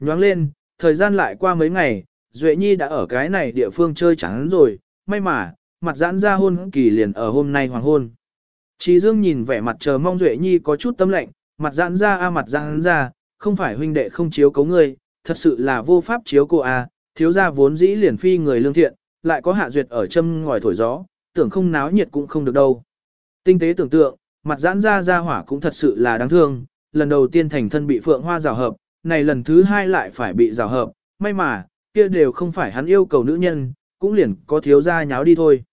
nhoáng lên, thời gian lại qua mấy ngày, Duệ Nhi đã ở cái này địa phương chơi chán rồi, may mà, mặt giãn ra hôn kỳ liền ở hôm nay hoàng hôn. Trí Dương nhìn vẻ mặt chờ mong Duệ Nhi có chút tâm lệnh, mặt giãn ra a mặt giãn ra, không phải huynh đệ không chiếu cấu ngươi, thật sự là vô pháp chiếu cô a, thiếu gia vốn dĩ liền phi người lương thiện, lại có hạ duyệt ở châm ngòi thổi gió, tưởng không náo nhiệt cũng không được đâu. Tinh tế tưởng tượng, mặt giãn ra ra hỏa cũng thật sự là đáng thương, lần đầu tiên thành thân bị phượng hoa rào hợp, này lần thứ hai lại phải bị rào hợp, may mà, kia đều không phải hắn yêu cầu nữ nhân, cũng liền có thiếu gia nháo đi thôi.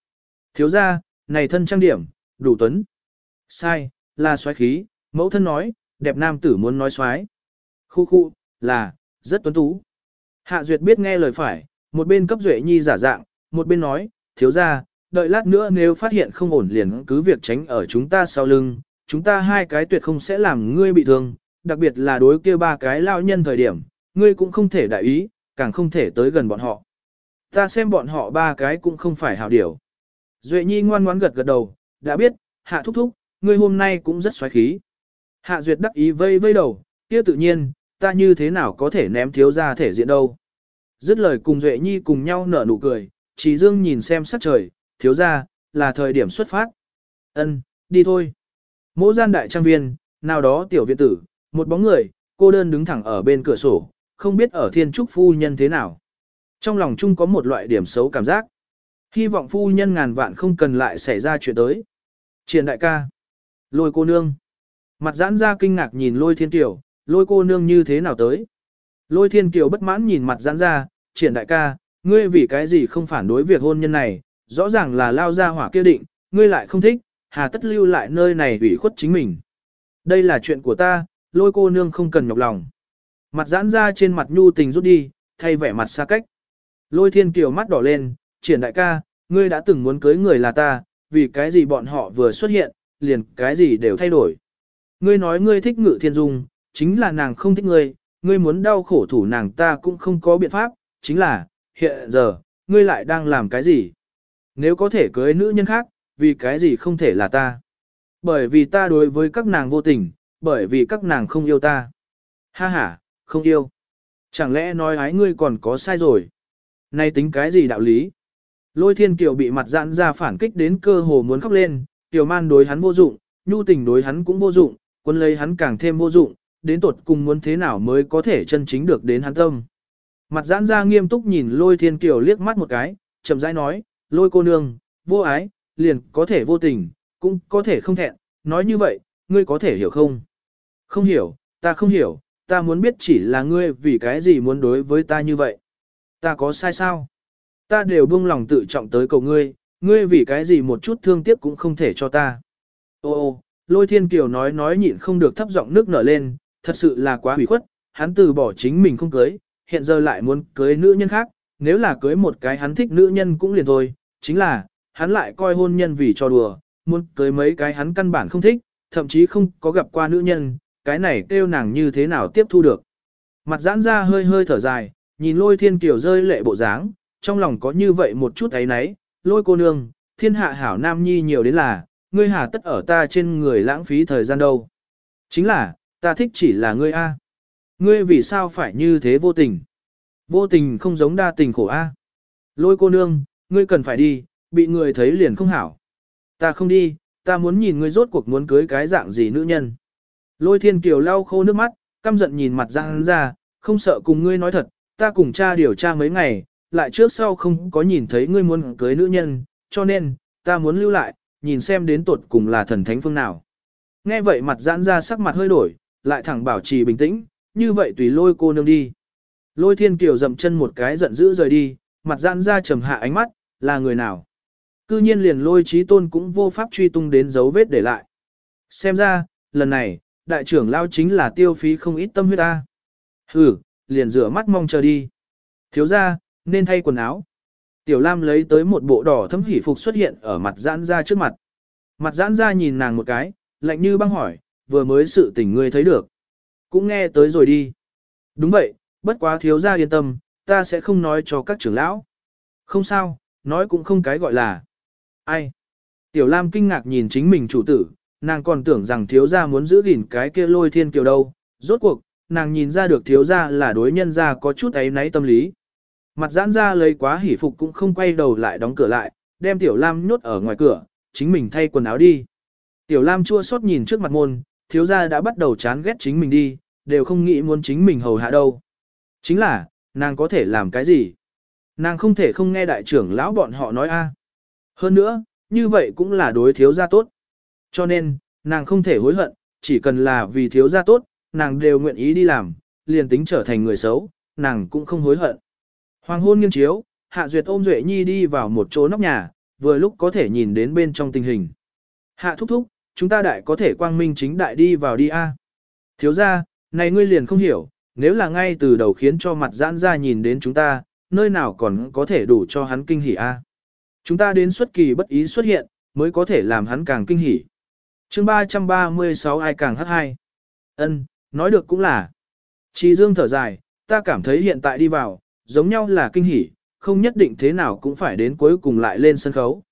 Thiếu gia, này thân trang điểm, đủ tuấn. Sai, là xoáy khí, mẫu thân nói, đẹp nam tử muốn nói xoáy. Khu khu, là, rất tuấn tú. Hạ Duyệt biết nghe lời phải, một bên cấp Duệ Nhi giả dạng, một bên nói, thiếu gia, đợi lát nữa nếu phát hiện không ổn liền cứ việc tránh ở chúng ta sau lưng, chúng ta hai cái tuyệt không sẽ làm ngươi bị thương, đặc biệt là đối kia ba cái lao nhân thời điểm, ngươi cũng không thể đại ý, càng không thể tới gần bọn họ. Ta xem bọn họ ba cái cũng không phải hảo điều. Duệ Nhi ngoan ngoãn gật gật đầu, đã biết, hạ thúc thúc, ngươi hôm nay cũng rất xoáy khí. Hạ Duyệt đắc ý vây vây đầu, kia tự nhiên, ta như thế nào có thể ném thiếu ra thể diện đâu. Dứt lời cùng Duệ Nhi cùng nhau nở nụ cười, Chỉ Dương nhìn xem sắc trời, thiếu ra, là thời điểm xuất phát. Ân, đi thôi. Mỗ gian đại trang viên, nào đó tiểu viện tử, một bóng người, cô đơn đứng thẳng ở bên cửa sổ, không biết ở thiên trúc phu nhân thế nào. Trong lòng chung có một loại điểm xấu cảm giác. Hy vọng phu nhân ngàn vạn không cần lại xảy ra chuyện tới. Triển đại ca. Lôi cô nương. Mặt giãn ra kinh ngạc nhìn lôi thiên tiểu, lôi cô nương như thế nào tới. Lôi thiên tiểu bất mãn nhìn mặt giãn ra, triển đại ca, ngươi vì cái gì không phản đối việc hôn nhân này, rõ ràng là lao ra hỏa kia định, ngươi lại không thích, hà tất lưu lại nơi này ủy khuất chính mình. Đây là chuyện của ta, lôi cô nương không cần nhọc lòng. Mặt giãn ra trên mặt nhu tình rút đi, thay vẻ mặt xa cách. Lôi thiên kiều mắt đỏ lên, triển đại ca, ngươi đã từng muốn cưới người là ta, vì cái gì bọn họ vừa xuất hiện, liền cái gì đều thay đổi. Ngươi nói ngươi thích ngự thiên dung, chính là nàng không thích ngươi, ngươi muốn đau khổ thủ nàng ta cũng không có biện pháp, chính là, hiện giờ, ngươi lại đang làm cái gì? Nếu có thể cưới nữ nhân khác, vì cái gì không thể là ta? Bởi vì ta đối với các nàng vô tình, bởi vì các nàng không yêu ta. Ha ha, không yêu. Chẳng lẽ nói ái ngươi còn có sai rồi? Nay tính cái gì đạo lý? Lôi thiên kiều bị mặt giãn ra phản kích đến cơ hồ muốn khóc lên, tiểu man đối hắn vô dụng, nhu tình đối hắn cũng vô dụng, quân lấy hắn càng thêm vô dụng, đến tột cùng muốn thế nào mới có thể chân chính được đến hắn tâm. Mặt giãn ra nghiêm túc nhìn lôi thiên kiều liếc mắt một cái, chậm rãi nói, lôi cô nương, vô ái, liền có thể vô tình, cũng có thể không thẹn, nói như vậy, ngươi có thể hiểu không? Không hiểu, ta không hiểu, ta muốn biết chỉ là ngươi vì cái gì muốn đối với ta như vậy. Ta có sai sao? Ta đều buông lòng tự trọng tới cầu ngươi, ngươi vì cái gì một chút thương tiếc cũng không thể cho ta. Ô ô, lôi thiên kiều nói nói nhịn không được thấp giọng nước nở lên, thật sự là quá hủy khuất, hắn từ bỏ chính mình không cưới, hiện giờ lại muốn cưới nữ nhân khác, nếu là cưới một cái hắn thích nữ nhân cũng liền thôi, chính là, hắn lại coi hôn nhân vì cho đùa, muốn cưới mấy cái hắn căn bản không thích, thậm chí không có gặp qua nữ nhân, cái này kêu nàng như thế nào tiếp thu được. Mặt giãn ra hơi hơi thở dài, nhìn lôi thiên kiều rơi lệ bộ dáng, trong lòng có như vậy một chút ấy nấy, lôi cô nương, thiên hạ hảo nam nhi nhiều đến là, ngươi hà tất ở ta trên người lãng phí thời gian đâu. Chính là, ta thích chỉ là ngươi A. Ngươi vì sao phải như thế vô tình? Vô tình không giống đa tình khổ A. Lôi cô nương, ngươi cần phải đi, bị người thấy liền không hảo. Ta không đi, ta muốn nhìn ngươi rốt cuộc muốn cưới cái dạng gì nữ nhân. Lôi thiên kiều lau khô nước mắt, căm giận nhìn mặt Giang ra, không sợ cùng ngươi nói thật, ta cùng cha điều tra mấy ngày, lại trước sau không có nhìn thấy ngươi muốn cưới nữ nhân, cho nên, ta muốn lưu lại, nhìn xem đến tuột cùng là thần thánh phương nào. Nghe vậy mặt giãn ra sắc mặt hơi đổi, lại thẳng bảo trì bình tĩnh, như vậy tùy lôi cô nương đi. Lôi thiên kiều dậm chân một cái giận dữ rời đi, mặt giãn ra trầm hạ ánh mắt, là người nào. Cư nhiên liền lôi trí tôn cũng vô pháp truy tung đến dấu vết để lại. Xem ra, lần này, đại trưởng lao chính là tiêu phí không ít tâm huyết ta. Hừ, liền rửa mắt mong chờ đi. Thiếu ra, nên thay quần áo. Tiểu Lam lấy tới một bộ đỏ thấm hỉ phục xuất hiện ở mặt giãn ra trước mặt. Mặt giãn ra nhìn nàng một cái, lạnh như băng hỏi, vừa mới sự tình ngươi thấy được. Cũng nghe tới rồi đi. Đúng vậy, bất quá thiếu ra yên tâm, ta sẽ không nói cho các trưởng lão. Không sao, nói cũng không cái gọi là. Ai? Tiểu Lam kinh ngạc nhìn chính mình chủ tử, nàng còn tưởng rằng thiếu gia muốn giữ gìn cái kia lôi thiên kiều đâu. Rốt cuộc, nàng nhìn ra được thiếu gia là đối nhân gia có chút ấy náy tâm lý. Mặt giãn ra lấy quá hỉ phục cũng không quay đầu lại đóng cửa lại, đem Tiểu Lam nhốt ở ngoài cửa, chính mình thay quần áo đi. Tiểu Lam chua xót nhìn trước mặt môn, thiếu gia đã bắt đầu chán ghét chính mình đi, đều không nghĩ muốn chính mình hầu hạ đâu. Chính là, nàng có thể làm cái gì? Nàng không thể không nghe đại trưởng lão bọn họ nói a. Hơn nữa, như vậy cũng là đối thiếu gia tốt. Cho nên, nàng không thể hối hận, chỉ cần là vì thiếu gia tốt, nàng đều nguyện ý đi làm, liền tính trở thành người xấu, nàng cũng không hối hận. Hoàng hôn nghiêng chiếu, Hạ Duyệt ôm Duệ Nhi đi vào một chỗ nóc nhà, vừa lúc có thể nhìn đến bên trong tình hình. Hạ thúc thúc, chúng ta đại có thể quang minh chính đại đi vào đi a. Thiếu gia, này ngươi liền không hiểu, nếu là ngay từ đầu khiến cho mặt giãn ra nhìn đến chúng ta, nơi nào còn có thể đủ cho hắn kinh hỉ a. Chúng ta đến xuất kỳ bất ý xuất hiện, mới có thể làm hắn càng kinh hỉ. chương 336 ai càng hắc hai. Ân, nói được cũng là. Chỉ Dương thở dài, ta cảm thấy hiện tại đi vào, giống nhau là kinh hỉ, không nhất định thế nào cũng phải đến cuối cùng lại lên sân khấu.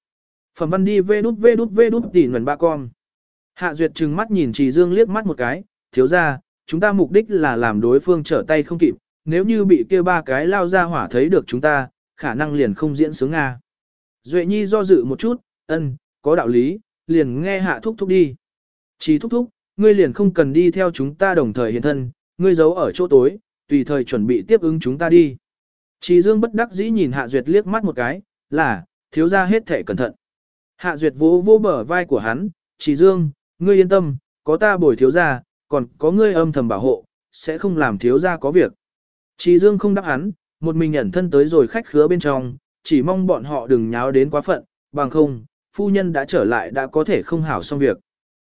Phẩm văn đi vê đút vê đút vê đút tỉ nguồn ba con. Hạ Duyệt trừng mắt nhìn Trì Dương liếc mắt một cái, thiếu ra, chúng ta mục đích là làm đối phương trở tay không kịp, nếu như bị kia ba cái lao ra hỏa thấy được chúng ta, khả năng liền không diễn sướng Nga. Duệ Nhi do dự một chút, ân, có đạo lý, liền nghe hạ thúc thúc đi. Chỉ thúc thúc, ngươi liền không cần đi theo chúng ta đồng thời hiện thân, ngươi giấu ở chỗ tối, tùy thời chuẩn bị tiếp ứng chúng ta đi. Chỉ Dương bất đắc dĩ nhìn Hạ Duyệt liếc mắt một cái, là, thiếu ra hết thể cẩn thận. Hạ Duyệt vỗ vỗ bờ vai của hắn, Chỉ Dương, ngươi yên tâm, có ta bồi thiếu ra, còn có ngươi âm thầm bảo hộ, sẽ không làm thiếu ra có việc. Chỉ Dương không đáp hắn, một mình ẩn thân tới rồi khách khứa bên trong, chỉ mong bọn họ đừng nháo đến quá phận, bằng không, phu nhân đã trở lại đã có thể không hảo xong việc.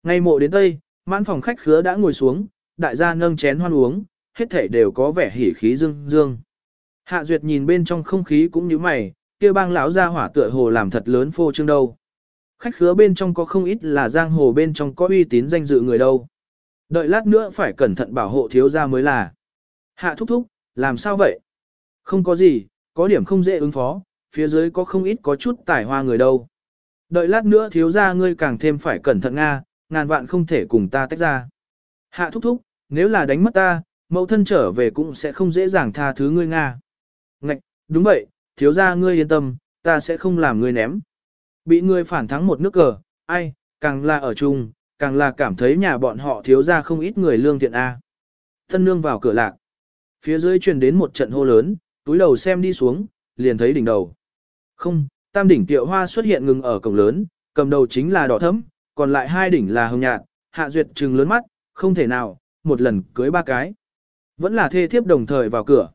Ngay mộ đến Tây, mãn phòng khách khứa đã ngồi xuống, đại gia nâng chén hoan uống, hết thể đều có vẻ hỉ khí dương dương. Hạ Duyệt nhìn bên trong không khí cũng như mày, kia bang lão ra hỏa tựa hồ làm thật lớn phô trương đâu. Khách khứa bên trong có không ít là giang hồ bên trong có uy tín danh dự người đâu. Đợi lát nữa phải cẩn thận bảo hộ thiếu gia mới là. Hạ thúc thúc, làm sao vậy? Không có gì, có điểm không dễ ứng phó, phía dưới có không ít có chút tài hoa người đâu. Đợi lát nữa thiếu gia ngươi càng thêm phải cẩn thận Nga, ngàn vạn không thể cùng ta tách ra. Hạ thúc thúc, nếu là đánh mất ta, mẫu thân trở về cũng sẽ không dễ dàng tha thứ ngươi Nga. Ngạch, đúng vậy, thiếu gia ngươi yên tâm, ta sẽ không làm ngươi ném. Bị ngươi phản thắng một nước cờ, ai, càng là ở chung, càng là cảm thấy nhà bọn họ thiếu gia không ít người lương thiện A. Thân nương vào cửa lạc. Phía dưới truyền đến một trận hô lớn, túi đầu xem đi xuống, liền thấy đỉnh đầu. Không, tam đỉnh tiệu hoa xuất hiện ngừng ở cổng lớn, cầm đầu chính là đỏ thấm, còn lại hai đỉnh là hồng nhạt, hạ duyệt trừng lớn mắt, không thể nào, một lần cưới ba cái. Vẫn là thê thiếp đồng thời vào cửa.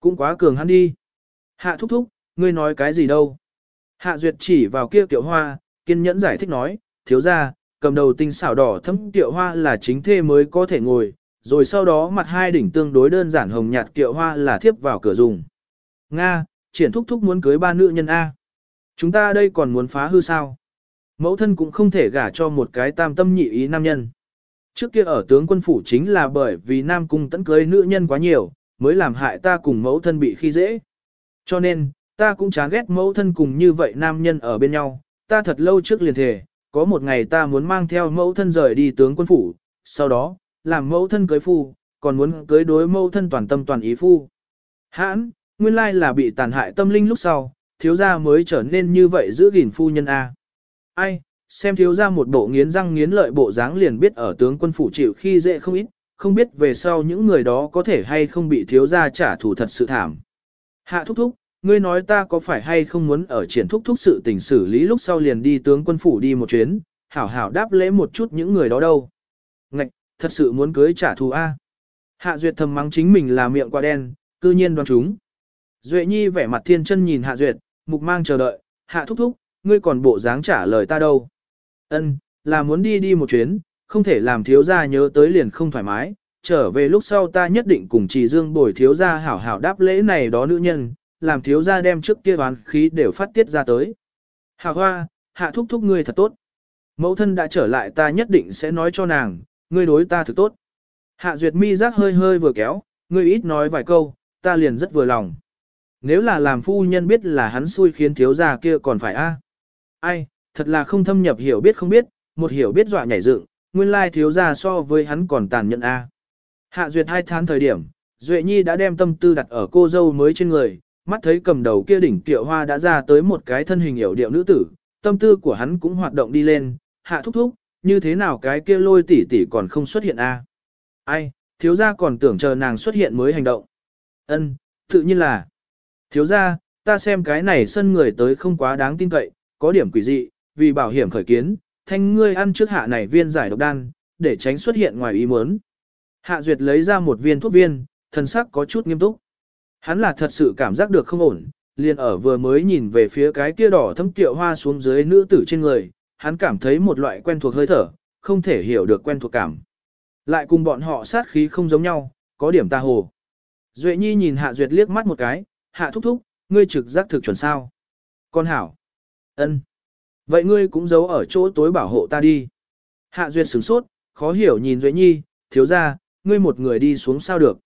Cũng quá cường hắn đi. Hạ thúc thúc, ngươi nói cái gì đâu. Hạ duyệt chỉ vào kia tiệu hoa, kiên nhẫn giải thích nói, thiếu ra, cầm đầu tinh xảo đỏ thấm tiệu hoa là chính thê mới có thể ngồi, rồi sau đó mặt hai đỉnh tương đối đơn giản hồng nhạt tiệu hoa là thiếp vào cửa dùng. Nga, triển thúc thúc muốn cưới ba nữ nhân A. Chúng ta đây còn muốn phá hư sao? Mẫu thân cũng không thể gả cho một cái tam tâm nhị ý nam nhân. Trước kia ở tướng quân phủ chính là bởi vì nam cung tẫn cưới nữ nhân quá nhiều, mới làm hại ta cùng mẫu thân bị khi dễ. Cho nên, ta cũng chán ghét mẫu thân cùng như vậy nam nhân ở bên nhau, ta thật lâu trước liền thề, có một ngày ta muốn mang theo mẫu thân rời đi tướng quân phủ, sau đó, làm mẫu thân cưới phu, còn muốn cưới đối mẫu thân toàn tâm toàn ý phu. Hãn, nguyên lai là bị tàn hại tâm linh lúc sau, thiếu gia mới trở nên như vậy giữ gìn phu nhân A. Ai, xem thiếu gia một bộ nghiến răng nghiến lợi bộ dáng liền biết ở tướng quân phủ chịu khi dễ không ít, không biết về sau những người đó có thể hay không bị thiếu gia trả thù thật sự thảm. Hạ thúc thúc, ngươi nói ta có phải hay không muốn ở triển thúc thúc sự tình xử lý lúc sau liền đi tướng quân phủ đi một chuyến, hảo hảo đáp lễ một chút những người đó đâu. Ngạch, thật sự muốn cưới trả thù A. Hạ Duyệt thầm mắng chính mình là miệng quả đen, cư nhiên đoán chúng. Duệ Nhi vẻ mặt thiên chân nhìn Hạ Duyệt, mục mang chờ đợi, Hạ thúc thúc, ngươi còn bộ dáng trả lời ta đâu. Ân, là muốn đi đi một chuyến, không thể làm thiếu gia nhớ tới liền không thoải mái, trở về lúc sau ta nhất định cùng chỉ dương bồi thiếu gia hảo hảo đáp lễ này đó nữ nhân, làm thiếu gia đem trước kia toán khí đều phát tiết ra tới. Hạ hoa, hạ thúc thúc ngươi thật tốt. Mẫu thân đã trở lại ta nhất định sẽ nói cho nàng, ngươi đối ta thực tốt. Hạ duyệt mi giác hơi hơi vừa kéo, ngươi ít nói vài câu, ta liền rất vừa lòng. Nếu là làm phu nhân biết là hắn xui khiến thiếu gia kia còn phải a. Ai, thật là không thâm nhập hiểu biết không biết, một hiểu biết dọa nhảy dựng, nguyên lai thiếu gia so với hắn còn tàn nhẫn a. Hạ duyệt hai tháng thời điểm, Duệ Nhi đã đem tâm tư đặt ở cô dâu mới trên người, mắt thấy cầm đầu kia đỉnh tiệu hoa đã ra tới một cái thân hình hiểu điệu nữ tử, tâm tư của hắn cũng hoạt động đi lên, hạ thúc thúc, như thế nào cái kia lôi tỷ tỷ còn không xuất hiện a? Ai, thiếu gia còn tưởng chờ nàng xuất hiện mới hành động. Ân, tự nhiên là. Thiếu gia, ta xem cái này sân người tới không quá đáng tin cậy, có điểm quỷ dị, vì bảo hiểm khởi kiến, thanh ngươi ăn trước hạ này viên giải độc đan, để tránh xuất hiện ngoài ý muốn. Hạ Duyệt lấy ra một viên thuốc viên, thần sắc có chút nghiêm túc. Hắn là thật sự cảm giác được không ổn, liền ở vừa mới nhìn về phía cái kia đỏ thâm tiệu hoa xuống dưới nữ tử trên người, hắn cảm thấy một loại quen thuộc hơi thở, không thể hiểu được quen thuộc cảm. Lại cùng bọn họ sát khí không giống nhau, có điểm ta hồ. Duệ Nhi nhìn Hạ Duyệt liếc mắt một cái, Hạ thúc thúc, ngươi trực giác thực chuẩn sao. Con hảo. ân, Vậy ngươi cũng giấu ở chỗ tối bảo hộ ta đi. Hạ Duyệt sửng sốt, khó hiểu nhìn Duệ Nhi, thiếu ra, ngươi một người đi xuống sao được.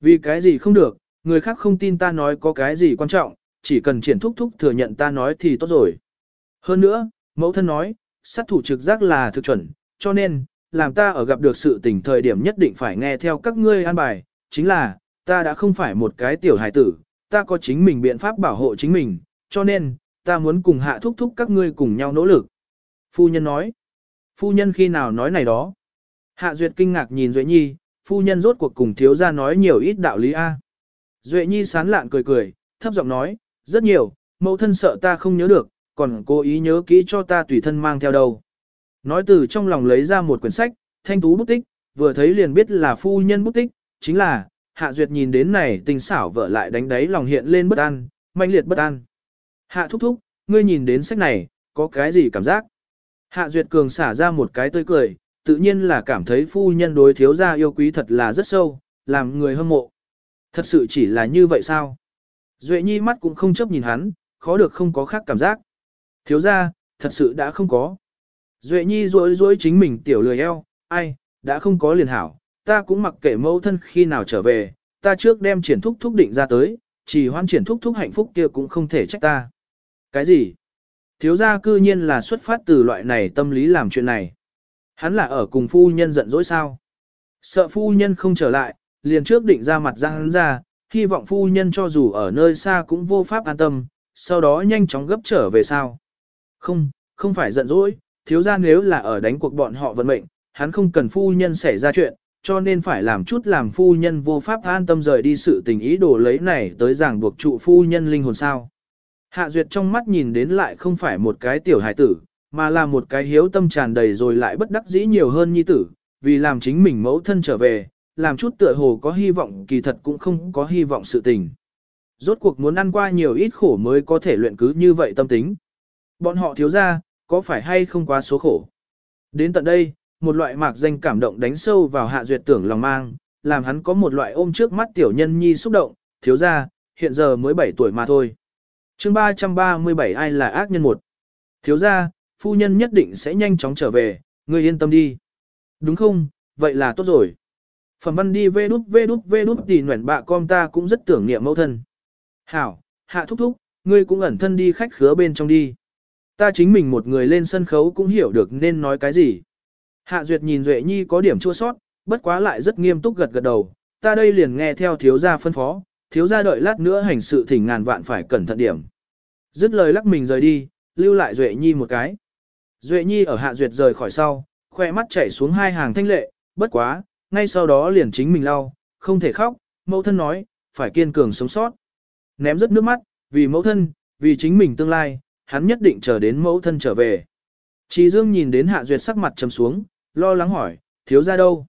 Vì cái gì không được, người khác không tin ta nói có cái gì quan trọng, chỉ cần triển thúc thúc thừa nhận ta nói thì tốt rồi. Hơn nữa, mẫu thân nói, sát thủ trực giác là thực chuẩn, cho nên, làm ta ở gặp được sự tình thời điểm nhất định phải nghe theo các ngươi an bài, chính là, ta đã không phải một cái tiểu hài tử, ta có chính mình biện pháp bảo hộ chính mình, cho nên, ta muốn cùng hạ thúc thúc các ngươi cùng nhau nỗ lực. Phu nhân nói, phu nhân khi nào nói này đó? Hạ Duyệt kinh ngạc nhìn Duệ Nhi, phu nhân rốt cuộc cùng thiếu gia nói nhiều ít đạo lý A. Duệ Nhi sán lạn cười cười, thấp giọng nói, rất nhiều, mẫu thân sợ ta không nhớ được, còn cố ý nhớ kỹ cho ta tùy thân mang theo đâu. Nói từ trong lòng lấy ra một quyển sách, thanh tú bút tích, vừa thấy liền biết là phu nhân bút tích, chính là, Hạ Duyệt nhìn đến này tình xảo vợ lại đánh đáy lòng hiện lên bất an, manh liệt bất an. Hạ thúc thúc, ngươi nhìn đến sách này, có cái gì cảm giác? Hạ Duyệt cường xả ra một cái tươi cười, tự nhiên là cảm thấy phu nhân đối thiếu gia yêu quý thật là rất sâu, làm người hâm mộ. Thật sự chỉ là như vậy sao? Duệ nhi mắt cũng không chấp nhìn hắn, khó được không có khác cảm giác. Thiếu gia, thật sự đã không có. Duệ nhi rối rối chính mình tiểu lười eo, ai, đã không có liền hảo, ta cũng mặc kệ mẫu thân khi nào trở về, ta trước đem triển thúc thúc định ra tới, chỉ hoan triển thúc thúc hạnh phúc kia cũng không thể trách ta. Cái gì? Thiếu gia cư nhiên là xuất phát từ loại này tâm lý làm chuyện này. Hắn là ở cùng phu nhân giận dỗi sao? Sợ phu nhân không trở lại, liền trước định ra mặt ra hắn ra, hy vọng phu nhân cho dù ở nơi xa cũng vô pháp an tâm, sau đó nhanh chóng gấp trở về sao. Không, không phải giận dỗi, thiếu gia nếu là ở đánh cuộc bọn họ vận mệnh, hắn không cần phu nhân xảy ra chuyện, cho nên phải làm chút làm phu nhân vô pháp an tâm rời đi sự tình ý đồ lấy này tới giảng buộc trụ phu nhân linh hồn sao. Hạ Duyệt trong mắt nhìn đến lại không phải một cái tiểu hải tử, mà là một cái hiếu tâm tràn đầy rồi lại bất đắc dĩ nhiều hơn nhi tử, vì làm chính mình mẫu thân trở về, làm chút tựa hồ có hy vọng kỳ thật cũng không có hy vọng sự tình. Rốt cuộc muốn ăn qua nhiều ít khổ mới có thể luyện cứ như vậy tâm tính. Bọn họ thiếu ra, có phải hay không quá số khổ. Đến tận đây, một loại mạc danh cảm động đánh sâu vào hạ duyệt tưởng lòng mang, làm hắn có một loại ôm trước mắt tiểu nhân nhi xúc động, thiếu ra, hiện giờ mới 7 tuổi mà thôi. chương 337 ai là ác nhân một. Thiếu ra, phu nhân nhất định sẽ nhanh chóng trở về, ngươi yên tâm đi. Đúng không, vậy là tốt rồi. Phẩm văn đi vê đút vê đút vê đút thì nguyện bạ con ta cũng rất tưởng niệm mẫu thân. Hảo, hạ thúc thúc, ngươi cũng ẩn thân đi khách khứa bên trong đi. Ta chính mình một người lên sân khấu cũng hiểu được nên nói cái gì. Hạ Duyệt nhìn Duệ Nhi có điểm chua sót, bất quá lại rất nghiêm túc gật gật đầu. Ta đây liền nghe theo thiếu gia phân phó, thiếu gia đợi lát nữa hành sự thỉnh ngàn vạn phải cẩn thận điểm. Dứt lời lắc mình rời đi, lưu lại Duệ Nhi một cái. Duệ Nhi ở Hạ Duyệt rời khỏi sau, khoe mắt chảy xuống hai hàng thanh lệ, bất quá, ngay sau đó liền chính mình lau, không thể khóc, mẫu thân nói, phải kiên cường sống sót. Ném rất nước mắt, vì mẫu thân, vì chính mình tương lai, hắn nhất định chờ đến mẫu thân trở về. Trí Dương nhìn đến Hạ Duyệt sắc mặt trầm xuống, lo lắng hỏi, thiếu ra đâu?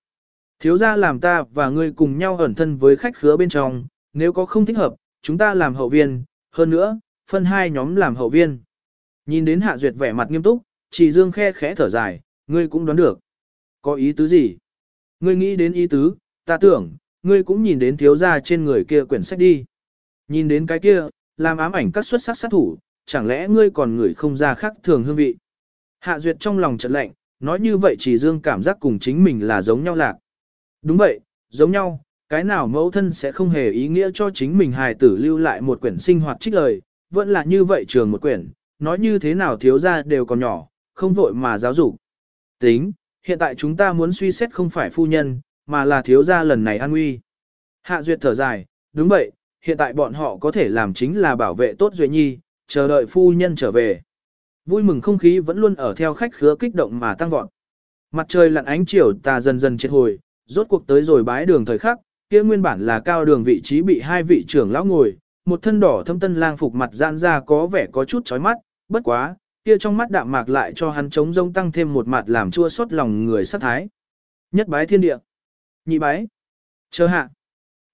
Thiếu ra làm ta và ngươi cùng nhau ẩn thân với khách khứa bên trong, nếu có không thích hợp, chúng ta làm hậu viên, hơn nữa, phân hai nhóm làm hậu viên. Nhìn đến Hạ Duyệt vẻ mặt nghiêm túc, Chỉ Dương khe khẽ thở dài, ngươi cũng đoán được. Có ý tứ gì? Ngươi nghĩ đến ý tứ, ta tưởng, ngươi cũng nhìn đến thiếu gia trên người kia quyển sách đi. Nhìn đến cái kia, làm ám ảnh các xuất sắc sát thủ, chẳng lẽ ngươi còn người không ra khác thường hương vị. Hạ Duyệt trong lòng chợt lạnh, nói như vậy chỉ dương cảm giác cùng chính mình là giống nhau lạc. Đúng vậy, giống nhau, cái nào mẫu thân sẽ không hề ý nghĩa cho chính mình hài tử lưu lại một quyển sinh hoạt trích lời, vẫn là như vậy trường một quyển, nói như thế nào thiếu gia đều còn nhỏ, không vội mà giáo dục. Tính, hiện tại chúng ta muốn suy xét không phải phu nhân, mà là thiếu gia lần này an nguy. Hạ Duyệt thở dài, đúng vậy, hiện tại bọn họ có thể làm chính là bảo vệ tốt Duyệt Nhi, chờ đợi phu nhân trở về. Vui mừng không khí vẫn luôn ở theo khách khứa kích động mà tăng vọt. Mặt trời lặn ánh chiều tà dần dần chết hồi, rốt cuộc tới rồi bái đường thời khắc, kia nguyên bản là cao đường vị trí bị hai vị trưởng lão ngồi, một thân đỏ thâm tân lang phục mặt giãn ra có vẻ có chút chói mắt, bất quá, kia trong mắt đạm mạc lại cho hắn chống rông tăng thêm một mặt làm chua xót lòng người sát thái. Nhất bái thiên địa, nhị bái, chờ hạ.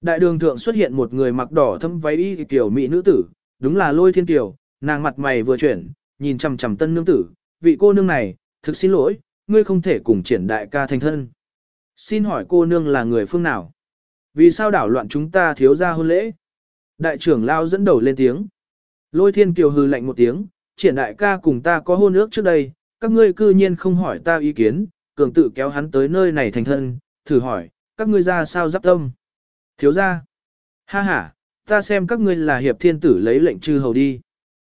Đại đường thượng xuất hiện một người mặc đỏ thâm váy y kiểu mỹ nữ tử, đúng là lôi thiên kiều, nàng mặt mày vừa chuyển, nhìn chằm chằm tân nương tử, vị cô nương này, thực xin lỗi, ngươi không thể cùng triển đại ca thành thân. Xin hỏi cô nương là người phương nào? Vì sao đảo loạn chúng ta thiếu ra hôn lễ? Đại trưởng lao dẫn đầu lên tiếng. Lôi thiên kiều hư lạnh một tiếng, triển đại ca cùng ta có hôn ước trước đây, các ngươi cư nhiên không hỏi ta ý kiến, cường tự kéo hắn tới nơi này thành thân, thử hỏi, các ngươi ra sao giáp tâm? Thiếu ra. Ha ha, ta xem các ngươi là hiệp thiên tử lấy lệnh trừ hầu đi.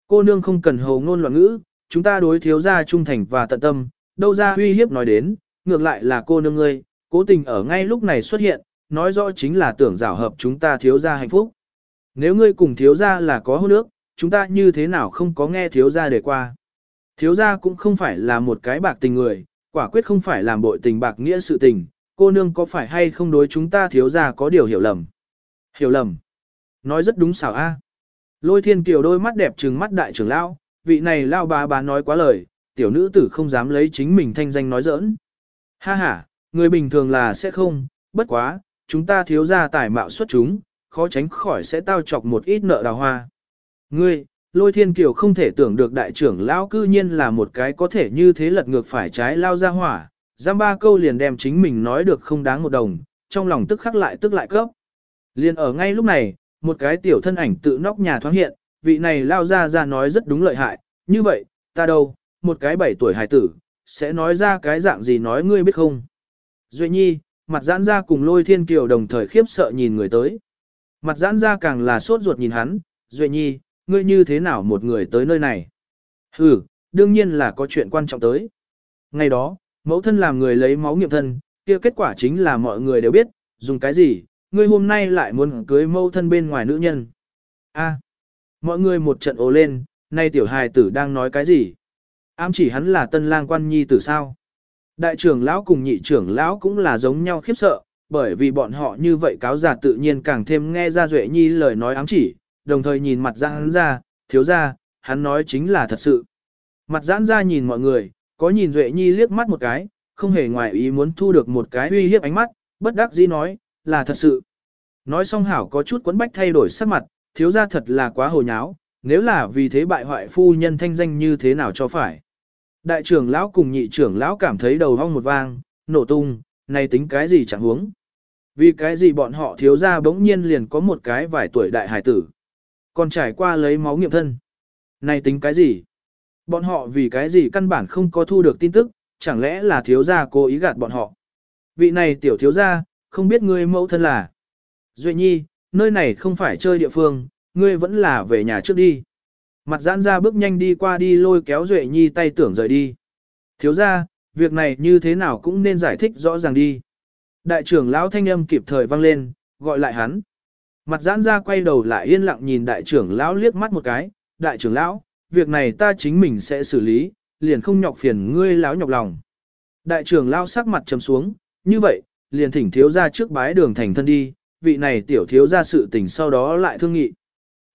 Cô nương không cần hầu ngôn loạn ngữ, chúng ta đối thiếu gia trung thành và tận tâm, đâu ra uy hiếp nói đến, ngược lại là cô nương ngươi, cố tình ở ngay lúc này xuất hiện, nói rõ chính là tưởng rào hợp chúng ta thiếu gia hạnh phúc. Nếu ngươi cùng thiếu gia là có hôn nước, chúng ta như thế nào không có nghe thiếu gia để qua. Thiếu gia cũng không phải là một cái bạc tình người, quả quyết không phải làm bội tình bạc nghĩa sự tình, cô nương có phải hay không đối chúng ta thiếu gia có điều hiểu lầm. Hiểu lầm. Nói rất đúng xảo a. Lôi thiên kiều đôi mắt đẹp trừng mắt đại trưởng lão, vị này lao bà bà nói quá lời, tiểu nữ tử không dám lấy chính mình thanh danh nói giỡn. Ha ha, người bình thường là sẽ không, bất quá, chúng ta thiếu ra tài mạo xuất chúng, khó tránh khỏi sẽ tao chọc một ít nợ đào hoa. Ngươi, lôi thiên kiều không thể tưởng được đại trưởng lão cư nhiên là một cái có thể như thế lật ngược phải trái lao ra hỏa, giam ba câu liền đem chính mình nói được không đáng một đồng, trong lòng tức khắc lại tức lại cấp. Liền ở ngay lúc này, một cái tiểu thân ảnh tự nóc nhà thoáng hiện, vị này lao ra ra nói rất đúng lợi hại, như vậy, ta đâu, một cái bảy tuổi hài tử, sẽ nói ra cái dạng gì nói ngươi biết không. Duệ nhi, mặt giãn ra cùng lôi thiên kiều đồng thời khiếp sợ nhìn người tới. Mặt giãn ra càng là sốt ruột nhìn hắn, Duệ nhi, ngươi như thế nào một người tới nơi này? Ừ, đương nhiên là có chuyện quan trọng tới. Ngày đó, mẫu thân làm người lấy máu nghiệm thân, kia kết quả chính là mọi người đều biết, dùng cái gì, ngươi hôm nay lại muốn cưới mẫu thân bên ngoài nữ nhân. A, mọi người một trận ồ lên, nay tiểu hài tử đang nói cái gì? Ám chỉ hắn là tân lang quan nhi tử sao? Đại trưởng lão cùng nhị trưởng lão cũng là giống nhau khiếp sợ, bởi vì bọn họ như vậy cáo giả tự nhiên càng thêm nghe ra Duệ Nhi lời nói ám chỉ, đồng thời nhìn mặt giãn ra, thiếu ra, hắn nói chính là thật sự. Mặt giãn ra nhìn mọi người, có nhìn Duệ Nhi liếc mắt một cái, không hề ngoài ý muốn thu được một cái uy hiếp ánh mắt, bất đắc dĩ nói, là thật sự. Nói xong hảo có chút quấn bách thay đổi sắc mặt, thiếu ra thật là quá hồ nháo, nếu là vì thế bại hoại phu nhân thanh danh như thế nào cho phải. Đại trưởng lão cùng nhị trưởng lão cảm thấy đầu hong một vang, nổ tung, này tính cái gì chẳng huống. Vì cái gì bọn họ thiếu ra bỗng nhiên liền có một cái vài tuổi đại hải tử. Còn trải qua lấy máu nghiệm thân. Này tính cái gì? Bọn họ vì cái gì căn bản không có thu được tin tức, chẳng lẽ là thiếu gia cố ý gạt bọn họ. Vị này tiểu thiếu gia, không biết ngươi mẫu thân là. Duệ nhi, nơi này không phải chơi địa phương, ngươi vẫn là về nhà trước đi. Mặt giãn ra bước nhanh đi qua đi lôi kéo Duệ nhi tay tưởng rời đi. Thiếu gia, việc này như thế nào cũng nên giải thích rõ ràng đi. Đại trưởng lão thanh âm kịp thời vang lên, gọi lại hắn. Mặt giãn ra quay đầu lại yên lặng nhìn đại trưởng lão liếc mắt một cái, đại trưởng lão, việc này ta chính mình sẽ xử lý, liền không nhọc phiền ngươi lão nhọc lòng. Đại trưởng lão sắc mặt trầm xuống, như vậy, liền thỉnh thiếu ra trước bái đường thành thân đi, vị này tiểu thiếu ra sự tình sau đó lại thương nghị.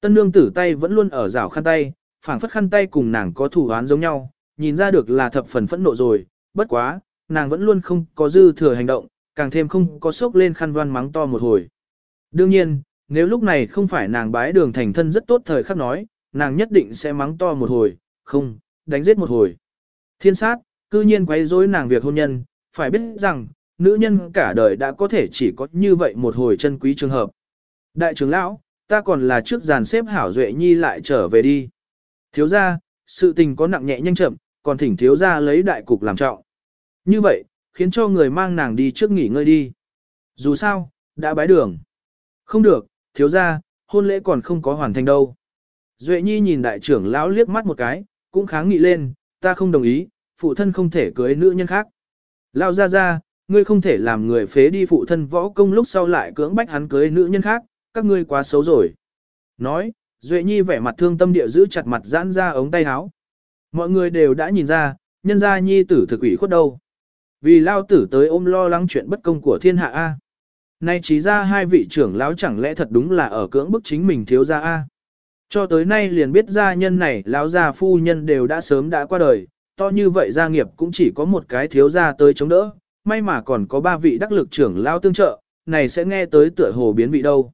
Tân nương tử tay vẫn luôn ở rào khăn tay, phảng phất khăn tay cùng nàng có thủ án giống nhau, nhìn ra được là thập phần phẫn nộ rồi, bất quá, nàng vẫn luôn không có dư thừa hành động, càng thêm không có sốc lên khăn văn mắng to một hồi. Đương nhiên, nếu lúc này không phải nàng bái đường thành thân rất tốt thời khắc nói, nàng nhất định sẽ mắng to một hồi, không, đánh giết một hồi. Thiên sát, cư nhiên quấy rối nàng việc hôn nhân, phải biết rằng, nữ nhân cả đời đã có thể chỉ có như vậy một hồi chân quý trường hợp. Đại trưởng lão, ta còn là trước dàn xếp hảo duệ nhi lại trở về đi. Thiếu gia, sự tình có nặng nhẹ nhanh chậm, còn thỉnh thiếu gia lấy đại cục làm trọng. Như vậy, khiến cho người mang nàng đi trước nghỉ ngơi đi. Dù sao, đã bái đường. Không được, thiếu gia, hôn lễ còn không có hoàn thành đâu. Duệ Nhi nhìn đại trưởng lão liếc mắt một cái, cũng kháng nghị lên, ta không đồng ý, phụ thân không thể cưới nữ nhân khác. Lao ra ra, ngươi không thể làm người phế đi phụ thân võ công lúc sau lại cưỡng bách hắn cưới nữ nhân khác, các ngươi quá xấu rồi. Nói, Duệ Nhi vẻ mặt thương tâm địa giữ chặt mặt giãn ra ống tay áo. Mọi người đều đã nhìn ra, nhân gia Nhi tử thực ủy khuất đâu. Vì lao tử tới ôm lo lắng chuyện bất công của thiên hạ A. Nay trí ra hai vị trưởng lão chẳng lẽ thật đúng là ở cưỡng bức chính mình thiếu gia A. Cho tới nay liền biết gia nhân này lão gia phu nhân đều đã sớm đã qua đời, to như vậy gia nghiệp cũng chỉ có một cái thiếu gia tới chống đỡ, may mà còn có ba vị đắc lực trưởng lao tương trợ, này sẽ nghe tới tựa hồ biến vị đâu.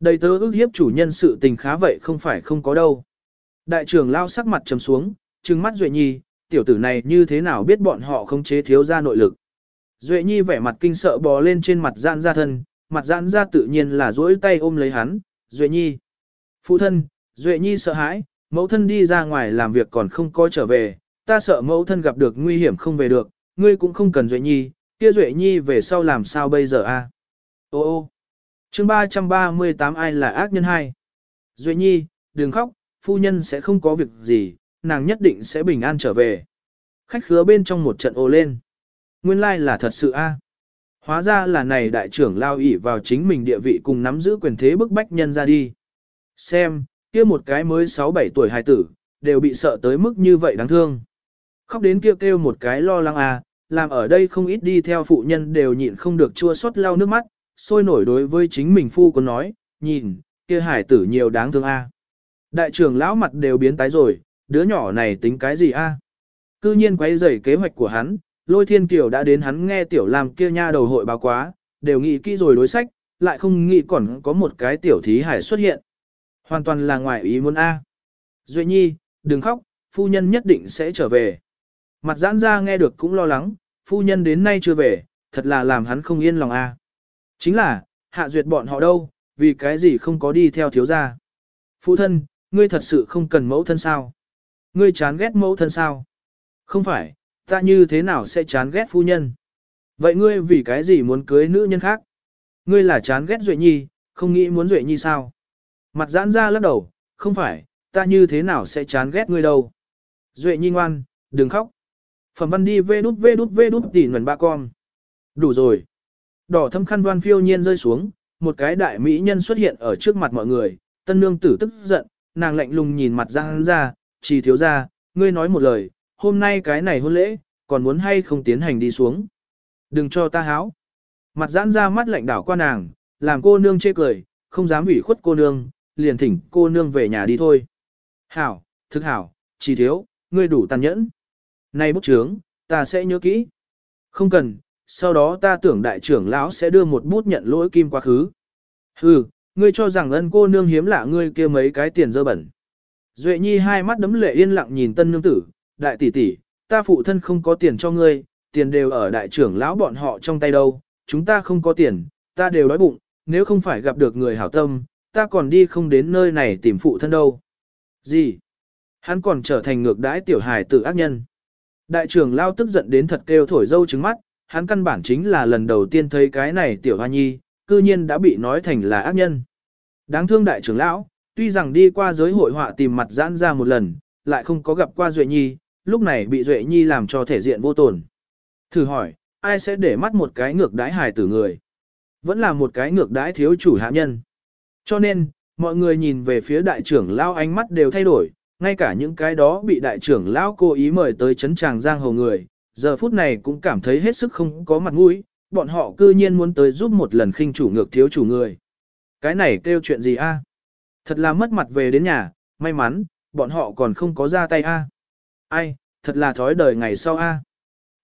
Đầy tớ ước hiếp chủ nhân sự tình khá vậy không phải không có đâu. Đại trưởng lao sắc mặt trầm xuống, trừng mắt Duệ Nhi, tiểu tử này như thế nào biết bọn họ không chế thiếu gia nội lực. Duệ Nhi vẻ mặt kinh sợ bò lên trên mặt giãn ra thân, mặt giãn ra tự nhiên là duỗi tay ôm lấy hắn, Duệ Nhi. Phụ thân, Duệ Nhi sợ hãi, mẫu thân đi ra ngoài làm việc còn không có trở về, ta sợ mẫu thân gặp được nguy hiểm không về được, ngươi cũng không cần Duệ Nhi, kia Duệ Nhi về sau làm sao bây giờ a? Ô ô, chương 338 ai là ác nhân hai? Duệ Nhi, đừng khóc, phu nhân sẽ không có việc gì, nàng nhất định sẽ bình an trở về. Khách khứa bên trong một trận ô lên. Nguyên lai like là thật sự a. Hóa ra là này đại trưởng lao ỷ vào chính mình địa vị cùng nắm giữ quyền thế bức bách nhân ra đi. Xem, kia một cái mới 6-7 tuổi hài tử, đều bị sợ tới mức như vậy đáng thương. Khóc đến kia kêu, kêu một cái lo lắng à, làm ở đây không ít đi theo phụ nhân đều nhịn không được chua xót lau nước mắt, sôi nổi đối với chính mình phu có nói, nhìn, kia hải tử nhiều đáng thương a. Đại trưởng lão mặt đều biến tái rồi, đứa nhỏ này tính cái gì a? Cư nhiên quay rầy kế hoạch của hắn, lôi thiên kiều đã đến hắn nghe tiểu làm kia nha đầu hội báo quá, đều nghĩ kỹ rồi đối sách, lại không nghĩ còn có một cái tiểu thí hải xuất hiện. Hoàn toàn là ngoài ý muốn A. Duệ nhi, đừng khóc, phu nhân nhất định sẽ trở về. Mặt giãn ra nghe được cũng lo lắng, phu nhân đến nay chưa về, thật là làm hắn không yên lòng A. Chính là, hạ duyệt bọn họ đâu, vì cái gì không có đi theo thiếu gia. Phụ thân, ngươi thật sự không cần mẫu thân sao? Ngươi chán ghét mẫu thân sao? Không phải, ta như thế nào sẽ chán ghét phu nhân? Vậy ngươi vì cái gì muốn cưới nữ nhân khác? Ngươi là chán ghét Duệ Nhi, không nghĩ muốn Duệ Nhi sao? Mặt giãn ra lắc đầu, không phải, ta như thế nào sẽ chán ghét ngươi đâu. Duệ nhi ngoan, đừng khóc. Phẩm văn đi vê đút vê đút vê đút tỉ nguồn ba con. Đủ rồi. Đỏ thâm khăn đoan phiêu nhiên rơi xuống, một cái đại mỹ nhân xuất hiện ở trước mặt mọi người, tân nương tử tức giận, nàng lạnh lùng nhìn mặt giang ra, chỉ thiếu ra, ngươi nói một lời, hôm nay cái này hôn lễ, còn muốn hay không tiến hành đi xuống. Đừng cho ta háo. Mặt giãn ra mắt lạnh đảo qua nàng, làm cô nương chê cười, không dám ủy khuất cô nương, liền thỉnh cô nương về nhà đi thôi. Hảo, thực hảo, chỉ thiếu, ngươi đủ tàn nhẫn. Này bút chướng, ta sẽ nhớ kỹ. Không cần, sau đó ta tưởng đại trưởng lão sẽ đưa một bút nhận lỗi kim quá khứ. Hừ, ngươi cho rằng ân cô nương hiếm lạ ngươi kia mấy cái tiền dơ bẩn. Duệ nhi hai mắt đấm lệ yên lặng nhìn tân nương tử, đại tỷ tỷ, ta phụ thân không có tiền cho ngươi, tiền đều ở đại trưởng lão bọn họ trong tay đâu, chúng ta không có tiền, ta đều đói bụng, nếu không phải gặp được người hảo tâm, ta còn đi không đến nơi này tìm phụ thân đâu. Gì? Hắn còn trở thành ngược đãi tiểu hài tử ác nhân. Đại trưởng lao tức giận đến thật kêu thổi dâu trứng mắt, hắn căn bản chính là lần đầu tiên thấy cái này tiểu hoa nhi, cư nhiên đã bị nói thành là ác nhân. Đáng thương đại trưởng lão, tuy rằng đi qua giới hội họa tìm mặt giãn ra một lần, lại không có gặp qua Duệ Nhi, lúc này bị Duệ Nhi làm cho thể diện vô tồn. Thử hỏi, ai sẽ để mắt một cái ngược đái hài tử người? Vẫn là một cái ngược đái thiếu chủ hạ nhân. Cho nên, mọi người nhìn về phía đại trưởng lao ánh mắt đều thay đổi, ngay cả những cái đó bị đại trưởng lão cố ý mời tới chấn tràng giang hồ người, giờ phút này cũng cảm thấy hết sức không có mặt mũi, bọn họ cư nhiên muốn tới giúp một lần khinh chủ ngược thiếu chủ người. Cái này kêu chuyện gì a? À? Thật là mất mặt về đến nhà, may mắn, bọn họ còn không có ra tay a. À? Ai, thật là thói đời ngày sau a. À?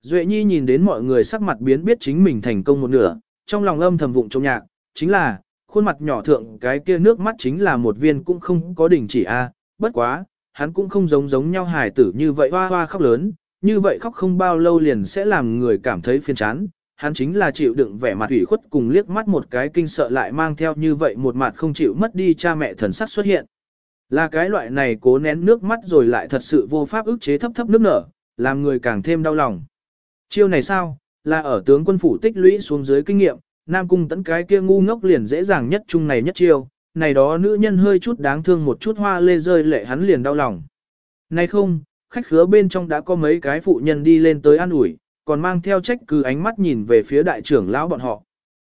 Duệ Nhi nhìn đến mọi người sắc mặt biến biết chính mình thành công một nửa, trong lòng âm thầm vụng trong nhạc, chính là, khuôn mặt nhỏ thượng cái kia nước mắt chính là một viên cũng không có đỉnh chỉ a, bất quá, hắn cũng không giống giống nhau hài tử như vậy hoa hoa khóc lớn, như vậy khóc không bao lâu liền sẽ làm người cảm thấy phiền chán. Hắn chính là chịu đựng vẻ mặt ủy khuất cùng liếc mắt một cái kinh sợ lại mang theo như vậy một mặt không chịu mất đi cha mẹ thần sắc xuất hiện. Là cái loại này cố nén nước mắt rồi lại thật sự vô pháp ức chế thấp thấp nước nở, làm người càng thêm đau lòng. Chiêu này sao, là ở tướng quân phủ tích lũy xuống dưới kinh nghiệm, Nam Cung tấn cái kia ngu ngốc liền dễ dàng nhất chung này nhất chiêu, này đó nữ nhân hơi chút đáng thương một chút hoa lê rơi lệ hắn liền đau lòng. Này không, khách khứa bên trong đã có mấy cái phụ nhân đi lên tới an ủi, còn mang theo trách cứ ánh mắt nhìn về phía đại trưởng lão bọn họ.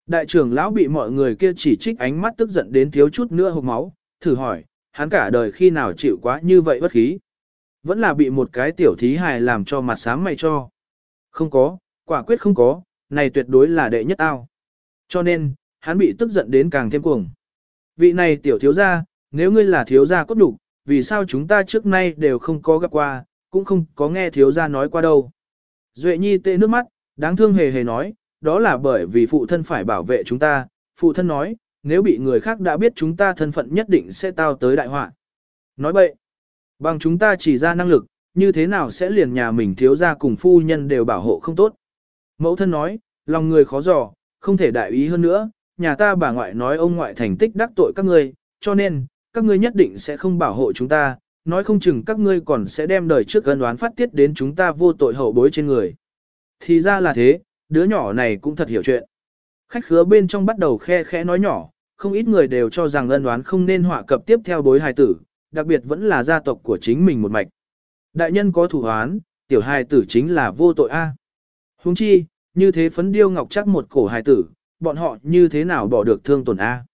Đại trưởng lão bị mọi người kia chỉ trích ánh mắt tức giận đến thiếu chút nữa hộc máu, thử hỏi, hắn cả đời khi nào chịu quá như vậy bất khí. Vẫn là bị một cái tiểu thí hài làm cho mặt sáng mày cho. Không có, quả quyết không có, này tuyệt đối là đệ nhất ao. Cho nên, hắn bị tức giận đến càng thêm cuồng. Vị này tiểu thiếu gia, nếu ngươi là thiếu gia cốt đủ, vì sao chúng ta trước nay đều không có gặp qua, cũng không có nghe thiếu gia nói qua đâu. Duệ nhi tê nước mắt, đáng thương hề hề nói, đó là bởi vì phụ thân phải bảo vệ chúng ta, phụ thân nói, nếu bị người khác đã biết chúng ta thân phận nhất định sẽ tao tới đại họa. Nói vậy, bằng chúng ta chỉ ra năng lực, như thế nào sẽ liền nhà mình thiếu gia cùng phu nhân đều bảo hộ không tốt. Mẫu thân nói, lòng người khó dò, không thể đại ý hơn nữa, nhà ta bà ngoại nói ông ngoại thành tích đắc tội các ngươi, cho nên, các ngươi nhất định sẽ không bảo hộ chúng ta, nói không chừng các ngươi còn sẽ đem đời trước gân đoán phát tiết đến chúng ta vô tội hậu bối trên người. Thì ra là thế, đứa nhỏ này cũng thật hiểu chuyện. Khách khứa bên trong bắt đầu khe khẽ nói nhỏ, không ít người đều cho rằng ân đoán không nên họa cập tiếp theo bối hài tử, đặc biệt vẫn là gia tộc của chính mình một mạch. Đại nhân có thủ hoán, tiểu hài tử chính là vô tội a. Huống chi, như thế phấn điêu ngọc chắc một cổ hài tử, bọn họ như thế nào bỏ được thương tổn a?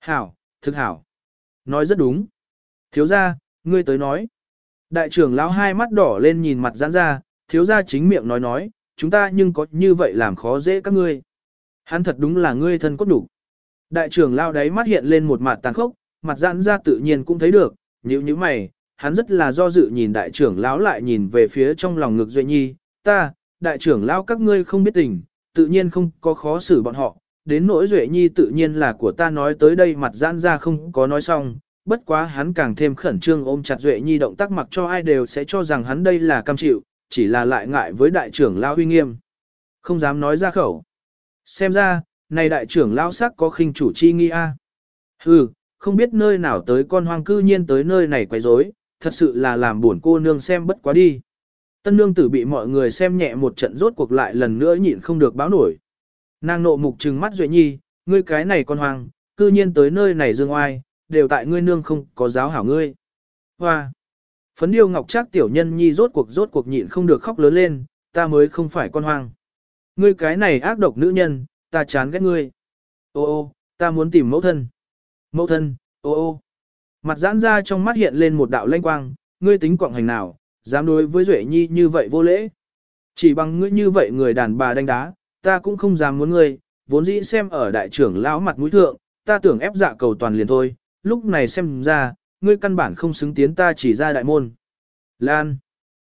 Hảo, thực hảo. Nói rất đúng. Thiếu gia, ngươi tới nói. Đại trưởng lão hai mắt đỏ lên nhìn mặt giãn ra, thiếu gia chính miệng nói nói, chúng ta nhưng có như vậy làm khó dễ các ngươi. Hắn thật đúng là ngươi thân cốt đủ. Đại trưởng lão đấy mắt hiện lên một mặt tàn khốc, mặt giãn ra tự nhiên cũng thấy được, nhíu nhíu mày, hắn rất là do dự nhìn đại trưởng lão lại nhìn về phía trong lòng ngực Duệ Nhi, ta, đại trưởng lão các ngươi không biết tình, tự nhiên không có khó xử bọn họ, đến nỗi Duệ Nhi tự nhiên là của ta nói tới đây mặt giãn ra không có nói xong, bất quá hắn càng thêm khẩn trương ôm chặt Duệ Nhi động tác mặc cho ai đều sẽ cho rằng hắn đây là cam chịu, chỉ là lại ngại với đại trưởng lão uy nghiêm. Không dám nói ra khẩu. Xem ra, này đại trưởng lão sắc có khinh chủ chi nghi a. Hừ, không biết nơi nào tới con hoang cư nhiên tới nơi này quấy rối, thật sự là làm buồn cô nương xem bất quá đi. Tân nương tử bị mọi người xem nhẹ một trận rốt cuộc lại lần nữa nhịn không được báo nổi. Nàng nộ mục trừng mắt Duệ Nhi, ngươi cái này con hoang, cư nhiên tới nơi này dương oai, đều tại ngươi nương không có giáo hảo ngươi. Hoa! Phấn điêu ngọc trác tiểu nhân nhi rốt cuộc rốt cuộc nhịn không được khóc lớn lên, ta mới không phải con hoang. Ngươi cái này ác độc nữ nhân, ta chán ghét ngươi. Ô ô, ta muốn tìm mẫu thân. Mẫu thân, ô ô. Mặt giãn ra trong mắt hiện lên một đạo lanh quang, ngươi tính quạng hành nào, dám đối với Duệ Nhi như vậy vô lễ. Chỉ bằng ngươi như vậy người đàn bà đánh đá, ta cũng không dám muốn ngươi, vốn dĩ xem ở đại trưởng lão mặt mũi thượng, ta tưởng ép dạ cầu toàn liền thôi, lúc này xem ra, ngươi căn bản không xứng tiến ta chỉ ra đại môn. Lan!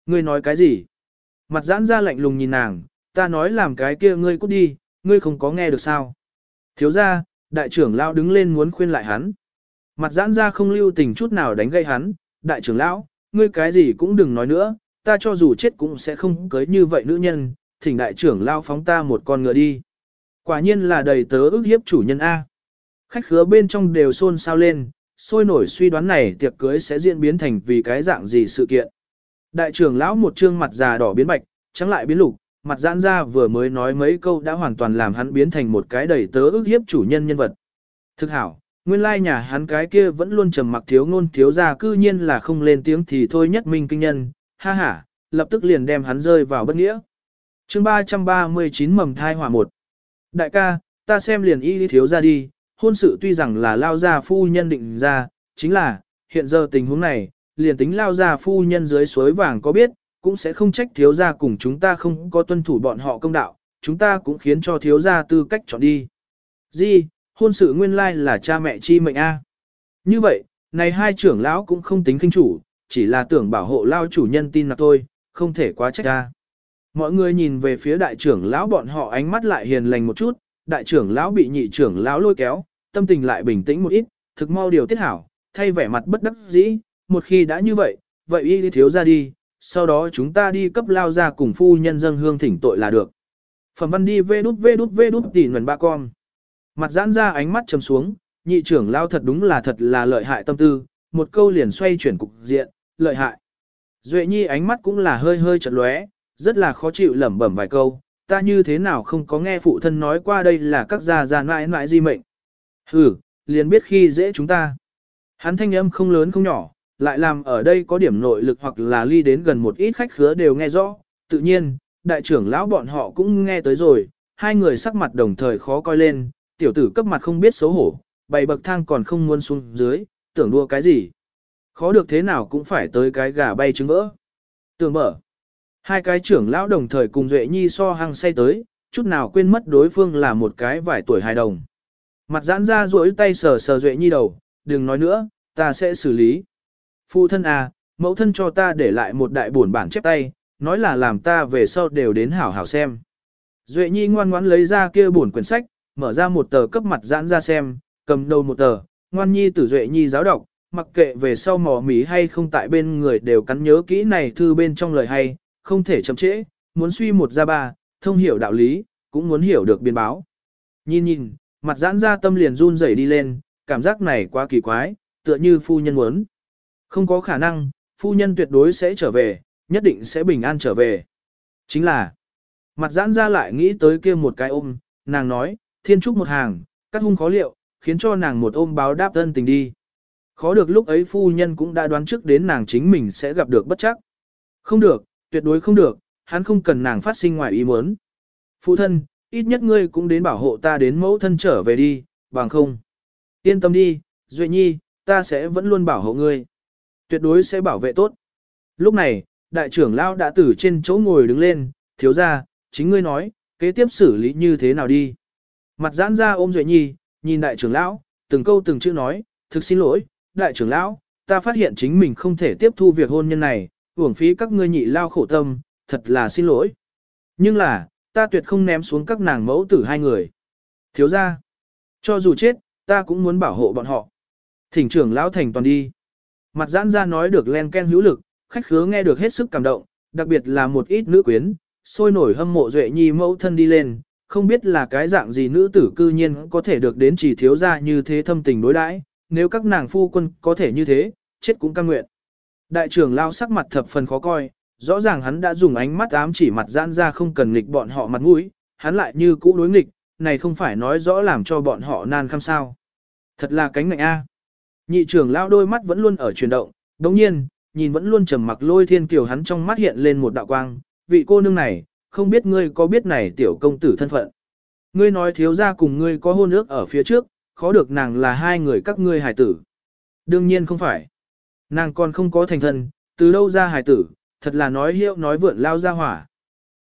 Ngươi nói cái gì? Mặt giãn ra lạnh lùng nhìn nàng, ta nói làm cái kia ngươi cút đi, ngươi không có nghe được sao? Thiếu ra, đại trưởng lão đứng lên muốn khuyên lại hắn. Mặt giãn ra không lưu tình chút nào đánh gây hắn, đại trưởng lão, ngươi cái gì cũng đừng nói nữa, ta cho dù chết cũng sẽ không cưới như vậy nữ nhân, thỉnh đại trưởng lao phóng ta một con ngựa đi. Quả nhiên là đầy tớ ức hiếp chủ nhân A. Khách khứa bên trong đều xôn xao lên, sôi nổi suy đoán này tiệc cưới sẽ diễn biến thành vì cái dạng gì sự kiện. Đại trưởng lão một trương mặt già đỏ biến bạch, trắng lại biến lục, mặt giãn ra vừa mới nói mấy câu đã hoàn toàn làm hắn biến thành một cái đầy tớ ức hiếp chủ nhân nhân vật. Thực hảo, nguyên lai nhà hắn cái kia vẫn luôn trầm mặc thiếu ngôn thiếu ra cư nhiên là không lên tiếng thì thôi nhất minh kinh nhân, ha ha, lập tức liền đem hắn rơi vào bất nghĩa. chương 339 mầm thai hỏa một Đại ca, ta xem liền y thiếu ra đi, hôn sự tuy rằng là lao gia phu nhân định ra, chính là, hiện giờ tình huống này, liền tính lao gia phu nhân dưới suối vàng có biết, cũng sẽ không trách thiếu gia cùng chúng ta không có tuân thủ bọn họ công đạo, chúng ta cũng khiến cho thiếu gia tư cách chọn đi. Gì, hôn sự nguyên lai là cha mẹ chi mệnh A. Như vậy, này hai trưởng lão cũng không tính kinh chủ, chỉ là tưởng bảo hộ lao chủ nhân tin là thôi, không thể quá trách ta. Mọi người nhìn về phía đại trưởng lão bọn họ ánh mắt lại hiền lành một chút, đại trưởng lão bị nhị trưởng lão lôi kéo, tâm tình lại bình tĩnh một ít, thực mau điều tiết hảo, thay vẻ mặt bất đắc dĩ, một khi đã như vậy, vậy y thiếu ra đi, sau đó chúng ta đi cấp lao ra cùng phu nhân dân hương thỉnh tội là được. Phẩm văn đi vê đút vê đút vê đút tỉ nguồn ba con. Mặt giãn ra ánh mắt trầm xuống, nhị trưởng lao thật đúng là thật là lợi hại tâm tư, một câu liền xoay chuyển cục diện, lợi hại. Duệ nhi ánh mắt cũng là hơi hơi chật lóe, rất là khó chịu lẩm bẩm vài câu, ta như thế nào không có nghe phụ thân nói qua đây là các gia gia mãi mãi di mệnh. Hừ, liền biết khi dễ chúng ta. Hắn thanh âm không lớn không nhỏ, lại làm ở đây có điểm nội lực hoặc là ly đến gần một ít khách khứa đều nghe rõ, tự nhiên, đại trưởng lão bọn họ cũng nghe tới rồi, hai người sắc mặt đồng thời khó coi lên, tiểu tử cấp mặt không biết xấu hổ, bày bậc thang còn không muốn xuống dưới, tưởng đua cái gì. Khó được thế nào cũng phải tới cái gà bay trứng vỡ. Tưởng mở. Hai cái trưởng lão đồng thời cùng Duệ Nhi so hăng say tới, chút nào quên mất đối phương là một cái vài tuổi hài đồng. Mặt giãn ra duỗi tay sờ sờ Duệ Nhi đầu, đừng nói nữa, ta sẽ xử lý. Phụ thân à, mẫu thân cho ta để lại một đại buồn bản chép tay, nói là làm ta về sau đều đến hảo hảo xem. Duệ Nhi ngoan ngoãn lấy ra kia buồn quyển sách, mở ra một tờ cấp mặt giãn ra xem, cầm đầu một tờ, ngoan nhi tử Duệ Nhi giáo đọc, mặc kệ về sau mò mí hay không tại bên người đều cắn nhớ kỹ này thư bên trong lời hay, không thể chậm trễ, muốn suy một ra ba, thông hiểu đạo lý, cũng muốn hiểu được biên báo. Nhìn nhìn, mặt giãn ra tâm liền run rẩy đi lên, cảm giác này quá kỳ quái, tựa như phu nhân muốn. Không có khả năng, phu nhân tuyệt đối sẽ trở về, nhất định sẽ bình an trở về. Chính là, mặt giãn ra lại nghĩ tới kia một cái ôm, nàng nói, thiên trúc một hàng, cắt hung khó liệu, khiến cho nàng một ôm báo đáp thân tình đi. Khó được lúc ấy phu nhân cũng đã đoán trước đến nàng chính mình sẽ gặp được bất chắc. Không được, tuyệt đối không được, hắn không cần nàng phát sinh ngoài ý muốn. Phụ thân, ít nhất ngươi cũng đến bảo hộ ta đến mẫu thân trở về đi, bằng không. Yên tâm đi, Duệ Nhi, ta sẽ vẫn luôn bảo hộ ngươi. Tuyệt đối sẽ bảo vệ tốt. Lúc này, đại trưởng lão đã từ trên chỗ ngồi đứng lên, thiếu ra, chính ngươi nói, kế tiếp xử lý như thế nào đi. Mặt giãn ra ôm Duệ Nhi, nhìn đại trưởng lão, từng câu từng chữ nói, thực xin lỗi, đại trưởng lão, ta phát hiện chính mình không thể tiếp thu việc hôn nhân này, uổng phí các ngươi nhị lao khổ tâm, thật là xin lỗi. Nhưng là, ta tuyệt không ném xuống các nàng mẫu tử hai người. Thiếu ra, cho dù chết, ta cũng muốn bảo hộ bọn họ. Thỉnh trưởng lão thành toàn đi. Mặt giãn ra nói được len ken hữu lực, khách khứa nghe được hết sức cảm động, đặc biệt là một ít nữ quyến, sôi nổi hâm mộ duệ nhi mẫu thân đi lên, không biết là cái dạng gì nữ tử cư nhiên có thể được đến chỉ thiếu ra như thế thâm tình đối đãi, nếu các nàng phu quân có thể như thế, chết cũng cam nguyện. Đại trưởng lao sắc mặt thập phần khó coi, rõ ràng hắn đã dùng ánh mắt ám chỉ mặt giãn ra không cần nghịch bọn họ mặt mũi, hắn lại như cũ đối nghịch, này không phải nói rõ làm cho bọn họ nan khăm sao. Thật là cánh ngạnh A. Nhị trưởng lao đôi mắt vẫn luôn ở chuyển động, đồng nhiên, nhìn vẫn luôn trầm mặc lôi thiên kiều hắn trong mắt hiện lên một đạo quang, vị cô nương này, không biết ngươi có biết này tiểu công tử thân phận. Ngươi nói thiếu ra cùng ngươi có hôn ước ở phía trước, khó được nàng là hai người các ngươi hài tử. Đương nhiên không phải. Nàng còn không có thành thân, từ đâu ra hài tử, thật là nói hiệu nói vượn lao ra hỏa.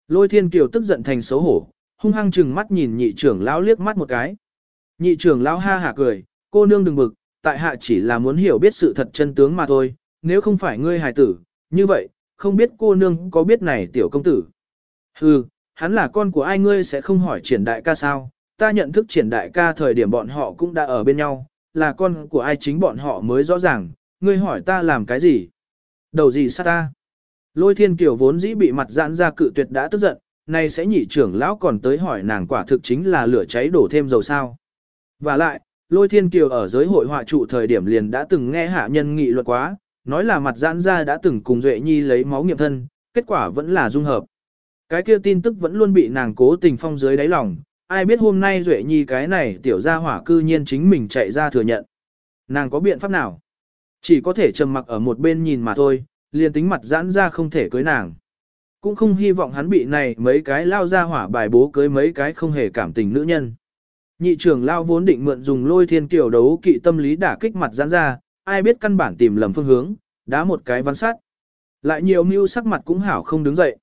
Lôi thiên kiều tức giận thành xấu hổ, hung hăng chừng mắt nhìn nhị trưởng lão liếc mắt một cái. Nhị trưởng lão ha hả cười, cô nương đừng bực, tại hạ chỉ là muốn hiểu biết sự thật chân tướng mà thôi, nếu không phải ngươi hài tử, như vậy, không biết cô nương có biết này tiểu công tử. Hừ, hắn là con của ai ngươi sẽ không hỏi triển đại ca sao, ta nhận thức triển đại ca thời điểm bọn họ cũng đã ở bên nhau, là con của ai chính bọn họ mới rõ ràng, ngươi hỏi ta làm cái gì? Đầu gì sát ta? Lôi thiên kiều vốn dĩ bị mặt giãn ra cự tuyệt đã tức giận, nay sẽ nhị trưởng lão còn tới hỏi nàng quả thực chính là lửa cháy đổ thêm dầu sao. Và lại, lôi thiên kiều ở giới hội họa trụ thời điểm liền đã từng nghe hạ nhân nghị luật quá, nói là mặt giãn ra đã từng cùng Duệ Nhi lấy máu nghiệm thân, kết quả vẫn là dung hợp. Cái kia tin tức vẫn luôn bị nàng cố tình phong dưới đáy lòng, ai biết hôm nay Duệ Nhi cái này tiểu gia hỏa cư nhiên chính mình chạy ra thừa nhận. Nàng có biện pháp nào? Chỉ có thể trầm mặc ở một bên nhìn mà thôi, liền tính mặt giãn ra không thể cưới nàng. Cũng không hy vọng hắn bị này mấy cái lao ra hỏa bài bố cưới mấy cái không hề cảm tình nữ nhân. Nhị trưởng lao vốn định mượn dùng lôi thiên kiểu đấu kỵ tâm lý đả kích mặt giãn ra, ai biết căn bản tìm lầm phương hướng, đá một cái văn sát. Lại nhiều mưu sắc mặt cũng hảo không đứng dậy.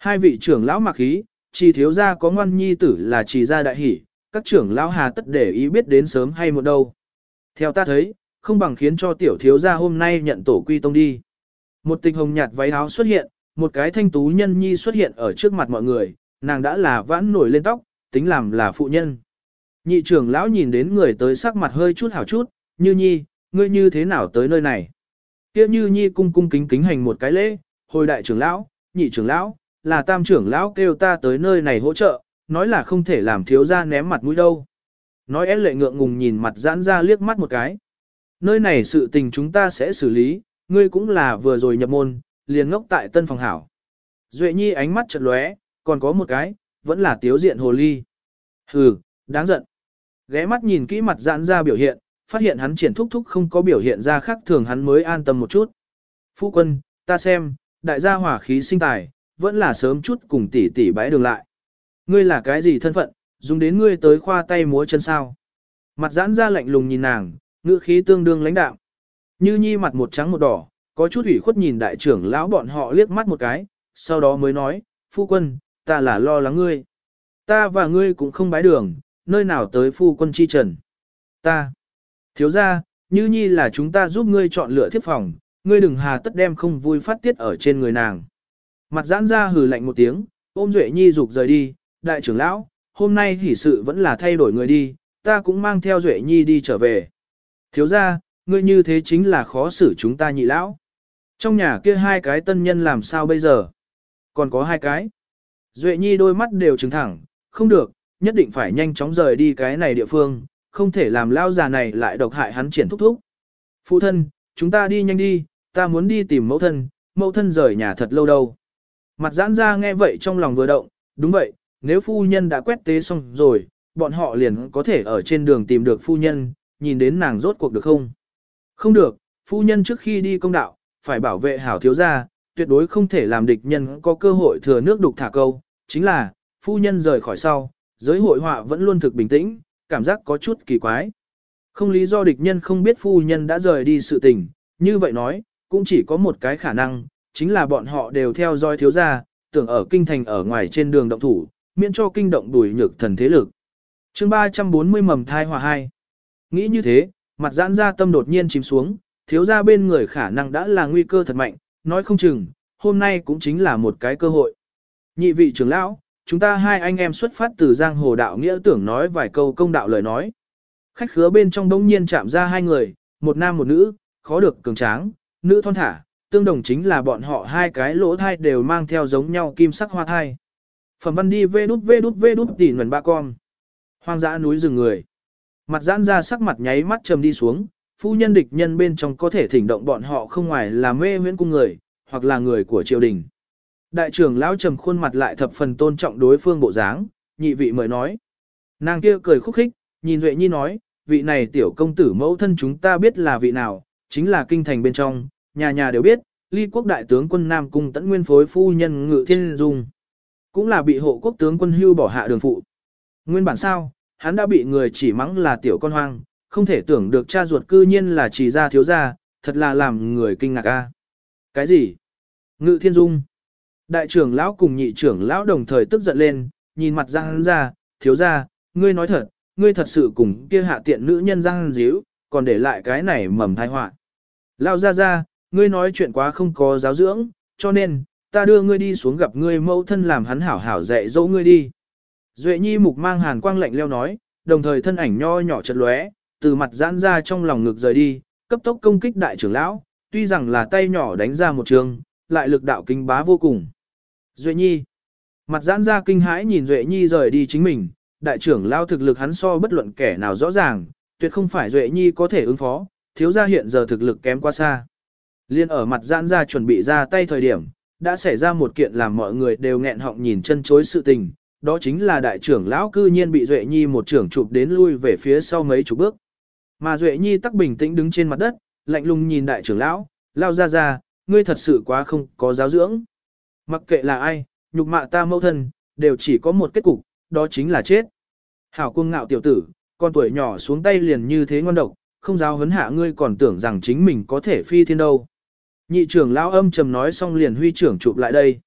Hai vị trưởng lão mặc khí, chỉ thiếu gia có ngoan nhi tử là chỉ gia đại hỷ, các trưởng lão hà tất để ý biết đến sớm hay một đâu. Theo ta thấy, không bằng khiến cho tiểu thiếu gia hôm nay nhận tổ quy tông đi. Một tịch hồng nhạt váy áo xuất hiện, một cái thanh tú nhân nhi xuất hiện ở trước mặt mọi người, nàng đã là vãn nổi lên tóc, tính làm là phụ nhân. Nhị trưởng lão nhìn đến người tới sắc mặt hơi chút hảo chút, như nhi, ngươi như thế nào tới nơi này? Kia như nhi cung cung kính kính hành một cái lễ, hồi đại trưởng lão, nhị trưởng lão, là tam trưởng lão kêu ta tới nơi này hỗ trợ, nói là không thể làm thiếu gia ném mặt mũi đâu. Nói én lệ ngượng ngùng nhìn mặt giãn ra liếc mắt một cái. Nơi này sự tình chúng ta sẽ xử lý, ngươi cũng là vừa rồi nhập môn, liền ngốc tại tân phòng hảo. Duệ nhi ánh mắt chật lóe, còn có một cái, vẫn là tiếu diện hồ ly. Hừ, đáng giận. Ghé mắt nhìn kỹ mặt giãn ra biểu hiện, phát hiện hắn triển thúc thúc không có biểu hiện ra khác thường hắn mới an tâm một chút. Phu quân, ta xem, đại gia hỏa khí sinh tài, vẫn là sớm chút cùng tỷ tỷ bái đường lại. Ngươi là cái gì thân phận, dùng đến ngươi tới khoa tay múa chân sao. Mặt giãn ra lạnh lùng nhìn nàng, ngữ khí tương đương lãnh đạm. Như nhi mặt một trắng một đỏ, có chút ủy khuất nhìn đại trưởng lão bọn họ liếc mắt một cái, sau đó mới nói, phu quân, ta là lo lắng ngươi. Ta và ngươi cũng không bái đường, nơi nào tới phu quân chi trần. Ta. Thiếu ra, như nhi là chúng ta giúp ngươi chọn lựa thiếp phòng, ngươi đừng hà tất đem không vui phát tiết ở trên người nàng. Mặt giãn ra hừ lạnh một tiếng, ôm Duệ Nhi dục rời đi, đại trưởng lão, hôm nay hỷ sự vẫn là thay đổi người đi, ta cũng mang theo Duệ Nhi đi trở về. Thiếu ra, ngươi như thế chính là khó xử chúng ta nhị lão. Trong nhà kia hai cái tân nhân làm sao bây giờ? Còn có hai cái. Duệ Nhi đôi mắt đều trừng thẳng, không được, nhất định phải nhanh chóng rời đi cái này địa phương, không thể làm lao già này lại độc hại hắn triển thúc thúc. Phụ thân, chúng ta đi nhanh đi, ta muốn đi tìm mẫu thân, mẫu thân rời nhà thật lâu đâu. Mặt giãn ra nghe vậy trong lòng vừa động, đúng vậy, nếu phu nhân đã quét tế xong rồi, bọn họ liền có thể ở trên đường tìm được phu nhân, nhìn đến nàng rốt cuộc được không? Không được, phu nhân trước khi đi công đạo, phải bảo vệ hảo thiếu gia, tuyệt đối không thể làm địch nhân có cơ hội thừa nước đục thả câu, chính là, phu nhân rời khỏi sau, giới hội họa vẫn luôn thực bình tĩnh, cảm giác có chút kỳ quái. Không lý do địch nhân không biết phu nhân đã rời đi sự tình, như vậy nói, cũng chỉ có một cái khả năng, chính là bọn họ đều theo dõi thiếu gia, tưởng ở kinh thành ở ngoài trên đường động thủ, miễn cho kinh động đuổi nhược thần thế lực. chương 340 mầm thai hòa hai. Nghĩ như thế, mặt giãn ra tâm đột nhiên chìm xuống, thiếu gia bên người khả năng đã là nguy cơ thật mạnh, nói không chừng, hôm nay cũng chính là một cái cơ hội. Nhị vị trưởng lão, chúng ta hai anh em xuất phát từ giang hồ đạo nghĩa tưởng nói vài câu công đạo lời nói. Khách khứa bên trong đông nhiên chạm ra hai người, một nam một nữ, khó được cường tráng, nữ thon thả, tương đồng chính là bọn họ hai cái lỗ thai đều mang theo giống nhau kim sắc hoa thai. Phẩm văn đi vê đút vê đút vê đút tỉ nguồn ba con. Hoang dã núi rừng người. Mặt giãn ra sắc mặt nháy mắt trầm đi xuống, phu nhân địch nhân bên trong có thể thỉnh động bọn họ không ngoài là mê huyễn cung người, hoặc là người của triều đình. Đại trưởng lão trầm khuôn mặt lại thập phần tôn trọng đối phương bộ dáng, nhị vị mời nói. Nàng kia cười khúc khích, nhìn Duệ Nhi nói, vị này tiểu công tử mẫu thân chúng ta biết là vị nào, chính là kinh thành bên trong, nhà nhà đều biết, ly quốc đại tướng quân Nam Cung tẫn nguyên phối phu nhân ngự thiên dung. Cũng là bị hộ quốc tướng quân hưu bỏ hạ đường phụ. Nguyên bản sao, hắn đã bị người chỉ mắng là tiểu con hoang, không thể tưởng được cha ruột cư nhiên là chỉ ra thiếu gia, thật là làm người kinh ngạc a. Cái gì? Ngự thiên dung. Đại trưởng lão cùng nhị trưởng lão đồng thời tức giận lên, nhìn mặt Giang ra, thiếu gia, ngươi nói thật, ngươi thật sự cùng kia hạ tiện nữ nhân Giang díu, còn để lại cái này mầm thai họa. Lão ra ra, ngươi nói chuyện quá không có giáo dưỡng, cho nên, ta đưa ngươi đi xuống gặp ngươi mẫu thân làm hắn hảo hảo dạy dỗ ngươi đi. Duệ nhi mục mang hàn quang lạnh leo nói, đồng thời thân ảnh nho nhỏ chật lóe, từ mặt giãn ra trong lòng ngực rời đi, cấp tốc công kích đại trưởng lão, tuy rằng là tay nhỏ đánh ra một trường, lại lực đạo kinh bá vô cùng. Duệ nhi, mặt giãn ra kinh hãi nhìn Duệ nhi rời đi chính mình, đại trưởng lão thực lực hắn so bất luận kẻ nào rõ ràng, tuyệt không phải Duệ nhi có thể ứng phó, thiếu gia hiện giờ thực lực kém quá xa. Liên ở mặt giãn ra chuẩn bị ra tay thời điểm, đã xảy ra một kiện làm mọi người đều nghẹn họng nhìn chân chối sự tình, đó chính là đại trưởng lão cư nhiên bị Duệ Nhi một trưởng chụp đến lui về phía sau mấy chục bước. Mà Duệ Nhi tắc bình tĩnh đứng trên mặt đất, lạnh lùng nhìn đại trưởng lão, lao ra ra, ngươi thật sự quá không có giáo dưỡng. Mặc kệ là ai, nhục mạ ta mâu thân, đều chỉ có một kết cục, đó chính là chết. Hảo quân ngạo tiểu tử, con tuổi nhỏ xuống tay liền như thế ngon độc, không giáo huấn hạ ngươi còn tưởng rằng chính mình có thể phi thiên đâu. Nhị trưởng lão âm trầm nói xong liền huy trưởng chụp lại đây.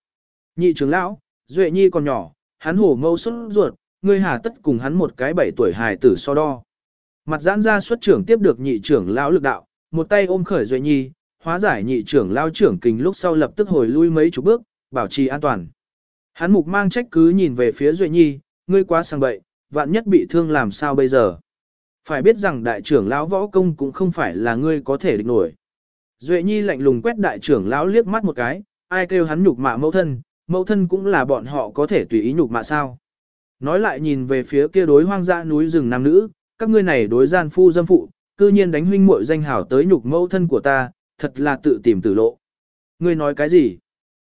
Nhị trưởng lão, Duệ Nhi còn nhỏ, hắn hổ mâu xuất ruột, ngươi hà tất cùng hắn một cái bảy tuổi hài tử so đo. Mặt giãn ra xuất trưởng tiếp được nhị trưởng lão lực đạo, một tay ôm khởi Duệ Nhi, hóa giải nhị trưởng lão trưởng kình lúc sau lập tức hồi lui mấy chục bước, bảo trì an toàn. Hắn mục mang trách cứ nhìn về phía Duệ Nhi, ngươi quá sang bậy, vạn nhất bị thương làm sao bây giờ. Phải biết rằng đại trưởng lão võ công cũng không phải là ngươi có thể địch nổi. Duệ Nhi lạnh lùng quét đại trưởng lão liếc mắt một cái, ai kêu hắn nhục mạ mẫu thân, mẫu thân cũng là bọn họ có thể tùy ý nhục mạ sao. Nói lại nhìn về phía kia đối hoang dã núi rừng nam nữ, các ngươi này đối gian phu dâm phụ, cư nhiên đánh huynh muội danh hảo tới nhục mẫu thân của ta, thật là tự tìm tử lộ. Ngươi nói cái gì?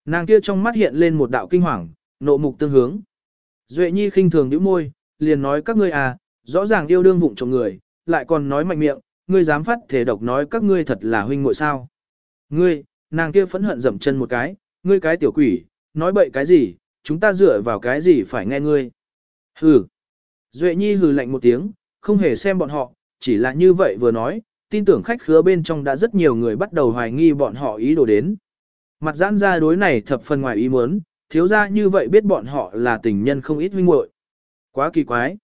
Nàng kia trong mắt hiện lên một đạo kinh hoàng, nộ mục tương hướng. Duệ Nhi khinh thường nhíu môi, liền nói các ngươi à, rõ ràng yêu đương vụng trộm người, lại còn nói mạnh miệng, ngươi dám phát thể độc nói các ngươi thật là huynh muội sao. Ngươi, nàng kia phẫn hận dậm chân một cái, ngươi cái tiểu quỷ, nói bậy cái gì, chúng ta dựa vào cái gì phải nghe ngươi. Hừ. Duệ Nhi hừ lạnh một tiếng, không hề xem bọn họ, chỉ là như vậy vừa nói, tin tưởng khách khứa bên trong đã rất nhiều người bắt đầu hoài nghi bọn họ ý đồ đến. Mặt giãn ra đối này thập phần ngoài ý muốn, thiếu ra như vậy biết bọn họ là tình nhân không ít huynh muội Quá kỳ quái.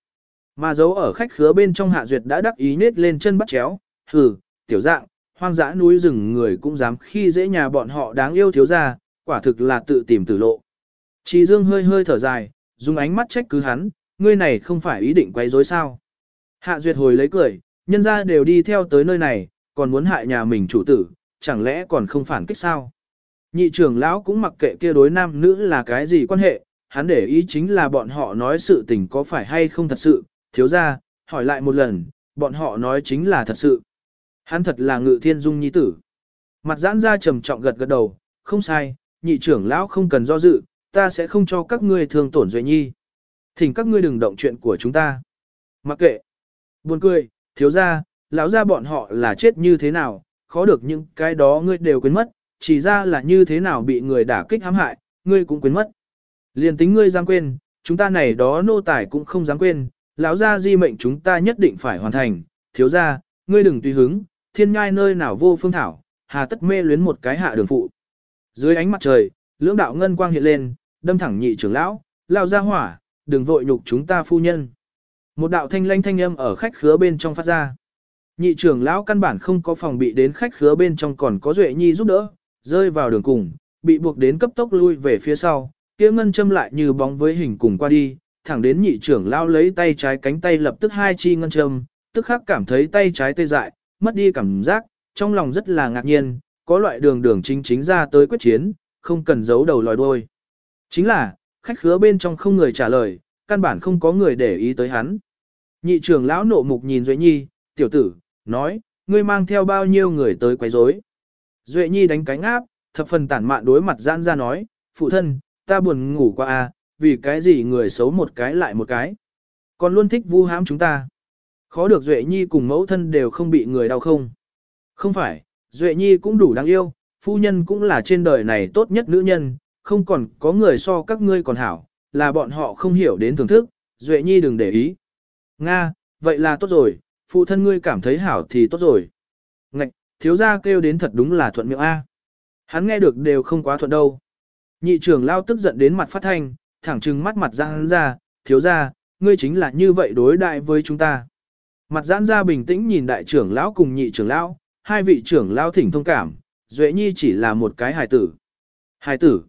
Mà giấu ở khách khứa bên trong hạ duyệt đã đắc ý nết lên chân bắt chéo, hừ, tiểu dạng, hoang dã núi rừng người cũng dám khi dễ nhà bọn họ đáng yêu thiếu ra, quả thực là tự tìm tử lộ. Chỉ dương hơi hơi thở dài, dùng ánh mắt trách cứ hắn, ngươi này không phải ý định quấy rối sao. Hạ duyệt hồi lấy cười, nhân ra đều đi theo tới nơi này, còn muốn hại nhà mình chủ tử, chẳng lẽ còn không phản kích sao? Nhị trưởng lão cũng mặc kệ kia đối nam nữ là cái gì quan hệ, hắn để ý chính là bọn họ nói sự tình có phải hay không thật sự, thiếu ra, hỏi lại một lần, bọn họ nói chính là thật sự. Hắn thật là ngự thiên dung nhi tử. Mặt giãn ra trầm trọng gật gật đầu, không sai, nhị trưởng lão không cần do dự, ta sẽ không cho các ngươi thương tổn Duệ Nhi. Thỉnh các ngươi đừng động chuyện của chúng ta. Mặc kệ. Buồn cười, thiếu ra, lão ra bọn họ là chết như thế nào, khó được những cái đó ngươi đều quên mất, chỉ ra là như thế nào bị người đả kích hãm hại, ngươi cũng quên mất. liền tính ngươi dám quên, chúng ta này đó nô tài cũng không dám quên, lão gia di mệnh chúng ta nhất định phải hoàn thành, thiếu gia, ngươi đừng tùy hứng, thiên nhai nơi nào vô phương thảo, hà tất mê luyến một cái hạ đường phụ. Dưới ánh mặt trời, lưỡng đạo ngân quang hiện lên, đâm thẳng nhị trưởng lão, lao ra hỏa, đừng vội nhục chúng ta phu nhân. Một đạo thanh lanh thanh âm ở khách khứa bên trong phát ra. Nhị trưởng lão căn bản không có phòng bị đến khách khứa bên trong còn có duệ nhi giúp đỡ, rơi vào đường cùng, bị buộc đến cấp tốc lui về phía sau, kia ngân châm lại như bóng với hình cùng qua đi, thẳng đến nhị trưởng lão lấy tay trái cánh tay lập tức hai chi ngân châm, tức khắc cảm thấy tay trái tê dại, mất đi cảm giác, trong lòng rất là ngạc nhiên, có loại đường đường chính chính ra tới quyết chiến, không cần giấu đầu lòi đuôi. Chính là, khách khứa bên trong không người trả lời, căn bản không có người để ý tới hắn. Nhị trưởng lão nộ mục nhìn Duệ Nhi, tiểu tử, nói, ngươi mang theo bao nhiêu người tới quấy rối. Duệ Nhi đánh cánh áp, thập phần tản mạn đối mặt giãn ra nói, phụ thân, ta buồn ngủ qua à, vì cái gì người xấu một cái lại một cái. Còn luôn thích vu hãm chúng ta. Khó được Duệ Nhi cùng mẫu thân đều không bị người đau không. Không phải, Duệ Nhi cũng đủ đáng yêu, phu nhân cũng là trên đời này tốt nhất nữ nhân, không còn có người so các ngươi còn hảo, là bọn họ không hiểu đến thưởng thức, Duệ Nhi đừng để ý. Nga, vậy là tốt rồi, phụ thân ngươi cảm thấy hảo thì tốt rồi. Ngạch, thiếu gia kêu đến thật đúng là thuận miệng A. Hắn nghe được đều không quá thuận đâu. Nhị trưởng lao tức giận đến mặt phát thanh, thẳng trừng mắt mặt giãn ra, thiếu gia, ngươi chính là như vậy đối đại với chúng ta. Mặt giãn ra bình tĩnh nhìn đại trưởng lão cùng nhị trưởng lão, hai vị trưởng lão thỉnh thông cảm, Duệ Nhi chỉ là một cái hài tử. Hài tử.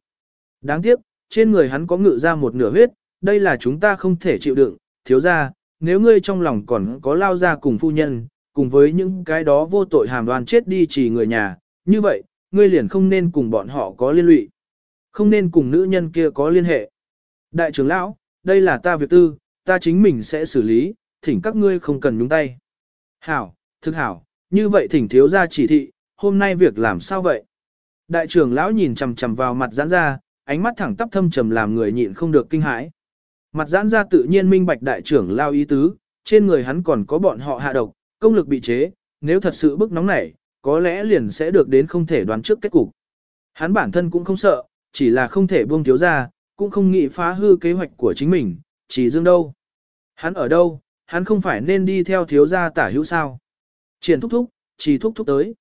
Đáng tiếc, trên người hắn có ngự ra một nửa huyết, đây là chúng ta không thể chịu đựng, thiếu ra, nếu ngươi trong lòng còn có lao ra cùng phu nhân, cùng với những cái đó vô tội hàm đoàn chết đi chỉ người nhà, như vậy, ngươi liền không nên cùng bọn họ có liên lụy. Không nên cùng nữ nhân kia có liên hệ. Đại trưởng lão, đây là ta việc tư, ta chính mình sẽ xử lý, thỉnh các ngươi không cần nhúng tay. Hảo, thực hảo, như vậy thỉnh thiếu ra chỉ thị, hôm nay việc làm sao vậy? Đại trưởng lão nhìn chằm chằm vào mặt giãn ra, ánh mắt thẳng tắp thâm trầm làm người nhịn không được kinh hãi. Mặt giãn ra tự nhiên minh bạch đại trưởng lao ý tứ, trên người hắn còn có bọn họ hạ độc, công lực bị chế, nếu thật sự bức nóng nảy, có lẽ liền sẽ được đến không thể đoán trước kết cục. Hắn bản thân cũng không sợ, chỉ là không thể buông thiếu ra, cũng không nghĩ phá hư kế hoạch của chính mình, chỉ dương đâu. Hắn ở đâu, hắn không phải nên đi theo thiếu gia tả hữu sao. Triển thúc thúc, chỉ thúc thúc tới.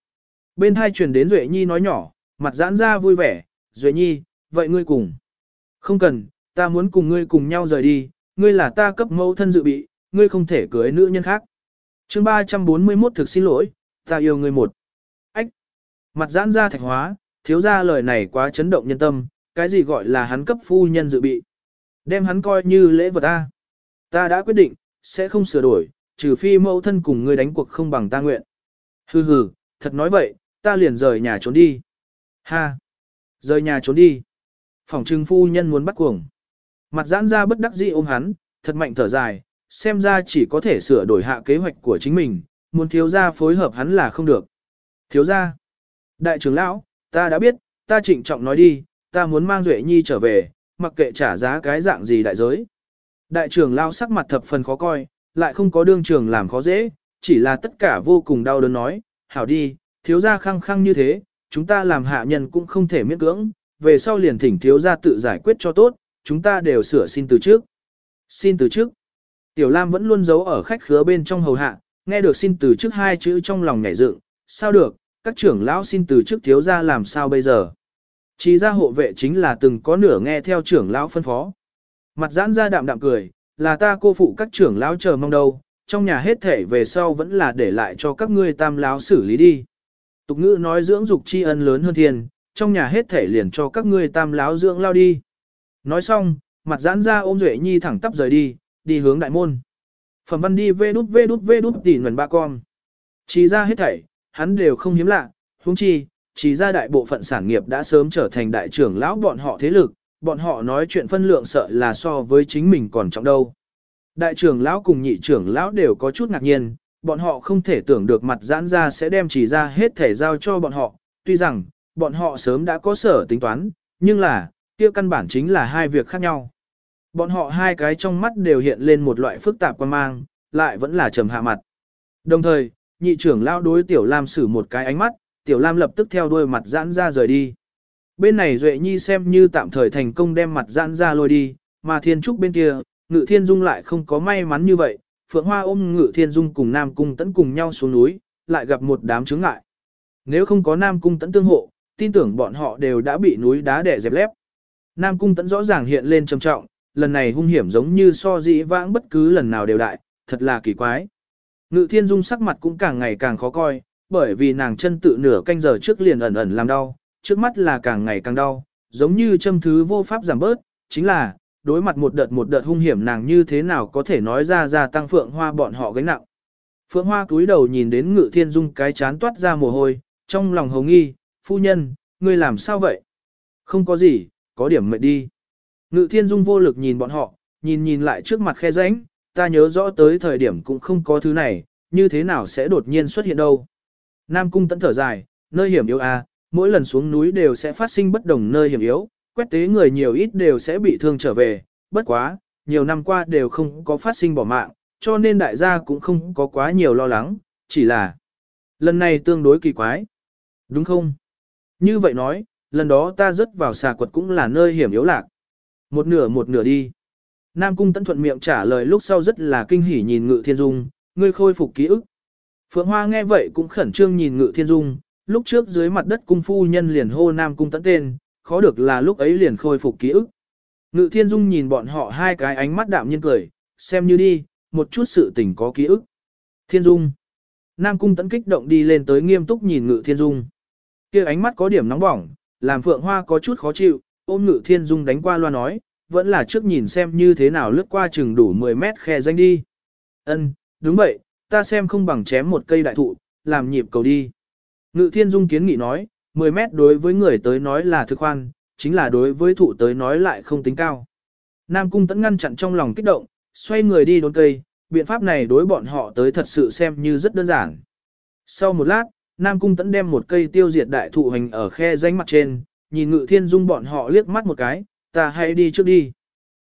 Bên hai truyền đến Duệ Nhi nói nhỏ, mặt giãn ra vui vẻ, Duệ Nhi, vậy ngươi cùng. Không cần, ta muốn cùng ngươi cùng nhau rời đi, ngươi là ta cấp mẫu thân dự bị, ngươi không thể cưới nữ nhân khác. chương 341 thực xin lỗi, ta yêu ngươi một. Ách! Mặt giãn ra thạch hóa, thiếu ra lời này quá chấn động nhân tâm, cái gì gọi là hắn cấp phu nhân dự bị. Đem hắn coi như lễ vật ta. Ta đã quyết định, sẽ không sửa đổi, trừ phi mẫu thân cùng ngươi đánh cuộc không bằng ta nguyện. Hừ hừ, thật nói vậy, ta liền rời nhà trốn đi. Ha! Rời nhà trốn đi. Phòng trưng phu nhân muốn bắt cuồng. Mặt giãn ra bất đắc dĩ ôm hắn, thật mạnh thở dài, xem ra chỉ có thể sửa đổi hạ kế hoạch của chính mình, muốn thiếu gia phối hợp hắn là không được. Thiếu gia. Đại trưởng lão, ta đã biết, ta trịnh trọng nói đi, ta muốn mang Duệ Nhi trở về, mặc kệ trả giá cái dạng gì đại giới. Đại trưởng lão sắc mặt thập phần khó coi, lại không có đương trường làm khó dễ, chỉ là tất cả vô cùng đau đớn nói, hảo đi, thiếu gia khăng khăng như thế, chúng ta làm hạ nhân cũng không thể miễn cưỡng, về sau liền thỉnh thiếu gia tự giải quyết cho tốt, chúng ta đều sửa xin từ trước. Xin từ trước. Tiểu Lam vẫn luôn giấu ở khách khứa bên trong hầu hạ, nghe được xin từ trước hai chữ trong lòng nhảy dựng, sao được, các trưởng lão xin từ trước thiếu gia làm sao bây giờ. Chỉ ra hộ vệ chính là từng có nửa nghe theo trưởng lão phân phó. Mặt giãn ra đạm đạm cười, là ta cô phụ các trưởng lão chờ mong đâu, trong nhà hết thể về sau vẫn là để lại cho các ngươi tam lão xử lý đi. Tục ngữ nói dưỡng dục tri ân lớn hơn thiên, trong nhà hết thể liền cho các ngươi tam lão dưỡng lao đi. Nói xong, mặt giãn ra ôm Duệ Nhi thẳng tắp rời đi, đi hướng đại môn. Phẩm văn đi vê đút vê đút vê đút tỉ nguồn ba con. Chỉ ra hết thảy, hắn đều không hiếm lạ, huống chi, chỉ ra đại bộ phận sản nghiệp đã sớm trở thành đại trưởng lão bọn họ thế lực, bọn họ nói chuyện phân lượng sợ là so với chính mình còn trọng đâu. Đại trưởng lão cùng nhị trưởng lão đều có chút ngạc nhiên, bọn họ không thể tưởng được mặt giãn ra sẽ đem chỉ ra hết thể giao cho bọn họ, tuy rằng, bọn họ sớm đã có sở tính toán, nhưng là, kia căn bản chính là hai việc khác nhau. Bọn họ hai cái trong mắt đều hiện lên một loại phức tạp quan mang, lại vẫn là trầm hạ mặt. Đồng thời, nhị trưởng lão đối tiểu lam sử một cái ánh mắt, tiểu lam lập tức theo đuôi mặt giãn ra rời đi. Bên này Duệ Nhi xem như tạm thời thành công đem mặt giãn ra lôi đi, mà thiên trúc bên kia, ngự thiên dung lại không có may mắn như vậy, phượng hoa ôm ngự thiên dung cùng nam cung tẫn cùng nhau xuống núi, lại gặp một đám chướng ngại. Nếu không có nam cung tẫn tương hộ, tin tưởng bọn họ đều đã bị núi đá đè dẹp lép. Nam cung tẫn rõ ràng hiện lên trầm trọng, lần này hung hiểm giống như so dĩ vãng bất cứ lần nào đều đại, thật là kỳ quái. Ngự thiên dung sắc mặt cũng càng ngày càng khó coi, bởi vì nàng chân tự nửa canh giờ trước liền ẩn ẩn làm đau, trước mắt là càng ngày càng đau, giống như châm thứ vô pháp giảm bớt, chính là, đối mặt một đợt một đợt hung hiểm nàng như thế nào có thể nói ra ra tăng phượng hoa bọn họ gánh nặng. Phượng hoa cúi đầu nhìn đến ngự thiên dung cái chán toát ra mồ hôi, trong lòng hồng nghi, phu nhân, ngươi làm sao vậy? Không có gì, có điểm mệt đi. Ngự thiên dung vô lực nhìn bọn họ, nhìn nhìn lại trước mặt khe rãnh, ta nhớ rõ tới thời điểm cũng không có thứ này, như thế nào sẽ đột nhiên xuất hiện đâu. Nam cung tận thở dài, nơi hiểm yếu à, mỗi lần xuống núi đều sẽ phát sinh bất đồng nơi hiểm yếu, quét tế người nhiều ít đều sẽ bị thương trở về, bất quá, nhiều năm qua đều không có phát sinh bỏ mạng, cho nên đại gia cũng không có quá nhiều lo lắng, chỉ là lần này tương đối kỳ quái. Đúng không? Như vậy nói, lần đó ta rớt vào xà quật cũng là nơi hiểm yếu lạc. Một nửa một nửa đi. Nam Cung tẫn thuận miệng trả lời lúc sau rất là kinh hỉ nhìn Ngự Thiên Dung, ngươi khôi phục ký ức. Phượng Hoa nghe vậy cũng khẩn trương nhìn Ngự Thiên Dung, lúc trước dưới mặt đất cung phu nhân liền hô Nam Cung Tấn tên, khó được là lúc ấy liền khôi phục ký ức. Ngự Thiên Dung nhìn bọn họ hai cái ánh mắt đạm nhiên cười, xem như đi, một chút sự tình có ký ức. Thiên Dung. Nam Cung Tấn kích động đi lên tới nghiêm túc nhìn Ngự Thiên Dung. kia ánh mắt có điểm nóng bỏng, làm Phượng Hoa có chút khó chịu, ôm Ngự Thiên Dung đánh qua loa nói, vẫn là trước nhìn xem như thế nào lướt qua chừng đủ 10 mét khe danh đi. Ân, đúng vậy, ta xem không bằng chém một cây đại thụ, làm nhịp cầu đi. Ngự Thiên Dung kiến nghị nói, 10 mét đối với người tới nói là thực khoan, chính là đối với thụ tới nói lại không tính cao. Nam Cung tẫn ngăn chặn trong lòng kích động, xoay người đi đốn cây, biện pháp này đối bọn họ tới thật sự xem như rất đơn giản. Sau một lát, Nam Cung tẫn đem một cây tiêu diệt đại thụ hành ở khe danh mặt trên, nhìn Ngự Thiên Dung bọn họ liếc mắt một cái, ta hãy đi trước đi.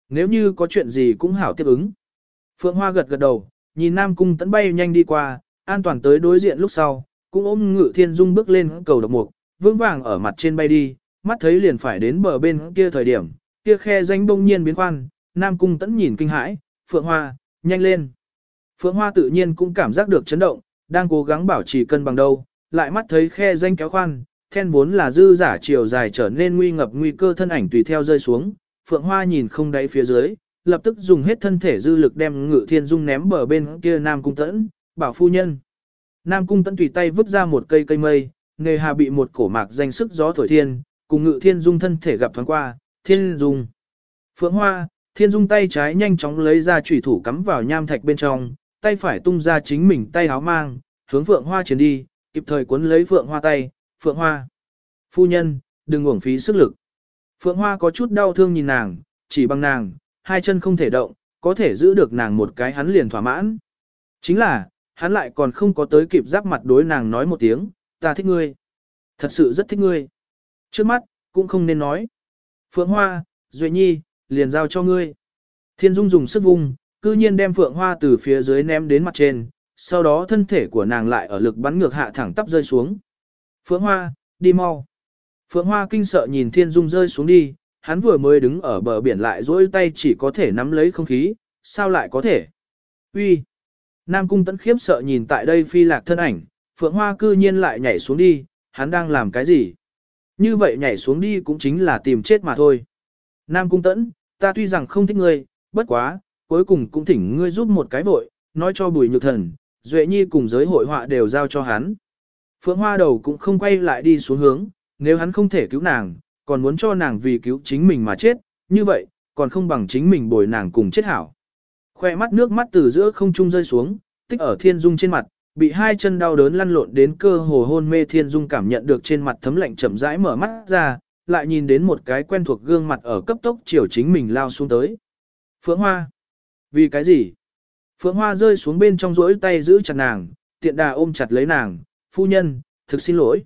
Nếu như có chuyện gì cũng hảo tiếp ứng. Phượng Hoa gật gật đầu, nhìn Nam Cung tấn bay nhanh đi qua, an toàn tới đối diện lúc sau, cũng ôm Ngự Thiên Dung bước lên cầu độc mục, vững vàng ở mặt trên bay đi, mắt thấy liền phải đến bờ bên kia thời điểm, kia khe danh bông nhiên biến khoan, Nam Cung Tấn nhìn kinh hãi, Phượng Hoa, nhanh lên. Phượng Hoa tự nhiên cũng cảm giác được chấn động, đang cố gắng bảo trì cân bằng đâu, lại mắt thấy khe danh kéo khoan, then vốn là dư giả chiều dài trở nên nguy ngập nguy cơ thân ảnh tùy theo rơi xuống, Phượng Hoa nhìn không đáy phía dưới, lập tức dùng hết thân thể dư lực đem Ngự Thiên Dung ném bờ bên kia Nam Cung Tẫn, bảo phu nhân. Nam Cung Tẫn tùy tay vứt ra một cây cây mây, nghề hà bị một cổ mạc danh sức gió thổi thiên, cùng Ngự Thiên Dung thân thể gặp thoáng qua, Thiên Dung. Phượng Hoa, Thiên Dung tay trái nhanh chóng lấy ra chủy thủ cắm vào nham thạch bên trong, tay phải tung ra chính mình tay háo mang, hướng Phượng Hoa chuyển đi, kịp thời cuốn lấy Phượng Hoa tay, Phượng Hoa. Phu nhân, đừng uổng phí sức lực. Phượng Hoa có chút đau thương nhìn nàng, chỉ bằng nàng, hai chân không thể động, có thể giữ được nàng một cái hắn liền thỏa mãn. Chính là, hắn lại còn không có tới kịp giáp mặt đối nàng nói một tiếng, ta thích ngươi. Thật sự rất thích ngươi. Trước mắt, cũng không nên nói. Phượng Hoa, Duệ Nhi, liền giao cho ngươi. Thiên Dung dùng sức vung, cư nhiên đem Phượng Hoa từ phía dưới ném đến mặt trên, sau đó thân thể của nàng lại ở lực bắn ngược hạ thẳng tắp rơi xuống. Phượng Hoa, đi mau. Phượng Hoa kinh sợ nhìn Thiên Dung rơi xuống đi, hắn vừa mới đứng ở bờ biển lại dỗi tay chỉ có thể nắm lấy không khí, sao lại có thể? Uy. Nam Cung Tấn khiếp sợ nhìn tại đây phi lạc thân ảnh, Phượng Hoa cư nhiên lại nhảy xuống đi, hắn đang làm cái gì? Như vậy nhảy xuống đi cũng chính là tìm chết mà thôi. Nam Cung Tẫn, ta tuy rằng không thích ngươi, bất quá, cuối cùng cũng thỉnh ngươi giúp một cái vội, nói cho Bùi Nhược Thần, Duệ Nhi cùng giới hội họa đều giao cho hắn. Phượng Hoa đầu cũng không quay lại đi xuống hướng, nếu hắn không thể cứu nàng, còn muốn cho nàng vì cứu chính mình mà chết, như vậy, còn không bằng chính mình bồi nàng cùng chết hảo. Khoe mắt nước mắt từ giữa không trung rơi xuống, tích ở thiên dung trên mặt, bị hai chân đau đớn lăn lộn đến cơ hồ hôn mê thiên dung cảm nhận được trên mặt thấm lạnh chậm rãi mở mắt ra, lại nhìn đến một cái quen thuộc gương mặt ở cấp tốc chiều chính mình lao xuống tới. Phượng Hoa. Vì cái gì? Phượng Hoa rơi xuống bên trong rỗi tay giữ chặt nàng, tiện đà ôm chặt lấy nàng, phu nhân, thực xin lỗi.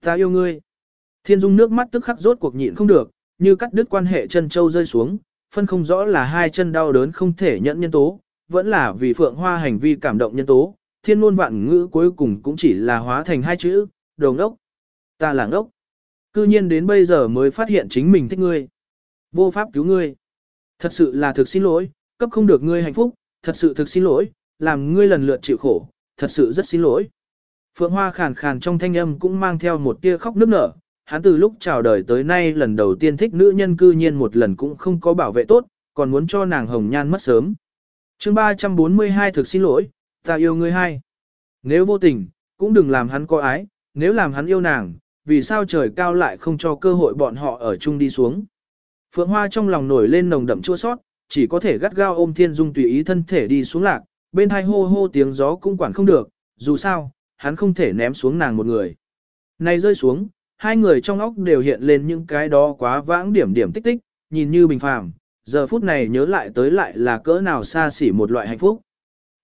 Ta yêu ngươi. Thiên dung nước mắt tức khắc rốt cuộc nhịn không được, như cắt đứt quan hệ chân châu rơi xuống, phân không rõ là hai chân đau đớn không thể nhận nhân tố, vẫn là vì Phượng Hoa hành vi cảm động nhân tố, thiên luôn vạn ngữ cuối cùng cũng chỉ là hóa thành hai chữ, đồ ngốc. Ta là ngốc. Cư nhiên đến bây giờ mới phát hiện chính mình thích ngươi. Vô pháp cứu ngươi. Thật sự là thực xin lỗi, cấp không được ngươi hạnh phúc, thật sự thực xin lỗi, làm ngươi lần lượt chịu khổ, thật sự rất xin lỗi. Phượng Hoa khàn khàn trong thanh âm cũng mang theo một tia khóc nức nở, hắn từ lúc chào đời tới nay lần đầu tiên thích nữ nhân cư nhiên một lần cũng không có bảo vệ tốt, còn muốn cho nàng hồng nhan mất sớm. chương 342 thực xin lỗi, ta yêu ngươi hai. Nếu vô tình, cũng đừng làm hắn có ái, nếu làm hắn yêu nàng, vì sao trời cao lại không cho cơ hội bọn họ ở chung đi xuống. Phượng Hoa trong lòng nổi lên nồng đậm chua sót, chỉ có thể gắt gao ôm Thiên Dung tùy ý thân thể đi xuống lạc, bên hai hô hô tiếng gió cũng quản không được, dù sao, hắn không thể ném xuống nàng một người. Này rơi xuống, hai người trong óc đều hiện lên những cái đó quá vãng điểm điểm tích tích, nhìn như bình phàm, giờ phút này nhớ lại tới lại là cỡ nào xa xỉ một loại hạnh phúc.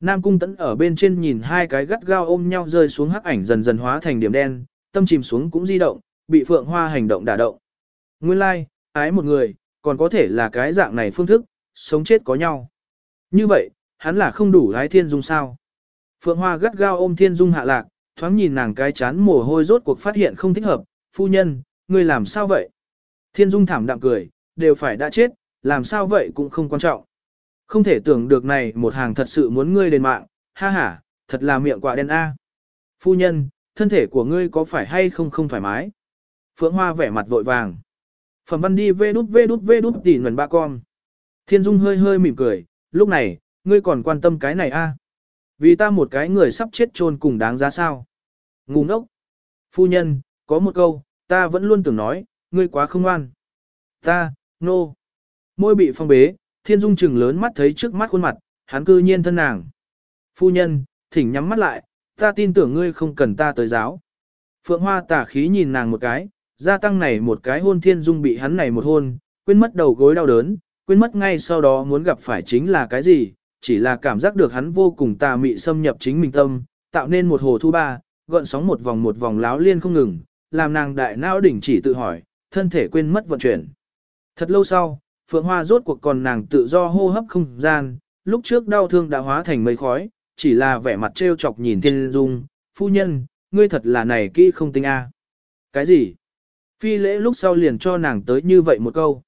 Nam Cung Tấn ở bên trên nhìn hai cái gắt gao ôm nhau rơi xuống hắc ảnh dần dần hóa thành điểm đen, tâm chìm xuống cũng di động, bị Phượng Hoa hành động đả động. Nguyên lai, like, ái một người, còn có thể là cái dạng này phương thức, sống chết có nhau. Như vậy, hắn là không đủ ái Thiên Dung sao? Phượng Hoa gắt gao ôm Thiên Dung hạ lạc, thoáng nhìn nàng cái chán mồ hôi rốt cuộc phát hiện không thích hợp, phu nhân, ngươi làm sao vậy? Thiên Dung thảm đạm cười, đều phải đã chết, làm sao vậy cũng không quan trọng. Không thể tưởng được này một hàng thật sự muốn ngươi đền mạng, ha ha, thật là miệng quả đen a. Phu nhân, thân thể của ngươi có phải hay không không thoải mái? Phượng Hoa vẻ mặt vội vàng. Phẩm văn đi vê đút vê đút vê đút tỉ nguồn ba con. Thiên Dung hơi hơi mỉm cười, lúc này, ngươi còn quan tâm cái này a? Vì ta một cái người sắp chết chôn cùng đáng giá sao? Ngu ngốc. Phu nhân, có một câu, ta vẫn luôn tưởng nói, ngươi quá không ngoan. Ta, nô. No. Môi bị phong bế, thiên dung chừng lớn mắt thấy trước mắt khuôn mặt, hắn cư nhiên thân nàng. Phu nhân, thỉnh nhắm mắt lại, ta tin tưởng ngươi không cần ta tới giáo. Phượng Hoa tả khí nhìn nàng một cái, gia tăng này một cái hôn thiên dung bị hắn này một hôn, quên mất đầu gối đau đớn, quên mất ngay sau đó muốn gặp phải chính là cái gì, chỉ là cảm giác được hắn vô cùng tà mị xâm nhập chính mình tâm, tạo nên một hồ thu ba, gợn sóng một vòng một vòng láo liên không ngừng, làm nàng đại não đỉnh chỉ tự hỏi, thân thể quên mất vận chuyển. Thật lâu sau, Phượng Hoa rốt cuộc còn nàng tự do hô hấp không gian, lúc trước đau thương đã hóa thành mây khói, chỉ là vẻ mặt trêu chọc nhìn Thiên Dung, phu nhân, ngươi thật là này kỹ không tinh a. Cái gì? Phi lễ lúc sau liền cho nàng tới như vậy một câu.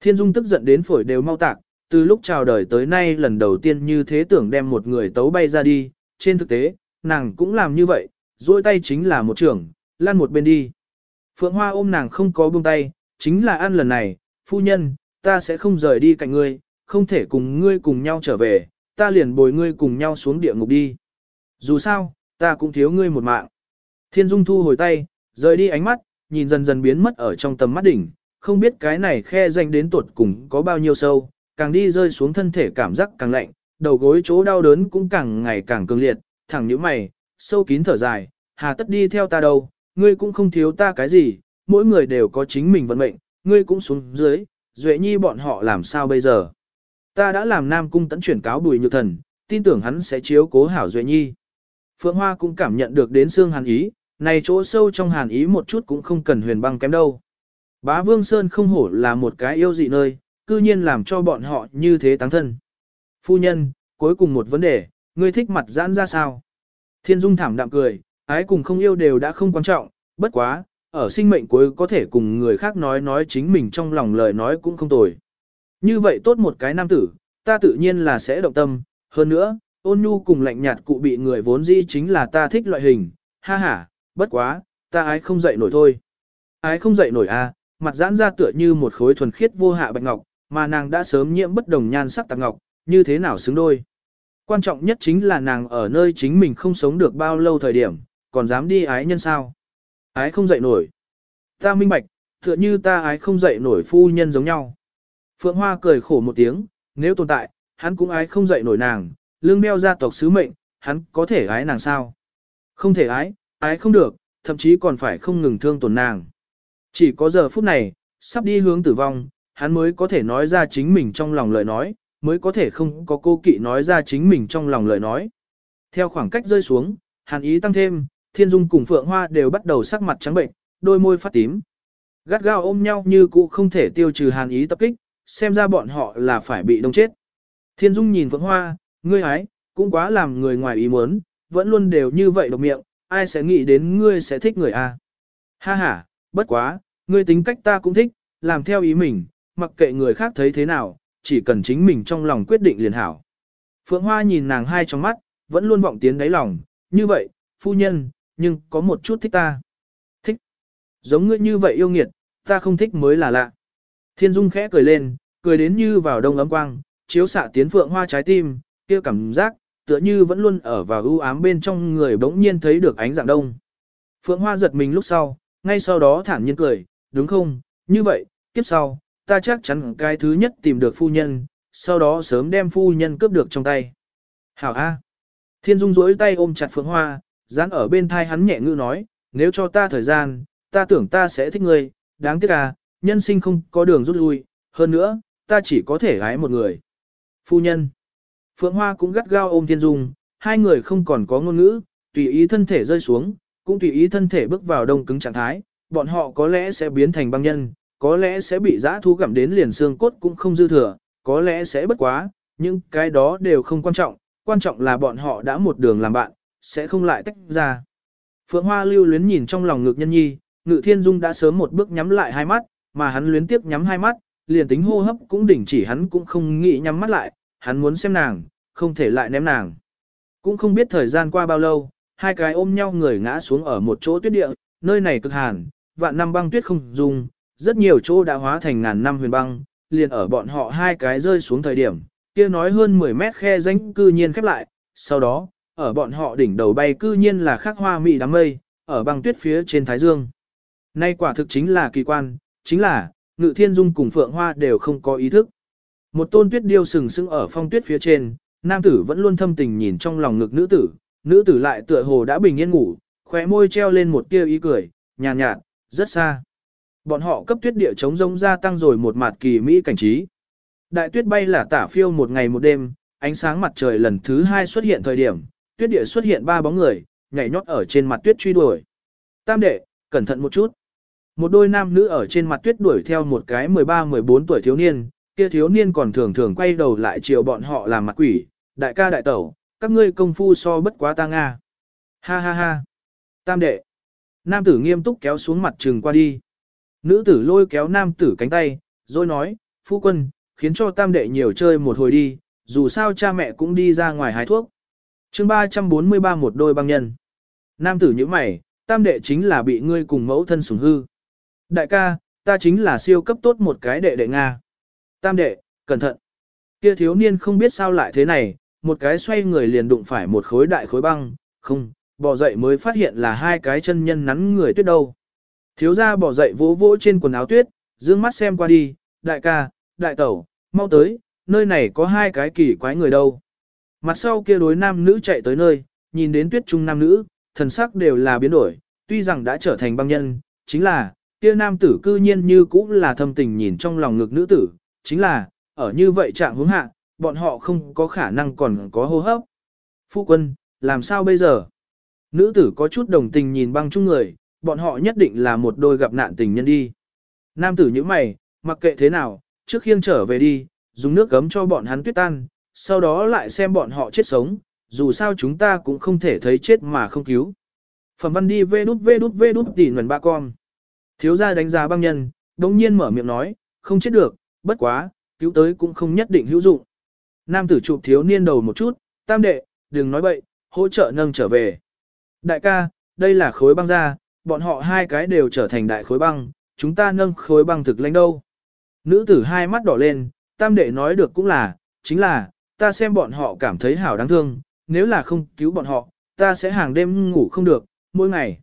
Thiên Dung tức giận đến phổi đều mau tạc, từ lúc chào đời tới nay lần đầu tiên như thế tưởng đem một người tấu bay ra đi, trên thực tế, nàng cũng làm như vậy, duỗi tay chính là một trưởng, lan một bên đi. Phượng Hoa ôm nàng không có buông tay, chính là ăn lần này, phu nhân, ta sẽ không rời đi cạnh ngươi, không thể cùng ngươi cùng nhau trở về, ta liền bồi ngươi cùng nhau xuống địa ngục đi. Dù sao, ta cũng thiếu ngươi một mạng. Thiên Dung thu hồi tay, rời đi ánh mắt, nhìn dần dần biến mất ở trong tầm mắt đỉnh, không biết cái này khe danh đến tuột cùng có bao nhiêu sâu, càng đi rơi xuống thân thể cảm giác càng lạnh, đầu gối chỗ đau đớn cũng càng ngày càng cường liệt, thẳng như mày, sâu kín thở dài, hà tất đi theo ta đâu, ngươi cũng không thiếu ta cái gì, mỗi người đều có chính mình vận mệnh, ngươi cũng xuống dưới, Duệ Nhi bọn họ làm sao bây giờ? Ta đã làm Nam Cung tấn chuyển cáo Bùi Nhược Thần, tin tưởng hắn sẽ chiếu cố hảo Duệ Nhi. Phượng Hoa cũng cảm nhận được đến xương hàn ý, này chỗ sâu trong hàn ý một chút cũng không cần huyền băng kém đâu. Bá Vương Sơn không hổ là một cái yêu dị nơi, cư nhiên làm cho bọn họ như thế tăng thân. Phu nhân, cuối cùng một vấn đề, ngươi thích mặt giãn ra sao? Thiên Dung thảm đạm cười, ái cùng không yêu đều đã không quan trọng, bất quá, ở sinh mệnh cuối có thể cùng người khác nói nói chính mình trong lòng lời nói cũng không tồi. Như vậy tốt một cái nam tử, ta tự nhiên là sẽ động tâm, hơn nữa, ôn nhu cùng lạnh nhạt cụ bị người vốn dĩ chính là ta thích loại hình, ha ha, bất quá, ta ái không dậy nổi thôi. Ái không dậy nổi à, mặt giãn ra tựa như một khối thuần khiết vô hạ bạch ngọc, mà nàng đã sớm nhiễm bất đồng nhan sắc tạp ngọc, như thế nào xứng đôi. Quan trọng nhất chính là nàng ở nơi chính mình không sống được bao lâu thời điểm, còn dám đi ái nhân sao. Ái không dậy nổi. Ta minh bạch, tựa như ta ái không dậy nổi phu nhân giống nhau. Phượng Hoa cười khổ một tiếng, nếu tồn tại, hắn cũng ái không dậy nổi nàng, lương đeo gia tộc sứ mệnh, hắn có thể ái nàng sao? Không thể ái, ái không được, thậm chí còn phải không ngừng thương tổn nàng. Chỉ có giờ phút này, sắp đi hướng tử vong, hắn mới có thể nói ra chính mình trong lòng lời nói, mới có thể không có cô kỵ nói ra chính mình trong lòng lời nói. Theo khoảng cách rơi xuống, hàn ý tăng thêm, thiên dung cùng phượng hoa đều bắt đầu sắc mặt trắng bệnh, đôi môi phát tím. Gắt gao ôm nhau như cũ không thể tiêu trừ hàn ý tập kích, xem ra bọn họ là phải bị đông chết. Thiên dung nhìn phượng hoa, ngươi ái, cũng quá làm người ngoài ý muốn, vẫn luôn đều như vậy độc miệng, ai sẽ nghĩ đến ngươi sẽ thích người a? Ha ha, bất quá, ngươi tính cách ta cũng thích, làm theo ý mình, mặc kệ người khác thấy thế nào, chỉ cần chính mình trong lòng quyết định liền hảo. Phượng Hoa nhìn nàng hai trong mắt, vẫn luôn vọng tiến đáy lòng, như vậy, phu nhân, nhưng có một chút thích ta. Thích. Giống ngươi như vậy yêu nghiệt, ta không thích mới là lạ. Thiên Dung khẽ cười lên, cười đến như vào đông ấm quang, chiếu xạ tiến Phượng Hoa trái tim, kia cảm giác, tựa như vẫn luôn ở vào ưu ám bên trong người bỗng nhiên thấy được ánh dạng đông. Phượng Hoa giật mình lúc sau, ngay sau đó thản nhiên cười, đúng không, như vậy, kiếp sau, ta chắc chắn cái thứ nhất tìm được phu nhân, sau đó sớm đem phu nhân cướp được trong tay. Hảo A. Thiên Dung duỗi tay ôm chặt Phượng Hoa, dán ở bên thai hắn nhẹ ngữ nói, nếu cho ta thời gian, ta tưởng ta sẽ thích ngươi, đáng tiếc à, nhân sinh không có đường rút lui, hơn nữa, ta chỉ có thể gái một người. Phu nhân. Phượng Hoa cũng gắt gao ôm Thiên Dung, hai người không còn có ngôn ngữ, tùy ý thân thể rơi xuống, cũng tùy ý thân thể bước vào đông cứng trạng thái, bọn họ có lẽ sẽ biến thành băng nhân, có lẽ sẽ bị giã thú gặm đến liền xương cốt cũng không dư thừa, có lẽ sẽ bất quá, nhưng cái đó đều không quan trọng, quan trọng là bọn họ đã một đường làm bạn, sẽ không lại tách ra. Phượng Hoa lưu luyến nhìn trong lòng ngực nhân nhi, ngự thiên dung đã sớm một bước nhắm lại hai mắt, mà hắn luyến tiếp nhắm hai mắt, liền tính hô hấp cũng đỉnh chỉ hắn cũng không nghĩ nhắm mắt lại, hắn muốn xem nàng, không thể lại ném nàng. Cũng không biết thời gian qua bao lâu, hai cái ôm nhau người ngã xuống ở một chỗ tuyết địa, nơi này cực hàn, vạn năm băng tuyết không dùng, rất nhiều chỗ đã hóa thành ngàn năm huyền băng, liền ở bọn họ hai cái rơi xuống thời điểm, kia nói hơn 10 mét khe danh cư nhiên khép lại, sau đó, ở bọn họ đỉnh đầu bay cư nhiên là khắc hoa mị đám mây, ở băng tuyết phía trên Thái Dương. Nay quả thực chính là kỳ quan, chính là, Ngự Thiên Dung cùng Phượng Hoa đều không có ý thức. Một tôn tuyết điêu sừng sững ở phong tuyết phía trên, nam tử vẫn luôn thâm tình nhìn trong lòng ngực nữ tử, nữ tử lại tựa hồ đã bình yên ngủ, khóe môi treo lên một tia ý cười, nhàn nhạt, nhạt, rất xa. Bọn họ cấp tuyết địa chống rông gia tăng rồi một mặt kỳ mỹ cảnh trí. Đại tuyết bay là tả phiêu một ngày một đêm, ánh sáng mặt trời lần thứ hai xuất hiện thời điểm, tuyết địa xuất hiện ba bóng người, nhảy nhót ở trên mặt tuyết truy đuổi. Tam đệ, cẩn thận một chút. Một đôi nam nữ ở trên mặt tuyết đuổi theo một cái 13-14 tuổi thiếu niên, kia thiếu niên còn thường thường quay đầu lại chiều bọn họ làm mặt quỷ, đại ca đại tẩu, các ngươi công phu so bất quá ta Nga. Ha ha ha. Tam đệ. Nam tử nghiêm túc kéo xuống mặt trừng qua đi. Nữ tử lôi kéo nam tử cánh tay, rồi nói, phu quân, khiến cho tam đệ nhiều chơi một hồi đi, dù sao cha mẹ cũng đi ra ngoài hái thuốc chương 343 một đôi băng nhân. Nam tử như mày, tam đệ chính là bị ngươi cùng mẫu thân sủng hư. Đại ca, ta chính là siêu cấp tốt một cái đệ đệ Nga. Tam đệ, cẩn thận. Kia thiếu niên không biết sao lại thế này, một cái xoay người liền đụng phải một khối đại khối băng, không, bò dậy mới phát hiện là hai cái chân nhân nắn người tuyết đâu. Thiếu gia bò dậy vỗ vỗ trên quần áo tuyết, dương mắt xem qua đi, đại ca, đại tẩu, mau tới, nơi này có hai cái kỳ quái người đâu. Mặt sau kia đối nam nữ chạy tới nơi, nhìn đến tuyết trung nam nữ, thần sắc đều là biến đổi, tuy rằng đã trở thành băng nhân, chính là, kia nam tử cư nhiên như cũng là thâm tình nhìn trong lòng ngực nữ tử, chính là, ở như vậy trạng hướng hạ, bọn họ không có khả năng còn có hô hấp. Phu quân, làm sao bây giờ? Nữ tử có chút đồng tình nhìn băng chung người, bọn họ nhất định là một đôi gặp nạn tình nhân đi. Nam tử như mày, mặc kệ thế nào, trước khiêng trở về đi, dùng nước gấm cho bọn hắn tuyết tan, sau đó lại xem bọn họ chết sống, dù sao chúng ta cũng không thể thấy chết mà không cứu. Phẩm văn đi vê đút vê đút vê đút tỉ nguồn ba con. Thiếu gia đánh giá băng nhân, đồng nhiên mở miệng nói, không chết được, bất quá, cứu tới cũng không nhất định hữu dụng. Nam tử chụp thiếu niên đầu một chút, tam đệ, đừng nói bậy, hỗ trợ nâng trở về. Đại ca, đây là khối băng ra, bọn họ hai cái đều trở thành đại khối băng, chúng ta nâng khối băng thực lãnh đâu. Nữ tử hai mắt đỏ lên, tam đệ nói được cũng là, chính là, ta xem bọn họ cảm thấy hảo đáng thương, nếu là không cứu bọn họ, ta sẽ hàng đêm ngủ không được, mỗi ngày.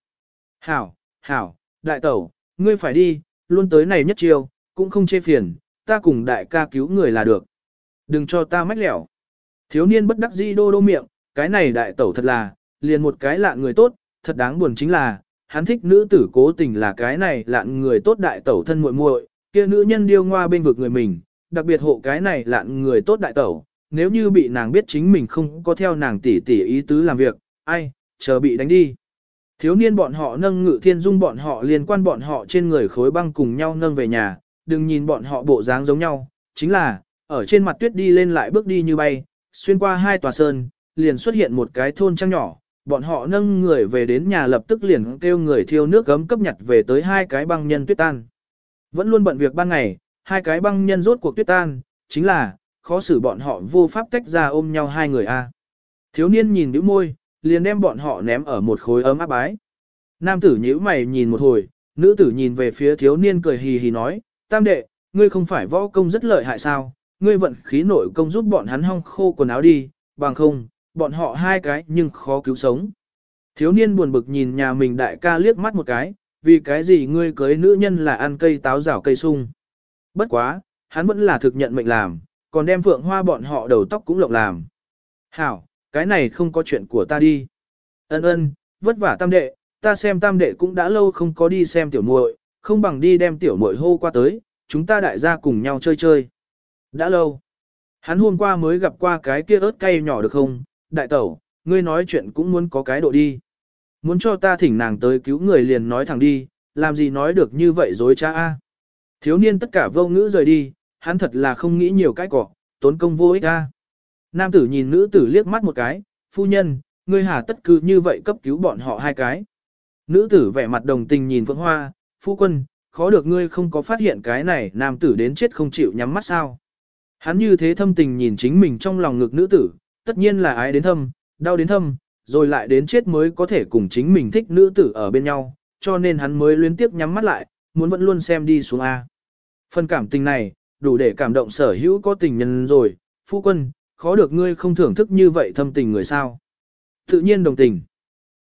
Hảo, hảo, đại tẩu, ngươi phải đi, luôn tới này nhất chiêu, cũng không chê phiền, ta cùng đại ca cứu người là được. Đừng cho ta mách lẻo. Thiếu niên bất đắc dĩ đô đô miệng, cái này đại tẩu thật là, liền một cái lạ người tốt, thật đáng buồn chính là, hắn thích nữ tử cố tình là cái này lạn người tốt đại tẩu thân muội muội, kia nữ nhân điêu ngoa bên vực người mình, đặc biệt hộ cái này lạn người tốt đại tẩu, nếu như bị nàng biết chính mình không có theo nàng tỷ tỷ ý tứ làm việc, ai, chờ bị đánh đi. Thiếu niên bọn họ nâng ngự thiên dung bọn họ liên quan bọn họ trên người khối băng cùng nhau nâng về nhà, đừng nhìn bọn họ bộ dáng giống nhau, chính là, ở trên mặt tuyết đi lên lại bước đi như bay, xuyên qua hai tòa sơn, liền xuất hiện một cái thôn trăng nhỏ, bọn họ nâng người về đến nhà lập tức liền kêu người thiêu nước gấm cấp nhặt về tới hai cái băng nhân tuyết tan. Vẫn luôn bận việc ban ngày, hai cái băng nhân rốt cuộc tuyết tan, chính là, khó xử bọn họ vô pháp tách ra ôm nhau hai người a. Thiếu niên nhìn bĩu môi, liền đem bọn họ ném ở một khối ấm áp bái. Nam tử nhíu mày nhìn một hồi, nữ tử nhìn về phía thiếu niên cười hì hì nói, tam đệ, ngươi không phải võ công rất lợi hại sao, ngươi vận khí nội công giúp bọn hắn hong khô quần áo đi, bằng không, bọn họ hai cái nhưng khó cứu sống. Thiếu niên buồn bực nhìn nhà mình đại ca liếc mắt một cái, vì cái gì ngươi cưới nữ nhân là ăn cây táo rào cây sung. Bất quá, hắn vẫn là thực nhận mệnh làm, còn đem phượng hoa bọn họ đầu tóc cũng lộng làm. Hảo, cái này không có chuyện của ta đi. Ân ân, vất vả tam đệ, ta xem tam đệ cũng đã lâu không có đi xem tiểu muội, không bằng đi đem tiểu muội hô qua tới, chúng ta đại gia cùng nhau chơi chơi. Đã lâu. Hắn hôm qua mới gặp qua cái kia ớt cay nhỏ được không, đại tẩu, ngươi nói chuyện cũng muốn có cái độ đi. Muốn cho ta thỉnh nàng tới cứu người liền nói thẳng đi, làm gì nói được như vậy dối cha a. Thiếu niên tất cả vô ngữ rời đi, hắn thật là không nghĩ nhiều cái cỏ, tốn công vô ích ra. Nam tử nhìn nữ tử liếc mắt một cái, phu nhân, ngươi hà tất cứ như vậy cấp cứu bọn họ hai cái. Nữ tử vẻ mặt đồng tình nhìn Phượng Hoa, phu quân, khó được ngươi không có phát hiện cái này, nam tử đến chết không chịu nhắm mắt sao. Hắn như thế thâm tình nhìn chính mình trong lòng ngực nữ tử, tất nhiên là ái đến thâm, đau đến thâm, rồi lại đến chết mới có thể cùng chính mình thích nữ tử ở bên nhau, cho nên hắn mới liên tiếp nhắm mắt lại, muốn vẫn luôn xem đi xuống A. Phần cảm tình này, đủ để cảm động sở hữu có tình nhân rồi, phu quân, khó được ngươi không thưởng thức như vậy thâm tình người sao. Tự nhiên đồng tình.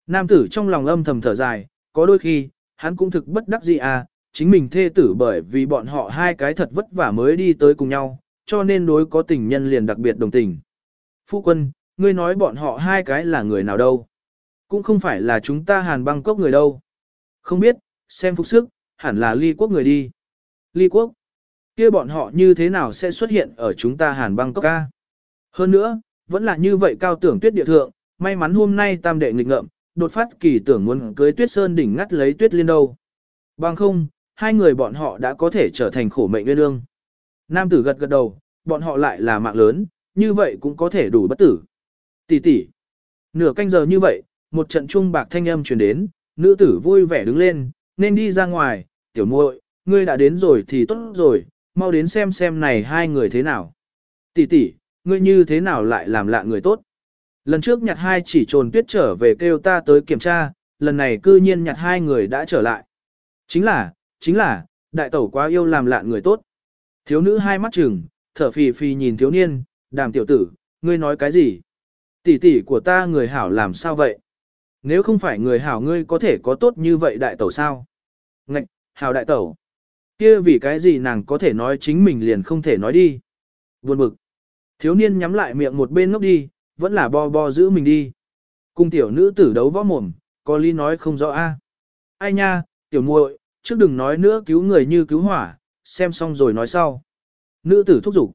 Nam tử trong lòng âm thầm thở dài, có đôi khi, hắn cũng thực bất đắc dĩ à, chính mình thê tử bởi vì bọn họ hai cái thật vất vả mới đi tới cùng nhau, cho nên đối có tình nhân liền đặc biệt đồng tình. Phu quân, ngươi nói bọn họ hai cái là người nào đâu? Cũng không phải là chúng ta hàn băng cốc người đâu. Không biết, xem phục sức, hẳn là ly quốc người đi. Ly quốc? Kia bọn họ như thế nào sẽ xuất hiện ở chúng ta hàn băng cốc ca? Hơn nữa, vẫn là như vậy cao tưởng tuyết địa thượng, may mắn hôm nay tam đệ nghịch ngợm, đột phát kỳ tưởng muốn cưới tuyết sơn đỉnh ngắt lấy tuyết liên đâu. Bằng không, hai người bọn họ đã có thể trở thành khổ mệnh nguyên ương. Nam tử gật gật đầu, bọn họ lại là mạng lớn, như vậy cũng có thể đủ bất tử. Tỷ tỷ. Nửa canh giờ như vậy, một trận chuông bạc thanh âm truyền đến, nữ tử vui vẻ đứng lên, nên đi ra ngoài, tiểu muội, ngươi đã đến rồi thì tốt rồi, mau đến xem xem này hai người thế nào. Tỷ tỷ, ngươi như thế nào lại làm lạ người tốt? Lần trước nhặt hai chỉ trồn tuyết trở về kêu ta tới kiểm tra, lần này cư nhiên nhặt hai người đã trở lại. Chính là, chính là, đại tẩu quá yêu làm lạ người tốt. Thiếu nữ hai mắt trừng, thở phì phì nhìn thiếu niên, đàm tiểu tử, ngươi nói cái gì? Tỷ tỷ của ta người hảo làm sao vậy? Nếu không phải người hảo ngươi có thể có tốt như vậy đại tẩu sao? Ngạch, hảo đại tẩu kia vì cái gì nàng có thể nói chính mình liền không thể nói đi? Buồn bực. Thiếu niên nhắm lại miệng một bên ngốc đi, vẫn là bo bo giữ mình đi. Cung tiểu nữ tử đấu võ mồm, có ly nói không rõ a. Ai nha, tiểu muội, trước đừng nói nữa cứu người như cứu hỏa, xem xong rồi nói sau. Nữ tử thúc giục.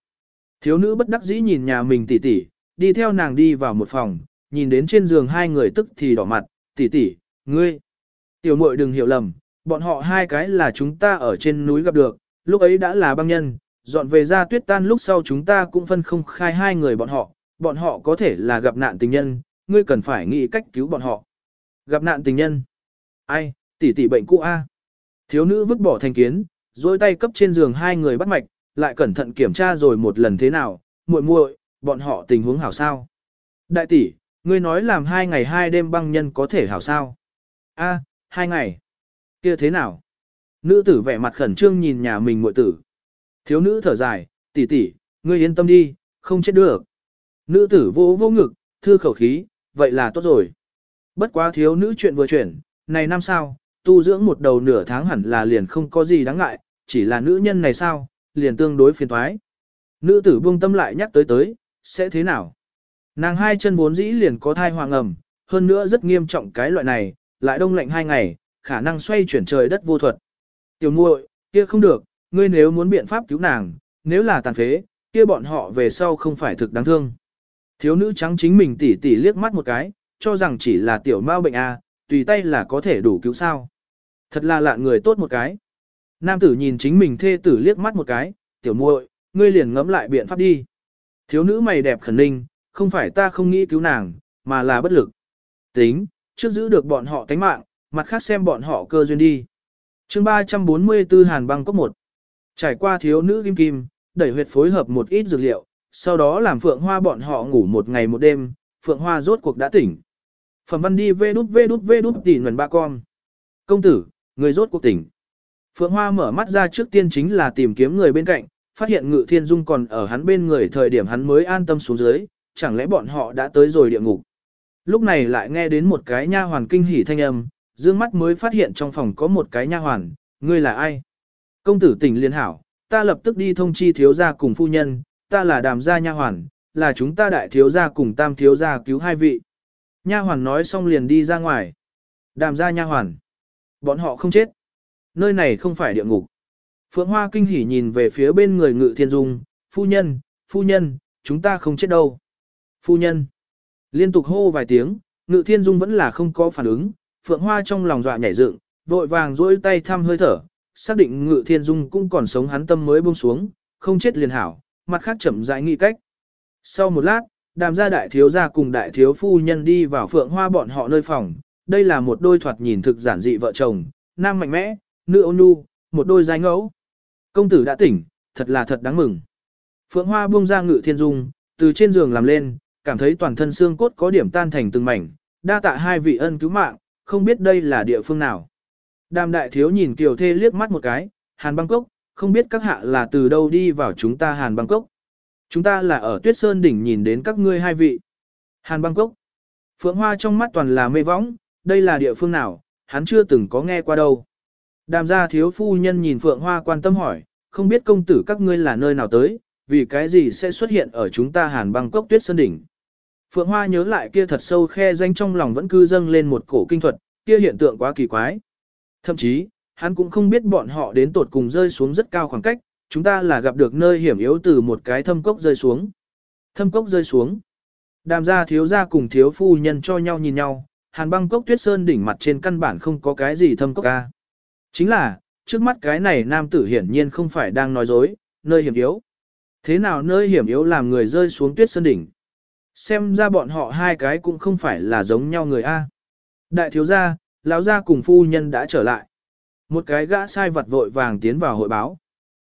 Thiếu nữ bất đắc dĩ nhìn nhà mình tỉ tỉ, đi theo nàng đi vào một phòng, nhìn đến trên giường hai người tức thì đỏ mặt, tỉ tỉ, ngươi. Tiểu muội đừng hiểu lầm, bọn họ hai cái là chúng ta ở trên núi gặp được, lúc ấy đã là băng nhân, dọn về ra tuyết tan lúc sau chúng ta cũng phân không khai hai người bọn họ, bọn họ có thể là gặp nạn tình nhân, ngươi cần phải nghĩ cách cứu bọn họ. Gặp nạn tình nhân. Ai, tỷ tỷ bệnh cũ A. Thiếu nữ vứt bỏ thành kiến, dối tay cấp trên giường hai người bắt mạch, lại cẩn thận kiểm tra rồi một lần thế nào, muội muội, bọn họ tình huống hảo sao. Đại tỷ, ngươi nói làm hai ngày hai đêm băng nhân có thể hảo sao. A, hai ngày kia thế nào? Nữ tử vẻ mặt khẩn trương nhìn nhà mình muội tử. Thiếu nữ thở dài, tỷ tỷ, ngươi yên tâm đi, không chết được. Nữ tử vô vô ngực, thư khẩu khí, vậy là tốt rồi. Bất quá thiếu nữ chuyện vừa chuyển, này năm sao, tu dưỡng một đầu nửa tháng hẳn là liền không có gì đáng ngại, chỉ là nữ nhân này sao, liền tương đối phiền thoái. Nữ tử buông tâm lại nhắc tới tới, sẽ thế nào? Nàng hai chân vốn dĩ liền có thai hoàng ẩm, hơn nữa rất nghiêm trọng cái loại này, lại đông lạnh hai ngày, khả năng xoay chuyển trời đất vô thuật. Tiểu muội, kia không được, ngươi nếu muốn biện pháp cứu nàng, nếu là tàn phế, kia bọn họ về sau không phải thực đáng thương. Thiếu nữ trắng chính mình tỉ tỉ liếc mắt một cái, cho rằng chỉ là tiểu mao bệnh A, tùy tay là có thể đủ cứu sao. Thật là lạ người tốt một cái. Nam tử nhìn chính mình thê tử liếc mắt một cái, tiểu muội, ngươi liền ngẫm lại biện pháp đi. Thiếu nữ mày đẹp khẩn ninh, không phải ta không nghĩ cứu nàng, mà là bất lực. Tính, trước giữ được bọn họ tánh mạng, mặt khác xem bọn họ cơ duyên đi. chương 344 Hàn băng cốc 1. Trải qua thiếu nữ kim kim, đẩy huyệt phối hợp một ít dược liệu, sau đó làm phượng hoa bọn họ ngủ một ngày một đêm, phượng hoa rốt cuộc đã tỉnh. Phẩm văn đi vê đút vê đút vê đút tỉ nguồn ba con. Công tử, người rốt cuộc tỉnh. Phượng Hoa mở mắt ra trước tiên chính là tìm kiếm người bên cạnh, phát hiện Ngự Thiên Dung còn ở hắn bên người thời điểm hắn mới an tâm xuống dưới, chẳng lẽ bọn họ đã tới rồi địa ngục. Lúc này lại nghe đến một cái nha hoàn kinh hỉ thanh âm, dương mắt mới phát hiện trong phòng có một cái nha hoàn, ngươi là ai? Công tử tỉnh liên hảo, ta lập tức đi thông chi thiếu gia cùng phu nhân, ta là đàm gia nha hoàn, là chúng ta đại thiếu gia cùng tam thiếu gia cứu hai vị. Nha hoàn nói xong liền đi ra ngoài. Đàm gia nha hoàn. Bọn họ không chết. Nơi này không phải địa ngục. Phượng Hoa kinh hỉ nhìn về phía bên người ngự thiên dung, phu nhân, phu nhân, chúng ta không chết đâu. Phu nhân. Liên tục hô vài tiếng, ngự thiên dung vẫn là không có phản ứng, Phượng Hoa trong lòng dọa nhảy dựng, vội vàng duỗi tay thăm hơi thở, xác định ngự thiên dung cũng còn sống hắn tâm mới buông xuống, không chết liền hảo, mặt khác chậm rãi nghĩ cách. Sau một lát, đàm gia đại thiếu gia cùng đại thiếu phu nhân đi vào Phượng Hoa bọn họ nơi phòng, đây là một đôi thoạt nhìn thực giản dị vợ chồng, nam mạnh mẽ, nữ ôn nhu, một đôi giai ngẫu. Công tử đã tỉnh, thật là thật đáng mừng. Phượng Hoa buông ra ngự thiên dung, từ trên giường làm lên, cảm thấy toàn thân xương cốt có điểm tan thành từng mảnh, đa tạ hai vị ân cứu mạng, không biết đây là địa phương nào. Đàm đại thiếu nhìn Kiều Thê liếc mắt một cái, Hàn Bangkok, không biết các hạ là từ đâu đi vào chúng ta Hàn Bangkok. Chúng ta là ở Tuyết Sơn đỉnh nhìn đến các ngươi hai vị. Hàn Bangkok. Phượng Hoa trong mắt toàn là mê võng, đây là địa phương nào, hắn chưa từng có nghe qua đâu. Đàm gia thiếu phu nhân nhìn Phượng Hoa quan tâm hỏi, không biết công tử các ngươi là nơi nào tới, vì cái gì sẽ xuất hiện ở chúng ta hàn Bangkok cốc tuyết sơn đỉnh. Phượng Hoa nhớ lại kia thật sâu khe danh trong lòng vẫn cư dâng lên một cổ kinh thuật, kia hiện tượng quá kỳ quái. Thậm chí, hắn cũng không biết bọn họ đến tột cùng rơi xuống rất cao khoảng cách, chúng ta là gặp được nơi hiểm yếu từ một cái thâm cốc rơi xuống. Thâm cốc rơi xuống. Đàm gia thiếu gia cùng thiếu phu nhân cho nhau nhìn nhau, hàn băng cốc tuyết sơn đỉnh mặt trên căn bản không có cái gì thâm cốc ca. Chính là, trước mắt cái này nam tử hiển nhiên không phải đang nói dối, nơi hiểm yếu. Thế nào nơi hiểm yếu làm người rơi xuống tuyết sơn đỉnh? Xem ra bọn họ hai cái cũng không phải là giống nhau người A. Đại thiếu gia, lão gia cùng phu nhân đã trở lại. Một cái gã sai vật vội vàng tiến vào hội báo.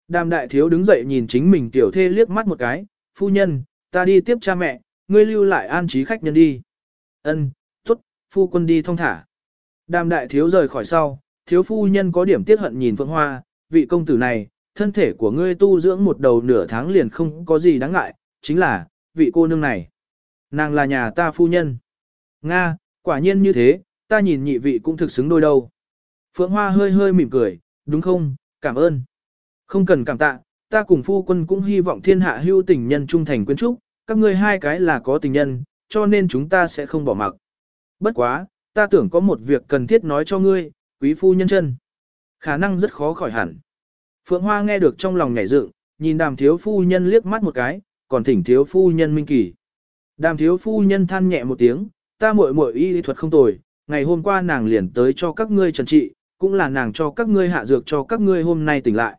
Đàm đại thiếu đứng dậy nhìn chính mình tiểu thê liếc mắt một cái, phu nhân, ta đi tiếp cha mẹ, ngươi lưu lại an trí khách nhân đi. Ân, tốt, phu quân đi thong thả. Đàm đại thiếu rời khỏi sau, thiếu phu nhân có điểm tiếc hận nhìn Phượng Hoa, vị công tử này, thân thể của ngươi tu dưỡng một đầu nửa tháng liền không có gì đáng ngại, chính là, vị cô nương này. Nàng là nhà ta phu nhân. Nga, quả nhiên như thế, ta nhìn nhị vị cũng thực xứng đôi đâu. Phượng Hoa hơi hơi mỉm cười, đúng không, cảm ơn. Không cần cảm tạ, ta cùng phu quân cũng hy vọng thiên hạ hưu tình nhân trung thành quyến trúc, các ngươi hai cái là có tình nhân, cho nên chúng ta sẽ không bỏ mặc. Bất quá, ta tưởng có một việc cần thiết nói cho ngươi, quý phu nhân chân. Khả năng rất khó khỏi hẳn. Phượng Hoa nghe được trong lòng nhảy dựng, nhìn đàm thiếu phu nhân liếc mắt một cái, còn thỉnh thiếu phu nhân minh kỳ. Đàm thiếu phu nhân than nhẹ một tiếng, ta muội muội y lý thuật không tồi, ngày hôm qua nàng liền tới cho các ngươi trần trị, cũng là nàng cho các ngươi hạ dược cho các ngươi hôm nay tỉnh lại.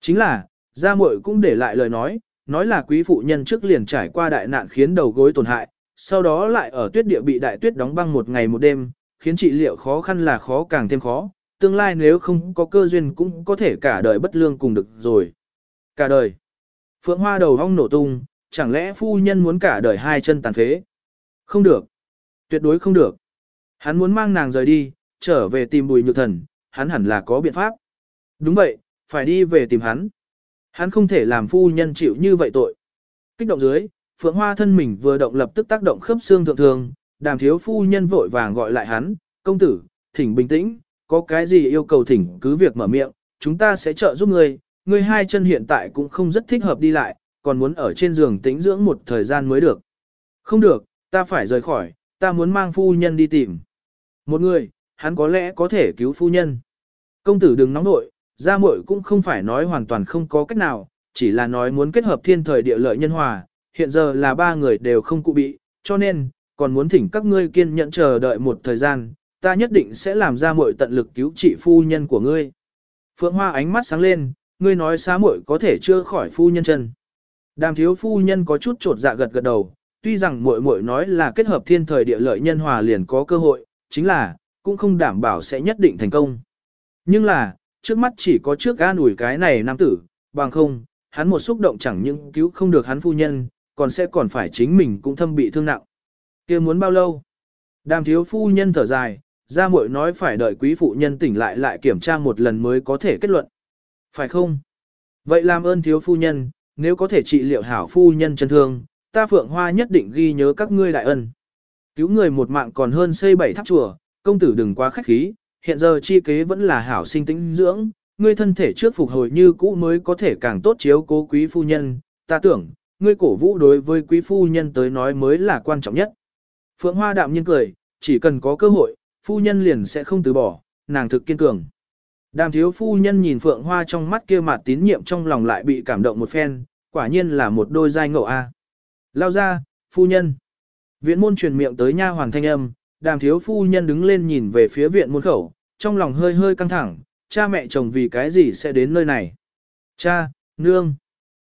Chính là, gia muội cũng để lại lời nói, nói là quý phụ nhân trước liền trải qua đại nạn khiến đầu gối tổn hại, sau đó lại ở tuyết địa bị đại tuyết đóng băng một ngày một đêm, khiến trị liệu khó khăn là khó càng thêm khó, tương lai nếu không có cơ duyên cũng có thể cả đời bất lương cùng được rồi. Cả đời. Phượng Hoa đầu hong nổ tung, chẳng lẽ phu nhân muốn cả đời hai chân tàn phế? Không được. Tuyệt đối không được. Hắn muốn mang nàng rời đi, trở về tìm bùi nhược thần, hắn hẳn là có biện pháp. Đúng vậy, phải đi về tìm hắn. Hắn không thể làm phu nhân chịu như vậy tội. Kích động dưới, Phượng Hoa thân mình vừa động lập tức tác động khớp xương thượng thường, đàm thiếu phu nhân vội vàng gọi lại hắn, công tử, thỉnh bình tĩnh, có cái gì yêu cầu thỉnh cứ việc mở miệng, chúng ta sẽ trợ giúp ngươi, ngươi hai chân hiện tại cũng không rất thích hợp đi lại, còn muốn ở trên giường tĩnh dưỡng một thời gian mới được. Không được, ta phải rời khỏi, ta muốn mang phu nhân đi tìm. Một người, hắn có lẽ có thể cứu phu nhân. Công tử đừng nóng nội, gia muội cũng không phải nói hoàn toàn không có cách nào, chỉ là nói muốn kết hợp thiên thời địa lợi nhân hòa, hiện giờ là ba người đều không cụ bị, cho nên, còn muốn thỉnh các ngươi kiên nhẫn chờ đợi một thời gian, ta nhất định sẽ làm ra muội tận lực cứu trị phu nhân của ngươi. Phượng Hoa ánh mắt sáng lên, ngươi nói xá muội có thể chưa khỏi phu nhân chân. Đàm thiếu phu nhân có chút trột dạ gật gật đầu, tuy rằng muội muội nói là kết hợp thiên thời địa lợi nhân hòa liền có cơ hội, chính là, cũng không đảm bảo sẽ nhất định thành công. Nhưng là, trước mắt chỉ có trước an ủi cái này nam tử, bằng không, hắn một xúc động chẳng những cứu không được hắn phu nhân, còn sẽ còn phải chính mình cũng thâm bị thương nặng. kia muốn bao lâu? Đàm thiếu phu nhân thở dài, ra muội nói phải đợi quý phụ nhân tỉnh lại lại kiểm tra một lần mới có thể kết luận. Phải không? Vậy làm ơn thiếu phu nhân, nếu có thể trị liệu hảo phu nhân chân thương, ta phượng hoa nhất định ghi nhớ các ngươi đại ân. Cứu người một mạng còn hơn xây bảy tháp chùa, công tử đừng quá khách khí, hiện giờ chi kế vẫn là hảo sinh tĩnh dưỡng, ngươi thân thể trước phục hồi như cũ mới có thể càng tốt chiếu cố quý phu nhân, ta tưởng, ngươi cổ vũ đối với quý phu nhân tới nói mới là quan trọng nhất. Phượng Hoa đạm nhiên cười, chỉ cần có cơ hội, phu nhân liền sẽ không từ bỏ, nàng thực kiên cường. Đàm thiếu phu nhân nhìn Phượng Hoa trong mắt kia mặt tín nhiệm trong lòng lại bị cảm động một phen, quả nhiên là một đôi giai ngộ a. Lao ra, phu nhân. Viện môn truyền miệng tới nha hoàn thanh âm, đàm thiếu phu nhân đứng lên nhìn về phía viện môn khẩu, trong lòng hơi hơi căng thẳng, cha mẹ chồng vì cái gì sẽ đến nơi này. Cha, nương.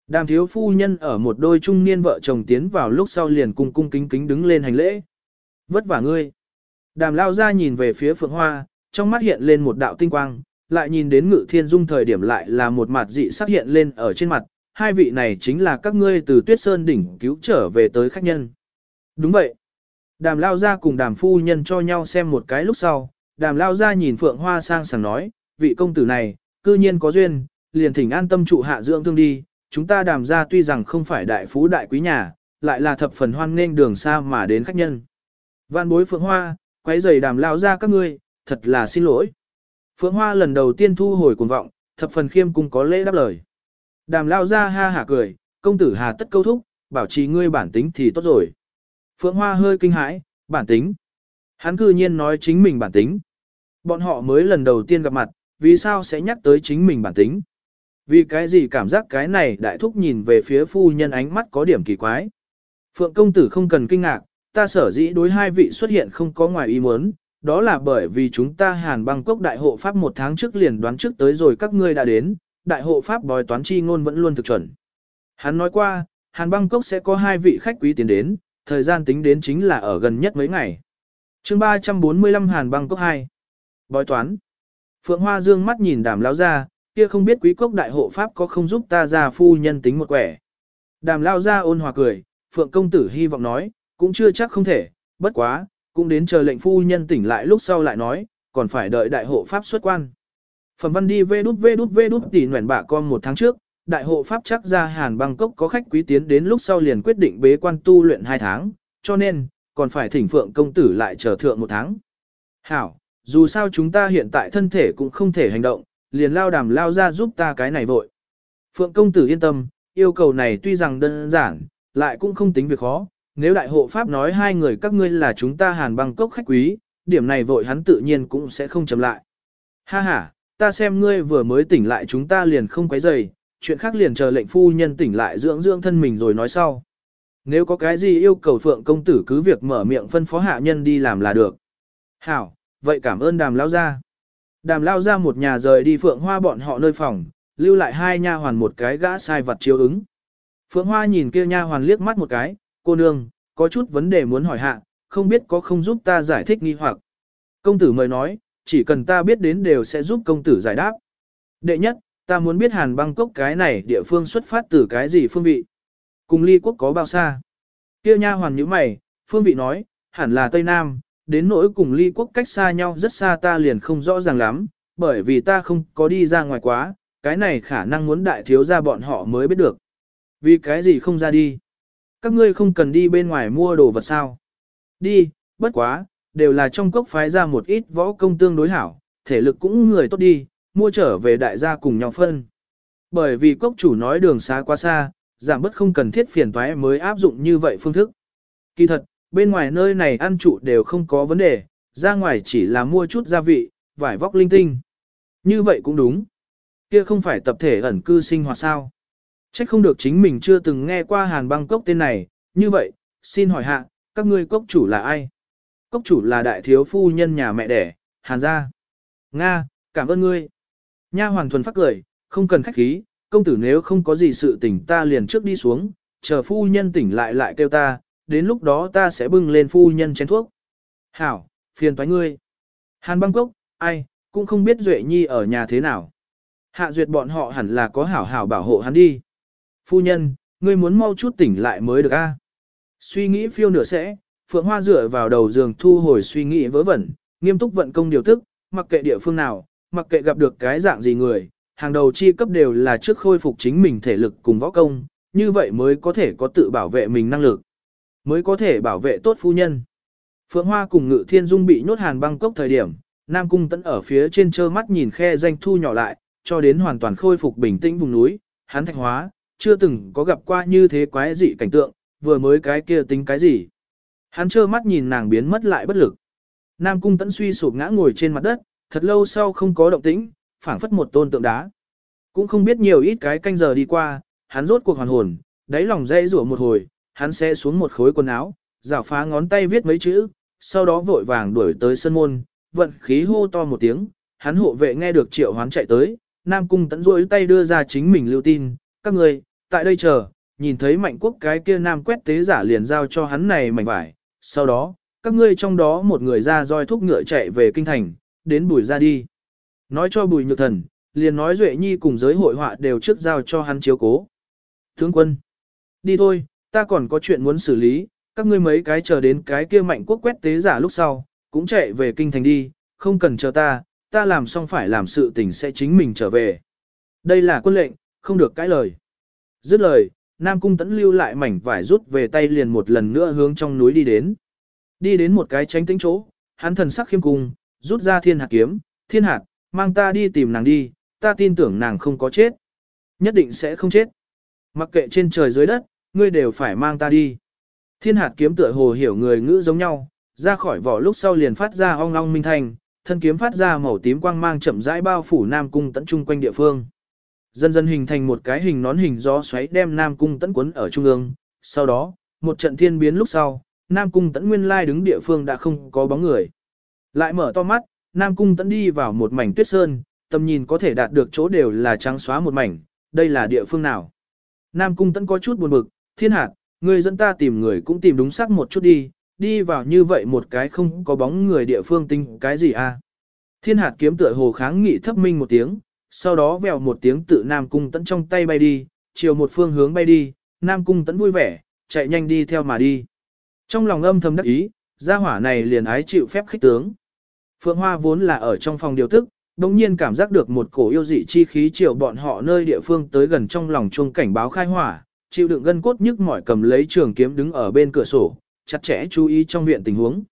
Đàm thiếu phu nhân ở một đôi trung niên vợ chồng tiến vào lúc sau liền cung cung kính kính đứng lên hành lễ. Vất vả ngươi. Đàm lao ra nhìn về phía phượng hoa, trong mắt hiện lên một đạo tinh quang, lại nhìn đến ngự thiên dung thời điểm lại là một mặt dị sắc hiện lên ở trên mặt, hai vị này chính là các ngươi từ tuyết sơn đỉnh cứu trở về tới khách nhân. Đúng vậy. Đàm lao ra cùng đàm phu nhân cho nhau xem một cái lúc sau, đàm lao ra nhìn phượng hoa sang sảng nói, vị công tử này, cư nhiên có duyên, liền thỉnh an tâm trụ hạ dưỡng thương đi, chúng ta đàm ra tuy rằng không phải đại phú đại quý nhà, lại là thập phần hoan nghênh đường xa mà đến khách nhân. Vạn bối phượng hoa, quấy giày đàm lao ra các ngươi, thật là xin lỗi. Phượng hoa lần đầu tiên thu hồi cuồng vọng, thập phần khiêm cung có lễ đáp lời. Đàm lao ra ha hả cười, công tử hà tất câu thúc, bảo trì ngươi bản tính thì tốt rồi. Phượng hoa hơi kinh hãi, bản tính. Hắn cư nhiên nói chính mình bản tính. Bọn họ mới lần đầu tiên gặp mặt, vì sao sẽ nhắc tới chính mình bản tính? Vì cái gì cảm giác cái này đại thúc nhìn về phía phu nhân ánh mắt có điểm kỳ quái. Phượng công tử không cần kinh ngạc, ta sở dĩ đối hai vị xuất hiện không có ngoài ý muốn, đó là bởi vì chúng ta hàn băng cốc đại hộ pháp một tháng trước liền đoán trước tới rồi các ngươi đã đến, đại hộ pháp bói toán chi ngôn vẫn luôn thực chuẩn. Hắn nói qua, hàn băng cốc sẽ có hai vị khách quý tiến đến, thời gian tính đến chính là ở gần nhất mấy ngày. chương 345 hàn băng cốc 2. Bói toán. Phượng Hoa dương mắt nhìn đàm lão ra, kia không biết quý cốc đại hộ pháp có không giúp ta ra phu nhân tính một quẻ. Đàm lao ra ôn hòa cười, Phượng công tử hy vọng nói, cũng chưa chắc không thể, bất quá, cũng đến chờ lệnh phu nhân tỉnh lại lúc sau lại nói, còn phải đợi đại hộ pháp xuất quan. Phẩm văn đi vê đút vê đút vê đút tỉ nguyện bạ con một tháng trước, đại hộ pháp chắc ra hàn Bangkok có khách quý tiến đến lúc sau liền quyết định bế quan tu luyện hai tháng, cho nên, còn phải thỉnh phượng công tử lại chờ thượng một tháng. Hảo, dù sao chúng ta hiện tại thân thể cũng không thể hành động, liền lao đàm lao ra giúp ta cái này vội. Phượng công tử yên tâm, yêu cầu này tuy rằng đơn giản, lại cũng không tính việc khó, nếu đại hộ pháp nói hai người các ngươi là chúng ta hàn băng cốc khách quý, điểm này vội hắn tự nhiên cũng sẽ không chậm lại. Ha ha, ta xem ngươi vừa mới tỉnh lại chúng ta liền không quấy rầy, chuyện khác liền chờ lệnh phu nhân tỉnh lại dưỡng dưỡng thân mình rồi nói sau. Nếu có cái gì yêu cầu phượng công tử cứ việc mở miệng phân phó hạ nhân đi làm là được. Hảo, vậy cảm ơn đàm lao ra. Đàm lao ra một nhà rời đi phượng hoa bọn họ nơi phòng, lưu lại hai nha hoàn một cái gã sai vật chiếu ứng. Phượng hoa nhìn kia nha hoàn liếc mắt một cái, cô nương, có chút vấn đề muốn hỏi hạ, không biết có không giúp ta giải thích nghi hoặc. Công tử mời nói, chỉ cần ta biết đến đều sẽ giúp công tử giải đáp. Đệ nhất, ta muốn biết Hàn Bangkok cái này địa phương xuất phát từ cái gì phương vị. Cùng ly quốc có bao xa? Kia nha hoàn như mày, phương vị nói, hẳn là Tây Nam, đến nỗi cùng ly quốc cách xa nhau rất xa ta liền không rõ ràng lắm, bởi vì ta không có đi ra ngoài quá, cái này khả năng muốn đại thiếu ra bọn họ mới biết được. Vì cái gì không ra đi? Các ngươi không cần đi bên ngoài mua đồ vật sao? Đi, bất quá, đều là trong cốc phái ra một ít võ công tương đối hảo, thể lực cũng người tốt đi, mua trở về đại gia cùng nhau phân. Bởi vì cốc chủ nói đường xa quá xa, giảm bất không cần thiết phiền toái mới áp dụng như vậy phương thức. Kỳ thật, bên ngoài nơi này ăn trụ đều không có vấn đề, ra ngoài chỉ là mua chút gia vị, vải vóc linh tinh. Như vậy cũng đúng. Kia không phải tập thể ẩn cư sinh hoạt sao. Trách không được chính mình chưa từng nghe qua Hàn băng cốc tên này, như vậy, xin hỏi hạ, các ngươi cốc chủ là ai? Cốc chủ là đại thiếu phu nhân nhà mẹ đẻ, Hàn gia. Nga, cảm ơn ngươi. Nha hoàng thuần phát cười, không cần khách khí, công tử nếu không có gì sự tỉnh ta liền trước đi xuống, chờ phu nhân tỉnh lại lại kêu ta, đến lúc đó ta sẽ bưng lên phu nhân chén thuốc. Hảo, phiền toái ngươi. Hàn băng cốc, ai, cũng không biết Duệ Nhi ở nhà thế nào. Hạ duyệt bọn họ hẳn là có hảo hảo bảo hộ hắn đi. Phu nhân, ngươi muốn mau chút tỉnh lại mới được a. Suy nghĩ phiêu nửa sẽ, Phượng Hoa dựa vào đầu giường thu hồi suy nghĩ vớ vẩn, nghiêm túc vận công điều tức, mặc kệ địa phương nào, mặc kệ gặp được cái dạng gì người, hàng đầu chi cấp đều là trước khôi phục chính mình thể lực cùng võ công, như vậy mới có thể có tự bảo vệ mình năng lực, mới có thể bảo vệ tốt phu nhân. Phượng Hoa cùng Ngự Thiên Dung bị nhốt hàn băng cốc thời điểm, Nam Cung Tấn ở phía trên trơ mắt nhìn khe danh thu nhỏ lại, cho đến hoàn toàn khôi phục bình tĩnh vùng núi, hắn thạch hóa, chưa từng có gặp qua như thế quái dị cảnh tượng, vừa mới cái kia tính cái gì. Hắn trơ mắt nhìn nàng biến mất lại bất lực. Nam Cung tẫn suy sụp ngã ngồi trên mặt đất, thật lâu sau không có động tĩnh, phảng phất một tôn tượng đá. Cũng không biết nhiều ít cái canh giờ đi qua, hắn rốt cuộc hoàn hồn, đáy lòng dây rủa một hồi, hắn sẽ xuống một khối quần áo, rảo phá ngón tay viết mấy chữ, sau đó vội vàng đuổi tới sân môn, vận khí hô to một tiếng, hắn hộ vệ nghe được triệu hoán chạy tới, Nam Cung tẫn rôi tay đưa ra chính mình lưu tin, các người, tại đây chờ, nhìn thấy mạnh quốc cái kia Nam quét tế giả liền giao cho hắn này mảnh vải, sau đó, các ngươi trong đó một người ra roi thúc ngựa chạy về kinh thành, đến bùi ra đi. Nói cho bùi nhược thần, liền nói Duệ Nhi cùng giới hội họa đều trước giao cho hắn chiếu cố. Tướng quân, đi thôi, ta còn có chuyện muốn xử lý, các ngươi mấy cái chờ đến cái kia mạnh quốc quét tế giả lúc sau, cũng chạy về kinh thành đi, không cần chờ ta, ta làm xong phải làm sự tình sẽ chính mình trở về. Đây là quân lệnh, không được cãi lời. Dứt lời, Nam Cung Tấn lưu lại mảnh vải rút về tay liền một lần nữa hướng trong núi đi đến. Đi đến một cái tránh tĩnh chỗ, hắn thần sắc khiêm cung, rút ra thiên hạt kiếm, thiên hạt, mang ta đi tìm nàng đi, ta tin tưởng nàng không có chết. Nhất định sẽ không chết. Mặc kệ trên trời dưới đất, ngươi đều phải mang ta đi. Thiên hạt kiếm tựa hồ hiểu người ngữ giống nhau, ra khỏi vỏ lúc sau liền phát ra ong ong minh thanh, thân kiếm phát ra màu tím quang mang chậm rãi bao phủ Nam Cung tận trung quanh địa phương. Dần dần hình thành một cái hình nón hình gió xoáy đem Nam Cung Tấn quấn ở trung ương, sau đó, một trận thiên biến lúc sau, Nam Cung Tấn nguyên lai đứng địa phương đã không có bóng người. Lại mở to mắt, Nam Cung Tấn đi vào một mảnh tuyết sơn, tầm nhìn có thể đạt được chỗ đều là trắng xóa một mảnh, đây là địa phương nào. Nam Cung Tấn có chút buồn bực, thiên hạt, người dẫn ta tìm người cũng tìm đúng xác một chút đi, đi vào như vậy một cái không có bóng người địa phương tinh cái gì a? À? Thiên hạt kiếm tựa hồ kháng nghị thấp minh một tiếng, sau đó vèo một tiếng tự Nam Cung tấn trong tay bay đi, chiều một phương hướng bay đi, Nam Cung tấn vui vẻ, chạy nhanh đi theo mà đi. Trong lòng âm thầm đắc ý, gia hỏa này liền ái chịu phép khích tướng. Phượng Hoa vốn là ở trong phòng điều tức, đồng nhiên cảm giác được một cổ yêu dị chi khí chiều bọn họ nơi địa phương tới gần trong lòng chuông cảnh báo khai hỏa, chịu đựng gân cốt nhức mỏi cầm lấy trường kiếm đứng ở bên cửa sổ, chặt chẽ chú ý trong viện tình huống.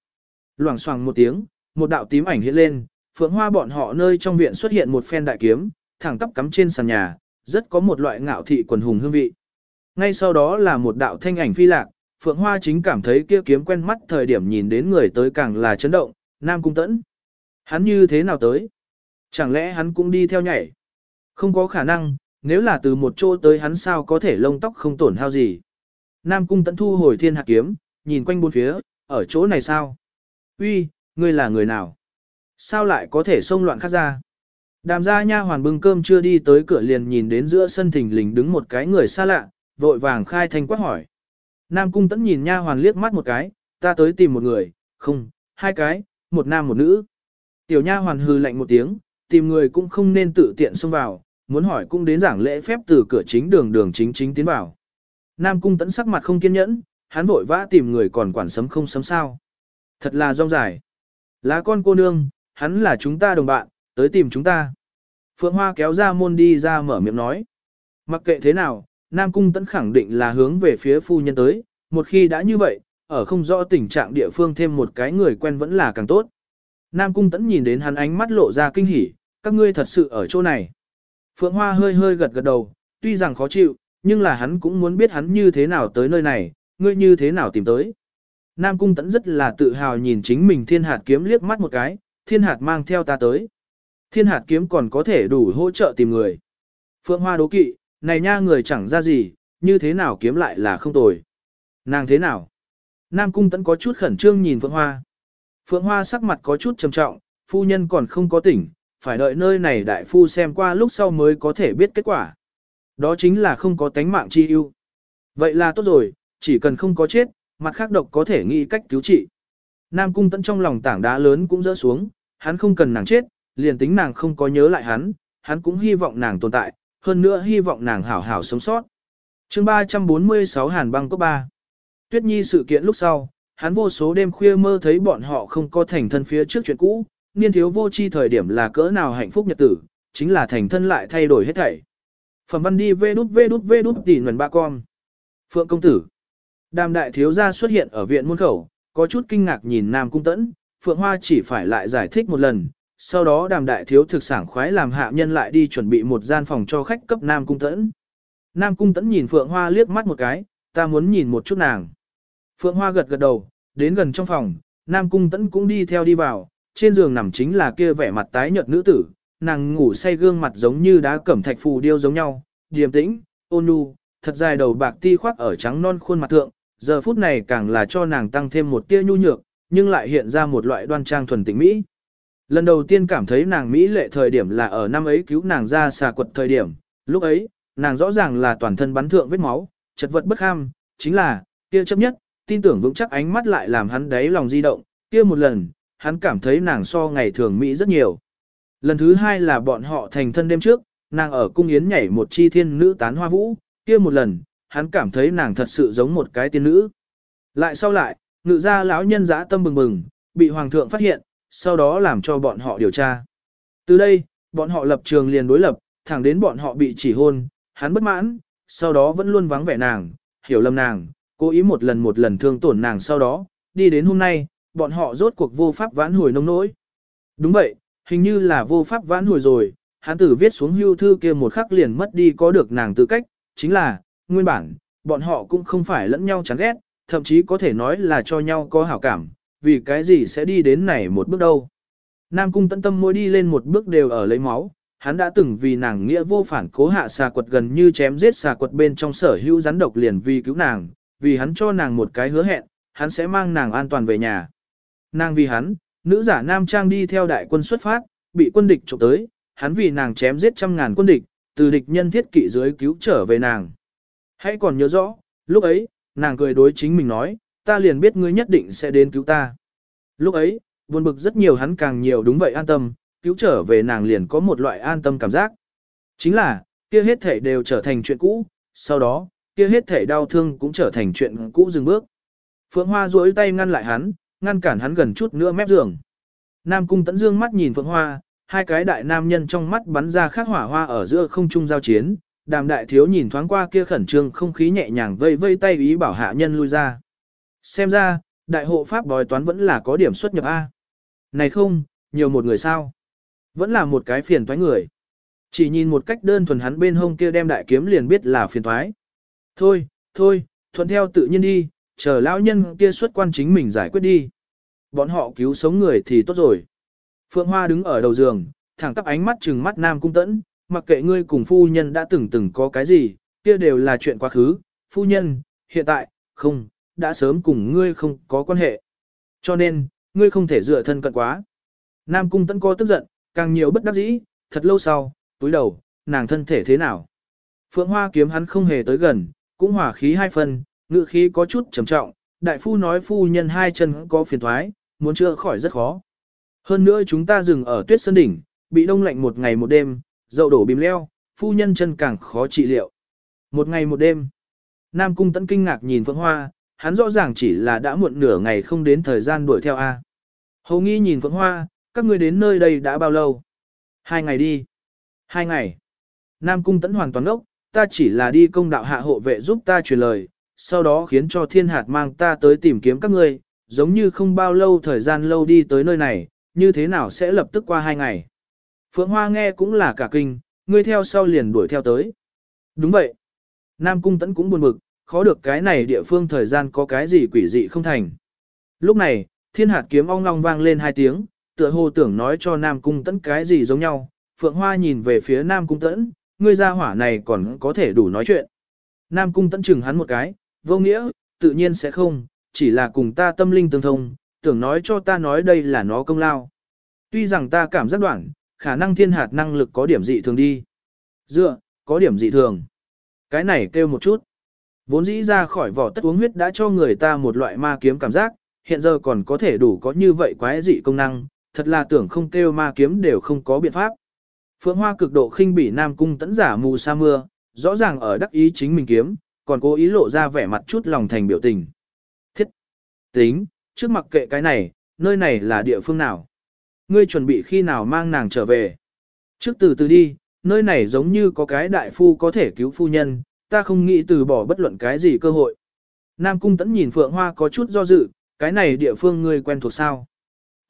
Loảng xoảng một tiếng, một đạo tím ảnh hiện lên, phượng hoa bọn họ nơi trong viện xuất hiện một phen đại kiếm, thẳng tắp cắm trên sàn nhà, rất có một loại ngạo thị quần hùng hương vị. Ngay sau đó là một đạo thanh ảnh phi lạc, phượng hoa chính cảm thấy kia kiếm quen mắt thời điểm nhìn đến người tới càng là chấn động, nam cung tẫn. Hắn như thế nào tới? Chẳng lẽ hắn cũng đi theo nhảy? Không có khả năng, nếu là từ một chỗ tới hắn sao có thể lông tóc không tổn hao gì. Nam cung tẫn thu hồi thiên hạt kiếm, nhìn quanh bốn phía, ở chỗ này sao? Uy, ngươi là người nào? Sao lại có thể xông loạn khác ra? Đàm gia nha hoàn bưng cơm chưa đi tới cửa liền nhìn đến giữa sân thình lình đứng một cái người xa lạ, vội vàng khai thanh quát hỏi. Nam cung tẫn nhìn nha hoàn liếc mắt một cái, ta tới tìm một người, không, hai cái, một nam một nữ. Tiểu nha hoàn hư lạnh một tiếng, tìm người cũng không nên tự tiện xông vào, muốn hỏi cũng đến giảng lễ phép từ cửa chính đường đường chính chính tiến vào. Nam cung tẫn sắc mặt không kiên nhẫn, hắn vội vã tìm người còn quản sấm không sấm sao. Thật là rong dài. Lá con cô nương, hắn là chúng ta đồng bạn, tới tìm chúng ta. Phượng Hoa kéo ra môn đi ra mở miệng nói. Mặc kệ thế nào, Nam Cung Tấn khẳng định là hướng về phía phu nhân tới, một khi đã như vậy, ở không rõ tình trạng địa phương thêm một cái người quen vẫn là càng tốt. Nam Cung Tấn nhìn đến hắn ánh mắt lộ ra kinh hỉ, các ngươi thật sự ở chỗ này. Phượng Hoa hơi hơi gật gật đầu, tuy rằng khó chịu, nhưng là hắn cũng muốn biết hắn như thế nào tới nơi này, ngươi như thế nào tìm tới. Nam Cung Tấn rất là tự hào nhìn chính mình thiên hạt kiếm liếc mắt một cái, thiên hạt mang theo ta tới. Thiên hạt kiếm còn có thể đủ hỗ trợ tìm người. Phượng Hoa đố kỵ, này nha người chẳng ra gì, như thế nào kiếm lại là không tồi. Nàng thế nào? Nam Cung Tấn có chút khẩn trương nhìn Phượng Hoa. Phượng Hoa sắc mặt có chút trầm trọng, phu nhân còn không có tỉnh, phải đợi nơi này đại phu xem qua lúc sau mới có thể biết kết quả. Đó chính là không có tánh mạng chi ưu. Vậy là tốt rồi, chỉ cần không có chết, mặt khác độc có thể nghĩ cách cứu trị. Nam Cung Tấn trong lòng tảng đá lớn cũng rỡ xuống, hắn không cần nàng chết, liền tính nàng không có nhớ lại hắn, hắn cũng hy vọng nàng tồn tại, hơn nữa hy vọng nàng hảo hảo sống sót. chương 346 Hàn băng cấp 3 Tuyết Nhi sự kiện lúc sau, hắn vô số đêm khuya mơ thấy bọn họ không có thành thân phía trước chuyện cũ, niên thiếu vô chi thời điểm là cỡ nào hạnh phúc nhật tử, chính là thành thân lại thay đổi hết thảy. Phẩm văn đi vê đút vê đút vê đút tỉ nguồn ba con. Phượng công tử. Đàm đại thiếu gia xuất hiện ở viện muôn khẩu, có chút kinh ngạc nhìn Nam Cung Tẫn, Phượng Hoa chỉ phải lại giải thích một lần, sau đó đàm đại thiếu thực sản khoái làm hạ nhân lại đi chuẩn bị một gian phòng cho khách cấp Nam Cung Tẫn. Nam Cung Tẫn nhìn Phượng Hoa liếc mắt một cái, ta muốn nhìn một chút nàng. Phượng Hoa gật gật đầu, đến gần trong phòng, Nam Cung Tẫn cũng đi theo đi vào, trên giường nằm chính là kia vẻ mặt tái nhợt nữ tử, nàng ngủ say gương mặt giống như đá cẩm thạch phù điêu giống nhau, điềm tĩnh, ôn nhu, thật dài đầu bạc ti khoác ở trắng non khuôn mặt thượng, giờ phút này càng là cho nàng tăng thêm một tia nhu nhược, nhưng lại hiện ra một loại đoan trang thuần tịnh mỹ. Lần đầu tiên cảm thấy nàng mỹ lệ thời điểm là ở năm ấy cứu nàng ra xà quật thời điểm, lúc ấy, nàng rõ ràng là toàn thân bắn thượng vết máu, chật vật bất ham, chính là, kia chấp nhất, tin tưởng vững chắc ánh mắt lại làm hắn đáy lòng di động, kia một lần, hắn cảm thấy nàng so ngày thường mỹ rất nhiều. Lần thứ hai là bọn họ thành thân đêm trước, nàng ở cung yến nhảy một chi thiên nữ tán hoa vũ, kia một lần, hắn cảm thấy nàng thật sự giống một cái tiên nữ. Lại sau lại, ngự gia lão nhân giã tâm bừng bừng, bị hoàng thượng phát hiện, sau đó làm cho bọn họ điều tra. Từ đây, bọn họ lập trường liền đối lập, thẳng đến bọn họ bị chỉ hôn, hắn bất mãn, sau đó vẫn luôn vắng vẻ nàng, hiểu lầm nàng, cố ý một lần một lần thương tổn nàng sau đó, đi đến hôm nay, bọn họ rốt cuộc vô pháp vãn hồi nông nỗi. Đúng vậy, hình như là vô pháp vãn hồi rồi, hắn tử viết xuống hưu thư kia một khắc liền mất đi có được nàng tư cách, chính là, nguyên bản, bọn họ cũng không phải lẫn nhau chán ghét, thậm chí có thể nói là cho nhau có hảo cảm, vì cái gì sẽ đi đến này một bước đâu. Nam cung tận tâm mỗi đi lên một bước đều ở lấy máu, hắn đã từng vì nàng nghĩa vô phản cố hạ xà quật gần như chém giết xà quật bên trong sở hữu rắn độc liền vì cứu nàng, vì hắn cho nàng một cái hứa hẹn, hắn sẽ mang nàng an toàn về nhà. Nàng vì hắn, nữ giả nam trang đi theo đại quân xuất phát, bị quân địch trộm tới, hắn vì nàng chém giết trăm ngàn quân địch, từ địch nhân thiết kỵ dưới cứu trở về nàng. Hãy còn nhớ rõ, lúc ấy, nàng cười đối chính mình nói, ta liền biết ngươi nhất định sẽ đến cứu ta. Lúc ấy, buồn bực rất nhiều hắn càng nhiều đúng vậy an tâm, cứu trở về nàng liền có một loại an tâm cảm giác. Chính là, kia hết thể đều trở thành chuyện cũ, sau đó, kia hết thể đau thương cũng trở thành chuyện cũ dừng bước. Phượng Hoa duỗi tay ngăn lại hắn, ngăn cản hắn gần chút nữa mép giường. Nam Cung Tấn Dương mắt nhìn Phượng Hoa, hai cái đại nam nhân trong mắt bắn ra khắc hỏa hoa ở giữa không trung giao chiến, đàm đại thiếu nhìn thoáng qua kia khẩn trương không khí nhẹ nhàng vây vây tay ý bảo hạ nhân lui ra. Xem ra, đại hộ pháp bói toán vẫn là có điểm xuất nhập A. Này không, nhiều một người sao? Vẫn là một cái phiền toái người. Chỉ nhìn một cách đơn thuần hắn bên hông kia đem đại kiếm liền biết là phiền toái. Thôi, thôi, thuận theo tự nhiên đi, chờ lão nhân kia xuất quan chính mình giải quyết đi. Bọn họ cứu sống người thì tốt rồi. Phượng Hoa đứng ở đầu giường, thẳng tắp ánh mắt trừng mắt Nam Cung Tẫn, mặc kệ ngươi cùng phu nhân đã từng từng có cái gì, kia đều là chuyện quá khứ, phu nhân, hiện tại, không, đã sớm cùng ngươi không có quan hệ. Cho nên, ngươi không thể dựa thân cận quá. Nam Cung Tẫn có tức giận, càng nhiều bất đắc dĩ, thật lâu sau, túi đầu, nàng thân thể thế nào. Phượng Hoa kiếm hắn không hề tới gần, cũng hỏa khí hai phần, ngự khí có chút trầm trọng, đại phu nói phu nhân hai chân có phiền thoái, muốn chữa khỏi rất khó. Hơn nữa chúng ta dừng ở tuyết sơn đỉnh, bị đông lạnh một ngày một đêm, dậu đổ bìm leo, phu nhân chân càng khó trị liệu. Một ngày một đêm. Nam Cung Tấn kinh ngạc nhìn Phượng Hoa, hắn rõ ràng chỉ là đã muộn nửa ngày không đến thời gian đuổi theo A. Hầu nghi nhìn Phượng Hoa, các ngươi đến nơi đây đã bao lâu? Hai ngày đi. Hai ngày. Nam Cung Tấn hoàn toàn ốc, ta chỉ là đi công đạo hạ hộ vệ giúp ta truyền lời, sau đó khiến cho thiên hạt mang ta tới tìm kiếm các ngươi, giống như không bao lâu thời gian lâu đi tới nơi này, như thế nào sẽ lập tức qua hai ngày. Phượng Hoa nghe cũng là cả kinh, ngươi theo sau liền đuổi theo tới. Đúng vậy. Nam Cung Tấn cũng buồn bực, khó được cái này địa phương thời gian có cái gì quỷ dị không thành. Lúc này, thiên hạt kiếm ong long vang lên hai tiếng, tựa hồ tưởng nói cho Nam Cung Tấn cái gì giống nhau. Phượng Hoa nhìn về phía Nam Cung Tấn, ngươi ra hỏa này còn có thể đủ nói chuyện. Nam Cung Tấn chừng hắn một cái, vô nghĩa, tự nhiên sẽ không, chỉ là cùng ta tâm linh tương thông, tưởng nói cho ta nói đây là nó công lao. Tuy rằng ta cảm giác đoạn, khả năng thiên hạt năng lực có điểm dị thường đi. Dựa, có điểm dị thường. Cái này kêu một chút. Vốn dĩ ra khỏi vỏ tất uống huyết đã cho người ta một loại ma kiếm cảm giác, hiện giờ còn có thể đủ có như vậy quái dị công năng, thật là tưởng không kêu ma kiếm đều không có biện pháp. Phượng Hoa cực độ khinh bỉ Nam Cung tẫn giả mù sa mưa, rõ ràng ở đắc ý chính mình kiếm, còn cố ý lộ ra vẻ mặt chút lòng thành biểu tình. Thiết! Tính, trước mặc kệ cái này, nơi này là địa phương nào? Ngươi chuẩn bị khi nào mang nàng trở về? Trước từ từ đi, nơi này giống như có cái đại phu có thể cứu phu nhân, ta không nghĩ từ bỏ bất luận cái gì cơ hội. Nam Cung Tẫn nhìn Phượng Hoa có chút do dự, cái này địa phương ngươi quen thuộc sao?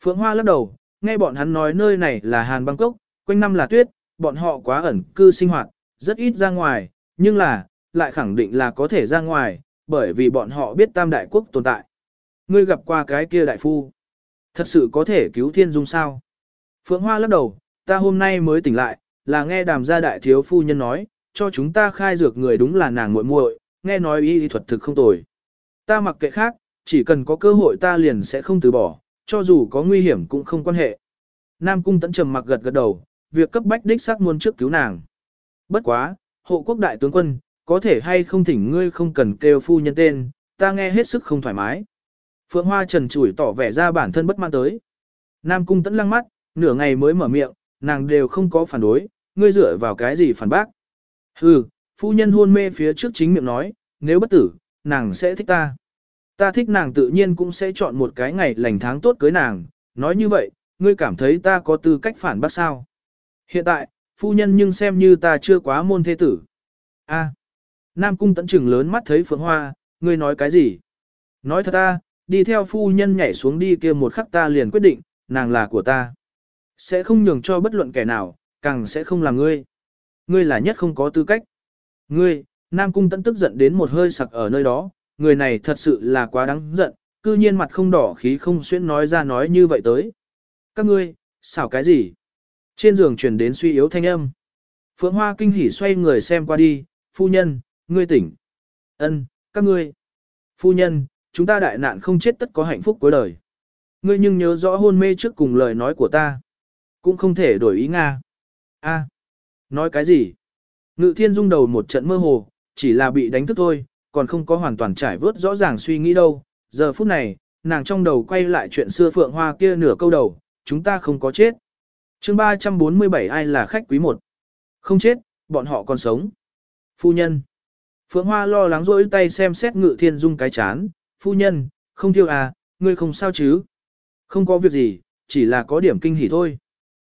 Phượng Hoa lắc đầu, nghe bọn hắn nói nơi này là Hàn Bangkok, quanh năm là tuyết, bọn họ quá ẩn cư sinh hoạt, rất ít ra ngoài, nhưng là, lại khẳng định là có thể ra ngoài, bởi vì bọn họ biết tam đại quốc tồn tại. Ngươi gặp qua cái kia đại phu. Thật sự có thể cứu thiên dung sao? Phượng Hoa lắc đầu, ta hôm nay mới tỉnh lại, là nghe đàm gia đại thiếu phu nhân nói, cho chúng ta khai dược người đúng là nàng muội muội, nghe nói y thuật thực không tồi. Ta mặc kệ khác, chỉ cần có cơ hội ta liền sẽ không từ bỏ, cho dù có nguy hiểm cũng không quan hệ. Nam cung tẫn trầm mặc gật gật đầu, việc cấp bách đích xác muôn trước cứu nàng. Bất quá, hộ quốc đại tướng quân, có thể hay không thỉnh ngươi không cần kêu phu nhân tên, ta nghe hết sức không thoải mái. Phượng Hoa trần chủi tỏ vẻ ra bản thân bất mãn tới. Nam cung tẫn lăng mắt, nửa ngày mới mở miệng, nàng đều không có phản đối, ngươi dựa vào cái gì phản bác. Hừ, phu nhân hôn mê phía trước chính miệng nói, nếu bất tử, nàng sẽ thích ta. Ta thích nàng tự nhiên cũng sẽ chọn một cái ngày lành tháng tốt cưới nàng, nói như vậy, ngươi cảm thấy ta có tư cách phản bác sao. Hiện tại, phu nhân nhưng xem như ta chưa quá môn thế tử. A. Nam cung tẫn trừng lớn mắt thấy phượng hoa, ngươi nói cái gì? Nói thật ta, đi theo phu nhân nhảy xuống đi kia một khắc ta liền quyết định, nàng là của ta. Sẽ không nhường cho bất luận kẻ nào, càng sẽ không là ngươi. Ngươi là nhất không có tư cách. Ngươi, Nam Cung tận tức giận đến một hơi sặc ở nơi đó, người này thật sự là quá đáng giận, cư nhiên mặt không đỏ khí không xuyên nói ra nói như vậy tới. Các ngươi, xảo cái gì? Trên giường truyền đến suy yếu thanh âm. Phượng Hoa kinh hỉ xoay người xem qua đi, phu nhân, ngươi tỉnh. Ân, các ngươi. Phu nhân, chúng ta đại nạn không chết tất có hạnh phúc cuối đời. Ngươi nhưng nhớ rõ hôn mê trước cùng lời nói của ta. Cũng không thể đổi ý Nga. A, nói cái gì? Ngự thiên dung đầu một trận mơ hồ, chỉ là bị đánh thức thôi, còn không có hoàn toàn trải vớt rõ ràng suy nghĩ đâu. Giờ phút này, nàng trong đầu quay lại chuyện xưa phượng hoa kia nửa câu đầu, chúng ta không có chết. chương 347 ai là khách quý một? Không chết, bọn họ còn sống. Phu nhân. Phượng Hoa lo lắng rỗi tay xem xét ngự thiên dung cái chán. Phu nhân, không thiêu à, ngươi không sao chứ? Không có việc gì, chỉ là có điểm kinh hỉ thôi.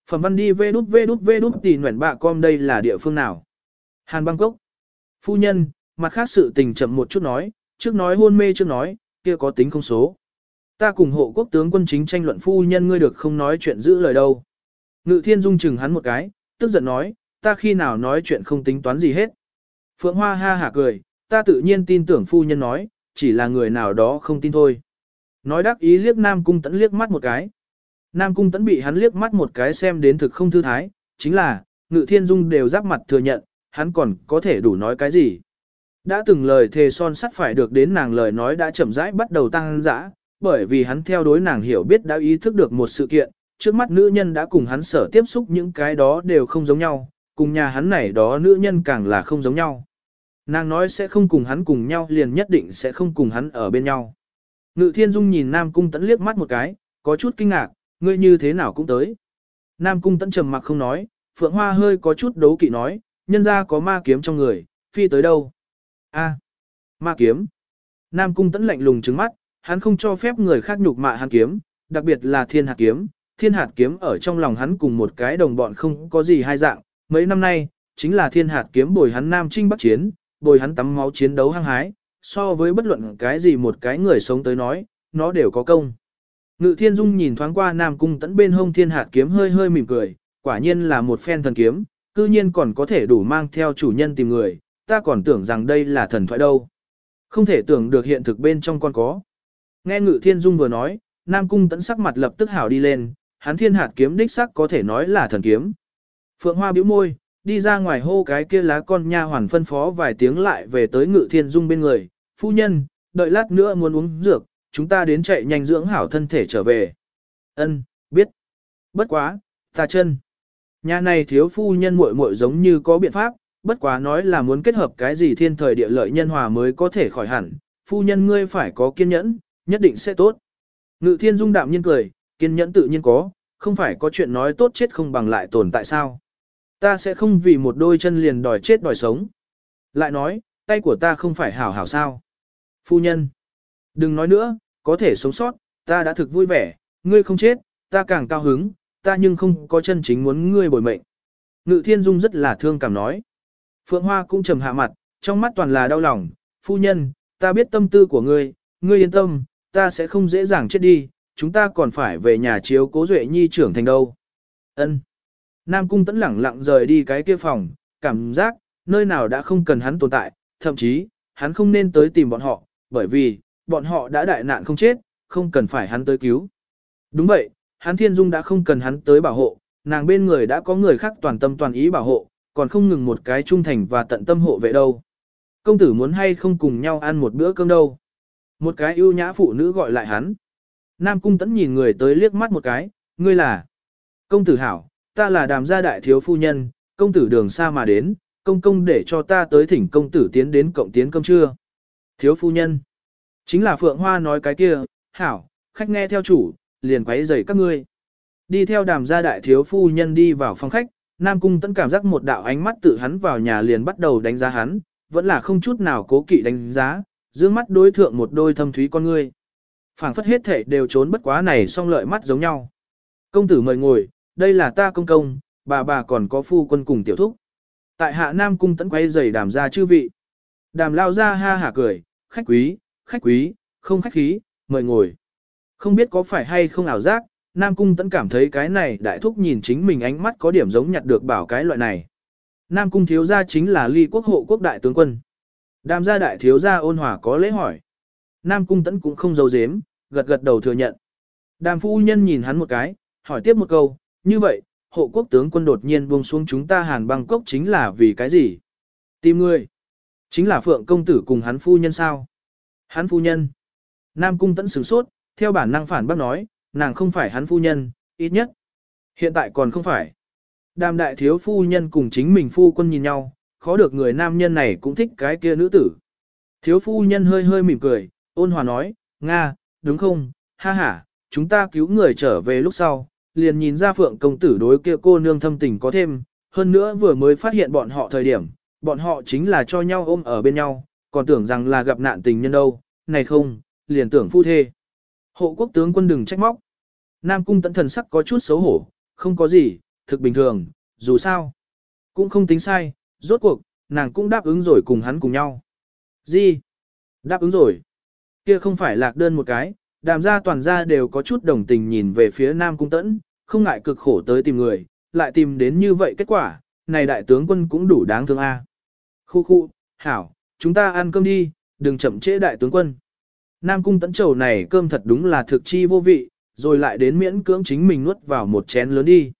Phẩm văn đi vê đút vê đút vê đút tì nguyện bạ com đây là địa phương nào? Hàn Bangkok. Phu nhân, mặt khác sự tình chậm một chút nói, trước nói hôn mê trước nói, kia có tính không số. Ta cùng hộ quốc tướng quân chính tranh luận phu nhân ngươi được không nói chuyện giữ lời đâu. Ngự thiên dung chừng hắn một cái, tức giận nói, ta khi nào nói chuyện không tính toán gì hết. Phượng Hoa ha hả cười, ta tự nhiên tin tưởng phu nhân nói, chỉ là người nào đó không tin thôi. Nói đắc ý liếc Nam Cung Tẫn liếc mắt một cái. Nam Cung Tẫn bị hắn liếc mắt một cái xem đến thực không thư thái, chính là, Ngự Thiên Dung đều giáp mặt thừa nhận, hắn còn có thể đủ nói cái gì. Đã từng lời thề son sắt phải được đến nàng lời nói đã chậm rãi bắt đầu tăng dã, bởi vì hắn theo đối nàng hiểu biết đã ý thức được một sự kiện, trước mắt nữ nhân đã cùng hắn sở tiếp xúc những cái đó đều không giống nhau, cùng nhà hắn này đó nữ nhân càng là không giống nhau. Nàng nói sẽ không cùng hắn cùng nhau liền nhất định sẽ không cùng hắn ở bên nhau. Ngự thiên dung nhìn Nam Cung Tấn liếc mắt một cái, có chút kinh ngạc, ngươi như thế nào cũng tới. Nam cung tẫn trầm mặc không nói, Phượng Hoa hơi có chút đấu kỵ nói, nhân ra có ma kiếm trong người, phi tới đâu. a à, ma kiếm. Nam cung tẫn lạnh lùng trứng mắt, hắn không cho phép người khác nhục mạ hắn kiếm, đặc biệt là thiên hạt kiếm. Thiên hạt kiếm ở trong lòng hắn cùng một cái đồng bọn không có gì hai dạng, mấy năm nay, chính là thiên hạt kiếm bồi hắn nam trinh bắc chiến, bồi hắn tắm máu chiến đấu hăng hái, so với bất luận cái gì một cái người sống tới nói, nó đều có công. Ngự thiên dung nhìn thoáng qua nam cung tẫn bên hông thiên hạt kiếm hơi hơi mỉm cười, quả nhiên là một phen thần kiếm, cư nhiên còn có thể đủ mang theo chủ nhân tìm người, ta còn tưởng rằng đây là thần thoại đâu. Không thể tưởng được hiện thực bên trong con có. Nghe ngự thiên dung vừa nói, nam cung tẫn sắc mặt lập tức hảo đi lên, hắn thiên hạt kiếm đích sắc có thể nói là thần kiếm. Phượng hoa bĩu môi, đi ra ngoài hô cái kia lá con nha hoàn phân phó vài tiếng lại về tới ngự thiên dung bên người, phu nhân, đợi lát nữa muốn uống dược, chúng ta đến chạy nhanh dưỡng hảo thân thể trở về. Ân, biết. Bất quá, ta chân. Nhà này thiếu phu nhân muội muội giống như có biện pháp, bất quá nói là muốn kết hợp cái gì thiên thời địa lợi nhân hòa mới có thể khỏi hẳn, phu nhân ngươi phải có kiên nhẫn, nhất định sẽ tốt. Ngự thiên dung đạm nhiên cười, kiên nhẫn tự nhiên có, không phải có chuyện nói tốt chết không bằng lại tồn tại sao. Ta sẽ không vì một đôi chân liền đòi chết đòi sống. Lại nói, tay của ta không phải hảo hảo sao. Phu nhân, đừng nói nữa, có thể sống sót, ta đã thực vui vẻ, ngươi không chết, ta càng cao hứng, ta nhưng không có chân chính muốn ngươi bồi mệnh. Ngự thiên dung rất là thương cảm nói. Phượng Hoa cũng trầm hạ mặt, trong mắt toàn là đau lòng, phu nhân, ta biết tâm tư của ngươi, ngươi yên tâm, ta sẽ không dễ dàng chết đi, chúng ta còn phải về nhà chiếu cố Duệ Nhi trưởng thành đâu. Ân. Nam Cung tẫn lẳng lặng rời đi cái kia phòng, cảm giác, nơi nào đã không cần hắn tồn tại, thậm chí, hắn không nên tới tìm bọn họ, bởi vì, bọn họ đã đại nạn không chết, không cần phải hắn tới cứu. Đúng vậy, hắn thiên dung đã không cần hắn tới bảo hộ, nàng bên người đã có người khác toàn tâm toàn ý bảo hộ, còn không ngừng một cái trung thành và tận tâm hộ vệ đâu. Công tử muốn hay không cùng nhau ăn một bữa cơm đâu. Một cái ưu nhã phụ nữ gọi lại hắn. Nam cung tẫn nhìn người tới liếc mắt một cái, ngươi là. Công tử hảo, ta là đàm gia đại thiếu phu nhân, công tử đường xa mà đến, công công để cho ta tới thỉnh công tử tiến đến cộng tiến cơm trưa. Thiếu phu nhân. Chính là Phượng Hoa nói cái kia, hảo, khách nghe theo chủ, liền quấy rầy các ngươi. Đi theo đàm gia đại thiếu phu nhân đi vào phòng khách, Nam Cung tẫn cảm giác một đạo ánh mắt tự hắn vào nhà liền bắt đầu đánh giá hắn, vẫn là không chút nào cố kỵ đánh giá, dương mắt đối thượng một đôi thâm thúy con ngươi. phảng phất hết thể đều trốn bất quá này song lợi mắt giống nhau. Công tử mời ngồi, đây là ta công công, bà bà còn có phu quân cùng tiểu thúc. Tại hạ Nam Cung Tấn quay giày đàm ra chư vị. Đàm lao ra ha hả cười, khách quý, khách quý, không khách khí, mời ngồi. Không biết có phải hay không ảo giác, Nam Cung Tấn cảm thấy cái này đại thúc nhìn chính mình ánh mắt có điểm giống nhặt được bảo cái loại này. Nam Cung thiếu gia chính là ly quốc hộ quốc đại tướng quân. Đàm gia đại thiếu gia ôn hòa có lễ hỏi. Nam Cung Tấn cũng không giấu giếm, gật gật đầu thừa nhận. Đàm phu nhân nhìn hắn một cái, hỏi tiếp một câu, như vậy, hộ quốc tướng quân đột nhiên buông xuống chúng ta hàn băng cốc chính là vì cái gì? Tìm người. Chính là Phượng công tử cùng hắn phu nhân sao? Hắn phu nhân. Nam Cung Tấn sửng sốt, theo bản năng phản bác nói, nàng không phải hắn phu nhân, ít nhất. Hiện tại còn không phải. Đàm đại thiếu phu nhân cùng chính mình phu quân nhìn nhau, khó được người nam nhân này cũng thích cái kia nữ tử. Thiếu phu nhân hơi hơi mỉm cười, ôn hòa nói, Nga, đúng không, ha ha, chúng ta cứu người trở về lúc sau, liền nhìn ra phượng công tử đối kia cô nương thâm tình có thêm, hơn nữa vừa mới phát hiện bọn họ thời điểm, bọn họ chính là cho nhau ôm ở bên nhau, còn tưởng rằng là gặp nạn tình nhân đâu, này không, liền tưởng phu thê. Hộ quốc tướng quân đừng trách móc. Nam cung tận thần sắc có chút xấu hổ, không có gì, thực bình thường, dù sao. Cũng không tính sai, rốt cuộc, nàng cũng đáp ứng rồi cùng hắn cùng nhau. Gì? Đáp ứng rồi. Kia không phải lạc đơn một cái, đàm gia toàn gia đều có chút đồng tình nhìn về phía Nam cung tẫn, không ngại cực khổ tới tìm người, lại tìm đến như vậy kết quả, này đại tướng quân cũng đủ đáng thương a. Khu khu, hảo, chúng ta ăn cơm đi, đừng chậm trễ đại tướng quân. Nam cung tấn trầu này cơm thật đúng là thực chi vô vị, rồi lại đến miễn cưỡng chính mình nuốt vào một chén lớn đi.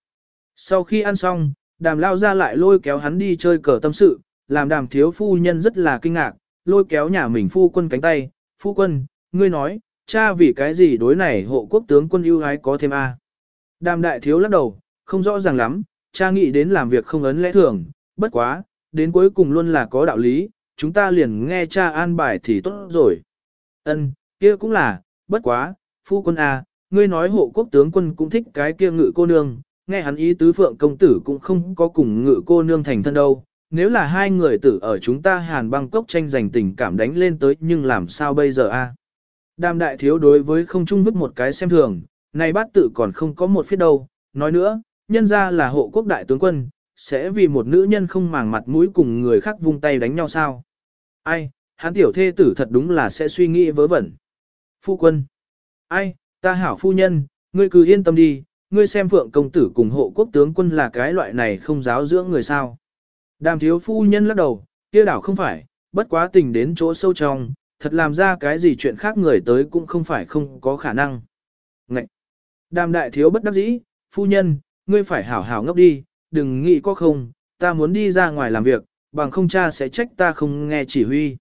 Sau khi ăn xong, đàm lao ra lại lôi kéo hắn đi chơi cờ tâm sự, làm đàm thiếu phu nhân rất là kinh ngạc, lôi kéo nhà mình phu quân cánh tay, phu quân, ngươi nói, cha vì cái gì đối này hộ quốc tướng quân ưu ái có thêm a Đàm đại thiếu lắc đầu, không rõ ràng lắm, cha nghĩ đến làm việc không ấn lẽ thường, bất quá, đến cuối cùng luôn là có đạo lý, chúng ta liền nghe cha an bài thì tốt rồi. Ân, kia cũng là, bất quá, phu quân A, ngươi nói hộ quốc tướng quân cũng thích cái kia ngự cô nương, nghe hắn ý tứ phượng công tử cũng không có cùng ngự cô nương thành thân đâu. Nếu là hai người tử ở chúng ta hàn băng cốc tranh giành tình cảm đánh lên tới nhưng làm sao bây giờ a? Đàm đại thiếu đối với không trung vứt một cái xem thường, này bát tự còn không có một phía đâu, nói nữa, nhân ra là hộ quốc đại tướng quân, sẽ vì một nữ nhân không màng mặt mũi cùng người khác vung tay đánh nhau sao? Ai, hắn tiểu thê tử thật đúng là sẽ suy nghĩ vớ vẩn. Phu quân. Ai, ta hảo phu nhân, ngươi cứ yên tâm đi, ngươi xem phượng công tử cùng hộ quốc tướng quân là cái loại này không giáo dưỡng người sao. Đàm thiếu phu nhân lắc đầu, kia đảo không phải, bất quá tình đến chỗ sâu trong, thật làm ra cái gì chuyện khác người tới cũng không phải không có khả năng. Ngậy! Đàm đại thiếu bất đắc dĩ, phu nhân, ngươi phải hảo hảo ngốc đi, đừng nghĩ có không, ta muốn đi ra ngoài làm việc, bằng không cha sẽ trách ta không nghe chỉ huy.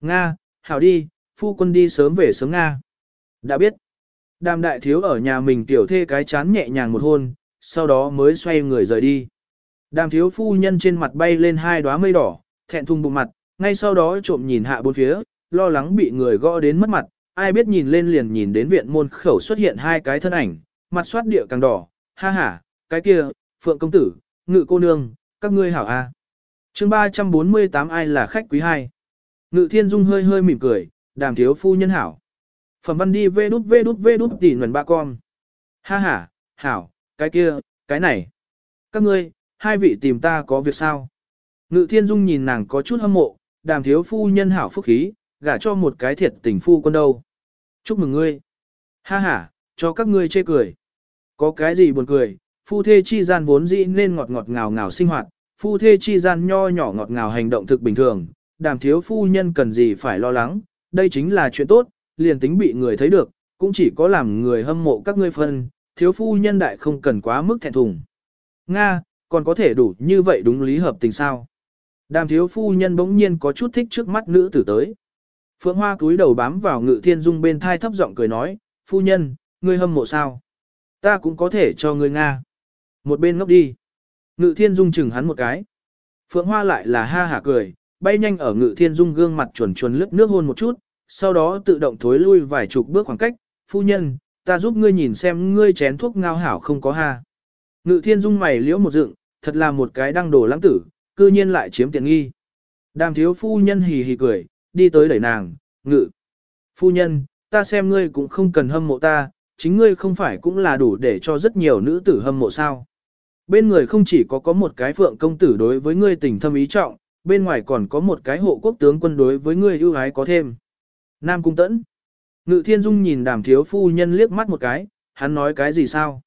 Nga, hảo đi, phu quân đi sớm về sớm Nga. Đã biết. Đàm đại thiếu ở nhà mình tiểu thê cái chán nhẹ nhàng một hôn, sau đó mới xoay người rời đi. Đàm thiếu phu nhân trên mặt bay lên hai đóa mây đỏ, thẹn thùng bụng mặt, ngay sau đó trộm nhìn hạ bốn phía, lo lắng bị người gõ đến mất mặt, ai biết nhìn lên liền nhìn đến viện môn khẩu xuất hiện hai cái thân ảnh, mặt soát địa càng đỏ, ha ha, cái kia, phượng công tử, ngự cô nương, các ngươi hảo a. À. Chương 348 ai là khách quý hai. Ngự thiên dung hơi hơi mỉm cười, đàm thiếu phu nhân hảo. Phẩm văn đi vê đút vê đút vê đút tỉ nguồn ba con. Ha ha, hảo, cái kia, cái này. Các ngươi, hai vị tìm ta có việc sao? Ngự thiên dung nhìn nàng có chút hâm mộ, đàm thiếu phu nhân hảo phúc khí, gả cho một cái thiệt tình phu quân đâu. Chúc mừng ngươi. Ha ha, cho các ngươi chê cười. Có cái gì buồn cười, phu thê chi gian vốn dĩ nên ngọt ngọt ngào ngào sinh hoạt, phu thê chi gian nho nhỏ ngọt ngào hành động thực bình thường, đàm thiếu phu nhân cần gì phải lo lắng, đây chính là chuyện tốt, liền tính bị người thấy được, cũng chỉ có làm người hâm mộ các ngươi phân, thiếu phu nhân đại không cần quá mức thẹn thùng. Nga, còn có thể đủ như vậy đúng lý hợp tình sao? Đàm thiếu phu nhân bỗng nhiên có chút thích trước mắt nữ tử tới. Phượng Hoa cúi đầu bám vào ngự thiên dung bên thai thấp giọng cười nói, phu nhân, ngươi hâm mộ sao? Ta cũng có thể cho ngươi Nga. Một bên ngốc đi. Ngự thiên dung chừng hắn một cái. Phượng Hoa lại là ha hả cười, bay nhanh ở ngự thiên dung gương mặt chuẩn chuẩn lướt nước hôn một chút, sau đó tự động thối lui vài chục bước khoảng cách, phu nhân, ta giúp ngươi nhìn xem ngươi chén thuốc ngao hảo không có ha. Ngự thiên dung mày liễu một dựng, thật là một cái đăng đồ lãng tử, cư nhiên lại chiếm tiện nghi. Đàm thiếu phu nhân hì hì cười, đi tới đẩy nàng, ngự. Phu nhân, ta xem ngươi cũng không cần hâm mộ ta, chính ngươi không phải cũng là đủ để cho rất nhiều nữ tử hâm mộ sao. Bên người không chỉ có có một cái phượng công tử đối với ngươi tình thâm ý trọng, bên ngoài còn có một cái hộ quốc tướng quân đối với ngươi ưu ái có thêm. Nam Cung Tẫn. Ngự Thiên Dung nhìn đàm thiếu phu nhân liếc mắt một cái, hắn nói cái gì sao?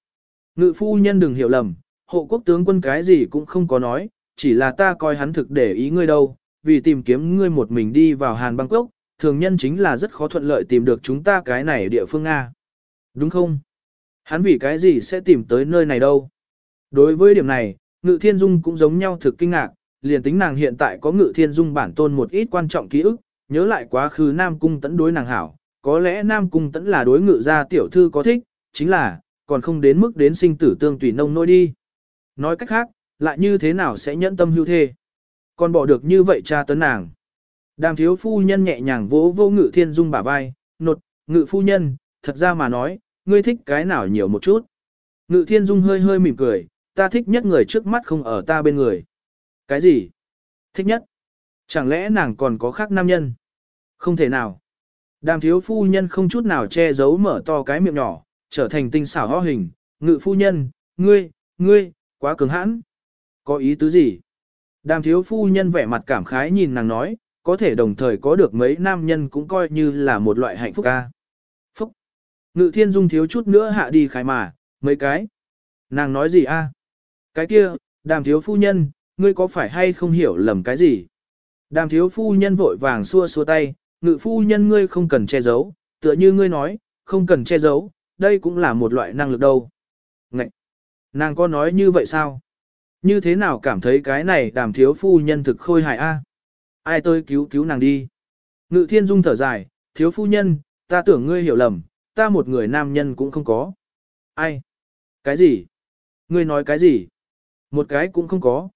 Ngự phu nhân đừng hiểu lầm, hộ quốc tướng quân cái gì cũng không có nói, chỉ là ta coi hắn thực để ý ngươi đâu, vì tìm kiếm ngươi một mình đi vào Hàn Bangkok, thường nhân chính là rất khó thuận lợi tìm được chúng ta cái này địa phương Nga. Đúng không? Hắn vì cái gì sẽ tìm tới nơi này đâu? Đối với điểm này, Ngự Thiên Dung cũng giống nhau thực kinh ngạc, liền tính nàng hiện tại có Ngự Thiên Dung bản tôn một ít quan trọng ký ức, nhớ lại quá khứ Nam Cung Tẫn đối nàng hảo, có lẽ Nam Cung Tẫn là đối ngự gia tiểu thư có thích, chính là, còn không đến mức đến sinh tử tương tùy nông nỗi đi. Nói cách khác, lại như thế nào sẽ nhẫn tâm hưu thê? Còn bỏ được như vậy cha tấn nàng. Đàm thiếu phu nhân nhẹ nhàng vỗ vô ngự thiên dung bả vai, nột, ngự phu nhân, thật ra mà nói, ngươi thích cái nào nhiều một chút. Ngự thiên dung hơi hơi mỉm cười, ta thích nhất người trước mắt không ở ta bên người. Cái gì? Thích nhất? Chẳng lẽ nàng còn có khác nam nhân? Không thể nào. Đàm thiếu phu nhân không chút nào che giấu mở to cái miệng nhỏ, trở thành tinh xảo ho hình. Ngự phu nhân, ngươi, ngươi, quá cứng hãn. Có ý tứ gì? Đàm thiếu phu nhân vẻ mặt cảm khái nhìn nàng nói, có thể đồng thời có được mấy nam nhân cũng coi như là một loại hạnh phúc ca. Phúc! Ngự thiên dung thiếu chút nữa hạ đi khái mà, mấy cái. Nàng nói gì a? À? Cái kia, đàm thiếu phu nhân, ngươi có phải hay không hiểu lầm cái gì? Đàm thiếu phu nhân vội vàng xua xua tay, ngự phu nhân ngươi không cần che giấu, tựa như ngươi nói, không cần che giấu, đây cũng là một loại năng lực đâu. Ngậy! Nàng có nói như vậy sao? Như thế nào cảm thấy cái này đàm thiếu phu nhân thực khôi hài a? Ai tôi cứu cứu nàng đi? Ngự thiên dung thở dài, thiếu phu nhân, ta tưởng ngươi hiểu lầm, ta một người nam nhân cũng không có. Ai? Cái gì? Ngươi nói cái gì? Một cái cũng không có.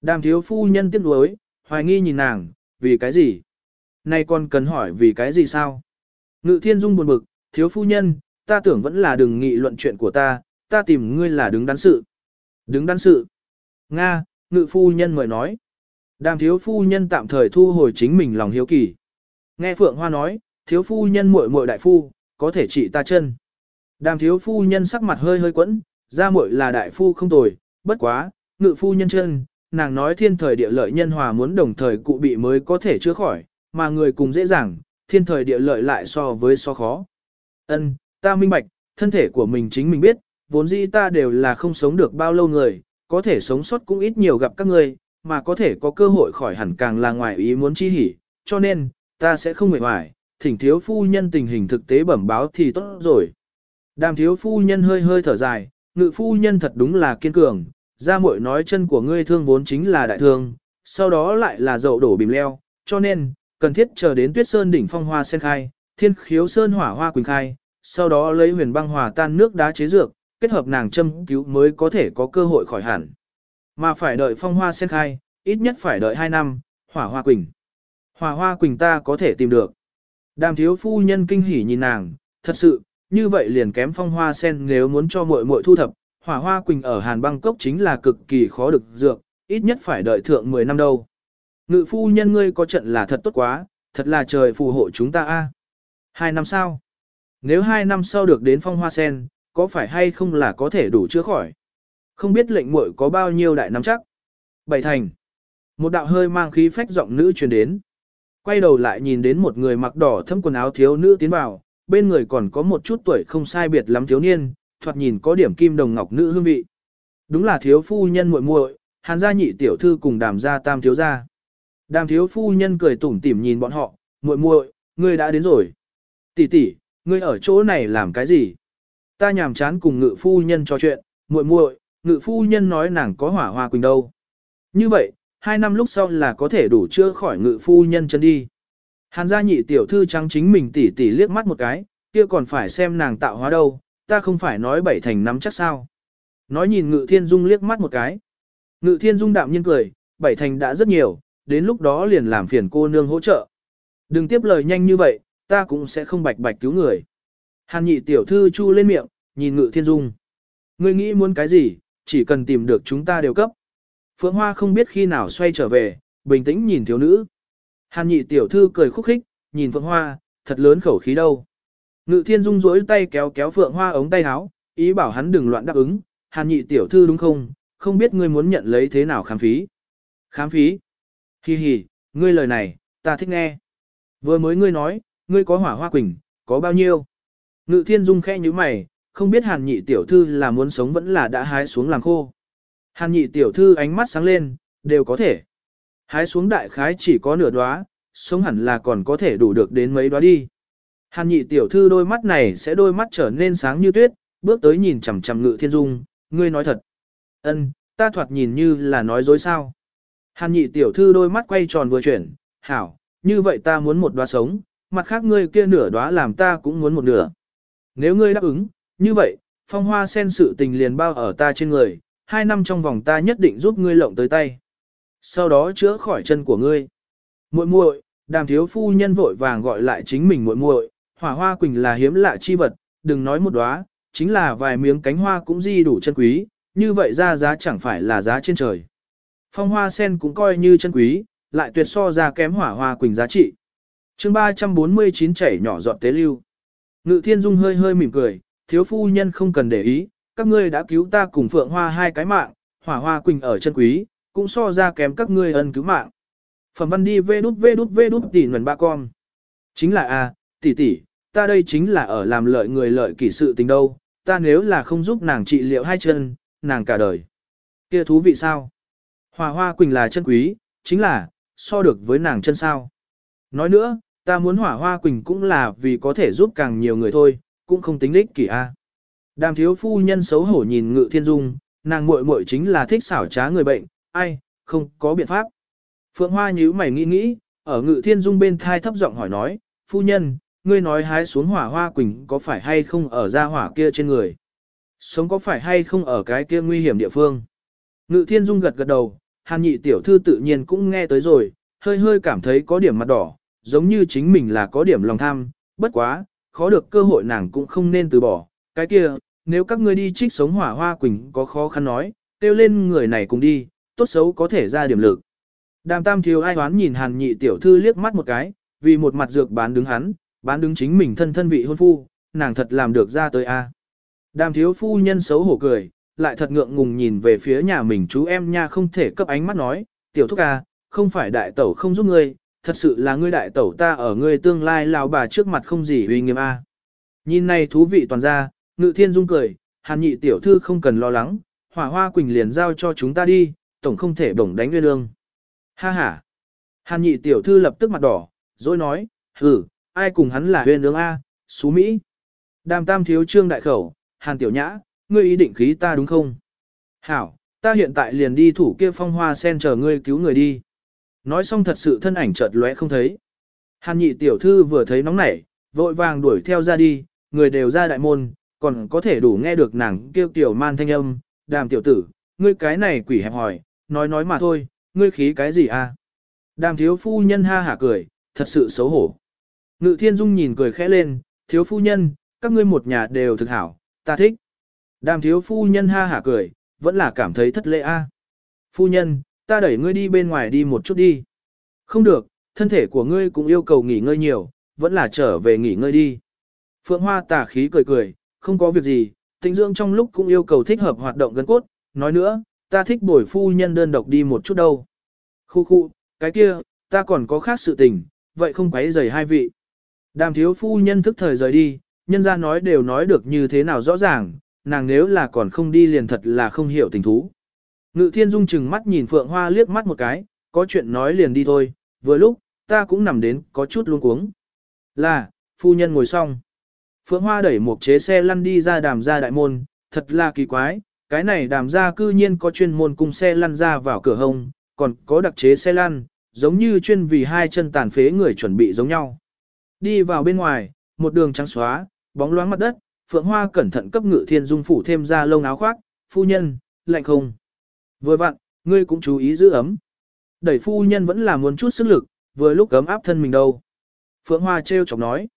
Đàm thiếu phu nhân tiếc nuối, hoài nghi nhìn nàng, vì cái gì? Nay còn cần hỏi vì cái gì sao? Ngự thiên dung buồn bực, thiếu phu nhân, ta tưởng vẫn là đừng nghị luận chuyện của ta, ta tìm ngươi là đứng đắn sự. Đứng đắn sự. Nga, ngự phu nhân mời nói. Đàm thiếu phu nhân tạm thời thu hồi chính mình lòng hiếu kỳ. Nghe Phượng Hoa nói, thiếu phu nhân muội muội đại phu, có thể trị ta chân. Đàm thiếu phu nhân sắc mặt hơi hơi quẫn, ra muội là đại phu không tồi, bất quá, ngự phu nhân chân, nàng nói thiên thời địa lợi nhân hòa muốn đồng thời cụ bị mới có thể chữa khỏi, mà người cùng dễ dàng, thiên thời địa lợi lại so với so khó. Ân, ta minh bạch, thân thể của mình chính mình biết, vốn dĩ ta đều là không sống được bao lâu người, có thể sống sót cũng ít nhiều gặp các ngươi, mà có thể có cơ hội khỏi hẳn càng là ngoài ý muốn chi hỉ, cho nên, ta sẽ không mệt mỏi, thỉnh thiếu phu nhân tình hình thực tế bẩm báo thì tốt rồi. Đàm thiếu phu nhân hơi hơi thở dài, ngự phu nhân thật đúng là kiên cường, ra muội nói chân của ngươi thương vốn chính là đại thương, sau đó lại là dậu đổ bìm leo, cho nên, cần thiết chờ đến tuyết sơn đỉnh phong hoa sen khai, thiên khiếu sơn hỏa hoa quỳnh khai, sau đó lấy huyền băng hòa tan nước đá chế dược, kết hợp nàng châm cứu mới có thể có cơ hội khỏi hẳn. Mà phải đợi phong hoa sen khai, ít nhất phải đợi 2 năm, hỏa hoa quỳnh. Hỏa hoa quỳnh ta có thể tìm được. Đàm thiếu phu nhân kinh hỉ nhìn nàng, thật sự, như vậy liền kém phong hoa sen nếu muốn cho muội muội thu thập, hỏa hoa quỳnh ở Hàn băng cốc chính là cực kỳ khó được dược, ít nhất phải đợi thượng 10 năm đâu. Ngự phu nhân ngươi có trận là thật tốt quá, thật là trời phù hộ chúng ta a. Hai năm sau. Nếu hai năm sau được đến phong hoa sen, có phải hay không là có thể đủ chữa khỏi? Không biết lệnh muội có bao nhiêu đại nắm chắc. Bảy thành. Một đạo hơi mang khí phách giọng nữ truyền đến. Quay đầu lại nhìn đến một người mặc đỏ thâm quần áo thiếu nữ tiến vào, bên người còn có một chút tuổi không sai biệt lắm thiếu niên, thoạt nhìn có điểm kim đồng ngọc nữ hương vị. Đúng là thiếu phu nhân muội muội, hàn gia nhị tiểu thư cùng đàm gia tam thiếu gia. Đàm thiếu phu nhân cười tủm tỉm nhìn bọn họ, muội muội, ngươi đã đến rồi. Tỷ tỷ, ngươi ở chỗ này làm cái gì? Ta nhàm chán cùng ngự phu nhân trò chuyện, muội muội, ngự phu nhân nói nàng có hỏa hoa quỳnh đâu. Như vậy, hai năm lúc sau là có thể đủ chữa khỏi ngự phu nhân chân đi. Hàn gia nhị tiểu thư trắng chính mình tỉ tỉ liếc mắt một cái, kia còn phải xem nàng tạo hóa đâu, ta không phải nói bảy thành năm chắc sao. Nói nhìn ngự thiên dung liếc mắt một cái. Ngự thiên dung đạm nhiên cười, bảy thành đã rất nhiều, đến lúc đó liền làm phiền cô nương hỗ trợ. Đừng tiếp lời nhanh như vậy, ta cũng sẽ không bạch bạch cứu người. Hàn nhị tiểu thư chu lên miệng, nhìn ngự thiên dung. Ngươi nghĩ muốn cái gì, chỉ cần tìm được chúng ta đều cấp. Phượng Hoa không biết khi nào xoay trở về, bình tĩnh nhìn thiếu nữ. Hàn nhị tiểu thư cười khúc khích, nhìn Phượng Hoa, thật lớn khẩu khí đâu. Ngự thiên dung rỗi tay kéo kéo Phượng Hoa ống tay áo, ý bảo hắn đừng loạn đáp ứng. Hàn nhị tiểu thư đúng không, không biết ngươi muốn nhận lấy thế nào khám phí. Khám phí? Hi hi, ngươi lời này, ta thích nghe. Vừa mới ngươi nói, ngươi có hỏa hoa quỳnh, có bao nhiêu? Ngự thiên dung khẽ như mày, không biết hàn nhị tiểu thư là muốn sống vẫn là đã hái xuống làm khô. Hàn nhị tiểu thư ánh mắt sáng lên, đều có thể. Hái xuống đại khái chỉ có nửa đóa, sống hẳn là còn có thể đủ được đến mấy đóa đi. Hàn nhị tiểu thư đôi mắt này sẽ đôi mắt trở nên sáng như tuyết, bước tới nhìn chằm chằm ngự thiên dung, ngươi nói thật. Ân, ta thoạt nhìn như là nói dối sao. Hàn nhị tiểu thư đôi mắt quay tròn vừa chuyển, hảo, như vậy ta muốn một đóa sống, mặt khác ngươi kia nửa đóa làm ta cũng muốn một nửa. Nếu ngươi đáp ứng, như vậy, phong hoa sen sự tình liền bao ở ta trên người, hai năm trong vòng ta nhất định giúp ngươi lộng tới tay. Sau đó chữa khỏi chân của ngươi. Muội muội, đàm thiếu phu nhân vội vàng gọi lại chính mình muội muội, hỏa hoa quỳnh là hiếm lạ chi vật, đừng nói một đóa, chính là vài miếng cánh hoa cũng di đủ chân quý, như vậy ra giá chẳng phải là giá trên trời. Phong hoa sen cũng coi như chân quý, lại tuyệt so ra kém hỏa hoa quỳnh giá trị. chương 349 chảy nhỏ giọt tế lưu. Ngự thiên dung hơi hơi mỉm cười, thiếu phu nhân không cần để ý, các ngươi đã cứu ta cùng phượng hoa hai cái mạng, hỏa hoa quỳnh ở chân quý, cũng so ra kém các ngươi ân cứu mạng. Phẩm văn đi vê đút vê đút vê đút tỉ nguồn ba con. Chính là à, a tỷ tỷ, ta đây chính là ở làm lợi người lợi kỷ sự tình đâu, ta nếu là không giúp nàng trị liệu hai chân, nàng cả đời. kia thú vị sao? Hỏa hoa quỳnh là chân quý, chính là, so được với nàng chân sao. Nói nữa, ta muốn hỏa hoa quỳnh cũng là vì có thể giúp càng nhiều người thôi, cũng không tính lích kỷ a. Đàm thiếu phu nhân xấu hổ nhìn ngự thiên dung, nàng muội muội chính là thích xảo trá người bệnh, ai, không có biện pháp. Phượng Hoa nhíu mày nghĩ nghĩ, ở ngự thiên dung bên thai thấp giọng hỏi nói, phu nhân, ngươi nói hái xuống hỏa hoa quỳnh có phải hay không ở ra hỏa kia trên người? Sống có phải hay không ở cái kia nguy hiểm địa phương? Ngự thiên dung gật gật đầu, hàn nhị tiểu thư tự nhiên cũng nghe tới rồi, hơi hơi cảm thấy có điểm mặt đỏ, giống như chính mình là có điểm lòng tham, bất quá, khó được cơ hội nàng cũng không nên từ bỏ. Cái kia, nếu các ngươi đi trích sống hỏa hoa quỳnh có khó khăn nói, kêu lên người này cùng đi, tốt xấu có thể ra điểm lực. Đàm tam thiếu ai hoán nhìn hàn nhị tiểu thư liếc mắt một cái, vì một mặt dược bán đứng hắn, bán đứng chính mình thân thân vị hôn phu, nàng thật làm được ra tới a. À. Đàm thiếu phu nhân xấu hổ cười, lại thật ngượng ngùng nhìn về phía nhà mình chú em nha không thể cấp ánh mắt nói, tiểu thúc a, không phải đại tẩu không giúp ngươi, thật sự là ngươi đại tẩu ta ở ngươi tương lai lão bà trước mặt không gì uy nghiêm a. Nhìn này thú vị toàn ra, ngự thiên dung cười, hàn nhị tiểu thư không cần lo lắng, hỏa hoa quỳnh liền giao cho chúng ta đi, tổng không thể bổng đánh nguyên lương. Ha ha. Hàn nhị tiểu thư lập tức mặt đỏ, rồi nói, hử, ai cùng hắn là huyền ương A, xú Mỹ. Đàm tam thiếu trương đại khẩu, hàn tiểu nhã, ngươi ý định khí ta đúng không? Hảo, ta hiện tại liền đi thủ kia phong hoa sen chờ ngươi cứu người đi. Nói xong thật sự thân ảnh chợt lóe không thấy. Hàn nhị tiểu thư vừa thấy nóng nảy, vội vàng đuổi theo ra đi, người đều ra đại môn, còn có thể đủ nghe được nàng kêu tiểu man thanh âm, đàm tiểu tử, ngươi cái này quỷ hẹp hỏi, nói nói mà thôi, ngươi khí cái gì à? Đàm thiếu phu nhân ha hả cười, thật sự xấu hổ. Ngự thiên dung nhìn cười khẽ lên, thiếu phu nhân, các ngươi một nhà đều thực hảo, ta thích. Đàm thiếu phu nhân ha hả cười, vẫn là cảm thấy thất lễ a. Phu nhân, ta đẩy ngươi đi bên ngoài đi một chút đi. Không được, thân thể của ngươi cũng yêu cầu nghỉ ngơi nhiều, vẫn là trở về nghỉ ngơi đi. Phượng Hoa tà khí cười cười, không có việc gì, tĩnh dưỡng trong lúc cũng yêu cầu thích hợp hoạt động gân cốt. Nói nữa, ta thích bồi phu nhân đơn độc đi một chút đâu. Khu khu, cái kia, ta còn có khác sự tình, vậy không quấy rầy hai vị. Đàm thiếu phu nhân thức thời rời đi, nhân ra nói đều nói được như thế nào rõ ràng, nàng nếu là còn không đi liền thật là không hiểu tình thú. Ngự thiên dung chừng mắt nhìn Phượng Hoa liếc mắt một cái, có chuyện nói liền đi thôi, vừa lúc, ta cũng nằm đến có chút luống cuống. Là, phu nhân ngồi xong. Phượng Hoa đẩy một chế xe lăn đi ra đàm ra đại môn, thật là kỳ quái, cái này đàm ra cư nhiên có chuyên môn cùng xe lăn ra vào cửa hông, còn có đặc chế xe lăn, giống như chuyên vì hai chân tàn phế người chuẩn bị giống nhau. Đi vào bên ngoài, một đường trắng xóa, bóng loáng mặt đất, Phượng Hoa cẩn thận cấp ngự thiên dung phủ thêm ra lông áo khoác, phu nhân, lạnh không. Vừa vặn, ngươi cũng chú ý giữ ấm. Đẩy phu nhân vẫn là muốn chút sức lực, vừa lúc ấm áp thân mình đâu. Phượng Hoa trêu chọc nói.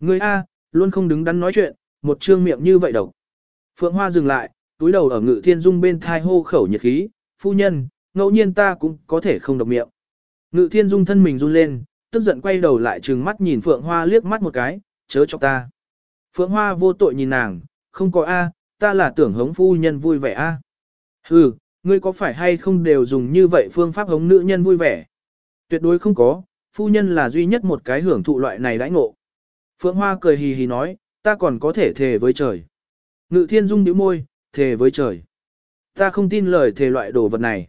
Ngươi A, luôn không đứng đắn nói chuyện, một trương miệng như vậy độc. Phượng Hoa dừng lại, túi đầu ở ngự thiên dung bên thai hô khẩu nhiệt khí, phu nhân, ngẫu nhiên ta cũng có thể không độc miệng. Ngự thiên dung thân mình run lên, tức giận quay đầu lại trừng mắt nhìn Phượng Hoa liếc mắt một cái, chớ chọc ta. Phượng Hoa vô tội nhìn nàng, không có A, ta là tưởng hống phu nhân vui vẻ A. À. Ừ, ngươi có phải hay không đều dùng như vậy phương pháp hống nữ nhân vui vẻ? Tuyệt đối không có, phu nhân là duy nhất một cái hưởng thụ loại này đãi ngộ. Phượng Hoa cười hì hì nói, ta còn có thể thề với trời. Ngự thiên dung nhíu môi, thề với trời. Ta không tin lời thề loại đồ vật này.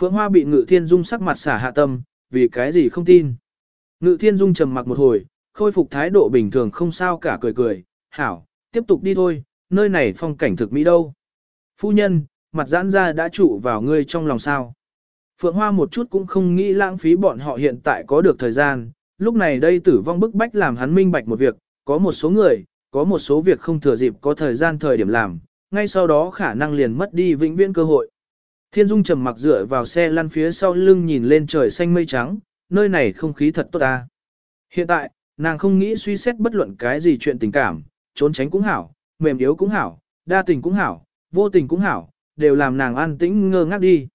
Phượng Hoa bị Ngự Thiên Dung sắc mặt xả hạ tâm, vì cái gì không tin. Ngự Thiên Dung trầm mặc một hồi, khôi phục thái độ bình thường không sao cả cười cười, hảo, tiếp tục đi thôi, nơi này phong cảnh thực mỹ đâu. Phu nhân, mặt giãn ra đã trụ vào ngươi trong lòng sao. Phượng Hoa một chút cũng không nghĩ lãng phí bọn họ hiện tại có được thời gian, lúc này đây tử vong bức bách làm hắn minh bạch một việc, có một số người, có một số việc không thừa dịp có thời gian thời điểm làm, ngay sau đó khả năng liền mất đi vĩnh viễn cơ hội. Thiên Dung trầm mặc dựa vào xe lăn phía sau lưng nhìn lên trời xanh mây trắng, nơi này không khí thật tốt ta. Hiện tại, nàng không nghĩ suy xét bất luận cái gì chuyện tình cảm, trốn tránh cũng hảo, mềm yếu cũng hảo, đa tình cũng hảo, vô tình cũng hảo, đều làm nàng an tĩnh ngơ ngác đi.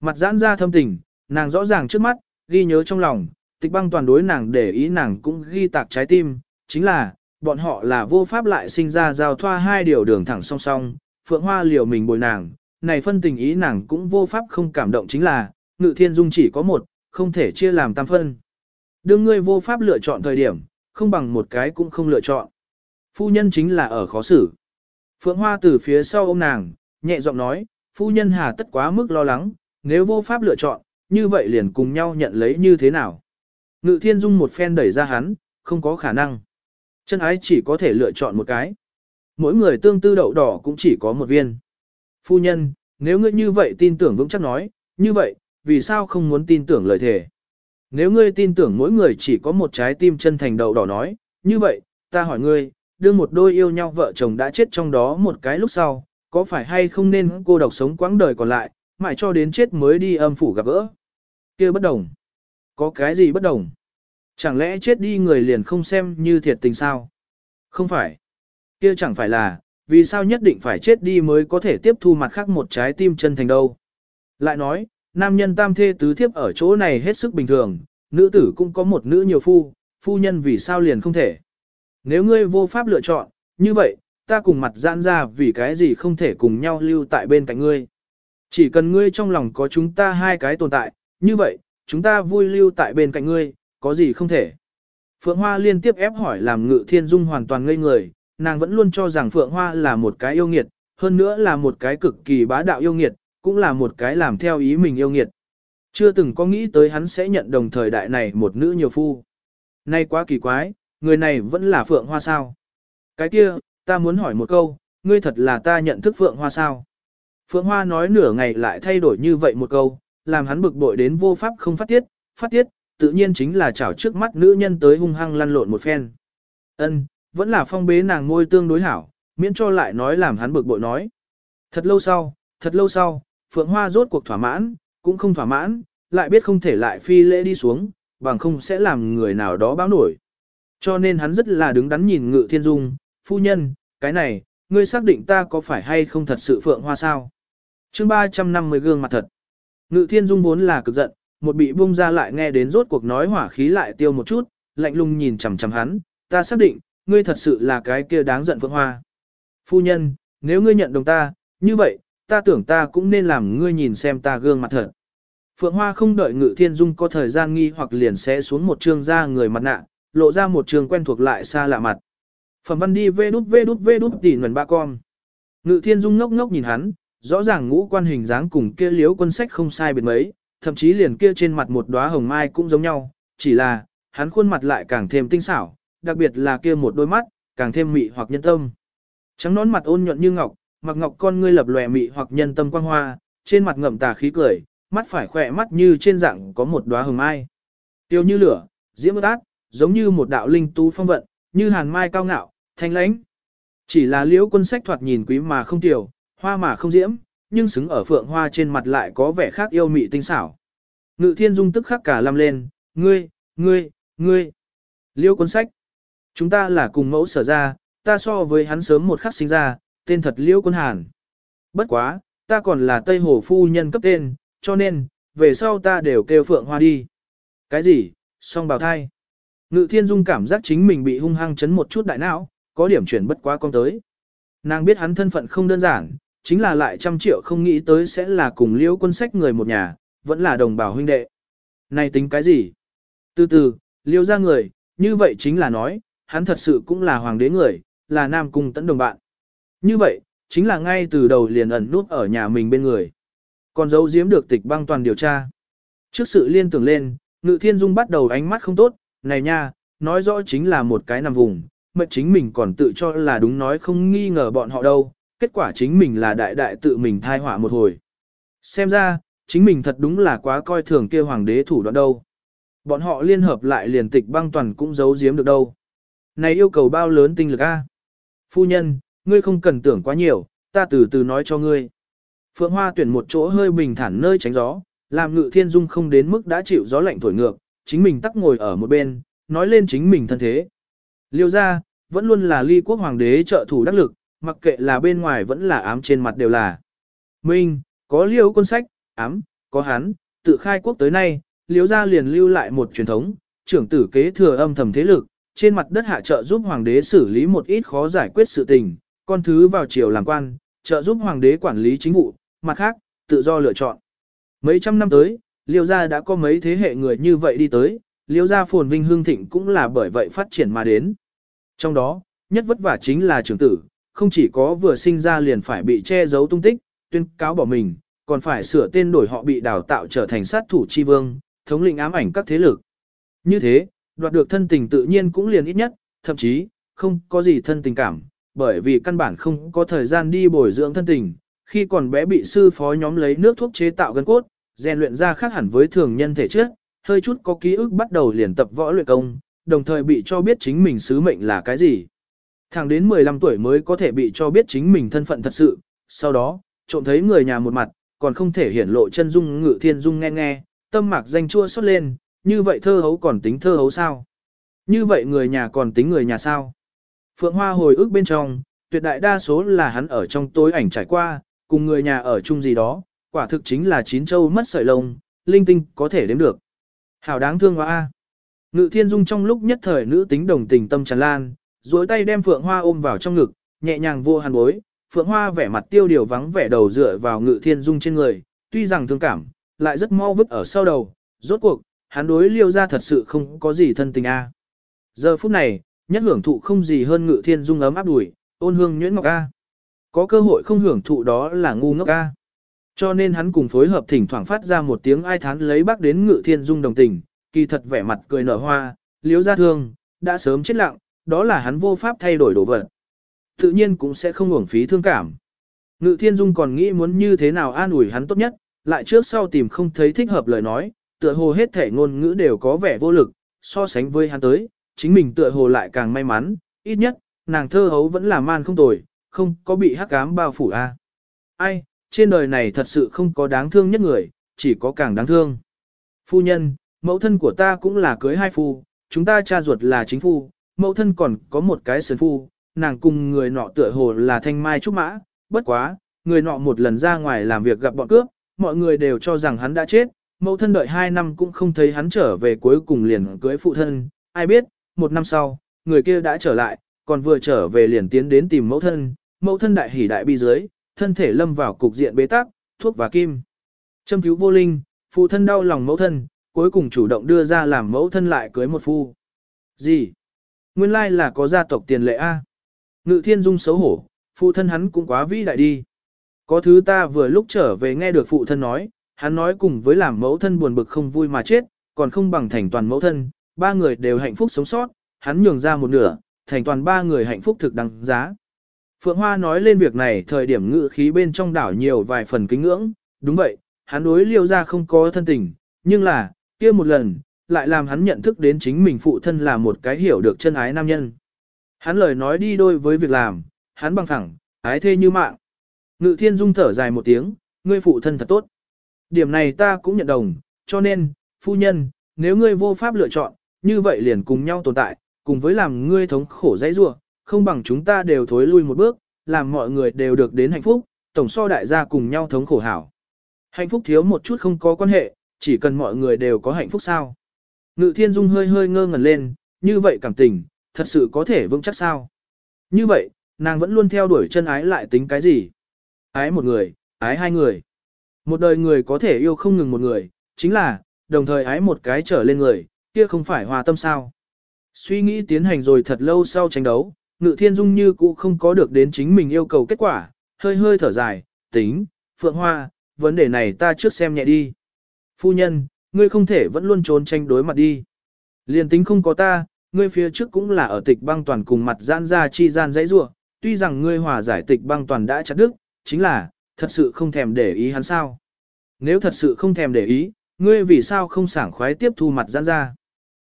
Mặt giãn ra thâm tình, nàng rõ ràng trước mắt, ghi nhớ trong lòng, tịch băng toàn đối nàng để ý nàng cũng ghi tạc trái tim, chính là, bọn họ là vô pháp lại sinh ra giao thoa hai điều đường thẳng song song, phượng hoa liều mình bồi nàng, này phân tình ý nàng cũng vô pháp không cảm động chính là, ngự thiên dung chỉ có một, không thể chia làm tam phân. Đương ngươi vô pháp lựa chọn thời điểm, không bằng một cái cũng không lựa chọn. Phu nhân chính là ở khó xử. Phượng Hoa từ phía sau ôm nàng, nhẹ giọng nói, phu nhân hà tất quá mức lo lắng, nếu vô pháp lựa chọn, như vậy liền cùng nhau nhận lấy như thế nào. Ngự thiên dung một phen đẩy ra hắn, không có khả năng. Chân ái chỉ có thể lựa chọn một cái. Mỗi người tương tư đậu đỏ cũng chỉ có một viên. Phu nhân, nếu ngươi như vậy tin tưởng vững chắc nói, như vậy, vì sao không muốn tin tưởng lời thề? Nếu ngươi tin tưởng mỗi người chỉ có một trái tim chân thành đậu đỏ nói, như vậy, ta hỏi ngươi, đưa một đôi yêu nhau vợ chồng đã chết trong đó một cái lúc sau, có phải hay không nên cô độc sống quãng đời còn lại, mãi cho đến chết mới đi âm phủ gặp gỡ? kia bất đồng. Có cái gì bất đồng? Chẳng lẽ chết đi người liền không xem như thiệt tình sao? Không phải. Kia chẳng phải là, vì sao nhất định phải chết đi mới có thể tiếp thu mặt khác một trái tim chân thành đâu. Lại nói, nam nhân tam thê tứ thiếp ở chỗ này hết sức bình thường, nữ tử cũng có một nữ nhiều phu, phu nhân vì sao liền không thể. Nếu ngươi vô pháp lựa chọn, như vậy, ta cùng mặt giãn ra vì cái gì không thể cùng nhau lưu tại bên cạnh ngươi. Chỉ cần ngươi trong lòng có chúng ta hai cái tồn tại, như vậy, chúng ta vui lưu tại bên cạnh ngươi, có gì không thể. Phượng Hoa liên tiếp ép hỏi làm ngự thiên dung hoàn toàn ngây người, nàng vẫn luôn cho rằng Phượng Hoa là một cái yêu nghiệt, hơn nữa là một cái cực kỳ bá đạo yêu nghiệt, cũng là một cái làm theo ý mình yêu nghiệt. Chưa từng có nghĩ tới hắn sẽ nhận đồng thời đại này một nữ nhiều phu. Nay quá kỳ quái, người này vẫn là Phượng Hoa sao. Cái kia, ta muốn hỏi một câu, ngươi thật là ta nhận thức Phượng Hoa sao? Phượng Hoa nói nửa ngày lại thay đổi như vậy một câu, làm hắn bực bội đến vô pháp không phát tiết, phát tiết, tự nhiên chính là chảo trước mắt nữ nhân tới hung hăng lăn lộn một phen. Ân, vẫn là phong bế nàng ngôi tương đối hảo, miễn cho lại nói làm hắn bực bội nói. Thật lâu sau, thật lâu sau, Phượng Hoa rốt cuộc thỏa mãn, cũng không thỏa mãn, lại biết không thể lại phi lễ đi xuống, bằng không sẽ làm người nào đó báo nổi. Cho nên hắn rất là đứng đắn nhìn ngự thiên dung, phu nhân, cái này, ngươi xác định ta có phải hay không thật sự Phượng Hoa sao? chương 350 gương mặt thật. Ngự thiên dung vốn là cực giận, một bị bung ra lại nghe đến rốt cuộc nói hỏa khí lại tiêu một chút, lạnh lùng nhìn chằm chằm hắn, ta xác định, ngươi thật sự là cái kia đáng giận Phượng Hoa. Phu nhân, nếu ngươi nhận đồng ta, như vậy, ta tưởng ta cũng nên làm ngươi nhìn xem ta gương mặt thật. Phượng Hoa không đợi Ngự Thiên Dung có thời gian nghi hoặc liền sẽ xuống một trường ra người mặt nạ, lộ ra một trường quen thuộc lại xa lạ mặt. Phẩm văn đi vê đút vê đút vê đút tỉ nguồn ba con. Ngự Thiên Dung ngốc ngốc nhìn hắn, rõ ràng ngũ quan hình dáng cùng kia liếu quân sách không sai biệt mấy, thậm chí liền kia trên mặt một đóa hồng mai cũng giống nhau, chỉ là, hắn khuôn mặt lại càng thêm tinh xảo, đặc biệt là kia một đôi mắt, càng thêm mị hoặc nhân tâm. Trắng nón mặt ôn nhuận như ngọc, mặc ngọc con ngươi lập lòe mị hoặc nhân tâm quang hoa, trên mặt ngậm tà khí cười, mắt phải khỏe mắt như trên dạng có một đóa hồng mai. Tiêu như lửa, diễm bất giống như một đạo linh tú phong vận, như hàn mai cao ngạo, thanh lãnh. Chỉ là liễu quân sách thoạt nhìn quý mà không tiểu, hoa mà không diễm, nhưng xứng ở phượng hoa trên mặt lại có vẻ khác yêu mị tinh xảo. Ngự thiên dung tức khắc cả lâm lên, ngươi, ngươi, ngươi. Liễu quân sách. Chúng ta là cùng mẫu sở ra, ta so với hắn sớm một khắc sinh ra, tên thật liễu quân hàn. Bất quá, ta còn là Tây Hồ Phu Nhân cấp tên, cho nên, về sau ta đều kêu phượng hoa đi. Cái gì, song bào thai. Ngự thiên dung cảm giác chính mình bị hung hăng chấn một chút đại não, có điểm chuyển bất quá con tới. Nàng biết hắn thân phận không đơn giản, chính là lại trăm triệu không nghĩ tới sẽ là cùng liễu quân sách người một nhà, vẫn là đồng bào huynh đệ. Này tính cái gì? Từ từ, liễu ra người, như vậy chính là nói, hắn thật sự cũng là hoàng đế người, là nam cung tẫn đồng bạn. Như vậy, chính là ngay từ đầu liền ẩn nút ở nhà mình bên người. Còn giấu giếm được tịch băng toàn điều tra. Trước sự liên tưởng lên, ngự thiên dung bắt đầu ánh mắt không tốt, này nha, nói rõ chính là một cái nằm vùng, mệnh chính mình còn tự cho là đúng nói không nghi ngờ bọn họ đâu, kết quả chính mình là đại đại tự mình thai họa một hồi. Xem ra, chính mình thật đúng là quá coi thường kia hoàng đế thủ đoạn đâu. Bọn họ liên hợp lại liền tịch băng toàn cũng giấu giếm được đâu. Này yêu cầu bao lớn tinh lực a? Phu nhân, ngươi không cần tưởng quá nhiều, ta từ từ nói cho ngươi. Phượng Hoa tuyển một chỗ hơi bình thản nơi tránh gió, làm ngự thiên dung không đến mức đã chịu gió lạnh thổi ngược, chính mình tắc ngồi ở một bên, nói lên chính mình thân thế. Liêu ra, vẫn luôn là ly quốc hoàng đế trợ thủ đắc lực, mặc kệ là bên ngoài vẫn là ám trên mặt đều là. Minh, có liêu quân sách, ám, có hán tự khai quốc tới nay, liêu ra liền lưu lại một truyền thống, trưởng tử kế thừa âm thầm thế lực, trên mặt đất hạ trợ giúp hoàng đế xử lý một ít khó giải quyết sự tình, con thứ vào triều làm quan, trợ giúp hoàng đế quản lý chính vụ, mặt khác, tự do lựa chọn. Mấy trăm năm tới, liêu gia đã có mấy thế hệ người như vậy đi tới, liêu gia phồn vinh hương thịnh cũng là bởi vậy phát triển mà đến. Trong đó, nhất vất vả chính là trưởng tử, không chỉ có vừa sinh ra liền phải bị che giấu tung tích, tuyên cáo bỏ mình, còn phải sửa tên đổi họ bị đào tạo trở thành sát thủ chi vương, thống lĩnh ám ảnh các thế lực. Như thế, đoạt được thân tình tự nhiên cũng liền ít nhất, thậm chí, không có gì thân tình cảm, bởi vì căn bản không có thời gian đi bồi dưỡng thân tình, khi còn bé bị sư phó nhóm lấy nước thuốc chế tạo gân cốt, rèn luyện ra khác hẳn với thường nhân thể trước, hơi chút có ký ức bắt đầu liền tập võ luyện công, đồng thời bị cho biết chính mình sứ mệnh là cái gì. Thẳng đến 15 tuổi mới có thể bị cho biết chính mình thân phận thật sự, sau đó, trộm thấy người nhà một mặt, còn không thể hiển lộ chân dung ngự thiên dung nghe nghe, tâm mạc danh chua xót lên, như vậy thơ hấu còn tính thơ hấu sao? Như vậy người nhà còn tính người nhà sao? Phượng Hoa hồi ức bên trong, tuyệt đại đa số là hắn ở trong tối ảnh trải qua, cùng người nhà ở chung gì đó, quả thực chính là chín châu mất sợi lông, linh tinh có thể đếm được. Hảo đáng thương hoa Ngự thiên dung trong lúc nhất thời nữ tính đồng tình tâm tràn lan, duỗi tay đem Phượng Hoa ôm vào trong ngực, nhẹ nhàng vô hàn bối, Phượng Hoa vẻ mặt tiêu điều vắng vẻ đầu dựa vào ngự thiên dung trên người, tuy rằng thương cảm, lại rất mau vứt ở sau đầu, rốt cuộc, hắn đối liêu ra thật sự không có gì thân tình a. Giờ phút này, nhất hưởng thụ không gì hơn ngự thiên dung ấm áp đùi, ôn hương nhuyễn ngọc a. Có cơ hội không hưởng thụ đó là ngu ngốc a. Cho nên hắn cùng phối hợp thỉnh thoảng phát ra một tiếng ai thán lấy bác đến ngự thiên dung đồng tình, kỳ thật vẻ mặt cười nở hoa, liếu ra thương, đã sớm chết lặng, đó là hắn vô pháp thay đổi đồ vật. Tự nhiên cũng sẽ không uổng phí thương cảm. Ngự thiên dung còn nghĩ muốn như thế nào an ủi hắn tốt nhất, lại trước sau tìm không thấy thích hợp lời nói, tựa hồ hết thể ngôn ngữ đều có vẻ vô lực, so sánh với hắn tới, chính mình tựa hồ lại càng may mắn, ít nhất, nàng thơ hấu vẫn là man không tồi, không có bị hắc ám bao phủ a. Ai, trên đời này thật sự không có đáng thương nhất người, chỉ có càng đáng thương. Phu nhân, mẫu thân của ta cũng là cưới hai phu, chúng ta cha ruột là chính phu, mẫu thân còn có một cái sườn phu, nàng cùng người nọ tựa hồ là thanh mai trúc mã, bất quá, người nọ một lần ra ngoài làm việc gặp bọn cướp, mọi người đều cho rằng hắn đã chết, mẫu thân đợi hai năm cũng không thấy hắn trở về cuối cùng liền cưới phụ thân, ai biết, một năm sau, người kia đã trở lại, còn vừa trở về liền tiến đến tìm mẫu thân, mẫu thân đại hỉ đại bi dưới, thân thể lâm vào cục diện bế tắc, thuốc và kim. Châm cứu vô linh, phụ thân đau lòng mẫu thân, cuối cùng chủ động đưa ra làm mẫu thân lại cưới một phu. Gì? Nguyên lai là có gia tộc tiền lệ A. Ngự thiên dung xấu hổ, phụ thân hắn cũng quá vĩ đại đi. Có thứ ta vừa lúc trở về nghe được phụ thân nói, hắn nói cùng với làm mẫu thân buồn bực không vui mà chết, còn không bằng thành toàn mẫu thân, ba người đều hạnh phúc sống sót, hắn nhường ra một nửa, thành toàn ba người hạnh phúc thực đáng giá. Phượng Hoa nói lên việc này thời điểm ngự khí bên trong đảo nhiều vài phần kính ngưỡng, đúng vậy, hắn đối liêu ra không có thân tình, nhưng là, kia một lần, lại làm hắn nhận thức đến chính mình phụ thân là một cái hiểu được chân ái nam nhân. Hắn lời nói đi đôi với việc làm, hắn bằng thẳng, ái thê như mạng. Ngự thiên dung thở dài một tiếng, ngươi phụ thân thật tốt. Điểm này ta cũng nhận đồng, cho nên, phu nhân, nếu ngươi vô pháp lựa chọn, như vậy liền cùng nhau tồn tại, cùng với làm ngươi thống khổ dãy rua, không bằng chúng ta đều thối lui một bước, làm mọi người đều được đến hạnh phúc, tổng so đại gia cùng nhau thống khổ hảo. Hạnh phúc thiếu một chút không có quan hệ, chỉ cần mọi người đều có hạnh phúc sao. Ngự thiên dung hơi hơi ngơ ngẩn lên, như vậy cảm tình, thật sự có thể vững chắc sao. Như vậy, nàng vẫn luôn theo đuổi chân ái lại tính cái gì? Ái một người, ái hai người. Một đời người có thể yêu không ngừng một người, chính là, đồng thời ái một cái trở lên người, kia không phải hòa tâm sao. Suy nghĩ tiến hành rồi thật lâu sau tranh đấu, ngự thiên dung như cũ không có được đến chính mình yêu cầu kết quả, hơi hơi thở dài, tính, phượng hoa, vấn đề này ta trước xem nhẹ đi. Phu nhân, ngươi không thể vẫn luôn trốn tranh đối mặt đi. Liên tính không có ta, ngươi phía trước cũng là ở tịch băng toàn cùng mặt gian ra chi gian dãy rua, tuy rằng ngươi hòa giải tịch băng toàn đã chặt đức, chính là, thật sự không thèm để ý hắn sao. Nếu thật sự không thèm để ý, ngươi vì sao không sảng khoái tiếp thu mặt gian ra.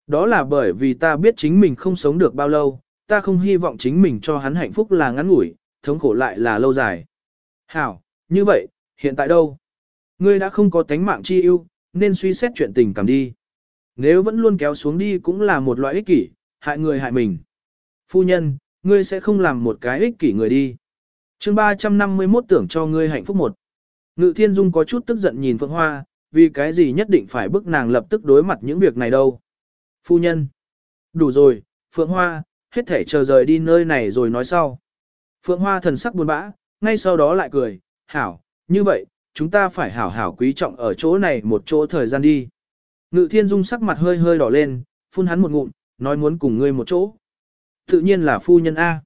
Đó là bởi vì ta biết chính mình không sống được bao lâu, ta không hy vọng chính mình cho hắn hạnh phúc là ngắn ngủi, thống khổ lại là lâu dài. Hảo, như vậy, hiện tại đâu? Ngươi đã không có tánh mạng chi ưu, nên suy xét chuyện tình cảm đi. Nếu vẫn luôn kéo xuống đi cũng là một loại ích kỷ, hại người hại mình. Phu nhân, ngươi sẽ không làm một cái ích kỷ người đi. chương 351 tưởng cho ngươi hạnh phúc một. Ngự thiên dung có chút tức giận nhìn Phượng Hoa, vì cái gì nhất định phải bức nàng lập tức đối mặt những việc này đâu. Phu nhân. Đủ rồi, Phượng Hoa, hết thể chờ rời đi nơi này rồi nói sau. Phượng Hoa thần sắc buồn bã, ngay sau đó lại cười, hảo, như vậy, chúng ta phải hảo hảo quý trọng ở chỗ này một chỗ thời gian đi. Ngự thiên dung sắc mặt hơi hơi đỏ lên, phun hắn một ngụm, nói muốn cùng ngươi một chỗ. Tự nhiên là phu nhân A.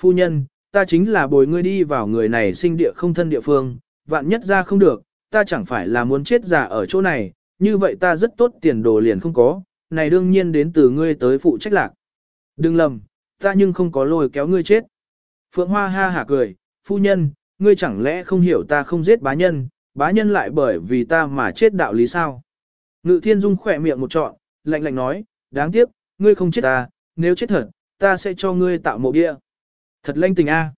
Phu nhân, ta chính là bồi ngươi đi vào người này sinh địa không thân địa phương, vạn nhất ra không được, ta chẳng phải là muốn chết già ở chỗ này, như vậy ta rất tốt tiền đồ liền không có, này đương nhiên đến từ ngươi tới phụ trách lạc. Đừng lầm, ta nhưng không có lôi kéo ngươi chết. Phượng Hoa ha hả cười, phu nhân, ngươi chẳng lẽ không hiểu ta không giết bá nhân, bá nhân lại bởi vì ta mà chết đạo lý sao? Ngự thiên dung khỏe miệng một trọn, lạnh lạnh nói, đáng tiếc, ngươi không chết ta, nếu chết thật, ta sẽ cho ngươi tạo mộ địa Thật lanh tình a.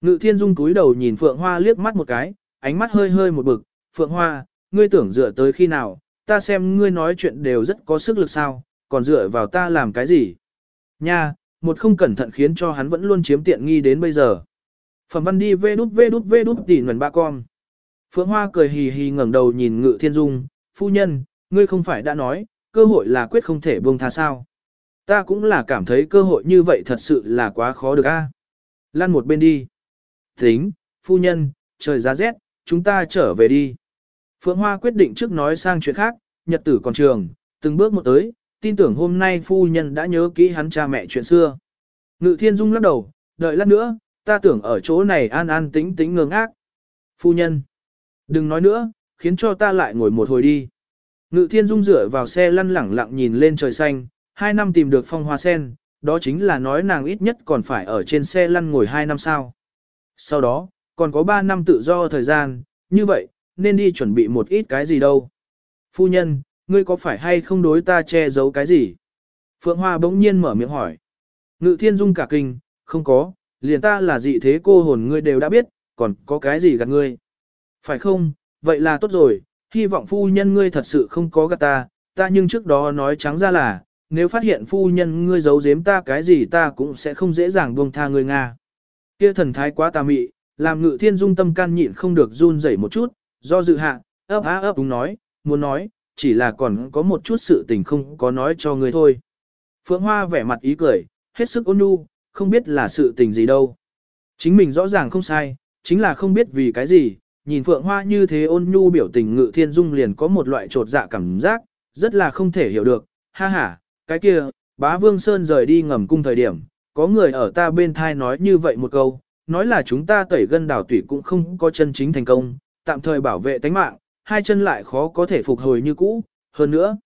Ngự thiên dung cúi đầu nhìn Phượng Hoa liếc mắt một cái, ánh mắt hơi hơi một bực, Phượng Hoa, ngươi tưởng dựa tới khi nào, ta xem ngươi nói chuyện đều rất có sức lực sao, còn dựa vào ta làm cái gì? Nha, một không cẩn thận khiến cho hắn vẫn luôn chiếm tiện nghi đến bây giờ. Phẩm văn đi vê đút vê đút vê đút tỉ nguồn ba con. Phượng Hoa cười hì hì ngẩng đầu nhìn Ngự Thiên Dung, phu nhân, ngươi không phải đã nói, cơ hội là quyết không thể buông tha sao. Ta cũng là cảm thấy cơ hội như vậy thật sự là quá khó được a. Lăn một bên đi. Tính, phu nhân, trời giá rét, chúng ta trở về đi. Phượng Hoa quyết định trước nói sang chuyện khác, nhật tử còn trường, từng bước một tới, tin tưởng hôm nay phu nhân đã nhớ kỹ hắn cha mẹ chuyện xưa. Ngự Thiên Dung lắc đầu, đợi lát nữa, ta tưởng ở chỗ này an an tĩnh tĩnh ngơ ngác. Phu nhân, đừng nói nữa, khiến cho ta lại ngồi một hồi đi. Ngự Thiên Dung dựa vào xe lăn lẳng lặng nhìn lên trời xanh, hai năm tìm được phong hoa sen, đó chính là nói nàng ít nhất còn phải ở trên xe lăn ngồi hai năm sao. Sau đó, còn có ba năm tự do thời gian, như vậy, nên đi chuẩn bị một ít cái gì đâu. Phu nhân, ngươi có phải hay không đối ta che giấu cái gì? Phượng Hoa bỗng nhiên mở miệng hỏi. Ngự Thiên Dung cả kinh, không có, liền ta là dị thế cô hồn ngươi đều đã biết, còn có cái gì gạt ngươi? Phải không, vậy là tốt rồi, hy vọng phu nhân ngươi thật sự không có gạt ta, ta nhưng trước đó nói trắng ra là, nếu phát hiện phu nhân ngươi giấu giếm ta cái gì ta cũng sẽ không dễ dàng buông tha ngươi Nga. Kia thần thái quá tà mị, làm ngự thiên dung tâm can nhịn không được run rẩy một chút, do dự hạ, ấp á ấp đúng nói, muốn nói, chỉ là còn có một chút sự tình không có nói cho ngươi thôi. Phượng Hoa vẻ mặt ý cười, hết sức ôn nhu, không biết là sự tình gì đâu. Chính mình rõ ràng không sai, chính là không biết vì cái gì, nhìn Phượng Hoa như thế ôn nhu biểu tình ngự thiên dung liền có một loại trột dạ cảm giác, rất là không thể hiểu được, ha ha, cái kia, bá Vương Sơn rời đi ngầm cung thời điểm, có người ở ta bên thai nói như vậy một câu, nói là chúng ta tẩy gân đảo tủy cũng không có chân chính thành công, tạm thời bảo vệ tánh mạng, hai chân lại khó có thể phục hồi như cũ, hơn nữa.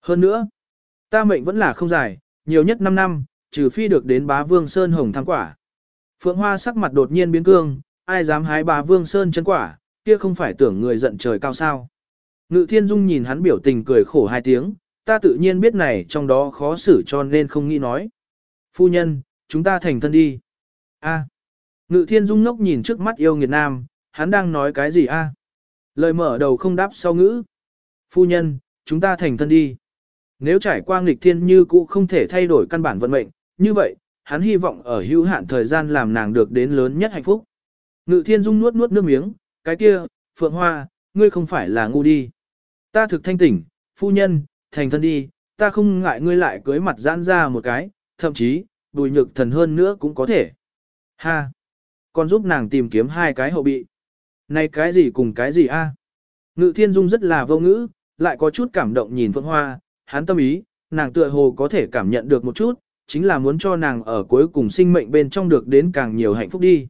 Hơn nữa, ta mệnh vẫn là không dài, nhiều nhất 5 năm, trừ phi được đến bá Vương Sơn hồng thăng quả. Phượng Hoa sắc mặt đột nhiên biến cương, ai dám hái bá Vương Sơn chân quả, kia không phải tưởng người giận trời cao sao. Ngự Thiên Dung nhìn hắn biểu tình cười khổ hai tiếng, ta tự nhiên biết này trong đó khó xử cho nên không nghĩ nói. Phu nhân, chúng ta thành thân đi. A. Ngự thiên dung ngốc nhìn trước mắt yêu nghiệt nam, hắn đang nói cái gì a? Lời mở đầu không đáp sau ngữ. Phu nhân, chúng ta thành thân đi. Nếu trải qua nghịch thiên như cũ không thể thay đổi căn bản vận mệnh, như vậy, hắn hy vọng ở hữu hạn thời gian làm nàng được đến lớn nhất hạnh phúc. Ngự thiên dung nuốt nuốt nước miếng, cái kia, Phượng Hoa, ngươi không phải là ngu đi. Ta thực thanh tỉnh, phu nhân, thành thân đi, ta không ngại ngươi lại cưới mặt giãn ra một cái, thậm chí, đùi nhược thần hơn nữa cũng có thể. Ha! Còn giúp nàng tìm kiếm hai cái hậu bị. Này cái gì cùng cái gì a? Ngự thiên dung rất là vô ngữ, lại có chút cảm động nhìn Phượng Hoa, hắn tâm ý, nàng tựa hồ có thể cảm nhận được một chút, chính là muốn cho nàng ở cuối cùng sinh mệnh bên trong được đến càng nhiều hạnh phúc đi.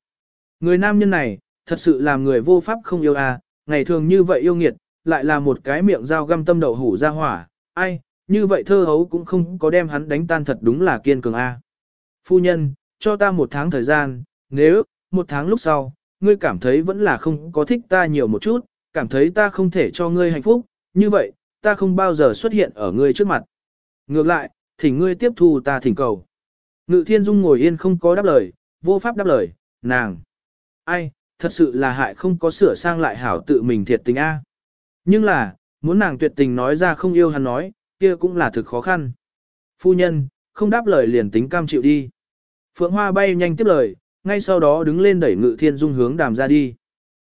Người nam nhân này, thật sự làm người vô pháp không yêu a, ngày thường như vậy yêu nghiệt, lại là một cái miệng dao găm tâm đậu hủ ra hỏa, ai, như vậy thơ hấu cũng không có đem hắn đánh tan thật đúng là kiên cường a. Phu nhân, cho ta một tháng thời gian, nếu, một tháng lúc sau, ngươi cảm thấy vẫn là không có thích ta nhiều một chút, cảm thấy ta không thể cho ngươi hạnh phúc, như vậy, ta không bao giờ xuất hiện ở ngươi trước mặt. Ngược lại, thỉnh ngươi tiếp thu ta thỉnh cầu. Ngự thiên dung ngồi yên không có đáp lời, vô pháp đáp lời, nàng. Ai, thật sự là hại không có sửa sang lại hảo tự mình thiệt tình A. Nhưng là, muốn nàng tuyệt tình nói ra không yêu hắn nói, kia cũng là thực khó khăn. Phu nhân, không đáp lời liền tính cam chịu đi. Phượng Hoa bay nhanh tiếp lời, ngay sau đó đứng lên đẩy ngự thiên dung hướng đàm ra đi.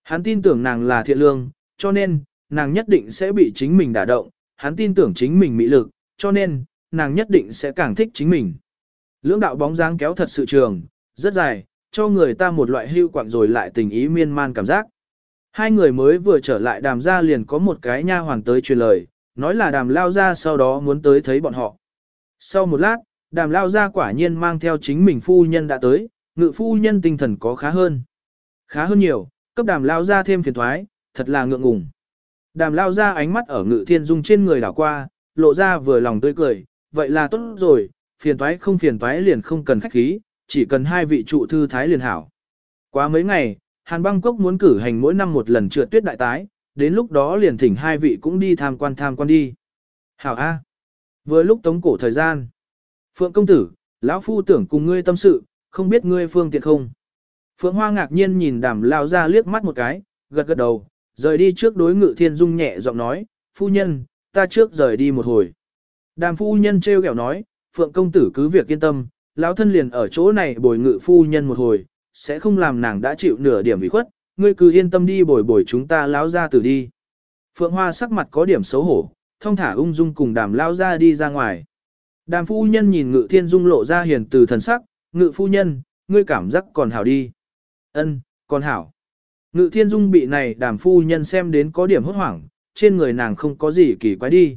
Hắn tin tưởng nàng là thiện lương, cho nên, nàng nhất định sẽ bị chính mình đả động, hắn tin tưởng chính mình mỹ lực, cho nên, nàng nhất định sẽ càng thích chính mình. Lưỡng đạo bóng dáng kéo thật sự trường, rất dài, cho người ta một loại hưu quạng rồi lại tình ý miên man cảm giác. Hai người mới vừa trở lại đàm ra liền có một cái nha hoàng tới truyền lời, nói là đàm lao ra sau đó muốn tới thấy bọn họ. Sau một lát, đàm lao ra quả nhiên mang theo chính mình phu nhân đã tới, ngự phu nhân tinh thần có khá hơn. Khá hơn nhiều, cấp đàm lao ra thêm phiền thoái, thật là ngượng ngùng. Đàm lao ra ánh mắt ở ngự thiên dung trên người đảo qua, lộ ra vừa lòng tươi cười, vậy là tốt rồi, phiền thoái không phiền thoái liền không cần khách khí, chỉ cần hai vị trụ thư thái liền hảo. Quá mấy ngày, Hàn Bangkok muốn cử hành mỗi năm một lần trượt tuyết đại tái, đến lúc đó liền thỉnh hai vị cũng đi tham quan tham quan đi. Hảo A. Vừa lúc tống cổ thời gian. Phượng công tử, lão phu tưởng cùng ngươi tâm sự, không biết ngươi phương tiện không. Phượng Hoa ngạc nhiên nhìn đàm lao ra liếc mắt một cái, gật gật đầu, rời đi trước đối ngự thiên dung nhẹ giọng nói, phu nhân, ta trước rời đi một hồi. Đàm phu nhân trêu ghẹo nói, Phượng công tử cứ việc yên tâm, lão thân liền ở chỗ này bồi ngự phu nhân một hồi, sẽ không làm nàng đã chịu nửa điểm ủy khuất, ngươi cứ yên tâm đi bồi bồi chúng ta lão ra từ đi. Phượng Hoa sắc mặt có điểm xấu hổ, thông thả ung dung cùng đàm lao ra đi ra ngoài. Đàm phu nhân nhìn ngự thiên dung lộ ra hiền từ thần sắc, ngự phu nhân, ngươi cảm giác còn hảo đi. ân còn hảo. Ngự thiên dung bị này đàm phu nhân xem đến có điểm hốt hoảng, trên người nàng không có gì kỳ quái đi.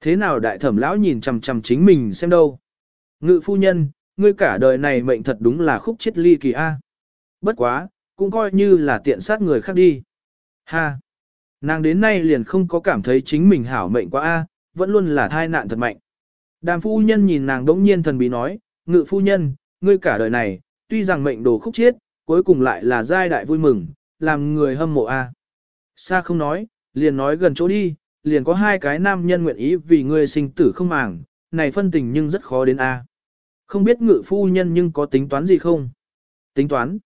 Thế nào đại thẩm lão nhìn chằm chằm chính mình xem đâu. Ngự phu nhân, ngươi cả đời này mệnh thật đúng là khúc chết ly kỳ A. Bất quá, cũng coi như là tiện sát người khác đi. Ha! Nàng đến nay liền không có cảm thấy chính mình hảo mệnh quá A, vẫn luôn là thai nạn thật mạnh. Đàm phu nhân nhìn nàng đống nhiên thần bí nói, ngự phu nhân, ngươi cả đời này, tuy rằng mệnh đồ khúc chết, cuối cùng lại là giai đại vui mừng, làm người hâm mộ A. Sa không nói, liền nói gần chỗ đi, liền có hai cái nam nhân nguyện ý vì ngươi sinh tử không màng, này phân tình nhưng rất khó đến A. Không biết ngự phu nhân nhưng có tính toán gì không? Tính toán.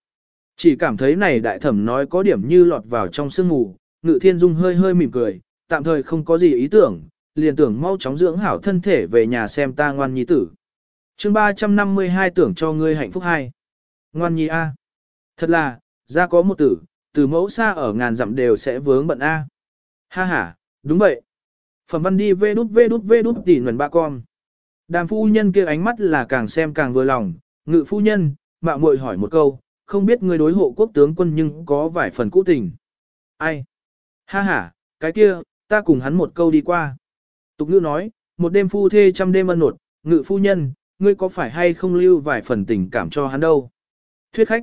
Chỉ cảm thấy này đại thẩm nói có điểm như lọt vào trong sương mù, ngự thiên dung hơi hơi mỉm cười, tạm thời không có gì ý tưởng, liền tưởng mau chóng dưỡng hảo thân thể về nhà xem ta ngoan nhi tử chương 352 tưởng cho ngươi hạnh phúc hai. Ngoan nhi A. Thật là, ra có một tử, từ mẫu xa ở ngàn dặm đều sẽ vướng bận A. Ha ha, đúng vậy. Phẩm văn đi vê đút vê đút vê đút tỉ nguồn ba con. Đàm phu nhân kia ánh mắt là càng xem càng vừa lòng, ngự phu nhân, mạo muội hỏi một câu, không biết người đối hộ quốc tướng quân nhưng có vài phần cũ tình. Ai? Ha ha, cái kia, ta cùng hắn một câu đi qua. Tục ngữ nói, một đêm phu thê trăm đêm ân nột, ngự phu nhân, ngươi có phải hay không lưu vài phần tình cảm cho hắn đâu? Thuyết khách.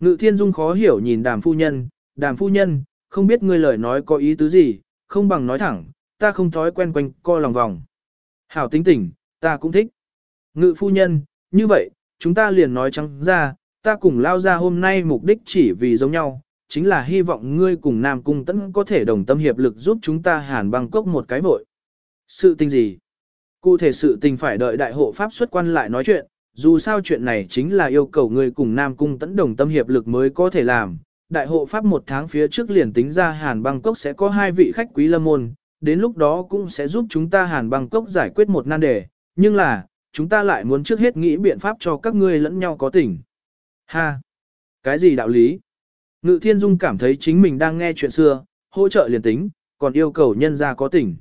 Ngự thiên dung khó hiểu nhìn đàm phu nhân, đàm phu nhân, không biết ngươi lời nói có ý tứ gì, không bằng nói thẳng, ta không thói quen quanh co lòng vòng. Hảo tính tình, ta cũng thích. Ngự phu nhân, như vậy, chúng ta liền nói trắng ra, ta cùng lao ra hôm nay mục đích chỉ vì giống nhau, chính là hy vọng ngươi cùng Nam Cung Tấn có thể đồng tâm hiệp lực giúp chúng ta hàn băng cốc một cái vội. Sự tình gì? Cụ thể sự tình phải đợi đại hộ pháp xuất quan lại nói chuyện, dù sao chuyện này chính là yêu cầu người cùng Nam Cung Tấn đồng tâm hiệp lực mới có thể làm. Đại hộ pháp một tháng phía trước liền tính ra Hàn băng cốc sẽ có hai vị khách quý lâm môn, đến lúc đó cũng sẽ giúp chúng ta Hàn băng cốc giải quyết một nan đề, nhưng là, chúng ta lại muốn trước hết nghĩ biện pháp cho các ngươi lẫn nhau có tình. Ha! Cái gì đạo lý? Ngự thiên dung cảm thấy chính mình đang nghe chuyện xưa, hỗ trợ liền tính, còn yêu cầu nhân ra có tình.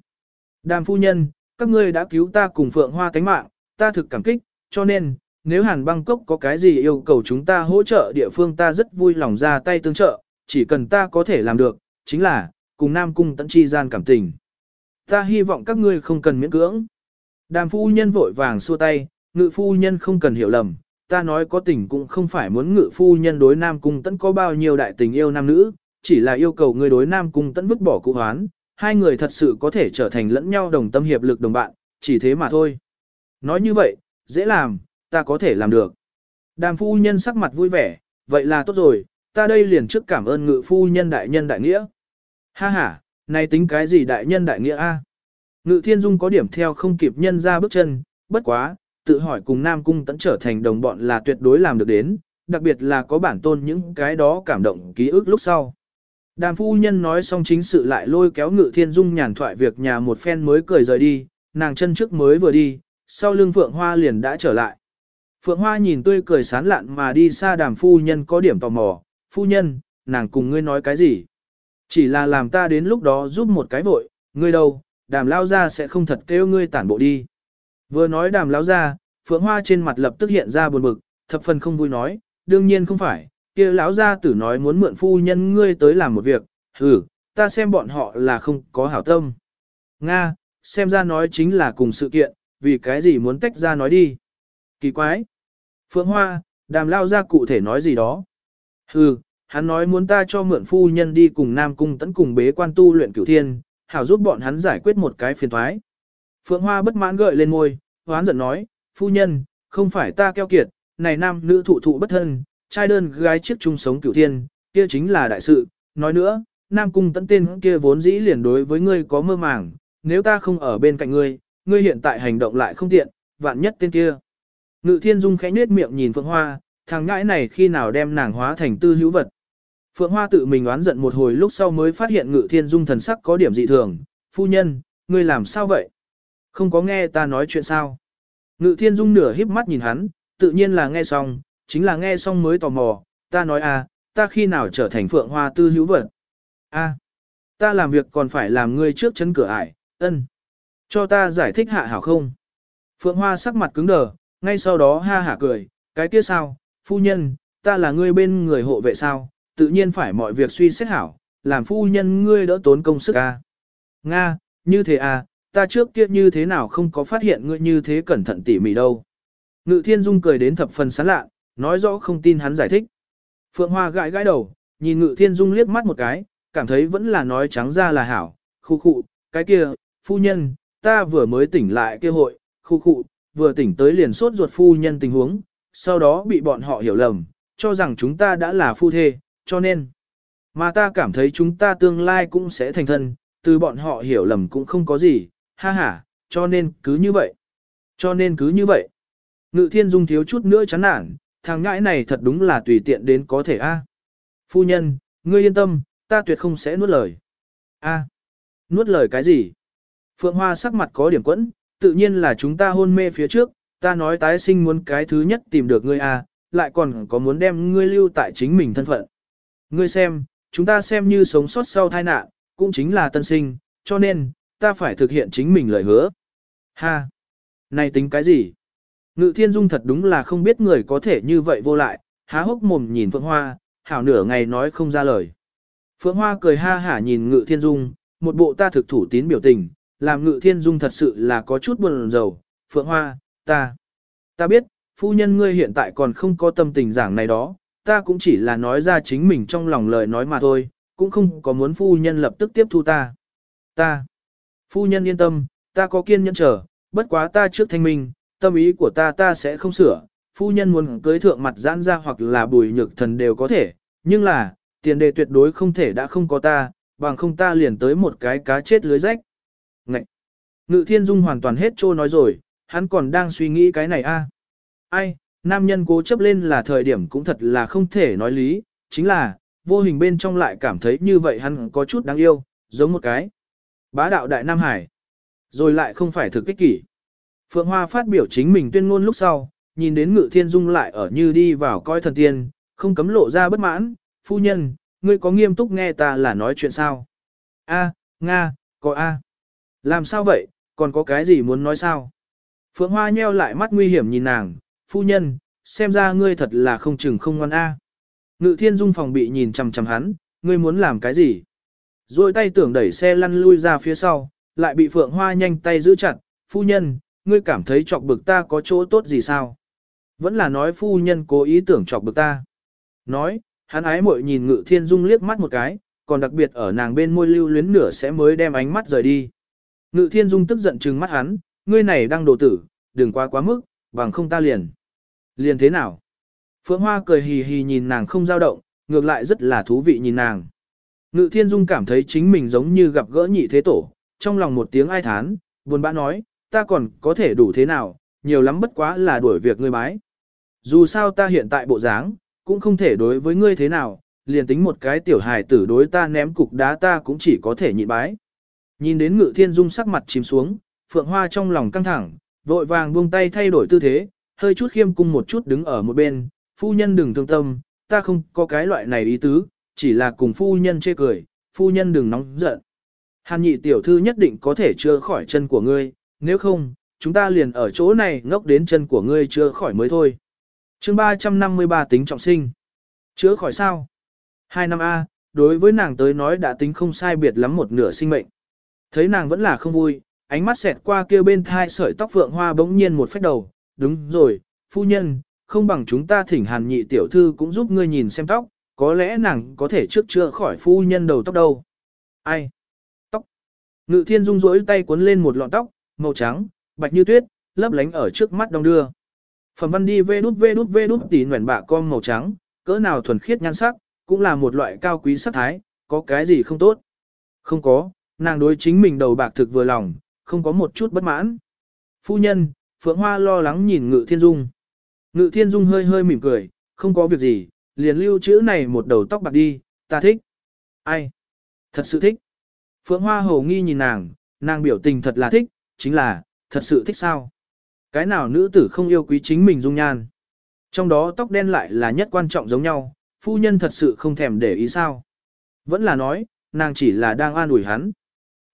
Đàm phu nhân, các ngươi đã cứu ta cùng phượng hoa tánh mạng, ta thực cảm kích, cho nên, nếu Hàn Bangkok có cái gì yêu cầu chúng ta hỗ trợ địa phương ta rất vui lòng ra tay tương trợ, chỉ cần ta có thể làm được, chính là, cùng Nam Cung tận chi gian cảm tình. Ta hy vọng các ngươi không cần miễn cưỡng. Đàm phu nhân vội vàng xua tay, ngự phu nhân không cần hiểu lầm, ta nói có tình cũng không phải muốn ngự phu nhân đối Nam Cung tận có bao nhiêu đại tình yêu nam nữ, chỉ là yêu cầu người đối Nam Cung tận vứt bỏ cụ hoán, hai người thật sự có thể trở thành lẫn nhau đồng tâm hiệp lực đồng bạn, chỉ thế mà thôi. Nói như vậy, dễ làm, ta có thể làm được. Đàm phu nhân sắc mặt vui vẻ, vậy là tốt rồi, ta đây liền trước cảm ơn ngự phu nhân đại nhân đại nghĩa. Ha ha, này tính cái gì đại nhân đại nghĩa a? Ngự thiên dung có điểm theo không kịp nhân ra bước chân, bất quá, tự hỏi cùng Nam Cung tẫn trở thành đồng bọn là tuyệt đối làm được đến, đặc biệt là có bản tôn những cái đó cảm động ký ức lúc sau. Đàm phu nhân nói xong chính sự lại lôi kéo ngự thiên dung nhàn thoại việc nhà một phen mới cười rời đi, nàng chân trước mới vừa đi, sau lưng Phượng Hoa liền đã trở lại. Phượng Hoa nhìn tươi cười sán lạn mà đi xa đàm phu nhân có điểm tò mò, phu nhân, nàng cùng ngươi nói cái gì? Chỉ là làm ta đến lúc đó giúp một cái vội, ngươi đâu, đàm lao ra sẽ không thật kêu ngươi tản bộ đi. Vừa nói đàm lao ra, phượng hoa trên mặt lập tức hiện ra buồn bực, thập phần không vui nói, đương nhiên không phải, kia lão gia tử nói muốn mượn phu nhân ngươi tới làm một việc, hừ, ta xem bọn họ là không có hảo tâm. Nga, xem ra nói chính là cùng sự kiện, vì cái gì muốn tách ra nói đi. Kỳ quái. Phượng Hoa, đàm lao ra cụ thể nói gì đó. Hừ, hắn nói muốn ta cho mượn phu nhân đi cùng Nam Cung tấn cùng bế quan tu luyện cửu thiên, hảo giúp bọn hắn giải quyết một cái phiền thoái. Phượng Hoa bất mãn gợi lên môi, hoán giận nói, phu nhân, không phải ta keo kiệt, này nam nữ thụ thụ bất thân, trai đơn gái chiếc chung sống cửu thiên, kia chính là đại sự. Nói nữa, Nam Cung tấn tên kia vốn dĩ liền đối với ngươi có mơ màng, nếu ta không ở bên cạnh ngươi, ngươi hiện tại hành động lại không tiện, vạn nhất tên kia. Ngự thiên dung khẽ nết miệng nhìn Phượng Hoa, thằng ngãi này khi nào đem nàng hóa thành tư hữu vật. Phượng Hoa tự mình oán giận một hồi lúc sau mới phát hiện Ngự Thiên Dung thần sắc có điểm dị thường. Phu nhân, ngươi làm sao vậy? Không có nghe ta nói chuyện sao? Ngự Thiên Dung nửa híp mắt nhìn hắn, tự nhiên là nghe xong, chính là nghe xong mới tò mò, ta nói a, ta khi nào trở thành phượng hoa tư hữu vật. A, ta làm việc còn phải làm ngươi trước chấn cửa ải, ân. Cho ta giải thích hạ hảo không? Phượng hoa sắc mặt cứng đờ, ngay sau đó ha hả cười, cái kia sao, phu nhân, ta là ngươi bên người hộ vệ sao, tự nhiên phải mọi việc suy xét hảo, làm phu nhân ngươi đỡ tốn công sức a. Nga, như thế à, ta trước kia như thế nào không có phát hiện ngươi như thế cẩn thận tỉ mỉ đâu. Ngự thiên dung cười đến thập phần sán lạ, nói rõ không tin hắn giải thích. Phượng Hoa gãi gãi đầu, nhìn ngự thiên dung liếc mắt một cái, cảm thấy vẫn là nói trắng ra là hảo, khu khụ, cái kia, phu nhân, ta vừa mới tỉnh lại kia hội, khu khụ, vừa tỉnh tới liền sốt ruột phu nhân tình huống, sau đó bị bọn họ hiểu lầm, cho rằng chúng ta đã là phu thê, cho nên, mà ta cảm thấy chúng ta tương lai cũng sẽ thành thân, từ bọn họ hiểu lầm cũng không có gì, ha ha, cho nên cứ như vậy. Cho nên cứ như vậy. Ngự thiên dung thiếu chút nữa chán nản, thằng ngãi này thật đúng là tùy tiện đến có thể a. Phu nhân, ngươi yên tâm, ta tuyệt không sẽ nuốt lời. A. nuốt lời cái gì? Phượng Hoa sắc mặt có điểm quẫn, tự nhiên là chúng ta hôn mê phía trước, ta nói tái sinh muốn cái thứ nhất tìm được ngươi a, lại còn có muốn đem ngươi lưu tại chính mình thân phận. Ngươi xem, chúng ta xem như sống sót sau tai nạn, cũng chính là tân sinh, cho nên, ta phải thực hiện chính mình lời hứa. Ha! Này tính cái gì? Ngự thiên dung thật đúng là không biết người có thể như vậy vô lại, há hốc mồm nhìn Phượng Hoa, hảo nửa ngày nói không ra lời. Phượng Hoa cười ha hả nhìn ngự thiên dung, một bộ ta thực thủ tín biểu tình, làm ngự thiên dung thật sự là có chút buồn rầu. Phượng Hoa, ta, ta biết, phu nhân ngươi hiện tại còn không có tâm tình giảng này đó, ta cũng chỉ là nói ra chính mình trong lòng lời nói mà thôi, cũng không có muốn phu nhân lập tức tiếp thu ta. Ta, phu nhân yên tâm, ta có kiên nhẫn chờ, bất quá ta trước thanh minh, tâm ý của ta ta sẽ không sửa, phu nhân muốn cưới thượng mặt giãn ra hoặc là bùi nhược thần đều có thể, nhưng là, tiền đề tuyệt đối không thể đã không có ta, bằng không ta liền tới một cái cá chết lưới rách. Ngậy! Ngự thiên dung hoàn toàn hết trô nói rồi, hắn còn đang suy nghĩ cái này a. Ai, nam nhân cố chấp lên là thời điểm cũng thật là không thể nói lý, chính là, vô hình bên trong lại cảm thấy như vậy hắn có chút đáng yêu, giống một cái. Bá đạo đại Nam Hải. Rồi lại không phải thực kích kỷ. Phượng Hoa phát biểu chính mình tuyên ngôn lúc sau, nhìn đến ngự thiên dung lại ở như đi vào coi thần tiên, không cấm lộ ra bất mãn. Phu nhân, ngươi có nghiêm túc nghe ta là nói chuyện sao? A, Nga, có A. Làm sao vậy, còn có cái gì muốn nói sao? Phượng Hoa nheo lại mắt nguy hiểm nhìn nàng, phu nhân, xem ra ngươi thật là không chừng không ngoan A. Ngự thiên dung phòng bị nhìn chằm chằm hắn, ngươi muốn làm cái gì? Rồi tay tưởng đẩy xe lăn lui ra phía sau, lại bị Phượng Hoa nhanh tay giữ chặt, phu nhân, ngươi cảm thấy chọc bực ta có chỗ tốt gì sao? Vẫn là nói phu nhân cố ý tưởng chọc bực ta. Nói, hắn ái muội nhìn ngự thiên dung liếc mắt một cái, còn đặc biệt ở nàng bên môi lưu luyến nửa sẽ mới đem ánh mắt rời đi. Ngự thiên dung tức giận trừng mắt hắn, ngươi này đang đồ tử, đừng quá quá mức, bằng không ta liền. Liền thế nào? Phượng Hoa cười hì hì nhìn nàng không dao động, ngược lại rất là thú vị nhìn nàng. Ngự thiên dung cảm thấy chính mình giống như gặp gỡ nhị thế tổ, trong lòng một tiếng ai thán, buồn bã nói, ta còn có thể đủ thế nào, nhiều lắm bất quá là đuổi việc ngươi bái. Dù sao ta hiện tại bộ dáng, cũng không thể đối với ngươi thế nào, liền tính một cái tiểu hài tử đối ta ném cục đá ta cũng chỉ có thể nhịn bái. Nhìn đến ngự thiên dung sắc mặt chìm xuống, phượng hoa trong lòng căng thẳng, vội vàng buông tay thay đổi tư thế, hơi chút khiêm cung một chút đứng ở một bên, phu nhân đừng thương tâm, ta không có cái loại này ý tứ, chỉ là cùng phu nhân chê cười, phu nhân đừng nóng giận. Hàn nhị tiểu thư nhất định có thể chữa khỏi chân của ngươi, nếu không, chúng ta liền ở chỗ này ngốc đến chân của ngươi chưa khỏi mới thôi. chương 353 tính trọng sinh. Chữa khỏi sao? Hai năm A, đối với nàng tới nói đã tính không sai biệt lắm một nửa sinh mệnh. Thấy nàng vẫn là không vui, ánh mắt xẹt qua kia bên thai sợi tóc vượng hoa bỗng nhiên một phách đầu, đúng rồi, phu nhân, không bằng chúng ta thỉnh hàn nhị tiểu thư cũng giúp ngươi nhìn xem tóc, có lẽ nàng có thể trước chữa khỏi phu nhân đầu tóc đâu. Ai? Tóc. Ngự thiên dung rỗi tay cuốn lên một lọn tóc, màu trắng, bạch như tuyết, lấp lánh ở trước mắt đông đưa. Phẩm văn đi vê đút vê đút vê đút tỉ nguyện bạ con màu trắng, cỡ nào thuần khiết nhan sắc, cũng là một loại cao quý sắc thái, có cái gì không tốt. Không có, nàng đối chính mình đầu bạc thực vừa lòng, không có một chút bất mãn. Phu nhân, Phượng Hoa lo lắng nhìn Ngự Thiên Dung. Ngự Thiên Dung hơi hơi mỉm cười, không có việc gì, liền lưu chữ này một đầu tóc bạc đi, ta thích. Ai? Thật sự thích. Phượng Hoa hầu nghi nhìn nàng, nàng biểu tình thật là thích, chính là, thật sự thích sao? Cái nào nữ tử không yêu quý chính mình dung nhan? Trong đó tóc đen lại là nhất quan trọng giống nhau, phu nhân thật sự không thèm để ý sao. Vẫn là nói, nàng chỉ là đang an ủi hắn.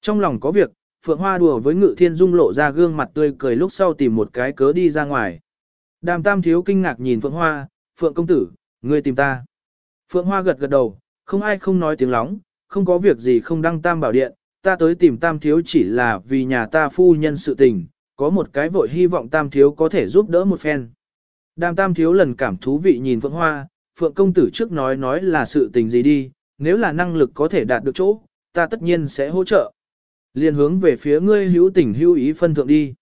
Trong lòng có việc, Phượng Hoa đùa với Ngự Thiên Dung lộ ra gương mặt tươi cười lúc sau tìm một cái cớ đi ra ngoài. Đàm Tam Thiếu kinh ngạc nhìn Phượng Hoa, Phượng công tử, ngươi tìm ta. Phượng Hoa gật gật đầu, không ai không nói tiếng lóng, không có việc gì không đăng Tam Bảo Điện, ta tới tìm Tam Thiếu chỉ là vì nhà ta phu nhân sự tình, có một cái vội hy vọng Tam Thiếu có thể giúp đỡ một phen. Đàm Tam Thiếu lần cảm thú vị nhìn Phượng Hoa, Phượng công tử trước nói nói là sự tình gì đi, nếu là năng lực có thể đạt được chỗ, ta tất nhiên sẽ hỗ trợ. Liên hướng về phía ngươi hữu tình hữu ý phân thượng đi.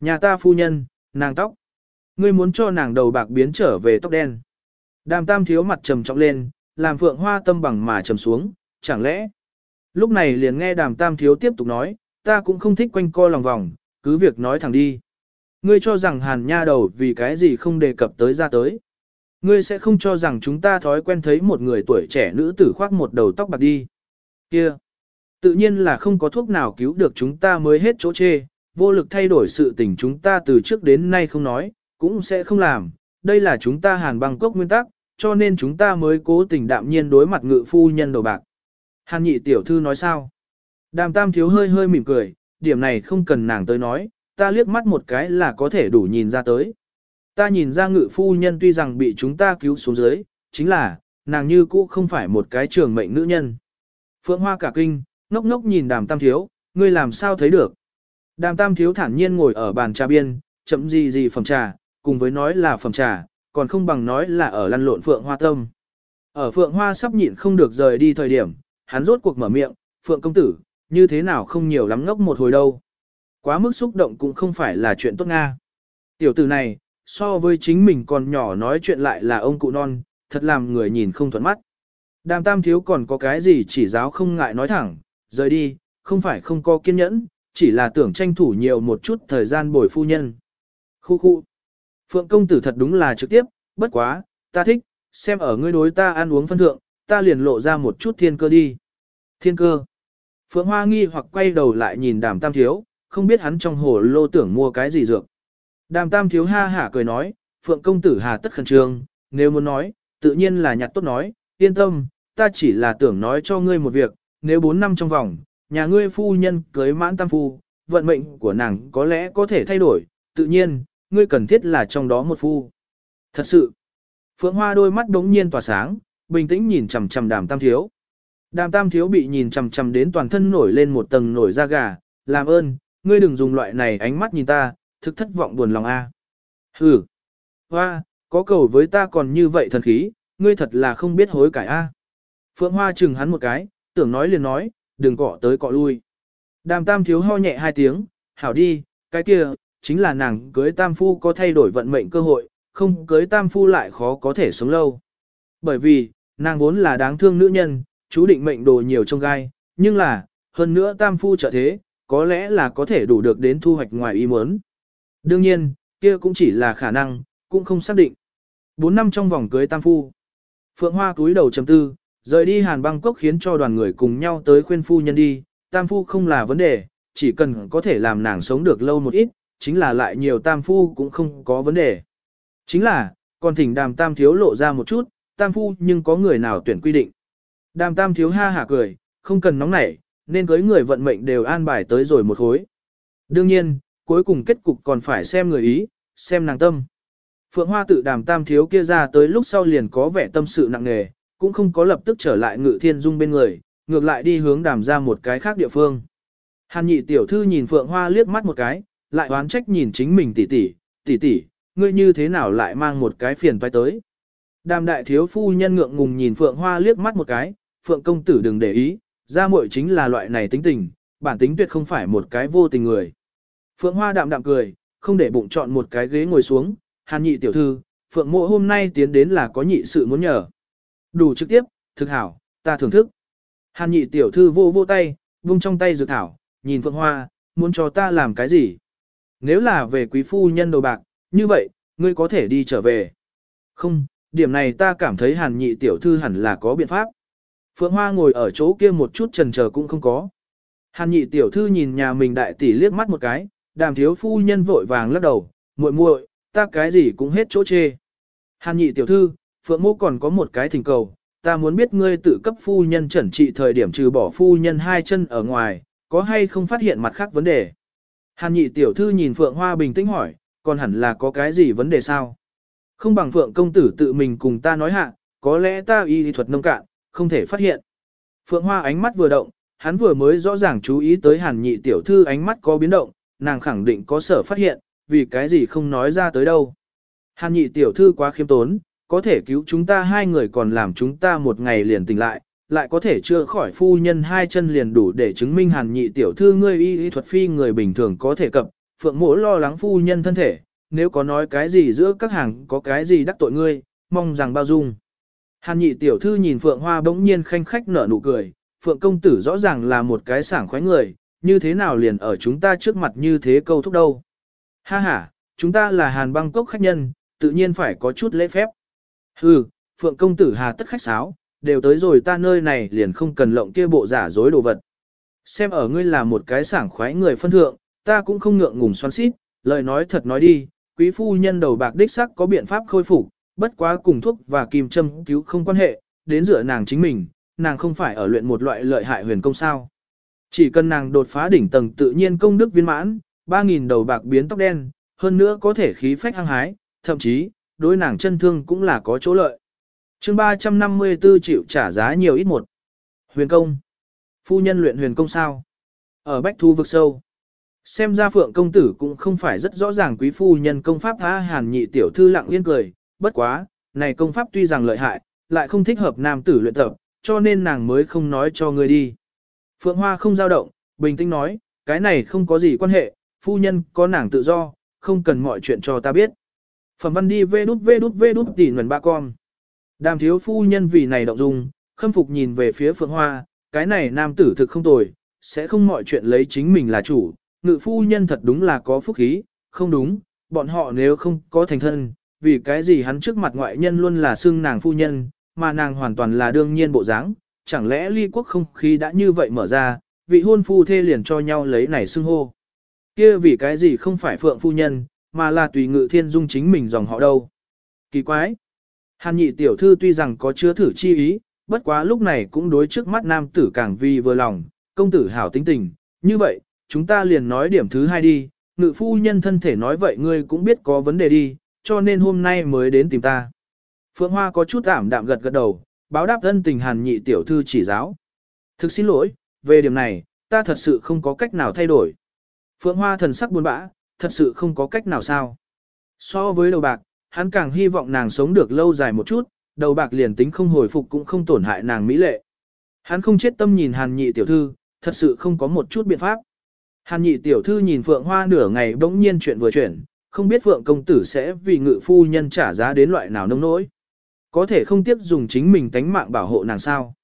Nhà ta phu nhân, nàng tóc. Ngươi muốn cho nàng đầu bạc biến trở về tóc đen. Đàm tam thiếu mặt trầm trọng lên, làm phượng hoa tâm bằng mà trầm xuống, chẳng lẽ. Lúc này liền nghe đàm tam thiếu tiếp tục nói, ta cũng không thích quanh co lòng vòng, cứ việc nói thẳng đi. Ngươi cho rằng hàn nha đầu vì cái gì không đề cập tới ra tới. Ngươi sẽ không cho rằng chúng ta thói quen thấy một người tuổi trẻ nữ tử khoác một đầu tóc bạc đi. Kia! Tự nhiên là không có thuốc nào cứu được chúng ta mới hết chỗ chê, vô lực thay đổi sự tình chúng ta từ trước đến nay không nói, cũng sẽ không làm. Đây là chúng ta hàn băng cốc nguyên tắc, cho nên chúng ta mới cố tình đạm nhiên đối mặt ngự phu nhân đầu bạc. Hàn nhị tiểu thư nói sao? Đàm tam thiếu hơi hơi mỉm cười, điểm này không cần nàng tới nói, ta liếc mắt một cái là có thể đủ nhìn ra tới. Ta nhìn ra ngự phu nhân tuy rằng bị chúng ta cứu xuống dưới, chính là, nàng như cũ không phải một cái trường mệnh nữ nhân. Phượng Hoa cả kinh, ngốc ngốc nhìn đàm tam thiếu, ngươi làm sao thấy được. Đàm tam thiếu thản nhiên ngồi ở bàn trà biên, chậm gì gì phẩm trà, cùng với nói là phẩm trà, còn không bằng nói là ở lăn lộn Phượng Hoa tâm. Ở Phượng Hoa sắp nhịn không được rời đi thời điểm, hắn rốt cuộc mở miệng, Phượng công tử, như thế nào không nhiều lắm ngốc một hồi đâu. Quá mức xúc động cũng không phải là chuyện tốt Nga. Tiểu tử này, so với chính mình còn nhỏ nói chuyện lại là ông cụ non, thật làm người nhìn không thuận mắt. Đàm tam thiếu còn có cái gì chỉ giáo không ngại nói thẳng, rời đi, không phải không có kiên nhẫn, chỉ là tưởng tranh thủ nhiều một chút thời gian bồi phu nhân. Khu khu. Phượng công tử thật đúng là trực tiếp, bất quá, ta thích, xem ở ngươi đối ta ăn uống phân thượng, ta liền lộ ra một chút thiên cơ đi. Thiên cơ. Phượng Hoa nghi hoặc quay đầu lại nhìn đàm tam thiếu, không biết hắn trong hồ lô tưởng mua cái gì dược. Đàm tam thiếu ha hả cười nói, Phượng công tử hà tất khẩn trương, nếu muốn nói, tự nhiên là nhặt tốt nói, yên tâm, ta chỉ là tưởng nói cho ngươi một việc, nếu 4 năm trong vòng, nhà ngươi phu nhân cưới mãn tam phu, vận mệnh của nàng có lẽ có thể thay đổi, tự nhiên, ngươi cần thiết là trong đó một phu. Thật sự, Phượng Hoa đôi mắt đống nhiên tỏa sáng, bình tĩnh nhìn chằm chằm đàm tam thiếu. Đàm tam thiếu bị nhìn chằm chằm đến toàn thân nổi lên một tầng nổi da gà, làm ơn, ngươi đừng dùng loại này ánh mắt nhìn ta, thực thất vọng buồn lòng a. Hừ, hoa, có cầu với ta còn như vậy thần khí, ngươi thật là không biết hối cải a. Phượng Hoa chừng hắn một cái, tưởng nói liền nói, đừng cọ tới cọ lui. Đàm tam thiếu ho nhẹ hai tiếng, hảo đi, cái kia, chính là nàng cưới tam phu có thay đổi vận mệnh cơ hội, không cưới tam phu lại khó có thể sống lâu. Bởi vì, nàng vốn là đáng thương nữ nhân, chú định mệnh đồ nhiều trong gai, nhưng là, hơn nữa tam phu trợ thế, có lẽ là có thể đủ được đến thu hoạch ngoài ý muốn. Đương nhiên, kia cũng chỉ là khả năng, cũng không xác định. 4 năm trong vòng cưới tam phu. Phượng Hoa túi đầu chấm tư, rời đi Hàn Bangkok khiến cho đoàn người cùng nhau tới khuyên phu nhân đi, tam phu không là vấn đề, chỉ cần có thể làm nàng sống được lâu một ít, chính là lại nhiều tam phu cũng không có vấn đề. Chính là, còn thỉnh đàm tam thiếu lộ ra một chút, tam phu nhưng có người nào tuyển quy định. Đàm tam thiếu ha hả cười, không cần nóng nảy, nên cưới người vận mệnh đều an bài tới rồi một hối. Đương nhiên, cuối cùng kết cục còn phải xem người ý, xem nàng tâm. Phượng Hoa tự đàm tam thiếu kia ra tới lúc sau liền có vẻ tâm sự nặng nề, cũng không có lập tức trở lại ngự thiên dung bên người, ngược lại đi hướng đàm ra một cái khác địa phương. Hàn nhị tiểu thư nhìn Phượng Hoa liếc mắt một cái, lại oán trách nhìn chính mình tỷ tỷ, tỷ tỷ, ngươi như thế nào lại mang một cái phiền toái tới. Đàm đại thiếu phu nhân ngượng ngùng nhìn Phượng Hoa liếc mắt một cái, Phượng công tử đừng để ý, ra muội chính là loại này tính tình, bản tính tuyệt không phải một cái vô tình người. Phượng Hoa đạm đạm cười, không để bụng chọn một cái ghế ngồi xuống, hàn nhị tiểu thư, Phượng mộ hôm nay tiến đến là có nhị sự muốn nhờ. Đủ trực tiếp, thực hảo, ta thưởng thức. Hàn nhị tiểu thư vô vô tay, vung trong tay dược thảo, nhìn Phượng Hoa, muốn cho ta làm cái gì? Nếu là về quý phu nhân đồ bạc, như vậy, ngươi có thể đi trở về. Không, điểm này ta cảm thấy hàn nhị tiểu thư hẳn là có biện pháp. Phượng Hoa ngồi ở chỗ kia một chút trần chờ cũng không có. Hàn nhị tiểu thư nhìn nhà mình đại tỷ liếc mắt một cái, đàm thiếu phu nhân vội vàng lắc đầu, muội muội, ta cái gì cũng hết chỗ chê. Hàn nhị tiểu thư, Phượng Mô còn có một cái thỉnh cầu, ta muốn biết ngươi tự cấp phu nhân chẩn trị thời điểm trừ bỏ phu nhân hai chân ở ngoài, có hay không phát hiện mặt khác vấn đề. Hàn nhị tiểu thư nhìn Phượng Hoa bình tĩnh hỏi, còn hẳn là có cái gì vấn đề sao? Không bằng Phượng công tử tự mình cùng ta nói hạ, có lẽ ta y thuật nông cạn, không thể phát hiện. Phượng Hoa ánh mắt vừa động, hắn vừa mới rõ ràng chú ý tới hàn nhị tiểu thư ánh mắt có biến động, nàng khẳng định có sở phát hiện, vì cái gì không nói ra tới đâu. Hàn nhị tiểu thư quá khiêm tốn, có thể cứu chúng ta hai người còn làm chúng ta một ngày liền tỉnh lại, lại có thể chưa khỏi phu nhân hai chân liền đủ để chứng minh hàn nhị tiểu thư ngươi y y thuật phi người bình thường có thể cập, phượng mỗ lo lắng phu nhân thân thể, nếu có nói cái gì giữa các hàng có cái gì đắc tội ngươi, mong rằng bao dung. Hàn nhị tiểu thư nhìn phượng hoa bỗng nhiên khanh khách nở nụ cười, phượng công tử rõ ràng là một cái sảng khoái người, như thế nào liền ở chúng ta trước mặt như thế câu thúc đâu. Ha ha, chúng ta là hàn băng cốc khách nhân, tự nhiên phải có chút lễ phép. Hừ, phượng công tử hà tất khách sáo, đều tới rồi ta nơi này liền không cần lộng kia bộ giả dối đồ vật. Xem ở ngươi là một cái sảng khoái người phân thượng, ta cũng không ngượng ngùng xoắn xít, lời nói thật nói đi, quý phu nhân đầu bạc đích sắc có biện pháp khôi phục, bất quá cùng thuốc và kim châm cứu không quan hệ, đến dựa nàng chính mình, nàng không phải ở luyện một loại lợi hại huyền công sao. Chỉ cần nàng đột phá đỉnh tầng tự nhiên công đức viên mãn, 3.000 đầu bạc biến tóc đen, hơn nữa có thể khí phách hăng hái, thậm chí, đối nàng chân thương cũng là có chỗ lợi chương 354 triệu trả giá nhiều ít một. Huyền công. Phu nhân luyện huyền công sao? Ở bách thu vực sâu. Xem ra phượng công tử cũng không phải rất rõ ràng quý phu nhân công pháp tha hàn nhị tiểu thư lặng yên cười, bất quá, này công pháp tuy rằng lợi hại, lại không thích hợp nam tử luyện tập, cho nên nàng mới không nói cho ngươi đi. Phượng Hoa không dao động, bình tĩnh nói, cái này không có gì quan hệ, phu nhân có nàng tự do, không cần mọi chuyện cho ta biết. Phẩm văn đi vê đút vê đút vê đút tỉ nguồn ba con. Đàm thiếu phu nhân vì này động dung, khâm phục nhìn về phía phượng hoa, cái này nam tử thực không tồi, sẽ không mọi chuyện lấy chính mình là chủ, ngự phu nhân thật đúng là có phúc khí, không đúng, bọn họ nếu không có thành thân, vì cái gì hắn trước mặt ngoại nhân luôn là xưng nàng phu nhân, mà nàng hoàn toàn là đương nhiên bộ dáng, chẳng lẽ ly quốc không khí đã như vậy mở ra, vị hôn phu thê liền cho nhau lấy này xưng hô. kia vì cái gì không phải phượng phu nhân, mà là tùy ngự thiên dung chính mình dòng họ đâu. Kỳ quái! Hàn nhị tiểu thư tuy rằng có chứa thử chi ý, bất quá lúc này cũng đối trước mắt nam tử càng vì vừa lòng, công tử hảo tính tình, như vậy, chúng ta liền nói điểm thứ hai đi, ngự phu nhân thân thể nói vậy ngươi cũng biết có vấn đề đi, cho nên hôm nay mới đến tìm ta. Phượng Hoa có chút ảm đạm gật gật đầu, báo đáp thân tình hàn nhị tiểu thư chỉ giáo. Thực xin lỗi, về điểm này, ta thật sự không có cách nào thay đổi. Phượng Hoa thần sắc buồn bã, thật sự không có cách nào sao. So với đầu bạc, hắn càng hy vọng nàng sống được lâu dài một chút, đầu bạc liền tính không hồi phục cũng không tổn hại nàng mỹ lệ. Hắn không chết tâm nhìn hàn nhị tiểu thư, thật sự không có một chút biện pháp. Hàn nhị tiểu thư nhìn Phượng Hoa nửa ngày bỗng nhiên chuyện vừa chuyển, không biết vượng công tử sẽ vì ngự phu nhân trả giá đến loại nào nông nỗi. Có thể không tiếp dùng chính mình tánh mạng bảo hộ nàng sao.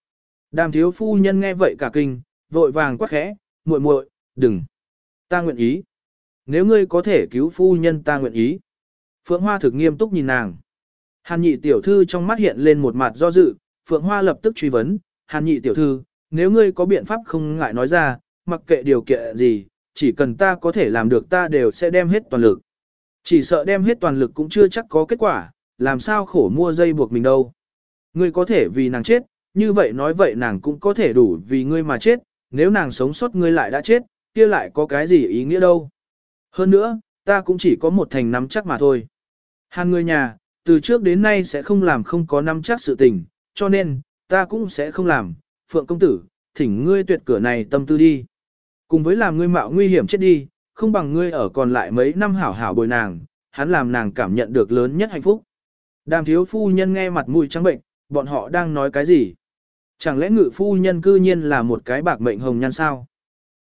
Đàm thiếu phu nhân nghe vậy cả kinh, vội vàng quát khẽ, muội muội, đừng. Ta nguyện ý. Nếu ngươi có thể cứu phu nhân ta nguyện ý. Phượng Hoa thực nghiêm túc nhìn nàng. Hàn nhị tiểu thư trong mắt hiện lên một mặt do dự, Phượng Hoa lập tức truy vấn, Hàn nhị tiểu thư, nếu ngươi có biện pháp không ngại nói ra, mặc kệ điều kiện gì, chỉ cần ta có thể làm được ta đều sẽ đem hết toàn lực. Chỉ sợ đem hết toàn lực cũng chưa chắc có kết quả, làm sao khổ mua dây buộc mình đâu. Ngươi có thể vì nàng chết, như vậy nói vậy nàng cũng có thể đủ vì ngươi mà chết, nếu nàng sống sót ngươi lại đã chết, kia lại có cái gì ý nghĩa đâu. Hơn nữa, ta cũng chỉ có một thành nắm chắc mà thôi. Hàn người nhà, từ trước đến nay sẽ không làm không có nắm chắc sự tình, cho nên, ta cũng sẽ không làm. Phượng công tử, thỉnh ngươi tuyệt cửa này tâm tư đi. Cùng với làm ngươi mạo nguy hiểm chết đi, không bằng ngươi ở còn lại mấy năm hảo hảo bồi nàng, hắn làm nàng cảm nhận được lớn nhất hạnh phúc. Đàm thiếu phu nhân nghe mặt mũi trắng bệnh, bọn họ đang nói cái gì? Chẳng lẽ ngự phu nhân cư nhiên là một cái bạc mệnh hồng nhan sao?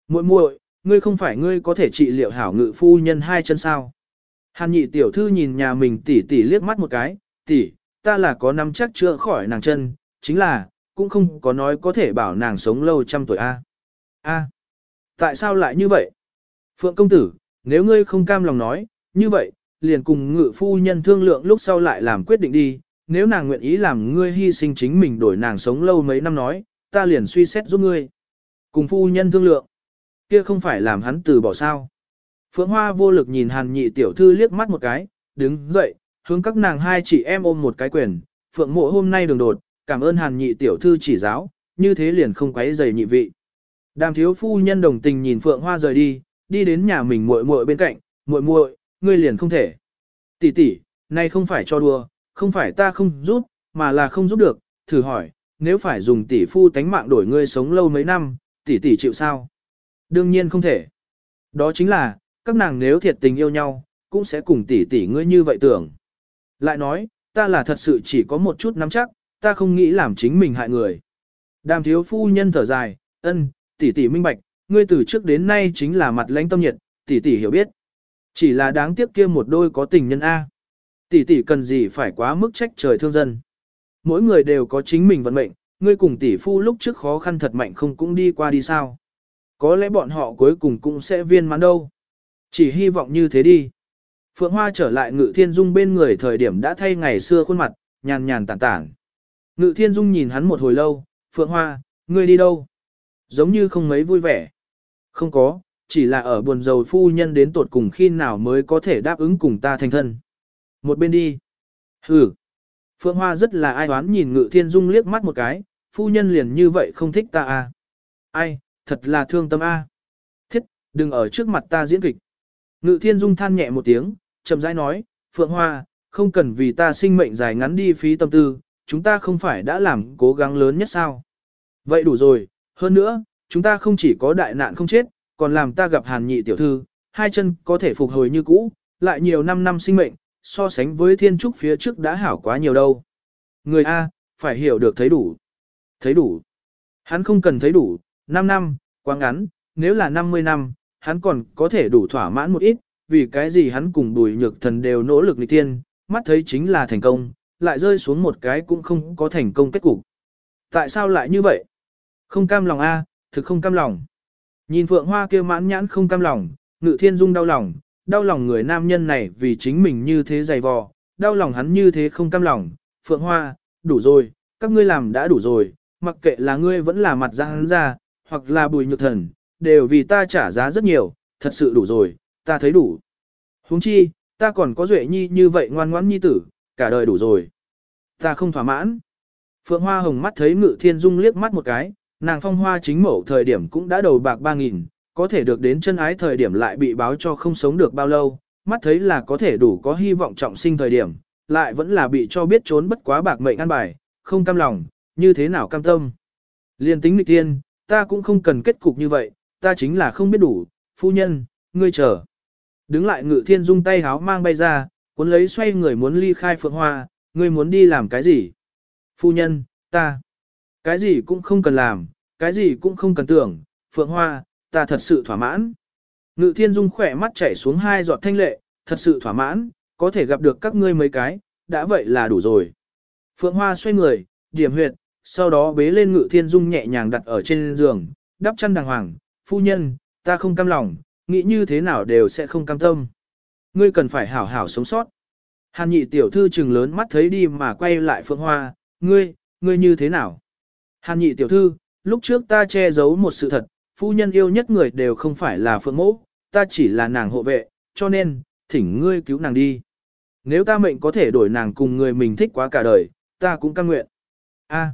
muội muội, ngươi không phải ngươi có thể trị liệu hảo ngự phu nhân hai chân sao? Hàn nhị tiểu thư nhìn nhà mình tỉ tỉ liếc mắt một cái, tỷ, ta là có nắm chắc chữa khỏi nàng chân, chính là, cũng không có nói có thể bảo nàng sống lâu trăm tuổi A. A. Tại sao lại như vậy? Phượng công tử, nếu ngươi không cam lòng nói, như vậy, liền cùng ngự phu nhân thương lượng lúc sau lại làm quyết định đi, nếu nàng nguyện ý làm ngươi hy sinh chính mình đổi nàng sống lâu mấy năm nói, ta liền suy xét giúp ngươi. Cùng phu nhân thương lượng, kia không phải làm hắn từ bỏ sao. Phượng Hoa vô lực nhìn Hàn nhị tiểu thư liếc mắt một cái, đứng dậy, hướng các nàng hai chị em ôm một cái quyền, phượng mộ hôm nay đường đột, cảm ơn hàn nhị tiểu thư chỉ giáo, như thế liền không quấy dày nhị vị. Đàm thiếu phu nhân đồng tình nhìn phượng hoa rời đi, đi đến nhà mình muội muội bên cạnh, muội muội, ngươi liền không thể. Tỷ tỷ, này không phải cho đùa, không phải ta không giúp, mà là không giúp được, thử hỏi, nếu phải dùng tỷ phu tánh mạng đổi ngươi sống lâu mấy năm, tỷ tỷ chịu sao? Đương nhiên không thể. Đó chính là, các nàng nếu thiệt tình yêu nhau, cũng sẽ cùng tỷ tỷ ngươi như vậy tưởng. Lại nói, ta là thật sự chỉ có một chút nắm chắc, ta không nghĩ làm chính mình hại người. Đàm thiếu phu nhân thở dài, ân, tỷ tỷ minh bạch, ngươi từ trước đến nay chính là mặt lãnh tâm nhiệt, tỷ tỷ hiểu biết. Chỉ là đáng tiếc kia một đôi có tình nhân A. Tỷ tỷ cần gì phải quá mức trách trời thương dân. Mỗi người đều có chính mình vận mệnh, ngươi cùng tỷ phu lúc trước khó khăn thật mạnh không cũng đi qua đi sao. Có lẽ bọn họ cuối cùng cũng sẽ viên mãn đâu. Chỉ hy vọng như thế đi. Phượng Hoa trở lại Ngự Thiên Dung bên người thời điểm đã thay ngày xưa khuôn mặt, nhàn nhàn tản tản. Ngự Thiên Dung nhìn hắn một hồi lâu, Phượng Hoa, ngươi đi đâu? Giống như không mấy vui vẻ. Không có, chỉ là ở buồn dầu phu nhân đến tột cùng khi nào mới có thể đáp ứng cùng ta thành thân. Một bên đi. Hừ. Phượng Hoa rất là ai oán nhìn Ngự Thiên Dung liếc mắt một cái, phu nhân liền như vậy không thích ta à. Ai, thật là thương tâm a. À. Thiết, đừng ở trước mặt ta diễn kịch. Ngự Thiên Dung than nhẹ một tiếng, chậm rãi nói, Phượng Hoa, không cần vì ta sinh mệnh dài ngắn đi phí tâm tư, chúng ta không phải đã làm cố gắng lớn nhất sao. Vậy đủ rồi, hơn nữa, chúng ta không chỉ có đại nạn không chết, còn làm ta gặp hàn nhị tiểu thư, hai chân có thể phục hồi như cũ, lại nhiều năm năm sinh mệnh, so sánh với thiên trúc phía trước đã hảo quá nhiều đâu. Người A, phải hiểu được thấy đủ. Thấy đủ. Hắn không cần thấy đủ, 5 năm, quá ngắn, nếu là 50 năm, hắn còn có thể đủ thỏa mãn một ít, vì cái gì hắn cùng đùi nhược thần đều nỗ lực lịch tiên, mắt thấy chính là thành công, lại rơi xuống một cái cũng không có thành công kết cục. Tại sao lại như vậy? Không cam lòng a, thực không cam lòng. Nhìn Phượng Hoa kia mãn nhãn không cam lòng, Ngự Thiên Dung đau lòng, đau lòng người nam nhân này vì chính mình như thế dày vò, đau lòng hắn như thế không cam lòng. Phượng Hoa, đủ rồi, các ngươi làm đã đủ rồi, mặc kệ là ngươi vẫn là mặt ra hắn ra, hoặc là bùi nhược thần, đều vì ta trả giá rất nhiều, thật sự đủ rồi, ta thấy đủ. huống chi, ta còn có duệ nhi như vậy ngoan ngoãn nhi tử, cả đời đủ rồi. Ta không thỏa mãn. Phượng Hoa Hồng mắt thấy Ngự Thiên Dung liếc mắt một cái, nàng phong hoa chính mẫu thời điểm cũng đã đầu bạc ba nghìn, có thể được đến chân ái thời điểm lại bị báo cho không sống được bao lâu, mắt thấy là có thể đủ có hy vọng trọng sinh thời điểm, lại vẫn là bị cho biết trốn bất quá bạc mệnh ăn bài, không cam lòng, như thế nào cam tâm. Liên tính nịch tiên, ta cũng không cần kết cục như vậy, ta chính là không biết đủ, phu nhân, ngươi chờ. Đứng lại ngự thiên dung tay háo mang bay ra, cuốn lấy xoay người muốn ly khai phượng hoa, ngươi muốn đi làm cái gì? Phu nhân, ta, cái gì cũng không cần làm, cái gì cũng không cần tưởng, phượng hoa, ta thật sự thỏa mãn. Ngự thiên dung khỏe mắt chảy xuống hai giọt thanh lệ, thật sự thỏa mãn, có thể gặp được các ngươi mấy cái, đã vậy là đủ rồi. Phượng hoa xoay người, điểm huyệt, sau đó bế lên ngự thiên dung nhẹ nhàng đặt ở trên giường, đắp chăn đàng hoàng, phu nhân, ta không cam lòng, nghĩ như thế nào đều sẽ không cam tâm. Ngươi cần phải hảo hảo sống sót. Hàn nhị tiểu thư trừng lớn mắt thấy đi mà quay lại phượng hoa, ngươi, ngươi như thế nào? Hàn nhị tiểu thư, lúc trước ta che giấu một sự thật, phu nhân yêu nhất người đều không phải là phượng mẫu, ta chỉ là nàng hộ vệ, cho nên, thỉnh ngươi cứu nàng đi. Nếu ta mệnh có thể đổi nàng cùng người mình thích quá cả đời, ta cũng căng nguyện. A.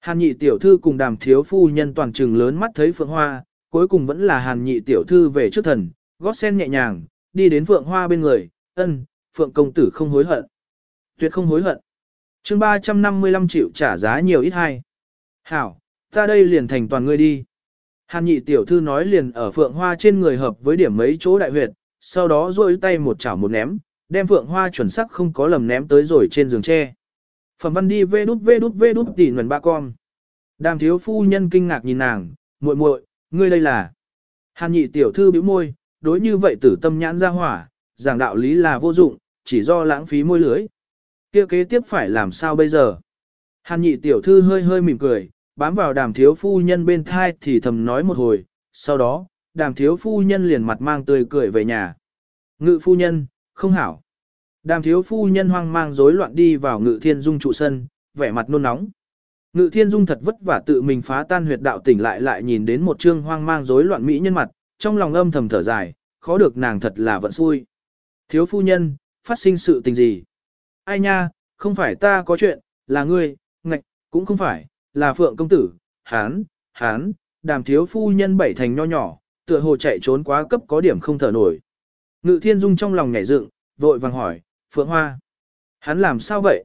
Hàn nhị tiểu thư cùng đàm thiếu phu nhân toàn trừng lớn mắt thấy phượng hoa, cuối cùng vẫn là hàn nhị tiểu thư về trước thần, gót sen nhẹ nhàng, đi đến phượng hoa bên người, ân, phượng công tử không hối hận. Tuyệt không hối hận. chương 355 triệu trả giá nhiều ít hay. Hảo, ta đây liền thành toàn ngươi đi. Hàn nhị tiểu thư nói liền ở phượng hoa trên người hợp với điểm mấy chỗ đại huyệt, sau đó rôi tay một chảo một ném, đem phượng hoa chuẩn sắc không có lầm ném tới rồi trên giường tre. Phẩm văn đi vê đút vê đút vê đút tỉ nguồn ba con. Đàm thiếu phu nhân kinh ngạc nhìn nàng, muội muội, ngươi đây là. Hàn nhị tiểu thư bĩu môi, đối như vậy tử tâm nhãn ra hỏa, giảng đạo lý là vô dụng, chỉ do lãng phí môi lưới. Kia kế tiếp phải làm sao bây giờ? Hàn nhị tiểu thư hơi hơi mỉm cười, bám vào đàm thiếu phu nhân bên thai thì thầm nói một hồi, sau đó, đàm thiếu phu nhân liền mặt mang tươi cười về nhà. Ngự phu nhân, không hảo. Đàm thiếu phu nhân hoang mang rối loạn đi vào ngự thiên dung trụ sân, vẻ mặt nôn nóng. Ngự thiên dung thật vất vả tự mình phá tan huyệt đạo tỉnh lại lại nhìn đến một trương hoang mang rối loạn mỹ nhân mặt, trong lòng âm thầm thở dài, khó được nàng thật là vận xui. Thiếu phu nhân, phát sinh sự tình gì? ai nha, không phải ta có chuyện, là ngươi, ngạch, cũng không phải, là Phượng công tử, hán, hán, đàm thiếu phu nhân bảy thành nho nhỏ, tựa hồ chạy trốn quá cấp có điểm không thở nổi. Ngự thiên dung trong lòng nhảy dựng, vội vàng hỏi, Phượng Hoa, hắn làm sao vậy?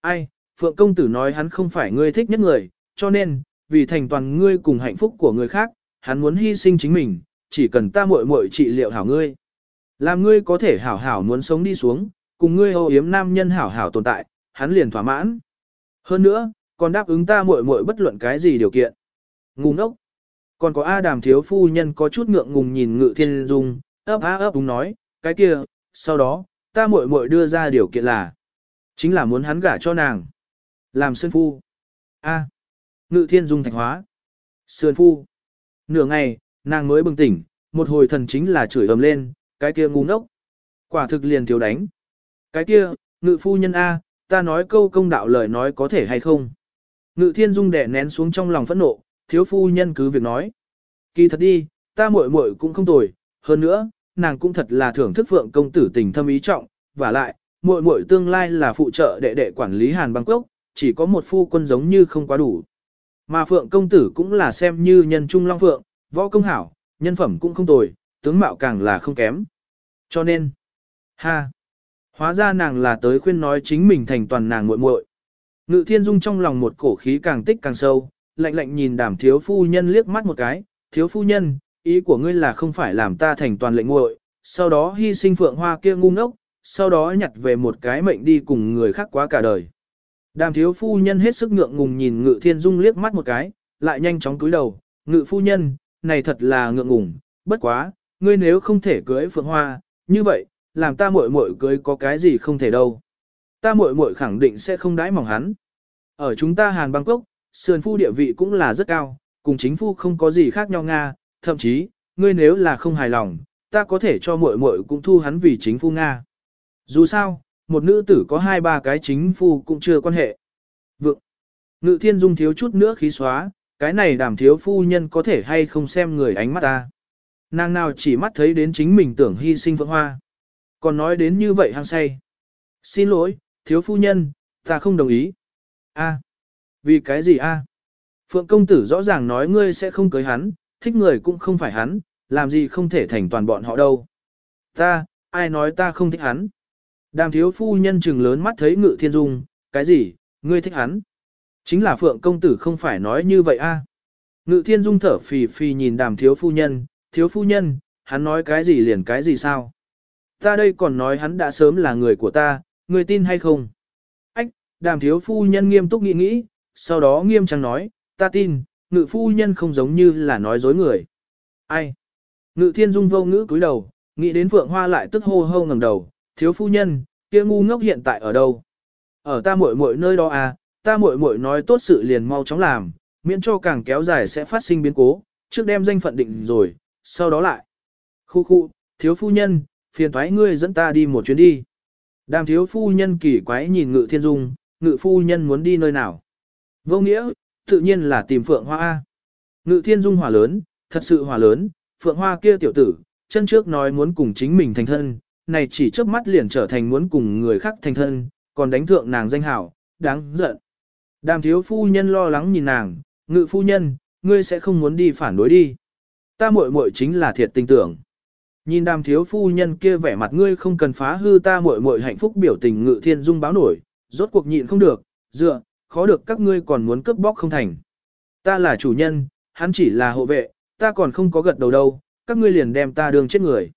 Ai, Phượng công tử nói hắn không phải ngươi thích nhất người, cho nên, vì thành toàn ngươi cùng hạnh phúc của người khác, hắn muốn hy sinh chính mình, chỉ cần ta muội muội trị liệu hảo ngươi. Làm ngươi có thể hảo hảo muốn sống đi xuống, cùng ngươi ô yếm nam nhân hảo hảo tồn tại, hắn liền thỏa mãn. Hơn nữa, còn đáp ứng ta muội muội bất luận cái gì điều kiện. Ngu ngốc. Còn có A đàm thiếu phu nhân có chút ngượng ngùng nhìn ngự thiên dung, ấp á ấp đúng nói, cái kia, sau đó, ta muội muội đưa ra điều kiện là, chính là muốn hắn gả cho nàng. Làm sơn phu. A. Ngự thiên dung thạch hóa. Sơn phu. Nửa ngày, nàng mới bừng tỉnh, một hồi thần chính là chửi ầm lên, cái kia ngu ngốc. Quả thực liền thiếu đánh. Cái kia, ngự phu nhân A, ta nói câu công đạo lời nói có thể hay không. Ngự thiên dung đẻ nén xuống trong lòng phẫn nộ, thiếu phu nhân cứ việc nói. Kỳ thật đi, ta muội muội cũng không tồi, hơn nữa, nàng cũng thật là thưởng thức phượng công tử tình thâm ý trọng, và lại, muội muội tương lai là phụ trợ đệ đệ quản lý Hàn Bangkok, chỉ có một phu quân giống như không quá đủ. Mà phượng công tử cũng là xem như nhân trung long phượng, võ công hảo, nhân phẩm cũng không tồi, tướng mạo càng là không kém. Cho nên, ha, hóa ra nàng là tới khuyên nói chính mình thành toàn nàng muội muội. Ngự thiên dung trong lòng một cổ khí càng tích càng sâu, lạnh lạnh nhìn đàm thiếu phu nhân liếc mắt một cái, thiếu phu nhân, ý của ngươi là không phải làm ta thành toàn lệnh muội, sau đó hy sinh phượng hoa kia ngu ngốc, sau đó nhặt về một cái mệnh đi cùng người khác quá cả đời. Đàm thiếu phu nhân hết sức ngượng ngùng nhìn ngự thiên dung liếc mắt một cái, lại nhanh chóng cúi đầu, ngự phu nhân, này thật là ngượng ngùng, bất quá, ngươi nếu không thể cưới phượng hoa, như vậy, làm ta muội muội cưới có cái gì không thể đâu. Ta muội muội khẳng định sẽ không đãi mỏng hắn. Ở chúng ta Hàn Bangkok, sườn phu địa vị cũng là rất cao, cùng chính phu không có gì khác nhau Nga, thậm chí, ngươi nếu là không hài lòng, ta có thể cho muội muội cũng thu hắn vì chính phu Nga. Dù sao, một nữ tử có hai ba cái chính phu cũng chưa quan hệ. Vượng. Ngự thiên dung thiếu chút nữa khí xóa, cái này đảm thiếu phu nhân có thể hay không xem người ánh mắt ta. Nàng nào chỉ mắt thấy đến chính mình tưởng hy sinh phượng hoa. Còn nói đến như vậy hăng say. Xin lỗi, thiếu phu nhân, ta không đồng ý. A. Vì cái gì a? Phượng công tử rõ ràng nói ngươi sẽ không cưới hắn, thích người cũng không phải hắn, làm gì không thể thành toàn bọn họ đâu. Ta, ai nói ta không thích hắn? Đàm thiếu phu nhân trừng lớn mắt thấy ngự thiên dung, cái gì, ngươi thích hắn? Chính là phượng công tử không phải nói như vậy a. Ngự thiên dung thở phì phì nhìn đàm thiếu phu nhân, thiếu phu nhân, hắn nói cái gì liền cái gì sao? Ta đây còn nói hắn đã sớm là người của ta, người tin hay không? Ách, đàm thiếu phu nhân nghiêm túc nghĩ nghĩ, sau đó nghiêm trang nói, ta tin, ngự phu nhân không giống như là nói dối người. Ai? Ngự thiên dung vô ngữ cúi đầu, nghĩ đến phượng hoa lại tức hô hô ngẩng đầu, thiếu phu nhân, kia ngu ngốc hiện tại ở đâu? Ở ta muội muội nơi đó à, ta muội muội nói tốt sự liền mau chóng làm, miễn cho càng kéo dài sẽ phát sinh biến cố, trước đem danh phận định rồi, sau đó lại. Khu khu, thiếu phu nhân, phiền thoái ngươi dẫn ta đi một chuyến đi. Đàm thiếu phu nhân kỳ quái nhìn ngự thiên dung, ngự phu nhân muốn đi nơi nào. Vô nghĩa, tự nhiên là tìm Phượng Hoa A. Ngự thiên dung hỏa lớn, thật sự hỏa lớn, Phượng Hoa kia tiểu tử, chân trước nói muốn cùng chính mình thành thân, này chỉ trước mắt liền trở thành muốn cùng người khác thành thân, còn đánh thượng nàng danh hảo, đáng giận. Đàm thiếu phu nhân lo lắng nhìn nàng, ngự phu nhân, ngươi sẽ không muốn đi phản đối đi. Ta muội muội chính là thiệt tình tưởng. Nhìn đàm thiếu phu nhân kia vẻ mặt ngươi không cần phá hư ta muội muội hạnh phúc biểu tình ngự thiên dung báo nổi, rốt cuộc nhịn không được, dựa, khó được các ngươi còn muốn cướp bóc không thành. Ta là chủ nhân, hắn chỉ là hộ vệ, ta còn không có gật đầu đâu, các ngươi liền đem ta đường chết người.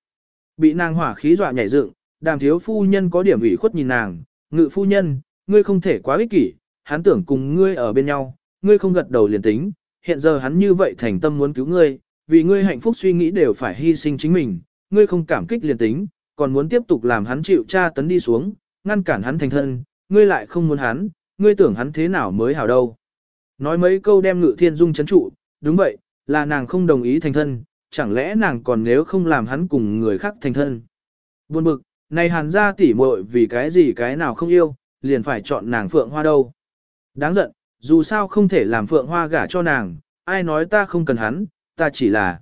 Bị nàng hỏa khí dọa nhảy dựng, đàm thiếu phu nhân có điểm ủy khuất nhìn nàng, ngự phu nhân, ngươi không thể quá ích kỷ, hắn tưởng cùng ngươi ở bên nhau, ngươi không gật đầu liền tính, hiện giờ hắn như vậy thành tâm muốn cứu ngươi, vì ngươi hạnh phúc suy nghĩ đều phải hy sinh chính mình, ngươi không cảm kích liền tính, còn muốn tiếp tục làm hắn chịu tra tấn đi xuống, ngăn cản hắn thành thân, ngươi lại không muốn hắn, ngươi tưởng hắn thế nào mới hảo đâu. Nói mấy câu đem ngự thiên dung chấn trụ, đúng vậy, là nàng không đồng ý thành thân, chẳng lẽ nàng còn nếu không làm hắn cùng người khác thành thân. Buồn bực, này hàn ra tỉ muội vì cái gì cái nào không yêu, liền phải chọn nàng phượng hoa đâu. Đáng giận, dù sao không thể làm phượng hoa gả cho nàng, ai nói ta không cần hắn, ta chỉ là...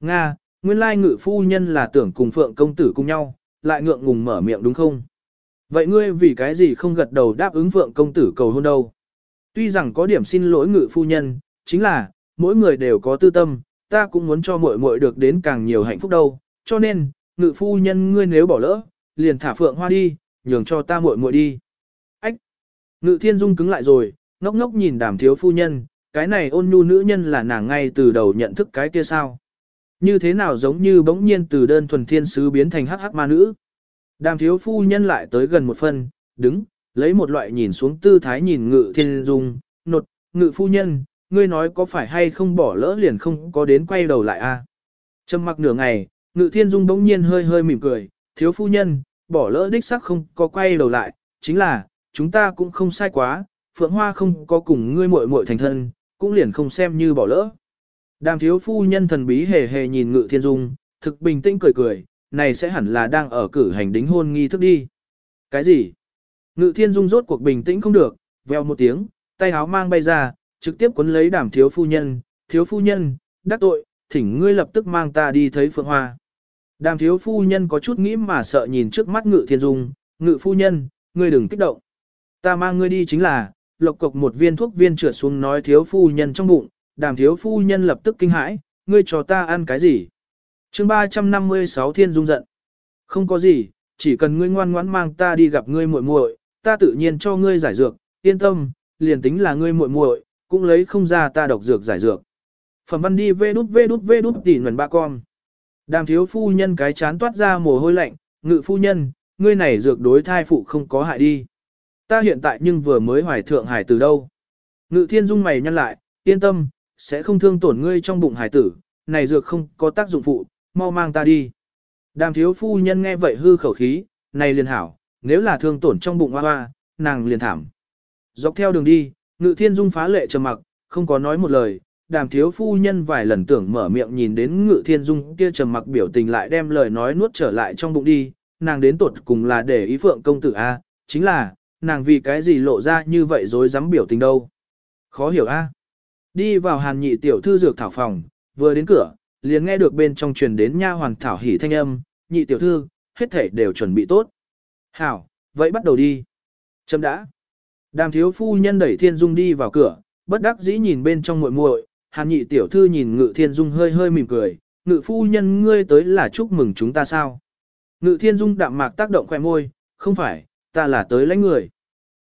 Nga, nguyên lai ngự phu nhân là tưởng cùng phượng công tử cùng nhau, lại ngượng ngùng mở miệng đúng không? Vậy ngươi vì cái gì không gật đầu đáp ứng phượng công tử cầu hôn đâu? Tuy rằng có điểm xin lỗi ngự phu nhân, chính là, mỗi người đều có tư tâm, ta cũng muốn cho muội muội được đến càng nhiều hạnh phúc đâu, cho nên, ngự phu nhân ngươi nếu bỏ lỡ, liền thả phượng hoa đi, nhường cho ta muội muội đi. Ách! Ngự thiên dung cứng lại rồi, ngốc ngốc nhìn đàm thiếu phu nhân, cái này ôn nhu nữ nhân là nàng ngay từ đầu nhận thức cái kia sao. Như thế nào giống như bỗng nhiên từ đơn thuần thiên sứ biến thành hắc hắc ma nữ. Đàm thiếu phu nhân lại tới gần một phân, đứng, lấy một loại nhìn xuống tư thái nhìn ngự thiên dung, nột, ngự phu nhân, ngươi nói có phải hay không bỏ lỡ liền không có đến quay đầu lại a? À? Trầm mặc nửa ngày, ngự thiên dung bỗng nhiên hơi hơi mỉm cười, thiếu phu nhân, bỏ lỡ đích sắc không có quay đầu lại, chính là, chúng ta cũng không sai quá, phượng hoa không có cùng ngươi muội muội thành thân, cũng liền không xem như bỏ lỡ. Đàm thiếu phu nhân thần bí hề hề nhìn ngự thiên dung, thực bình tĩnh cười cười, này sẽ hẳn là đang ở cử hành đính hôn nghi thức đi. Cái gì? Ngự thiên dung rốt cuộc bình tĩnh không được, veo một tiếng, tay háo mang bay ra, trực tiếp cuốn lấy đàm thiếu phu nhân, thiếu phu nhân, đắc tội, thỉnh ngươi lập tức mang ta đi thấy phượng hoa. Đàm thiếu phu nhân có chút nghĩ mà sợ nhìn trước mắt ngự thiên dung, ngự phu nhân, ngươi đừng kích động. Ta mang ngươi đi chính là, lộc cộc một viên thuốc viên trượt xuống nói thiếu phu nhân trong bụng, đàm thiếu phu nhân lập tức kinh hãi, ngươi cho ta ăn cái gì? chương 356 thiên dung giận. Không có gì, chỉ cần ngươi ngoan ngoãn mang ta đi gặp ngươi muội muội, ta tự nhiên cho ngươi giải dược, yên tâm, liền tính là ngươi muội muội, cũng lấy không ra ta độc dược giải dược. Phẩm văn đi vê đút vê đút vê đút tỉ nguồn ba con. Đàm thiếu phu nhân cái chán toát ra mồ hôi lạnh, ngự phu nhân, ngươi này dược đối thai phụ không có hại đi. Ta hiện tại nhưng vừa mới hoài thượng hải từ đâu. Ngự thiên dung mày nhăn lại, yên tâm, sẽ không thương tổn ngươi trong bụng hải tử, này dược không có tác dụng phụ, mau mang ta đi. Đàm thiếu phu nhân nghe vậy hư khẩu khí, này liền hảo, nếu là thương tổn trong bụng hoa hoa, nàng liền thảm. Dọc theo đường đi, ngự thiên dung phá lệ trầm mặc, không có nói một lời, đàm thiếu phu nhân vài lần tưởng mở miệng nhìn đến ngự thiên dung kia trầm mặc biểu tình lại đem lời nói nuốt trở lại trong bụng đi, nàng đến tột cùng là để ý phượng công tử A, chính là, nàng vì cái gì lộ ra như vậy dối dám biểu tình đâu. Khó hiểu A. Đi vào hàn nhị tiểu thư dược thảo phòng, vừa đến cửa, liền nghe được bên trong truyền đến nha hoàng thảo hỉ thanh âm, nhị tiểu thư, hết thể đều chuẩn bị tốt. Hảo, vậy bắt đầu đi. Chấm đã. Đàm thiếu phu nhân đẩy thiên dung đi vào cửa, bất đắc dĩ nhìn bên trong muội muội, hàn nhị tiểu thư nhìn ngự thiên dung hơi hơi mỉm cười, ngự phu nhân ngươi tới là chúc mừng chúng ta sao. Ngự thiên dung đạm mạc tác động khoe môi, không phải, ta là tới lãnh người.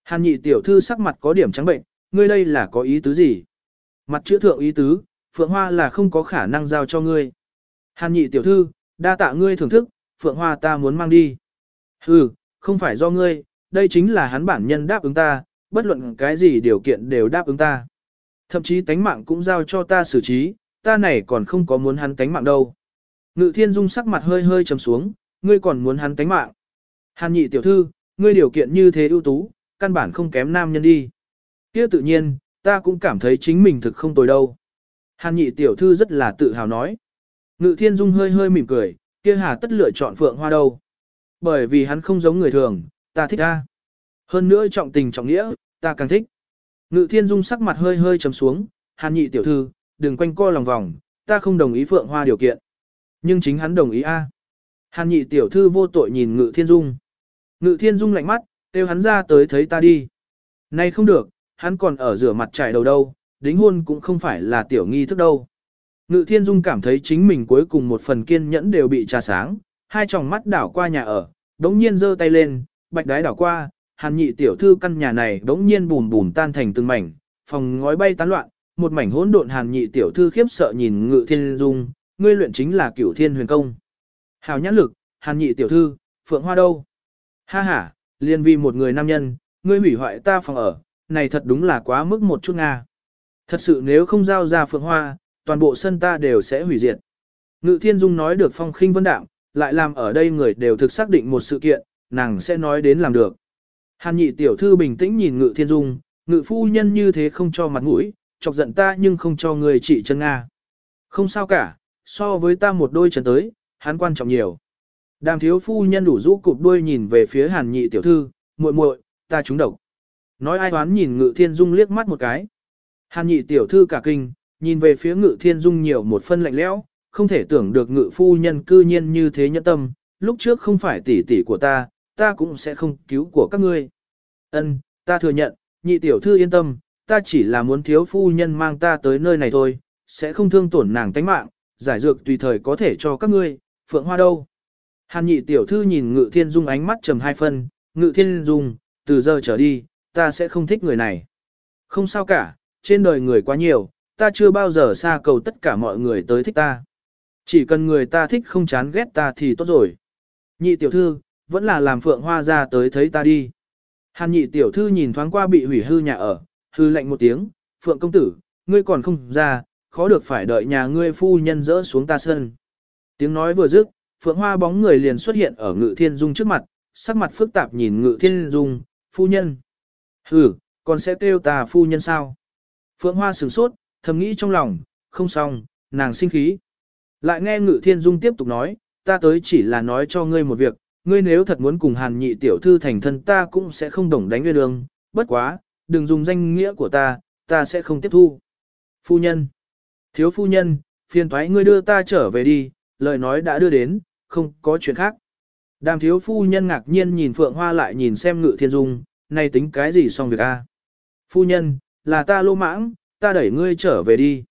Hàn nhị tiểu thư sắc mặt có điểm trắng bệnh, ngươi đây là có ý tứ gì? Mặt chữa thượng ý tứ, Phượng Hoa là không có khả năng giao cho ngươi. Hàn nhị tiểu thư, đa tạ ngươi thưởng thức, Phượng Hoa ta muốn mang đi. Hừ, không phải do ngươi, đây chính là hắn bản nhân đáp ứng ta, bất luận cái gì điều kiện đều đáp ứng ta. Thậm chí tánh mạng cũng giao cho ta xử trí, ta này còn không có muốn hắn tánh mạng đâu. Ngự thiên dung sắc mặt hơi hơi trầm xuống, ngươi còn muốn hắn tánh mạng. Hàn nhị tiểu thư, ngươi điều kiện như thế ưu tú, căn bản không kém nam nhân đi. kia tự nhiên, ta cũng cảm thấy chính mình thực không tồi đâu. Hàn nhị tiểu thư rất là tự hào nói. Ngự thiên dung hơi hơi mỉm cười, kia hà tất lựa chọn phượng hoa đâu. Bởi vì hắn không giống người thường, ta thích ta. Hơn nữa trọng tình trọng nghĩa, ta càng thích. Ngự thiên dung sắc mặt hơi hơi trầm xuống, hàn nhị tiểu thư, đừng quanh co lòng vòng, ta không đồng ý phượng hoa điều kiện. Nhưng chính hắn đồng ý a. Hàn nhị tiểu thư vô tội nhìn ngự thiên dung. Ngự thiên dung lạnh mắt, kêu hắn ra tới thấy ta đi. Nay không được, hắn còn ở rửa mặt trải đầu đâu, đính hôn cũng không phải là tiểu nghi thức đâu. Ngự thiên dung cảm thấy chính mình cuối cùng một phần kiên nhẫn đều bị trà sáng, hai tròng mắt đảo qua nhà ở, đống nhiên giơ tay lên, bạch đái đảo qua, hàn nhị tiểu thư căn nhà này đống nhiên bùn bùn tan thành từng mảnh, phòng ngói bay tán loạn, một mảnh hỗn độn hàn nhị tiểu thư khiếp sợ nhìn ngự thiên dung, ngươi luyện chính là cửu thiên huyền công. Hào nhãn lực, hàn nhị tiểu thư, phượng hoa đâu? Ha ha, liên vì một người nam nhân, ngươi hủy hoại ta phòng ở, này thật đúng là quá mức một chút nga. Thật sự nếu không giao ra phượng hoa, toàn bộ sân ta đều sẽ hủy diệt. Ngự thiên dung nói được phong khinh vân đạm, lại làm ở đây người đều thực xác định một sự kiện, nàng sẽ nói đến làm được. Hàn nhị tiểu thư bình tĩnh nhìn ngự thiên dung, ngự phu nhân như thế không cho mặt mũi, chọc giận ta nhưng không cho người trị chân Nga. Không sao cả, so với ta một đôi chân tới, hắn quan trọng nhiều. Đàm thiếu phu nhân đủ rũ cụp đuôi nhìn về phía hàn nhị tiểu thư, muội muội, ta trúng độc. Nói ai đoán nhìn ngự thiên dung liếc mắt một cái. Hàn nhị tiểu thư cả kinh, nhìn về phía ngự thiên dung nhiều một phân lạnh lẽo, không thể tưởng được ngự phu nhân cư nhiên như thế nhẫn tâm, lúc trước không phải tỷ tỷ của ta, ta cũng sẽ không cứu của các ngươi. Ân, ta thừa nhận, nhị tiểu thư yên tâm, ta chỉ là muốn thiếu phu nhân mang ta tới nơi này thôi, sẽ không thương tổn nàng tánh mạng, giải dược tùy thời có thể cho các ngươi, phượng hoa đâu. Hàn nhị tiểu thư nhìn ngự thiên dung ánh mắt trầm hai phân, ngự thiên dung, từ giờ trở đi, ta sẽ không thích người này. Không sao cả, trên đời người quá nhiều, ta chưa bao giờ xa cầu tất cả mọi người tới thích ta. Chỉ cần người ta thích không chán ghét ta thì tốt rồi. Nhị tiểu thư, vẫn là làm phượng hoa ra tới thấy ta đi. Hàn nhị tiểu thư nhìn thoáng qua bị hủy hư nhà ở, hư lạnh một tiếng, phượng công tử, ngươi còn không ra, khó được phải đợi nhà ngươi phu nhân dỡ xuống ta sân. Tiếng nói vừa dứt, phượng hoa bóng người liền xuất hiện ở ngự thiên dung trước mặt, sắc mặt phức tạp nhìn ngự thiên dung, phu nhân. Hừ, còn sẽ kêu ta phu nhân sao? Phượng hoa sửng sốt, thầm nghĩ trong lòng, không xong, nàng sinh khí. Lại nghe ngự thiên dung tiếp tục nói, ta tới chỉ là nói cho ngươi một việc, ngươi nếu thật muốn cùng hàn nhị tiểu thư thành thân ta cũng sẽ không đồng đánh nguyên đường, bất quá, đừng dùng danh nghĩa của ta, ta sẽ không tiếp thu. Phu nhân, thiếu phu nhân, phiền thoái ngươi đưa ta trở về đi, lời nói đã đưa đến, không có chuyện khác. Đàm thiếu phu nhân ngạc nhiên nhìn Phượng Hoa lại nhìn xem ngự thiên dung, này tính cái gì xong việc a? Phu nhân, là ta lô mãng, ta đẩy ngươi trở về đi.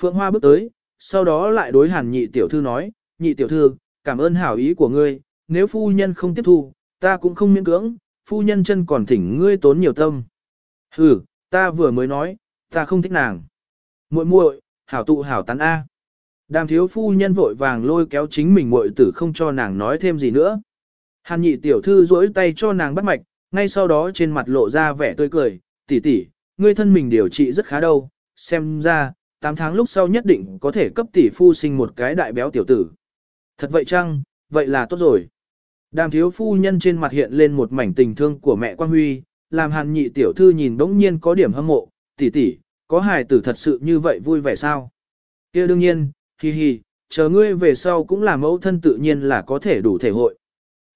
Phượng Hoa bước tới, sau đó lại đối hàn nhị tiểu thư nói, nhị tiểu thư, cảm ơn hảo ý của ngươi, nếu phu nhân không tiếp thu, ta cũng không miễn cưỡng, phu nhân chân còn thỉnh ngươi tốn nhiều tâm. Ừ, ta vừa mới nói, ta không thích nàng. muội muội, hảo tụ hảo tán A. Đàm thiếu phu nhân vội vàng lôi kéo chính mình muội tử không cho nàng nói thêm gì nữa. Hàn nhị tiểu thư duỗi tay cho nàng bắt mạch, ngay sau đó trên mặt lộ ra vẻ tươi cười, tỷ tỷ, ngươi thân mình điều trị rất khá đâu, xem ra, 8 tháng lúc sau nhất định có thể cấp tỷ phu sinh một cái đại béo tiểu tử. Thật vậy chăng, vậy là tốt rồi. Đàm thiếu phu nhân trên mặt hiện lên một mảnh tình thương của mẹ Quang Huy, làm hàn nhị tiểu thư nhìn bỗng nhiên có điểm hâm mộ, tỷ tỷ, có hài tử thật sự như vậy vui vẻ sao? kia đương nhiên, hi hi, chờ ngươi về sau cũng là mẫu thân tự nhiên là có thể đủ thể hội.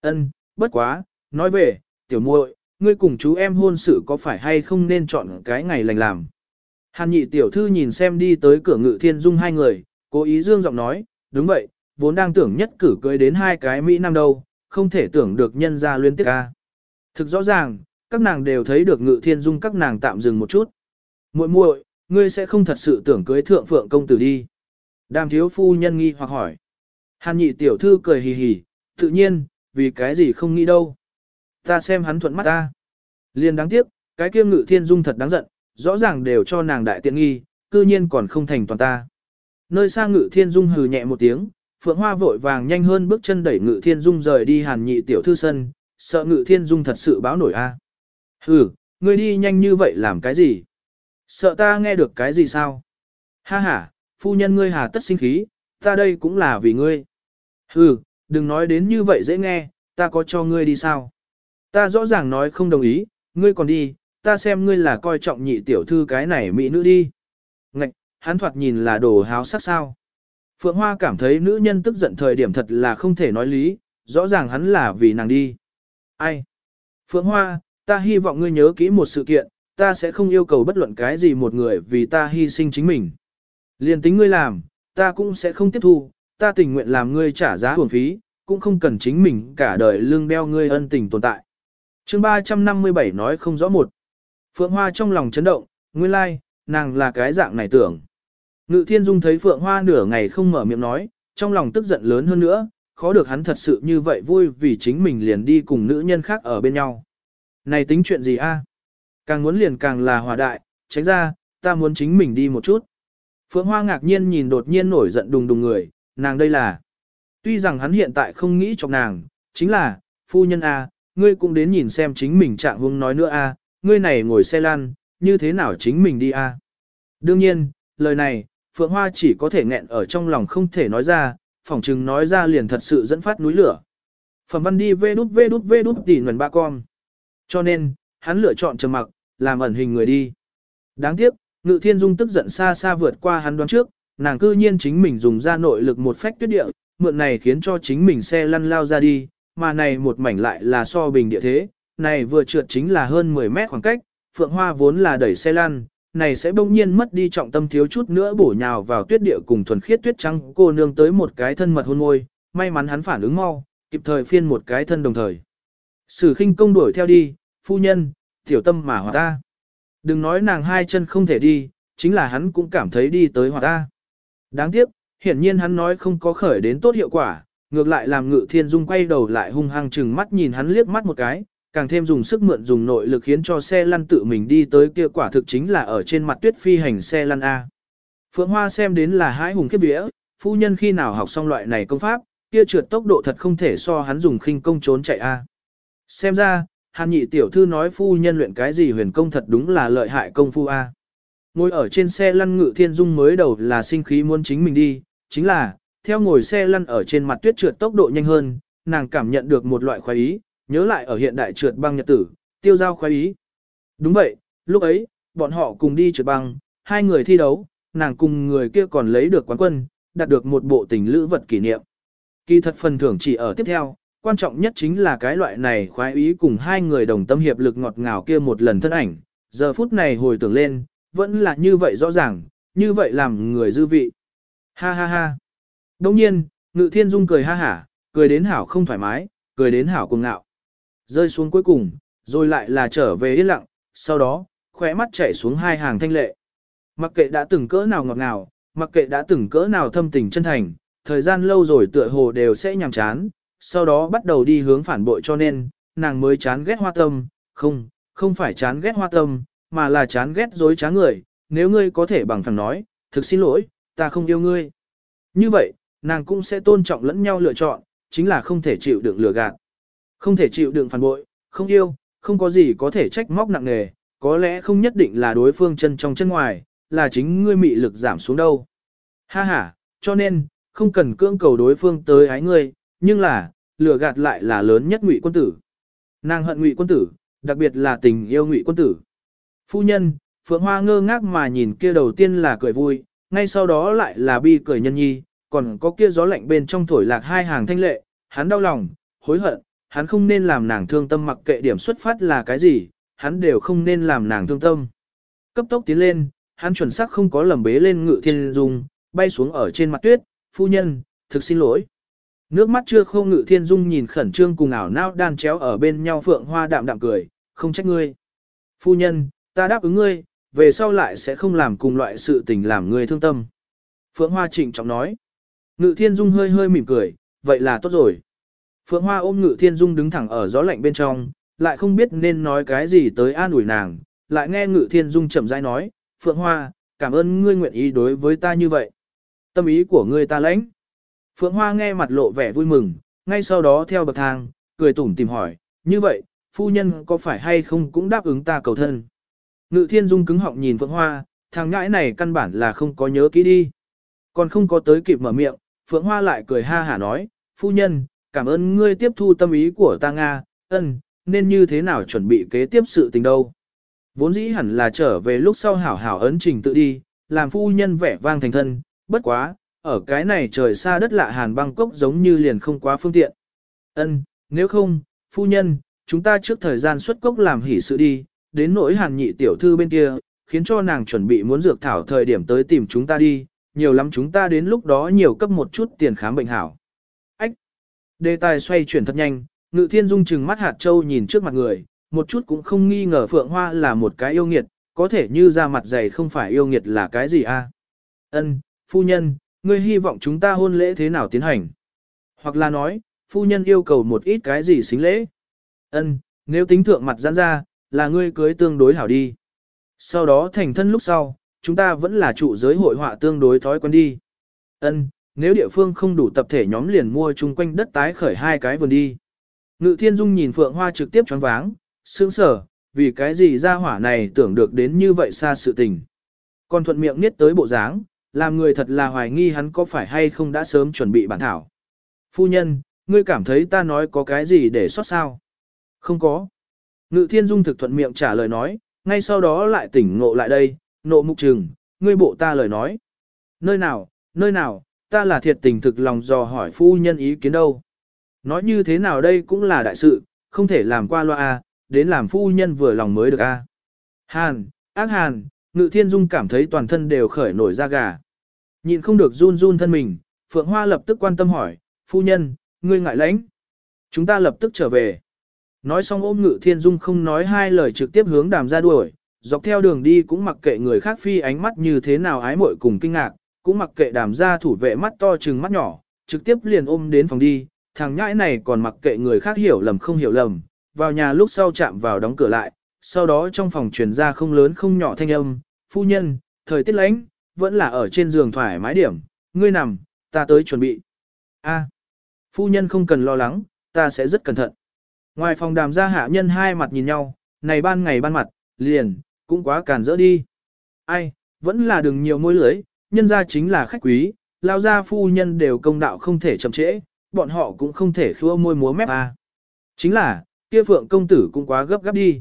Ân, bất quá, nói về, tiểu muội, ngươi cùng chú em hôn sự có phải hay không nên chọn cái ngày lành làm. Hàn nhị tiểu thư nhìn xem đi tới cửa ngự thiên dung hai người, cố ý dương giọng nói, đúng vậy, vốn đang tưởng nhất cử cưới đến hai cái Mỹ Nam đâu, không thể tưởng được nhân ra liên tiếp ca. Thực rõ ràng, các nàng đều thấy được ngự thiên dung các nàng tạm dừng một chút. muội muội, ngươi sẽ không thật sự tưởng cưới thượng phượng công tử đi. Đàm thiếu phu nhân nghi hoặc hỏi. Hàn nhị tiểu thư cười hì hì, tự nhiên, vì cái gì không nghĩ đâu. Ta xem hắn thuận mắt ta. Liên đáng tiếc, cái kia ngự thiên dung thật đáng giận, rõ ràng đều cho nàng đại tiện nghi, cư nhiên còn không thành toàn ta. Nơi xa ngự thiên dung hừ nhẹ một tiếng, phượng hoa vội vàng nhanh hơn bước chân đẩy ngự thiên dung rời đi hàn nhị tiểu thư sân, sợ ngự thiên dung thật sự báo nổi a. Hừ, ngươi đi nhanh như vậy làm cái gì? Sợ ta nghe được cái gì sao? Ha ha, phu nhân ngươi hà tất sinh khí, ta đây cũng là vì ngươi. Hừ, đừng nói đến như vậy dễ nghe, ta có cho ngươi đi sao? Ta rõ ràng nói không đồng ý, ngươi còn đi, ta xem ngươi là coi trọng nhị tiểu thư cái này mỹ nữ đi. Ngạch, hắn thoạt nhìn là đồ háo sắc sao. Phượng Hoa cảm thấy nữ nhân tức giận thời điểm thật là không thể nói lý, rõ ràng hắn là vì nàng đi. Ai? Phượng Hoa, ta hy vọng ngươi nhớ kỹ một sự kiện, ta sẽ không yêu cầu bất luận cái gì một người vì ta hy sinh chính mình. Liên tính ngươi làm, ta cũng sẽ không tiếp thu, ta tình nguyện làm ngươi trả giá hưởng phí, cũng không cần chính mình cả đời lương đeo ngươi ân tình tồn tại chương 357 nói không rõ một. Phượng Hoa trong lòng chấn động, nguyên lai, like, nàng là cái dạng này tưởng. Ngự thiên dung thấy Phượng Hoa nửa ngày không mở miệng nói, trong lòng tức giận lớn hơn nữa, khó được hắn thật sự như vậy vui vì chính mình liền đi cùng nữ nhân khác ở bên nhau. Này tính chuyện gì a? Càng muốn liền càng là hòa đại, tránh ra, ta muốn chính mình đi một chút. Phượng Hoa ngạc nhiên nhìn đột nhiên nổi giận đùng đùng người, nàng đây là. Tuy rằng hắn hiện tại không nghĩ chọc nàng, chính là, phu nhân A, ngươi cũng đến nhìn xem chính mình trạng huống nói nữa A, ngươi này ngồi xe lăn, như thế nào chính mình đi A. Đương nhiên, lời này, Phượng Hoa chỉ có thể nghẹn ở trong lòng không thể nói ra, phỏng chừng nói ra liền thật sự dẫn phát núi lửa. Phẩm văn đi vê đút vê đút vê đút tỉ nguồn ba con. Cho nên, hắn lựa chọn trầm mặc, làm ẩn hình người đi. Đáng tiếc, Ngự Thiên Dung tức giận xa xa vượt qua hắn đoán trước, nàng cư nhiên chính mình dùng ra nội lực một phách tuyết địa, mượn này khiến cho chính mình xe lăn lao ra đi, mà này một mảnh lại là so bình địa thế, này vừa trượt chính là hơn 10 mét khoảng cách, Phượng Hoa vốn là đẩy xe lăn, này sẽ bỗng nhiên mất đi trọng tâm thiếu chút nữa bổ nhào vào tuyết địa cùng thuần khiết tuyết trắng cô nương tới một cái thân mật hôn môi, may mắn hắn phản ứng mau, kịp thời phiên một cái thân đồng thời. Sử khinh công đuổi theo đi, phu nhân, tiểu tâm mà hòa ta. Đừng nói nàng hai chân không thể đi, chính là hắn cũng cảm thấy đi tới hòa ta. Đáng tiếc, hiển nhiên hắn nói không có khởi đến tốt hiệu quả, ngược lại làm ngự thiên dung quay đầu lại hung hăng chừng mắt nhìn hắn liếc mắt một cái, càng thêm dùng sức mượn dùng nội lực khiến cho xe lăn tự mình đi tới kia quả thực chính là ở trên mặt tuyết phi hành xe lăn A. Phượng Hoa xem đến là hái hùng kiếp vía, phu nhân khi nào học xong loại này công pháp, kia trượt tốc độ thật không thể so hắn dùng khinh công trốn chạy A. Xem ra, hàn nhị tiểu thư nói phu nhân luyện cái gì huyền công thật đúng là lợi hại công phu A. Ngồi ở trên xe lăn ngự thiên dung mới đầu là sinh khí muốn chính mình đi, chính là, theo ngồi xe lăn ở trên mặt tuyết trượt tốc độ nhanh hơn, nàng cảm nhận được một loại khoái ý, nhớ lại ở hiện đại trượt băng nhật tử, tiêu giao khoái ý. Đúng vậy, lúc ấy, bọn họ cùng đi trượt băng, hai người thi đấu, nàng cùng người kia còn lấy được quán quân, đạt được một bộ tình lữ vật kỷ niệm. Kỳ thật phần thưởng chỉ ở tiếp theo, quan trọng nhất chính là cái loại này khoái ý cùng hai người đồng tâm hiệp lực ngọt ngào kia một lần thân ảnh, giờ phút này hồi tưởng lên, vẫn là như vậy rõ ràng, như vậy làm người dư vị. Ha ha ha. Đông nhiên, Ngự Thiên Dung cười ha hả, cười đến hảo không thoải mái, cười đến hảo cùng ngạo. Rơi xuống cuối cùng, rồi lại là trở về yên lặng, sau đó, khóe mắt chảy xuống hai hàng thanh lệ. Mặc kệ đã từng cỡ nào ngọt ngào, mặc kệ đã từng cỡ nào thâm tình chân thành, thời gian lâu rồi tựa hồ đều sẽ nhàm chán, sau đó bắt đầu đi hướng phản bội cho nên, nàng mới chán ghét hoa tâm, không, không phải chán ghét hoa tâm, mà là chán ghét dối trá người, nếu ngươi có thể bằng phẳng nói, thực xin lỗi, ta không yêu ngươi. Như vậy, nàng cũng sẽ tôn trọng lẫn nhau lựa chọn, chính là không thể chịu đựng lừa gạt. Không thể chịu đựng phản bội, không yêu, không có gì có thể trách móc nặng nề, có lẽ không nhất định là đối phương chân trong chân ngoài, là chính ngươi mị lực giảm xuống đâu. Ha ha, cho nên, không cần cưỡng cầu đối phương tới ái ngươi, nhưng là, lừa gạt lại là lớn nhất ngụy quân tử. Nàng hận ngụy quân tử, đặc biệt là tình yêu ngụy quân tử. Phu nhân, Phượng Hoa ngơ ngác mà nhìn kia đầu tiên là cười vui, ngay sau đó lại là bi cười nhân nhi, còn có kia gió lạnh bên trong thổi lạc hai hàng thanh lệ, hắn đau lòng, hối hận, hắn không nên làm nàng thương tâm mặc kệ điểm xuất phát là cái gì, hắn đều không nên làm nàng thương tâm. Cấp tốc tiến lên, hắn chuẩn xác không có lầm bế lên ngự thiên dung, bay xuống ở trên mặt tuyết, phu nhân, thực xin lỗi. Nước mắt chưa khô ngự thiên dung nhìn khẩn trương cùng ảo nao đan chéo ở bên nhau phượng hoa đạm đạm cười, không trách ngươi. Phu nhân, ta đáp ứng ngươi, về sau lại sẽ không làm cùng loại sự tình làm ngươi thương tâm. Phượng Hoa trịnh trọng nói. Ngự Thiên Dung hơi hơi mỉm cười, vậy là tốt rồi. Phượng Hoa ôm Ngự Thiên Dung đứng thẳng ở gió lạnh bên trong, lại không biết nên nói cái gì tới an ủi nàng, lại nghe Ngự Thiên Dung chậm rãi nói, Phượng Hoa, cảm ơn ngươi nguyện ý đối với ta như vậy. Tâm ý của ngươi ta lãnh. Phượng Hoa nghe mặt lộ vẻ vui mừng, ngay sau đó theo bậc thang, cười tủm tìm hỏi, như vậy, phu nhân có phải hay không cũng đáp ứng ta cầu thân. Ngự Thiên Dung cứng họng nhìn Phượng Hoa, thằng ngãi này căn bản là không có nhớ kỹ đi. Còn không có tới kịp mở miệng, Phượng Hoa lại cười ha hả nói, phu nhân, cảm ơn ngươi tiếp thu tâm ý của ta Nga, ân, nên như thế nào chuẩn bị kế tiếp sự tình đâu. Vốn dĩ hẳn là trở về lúc sau hảo hảo ấn trình tự đi, làm phu nhân vẻ vang thành thân, bất quá, ở cái này trời xa đất lạ hàn băng cốc giống như liền không quá phương tiện. Ân, nếu không, phu nhân, chúng ta trước thời gian xuất cốc làm hỷ sự đi, đến nỗi hàn nhị tiểu thư bên kia, khiến cho nàng chuẩn bị muốn dược thảo thời điểm tới tìm chúng ta đi, nhiều lắm chúng ta đến lúc đó nhiều cấp một chút tiền khám bệnh hảo. Ách! Đề tài xoay chuyển thật nhanh, ngự thiên dung chừng mắt hạt châu nhìn trước mặt người, một chút cũng không nghi ngờ Phượng Hoa là một cái yêu nghiệt, có thể như ra mặt dày không phải yêu nghiệt là cái gì a? Ân, phu nhân, ngươi hy vọng chúng ta hôn lễ thế nào tiến hành? Hoặc là nói, phu nhân yêu cầu một ít cái gì xính lễ? Ân, nếu tính thượng mặt giãn ra, là ngươi cưới tương đối hảo đi. Sau đó thành thân lúc sau, chúng ta vẫn là trụ giới hội họa tương đối thói quen đi. Ân, nếu địa phương không đủ tập thể nhóm liền mua chung quanh đất tái khởi hai cái vườn đi. Ngự thiên dung nhìn phượng hoa trực tiếp choáng váng, sướng sở, vì cái gì ra hỏa này tưởng được đến như vậy xa sự tình. Còn thuận miệng niết tới bộ dáng, làm người thật là hoài nghi hắn có phải hay không đã sớm chuẩn bị bản thảo. Phu nhân, ngươi cảm thấy ta nói có cái gì để xót sao? Không có. Ngự thiên dung thực thuận miệng trả lời nói, ngay sau đó lại tỉnh ngộ lại đây, nộ mục trừng, ngươi bộ ta lời nói. Nơi nào, nơi nào, ta là thiệt tình thực lòng dò hỏi phu nhân ý kiến đâu. Nói như thế nào đây cũng là đại sự, không thể làm qua loa a, đến làm phu nhân vừa lòng mới được a. Hàn, ác hàn, ngự thiên dung cảm thấy toàn thân đều khởi nổi da gà. Nhịn không được run run thân mình, Phượng Hoa lập tức quan tâm hỏi, phu nhân, ngươi ngại lãnh. Chúng ta lập tức trở về. Nói xong ôm ngự thiên dung không nói hai lời trực tiếp hướng đàm ra đuổi, dọc theo đường đi cũng mặc kệ người khác phi ánh mắt như thế nào ái muội cùng kinh ngạc, cũng mặc kệ đàm gia thủ vệ mắt to chừng mắt nhỏ, trực tiếp liền ôm đến phòng đi, thằng nhãi này còn mặc kệ người khác hiểu lầm không hiểu lầm, vào nhà lúc sau chạm vào đóng cửa lại, sau đó trong phòng truyền ra không lớn không nhỏ thanh âm, phu nhân, thời tiết lạnh, vẫn là ở trên giường thoải mái điểm, ngươi nằm, ta tới chuẩn bị. A, phu nhân không cần lo lắng, ta sẽ rất cẩn thận. Ngoài phòng đàm gia hạ nhân hai mặt nhìn nhau, này ban ngày ban mặt, liền, cũng quá càn rỡ đi. Ai, vẫn là đừng nhiều môi lưới, nhân ra chính là khách quý, lao gia phu nhân đều công đạo không thể chậm trễ, bọn họ cũng không thể khua môi múa mép à. Chính là, kia phượng công tử cũng quá gấp gáp đi.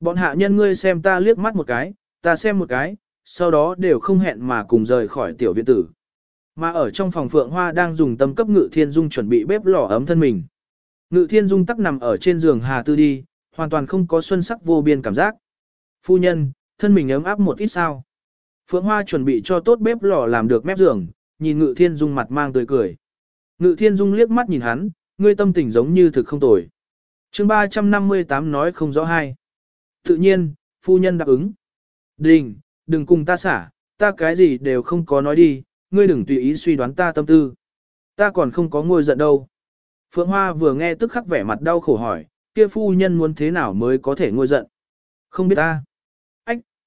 Bọn hạ nhân ngươi xem ta liếc mắt một cái, ta xem một cái, sau đó đều không hẹn mà cùng rời khỏi tiểu viện tử. Mà ở trong phòng phượng hoa đang dùng tâm cấp ngự thiên dung chuẩn bị bếp lò ấm thân mình. Ngự thiên dung tắc nằm ở trên giường hà tư đi, hoàn toàn không có xuân sắc vô biên cảm giác. Phu nhân, thân mình ấm áp một ít sao. Phượng Hoa chuẩn bị cho tốt bếp lò làm được mép giường, nhìn Ngự Thiên Dung mặt mang tươi cười. Ngự Thiên Dung liếc mắt nhìn hắn, ngươi tâm tình giống như thực không tồi. chương 358 nói không rõ hai. Tự nhiên, phu nhân đáp ứng. Đình, đừng cùng ta xả, ta cái gì đều không có nói đi, ngươi đừng tùy ý suy đoán ta tâm tư. Ta còn không có ngôi giận đâu. Phượng Hoa vừa nghe tức khắc vẻ mặt đau khổ hỏi, kia phu nhân muốn thế nào mới có thể ngôi giận. Không biết ta.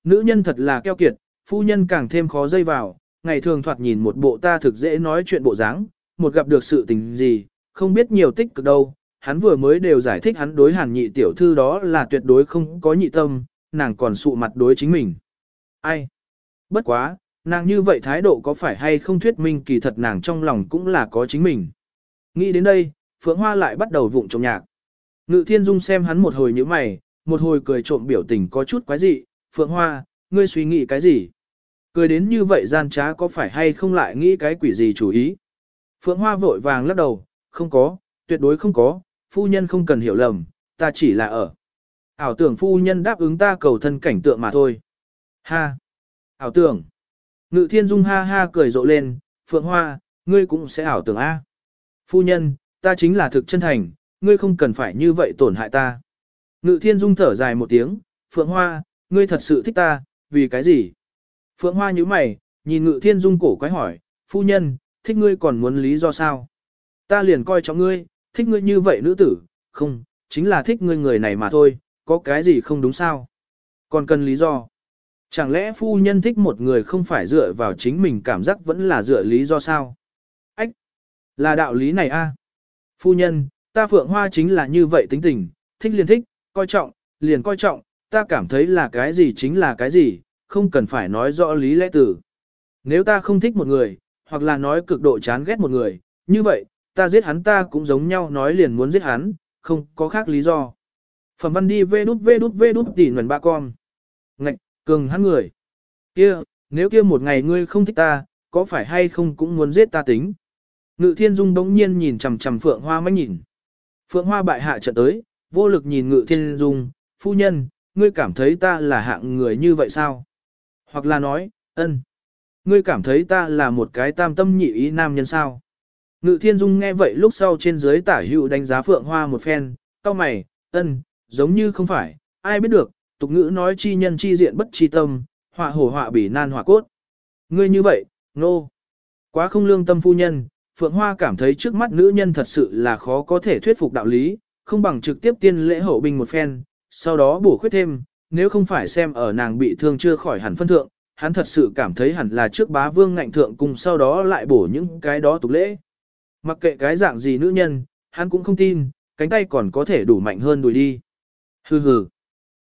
Nữ nhân thật là keo kiệt, phu nhân càng thêm khó dây vào, ngày thường thoạt nhìn một bộ ta thực dễ nói chuyện bộ dáng, một gặp được sự tình gì, không biết nhiều tích cực đâu. Hắn vừa mới đều giải thích hắn đối hàn nhị tiểu thư đó là tuyệt đối không có nhị tâm, nàng còn sụ mặt đối chính mình. Ai? Bất quá, nàng như vậy thái độ có phải hay không thuyết minh kỳ thật nàng trong lòng cũng là có chính mình. Nghĩ đến đây, Phượng Hoa lại bắt đầu vụng trộm nhạc. Ngự Thiên Dung xem hắn một hồi như mày, một hồi cười trộm biểu tình có chút quái dị, Phượng Hoa, ngươi suy nghĩ cái gì? Cười đến như vậy gian trá có phải hay không lại nghĩ cái quỷ gì chủ ý? Phượng Hoa vội vàng lắc đầu, không có, tuyệt đối không có, phu nhân không cần hiểu lầm, ta chỉ là ở. Ảo tưởng phu nhân đáp ứng ta cầu thân cảnh tượng mà thôi. Ha! Ảo tưởng! Ngự thiên dung ha ha cười rộ lên, Phượng Hoa, ngươi cũng sẽ ảo tưởng A. Phu nhân, ta chính là thực chân thành, ngươi không cần phải như vậy tổn hại ta. Ngự thiên dung thở dài một tiếng, Phượng Hoa, ngươi thật sự thích ta, vì cái gì? Phượng Hoa như mày, nhìn ngự thiên dung cổ quái hỏi, phu nhân, thích ngươi còn muốn lý do sao? Ta liền coi trọng ngươi, thích ngươi như vậy nữ tử, không, chính là thích ngươi người này mà thôi, có cái gì không đúng sao? Còn cần lý do? Chẳng lẽ phu nhân thích một người không phải dựa vào chính mình cảm giác vẫn là dựa lý do sao? Ách! Là đạo lý này a. Phu nhân, ta Phượng Hoa chính là như vậy tính tình, thích liền thích, coi trọng, liền coi trọng, ta cảm thấy là cái gì chính là cái gì, không cần phải nói rõ lý lẽ từ. Nếu ta không thích một người, hoặc là nói cực độ chán ghét một người, như vậy, ta giết hắn ta cũng giống nhau nói liền muốn giết hắn, không có khác lý do. Phẩm văn đi vê đút vê đút vê đút tỉ nguồn ba con. Ngạch, cường hắn người. Kia, nếu kia một ngày ngươi không thích ta, có phải hay không cũng muốn giết ta tính. Ngự thiên dung đống nhiên nhìn chằm chằm phượng hoa mách nhìn. Phượng hoa bại hạ trận tới, vô lực nhìn ngự thiên dung, phu nhân, ngươi cảm thấy ta là hạng người như vậy sao? Hoặc là nói, ân, ngươi cảm thấy ta là một cái tam tâm nhị ý nam nhân sao? Ngự thiên dung nghe vậy lúc sau trên dưới tả hữu đánh giá phượng hoa một phen, cao mày, ân, giống như không phải, ai biết được, tục ngữ nói chi nhân chi diện bất chi tâm, họa hổ họa bỉ nan họa cốt. Ngươi như vậy, nô, no. quá không lương tâm phu nhân, phượng hoa cảm thấy trước mắt nữ nhân thật sự là khó có thể thuyết phục đạo lý, không bằng trực tiếp tiên lễ hậu binh một phen, sau đó bổ khuyết thêm, nếu không phải xem ở nàng bị thương chưa khỏi hẳn phân thượng, hắn thật sự cảm thấy hẳn là trước bá vương ngạnh thượng cùng sau đó lại bổ những cái đó tục lễ. Mặc kệ cái dạng gì nữ nhân, hắn cũng không tin, cánh tay còn có thể đủ mạnh hơn đuổi đi. Hừ hừ.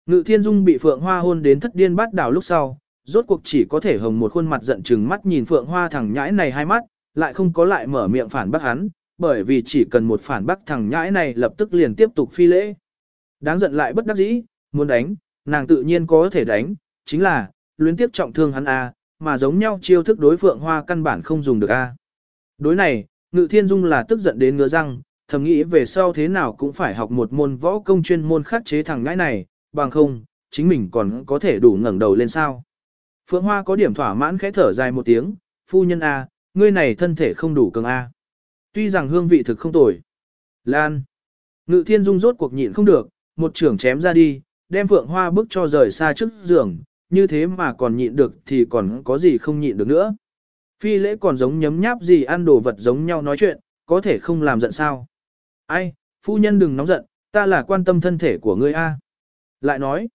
Ngự thiên dung bị phượng hoa hôn đến thất điên bắt đảo lúc sau, rốt cuộc chỉ có thể hồng một khuôn mặt giận chừng mắt nhìn phượng hoa thằng nhãi này hai mắt, lại không có lại mở miệng phản bác hắn, bởi vì chỉ cần một phản bác thằng nhãi này lập tức liền tiếp tục phi lễ. Đáng giận lại bất đắc dĩ, muốn đánh, nàng tự nhiên có thể đánh, chính là, luyến tiếp trọng thương hắn A, mà giống nhau chiêu thức đối phượng hoa căn bản không dùng được A. Đối này, ngự thiên dung là tức giận đến ngứa răng, thầm nghĩ về sau thế nào cũng phải học một môn võ công chuyên môn khắc chế thằng ngãi này, bằng không, chính mình còn có thể đủ ngẩng đầu lên sao. Phượng Hoa có điểm thỏa mãn khẽ thở dài một tiếng, phu nhân A, ngươi này thân thể không đủ cường A. Tuy rằng hương vị thực không tồi. Lan. Ngự thiên dung rốt cuộc nhịn không được, một trưởng chém ra đi, đem Phượng Hoa bước cho rời xa trước giường, như thế mà còn nhịn được thì còn có gì không nhịn được nữa. Phi lễ còn giống nhấm nháp gì ăn đồ vật giống nhau nói chuyện, có thể không làm giận sao. Ai, phu nhân đừng nóng giận, ta là quan tâm thân thể của ngươi a. Lại nói,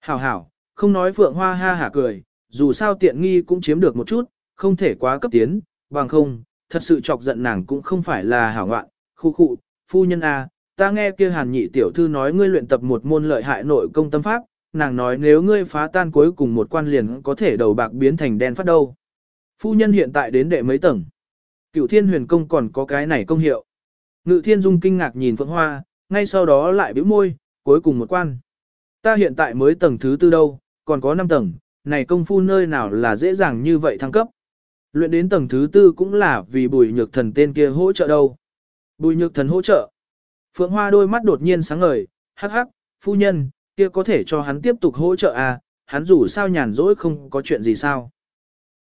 hảo hảo, không nói Phượng Hoa ha hả cười, dù sao tiện nghi cũng chiếm được một chút, không thể quá cấp tiến, bằng không, thật sự chọc giận nàng cũng không phải là hảo ngoạn, khu khu, phu nhân a, ta nghe kia hàn nhị tiểu thư nói ngươi luyện tập một môn lợi hại nội công tâm pháp, nàng nói nếu ngươi phá tan cuối cùng một quan liền có thể đầu bạc biến thành đen phát đâu. Phu nhân hiện tại đến đệ mấy tầng. Cựu thiên huyền công còn có cái này công hiệu. Ngự thiên dung kinh ngạc nhìn phượng hoa, ngay sau đó lại bĩu môi, cuối cùng một quan. Ta hiện tại mới tầng thứ tư đâu, còn có năm tầng, này công phu nơi nào là dễ dàng như vậy thăng cấp. Luyện đến tầng thứ tư cũng là vì bùi nhược thần tên kia hỗ trợ đâu. Bùi nhược thần hỗ trợ. Phượng Hoa đôi mắt đột nhiên sáng ngời, hắc hắc, phu nhân, kia có thể cho hắn tiếp tục hỗ trợ à, hắn dù sao nhàn rỗi không có chuyện gì sao.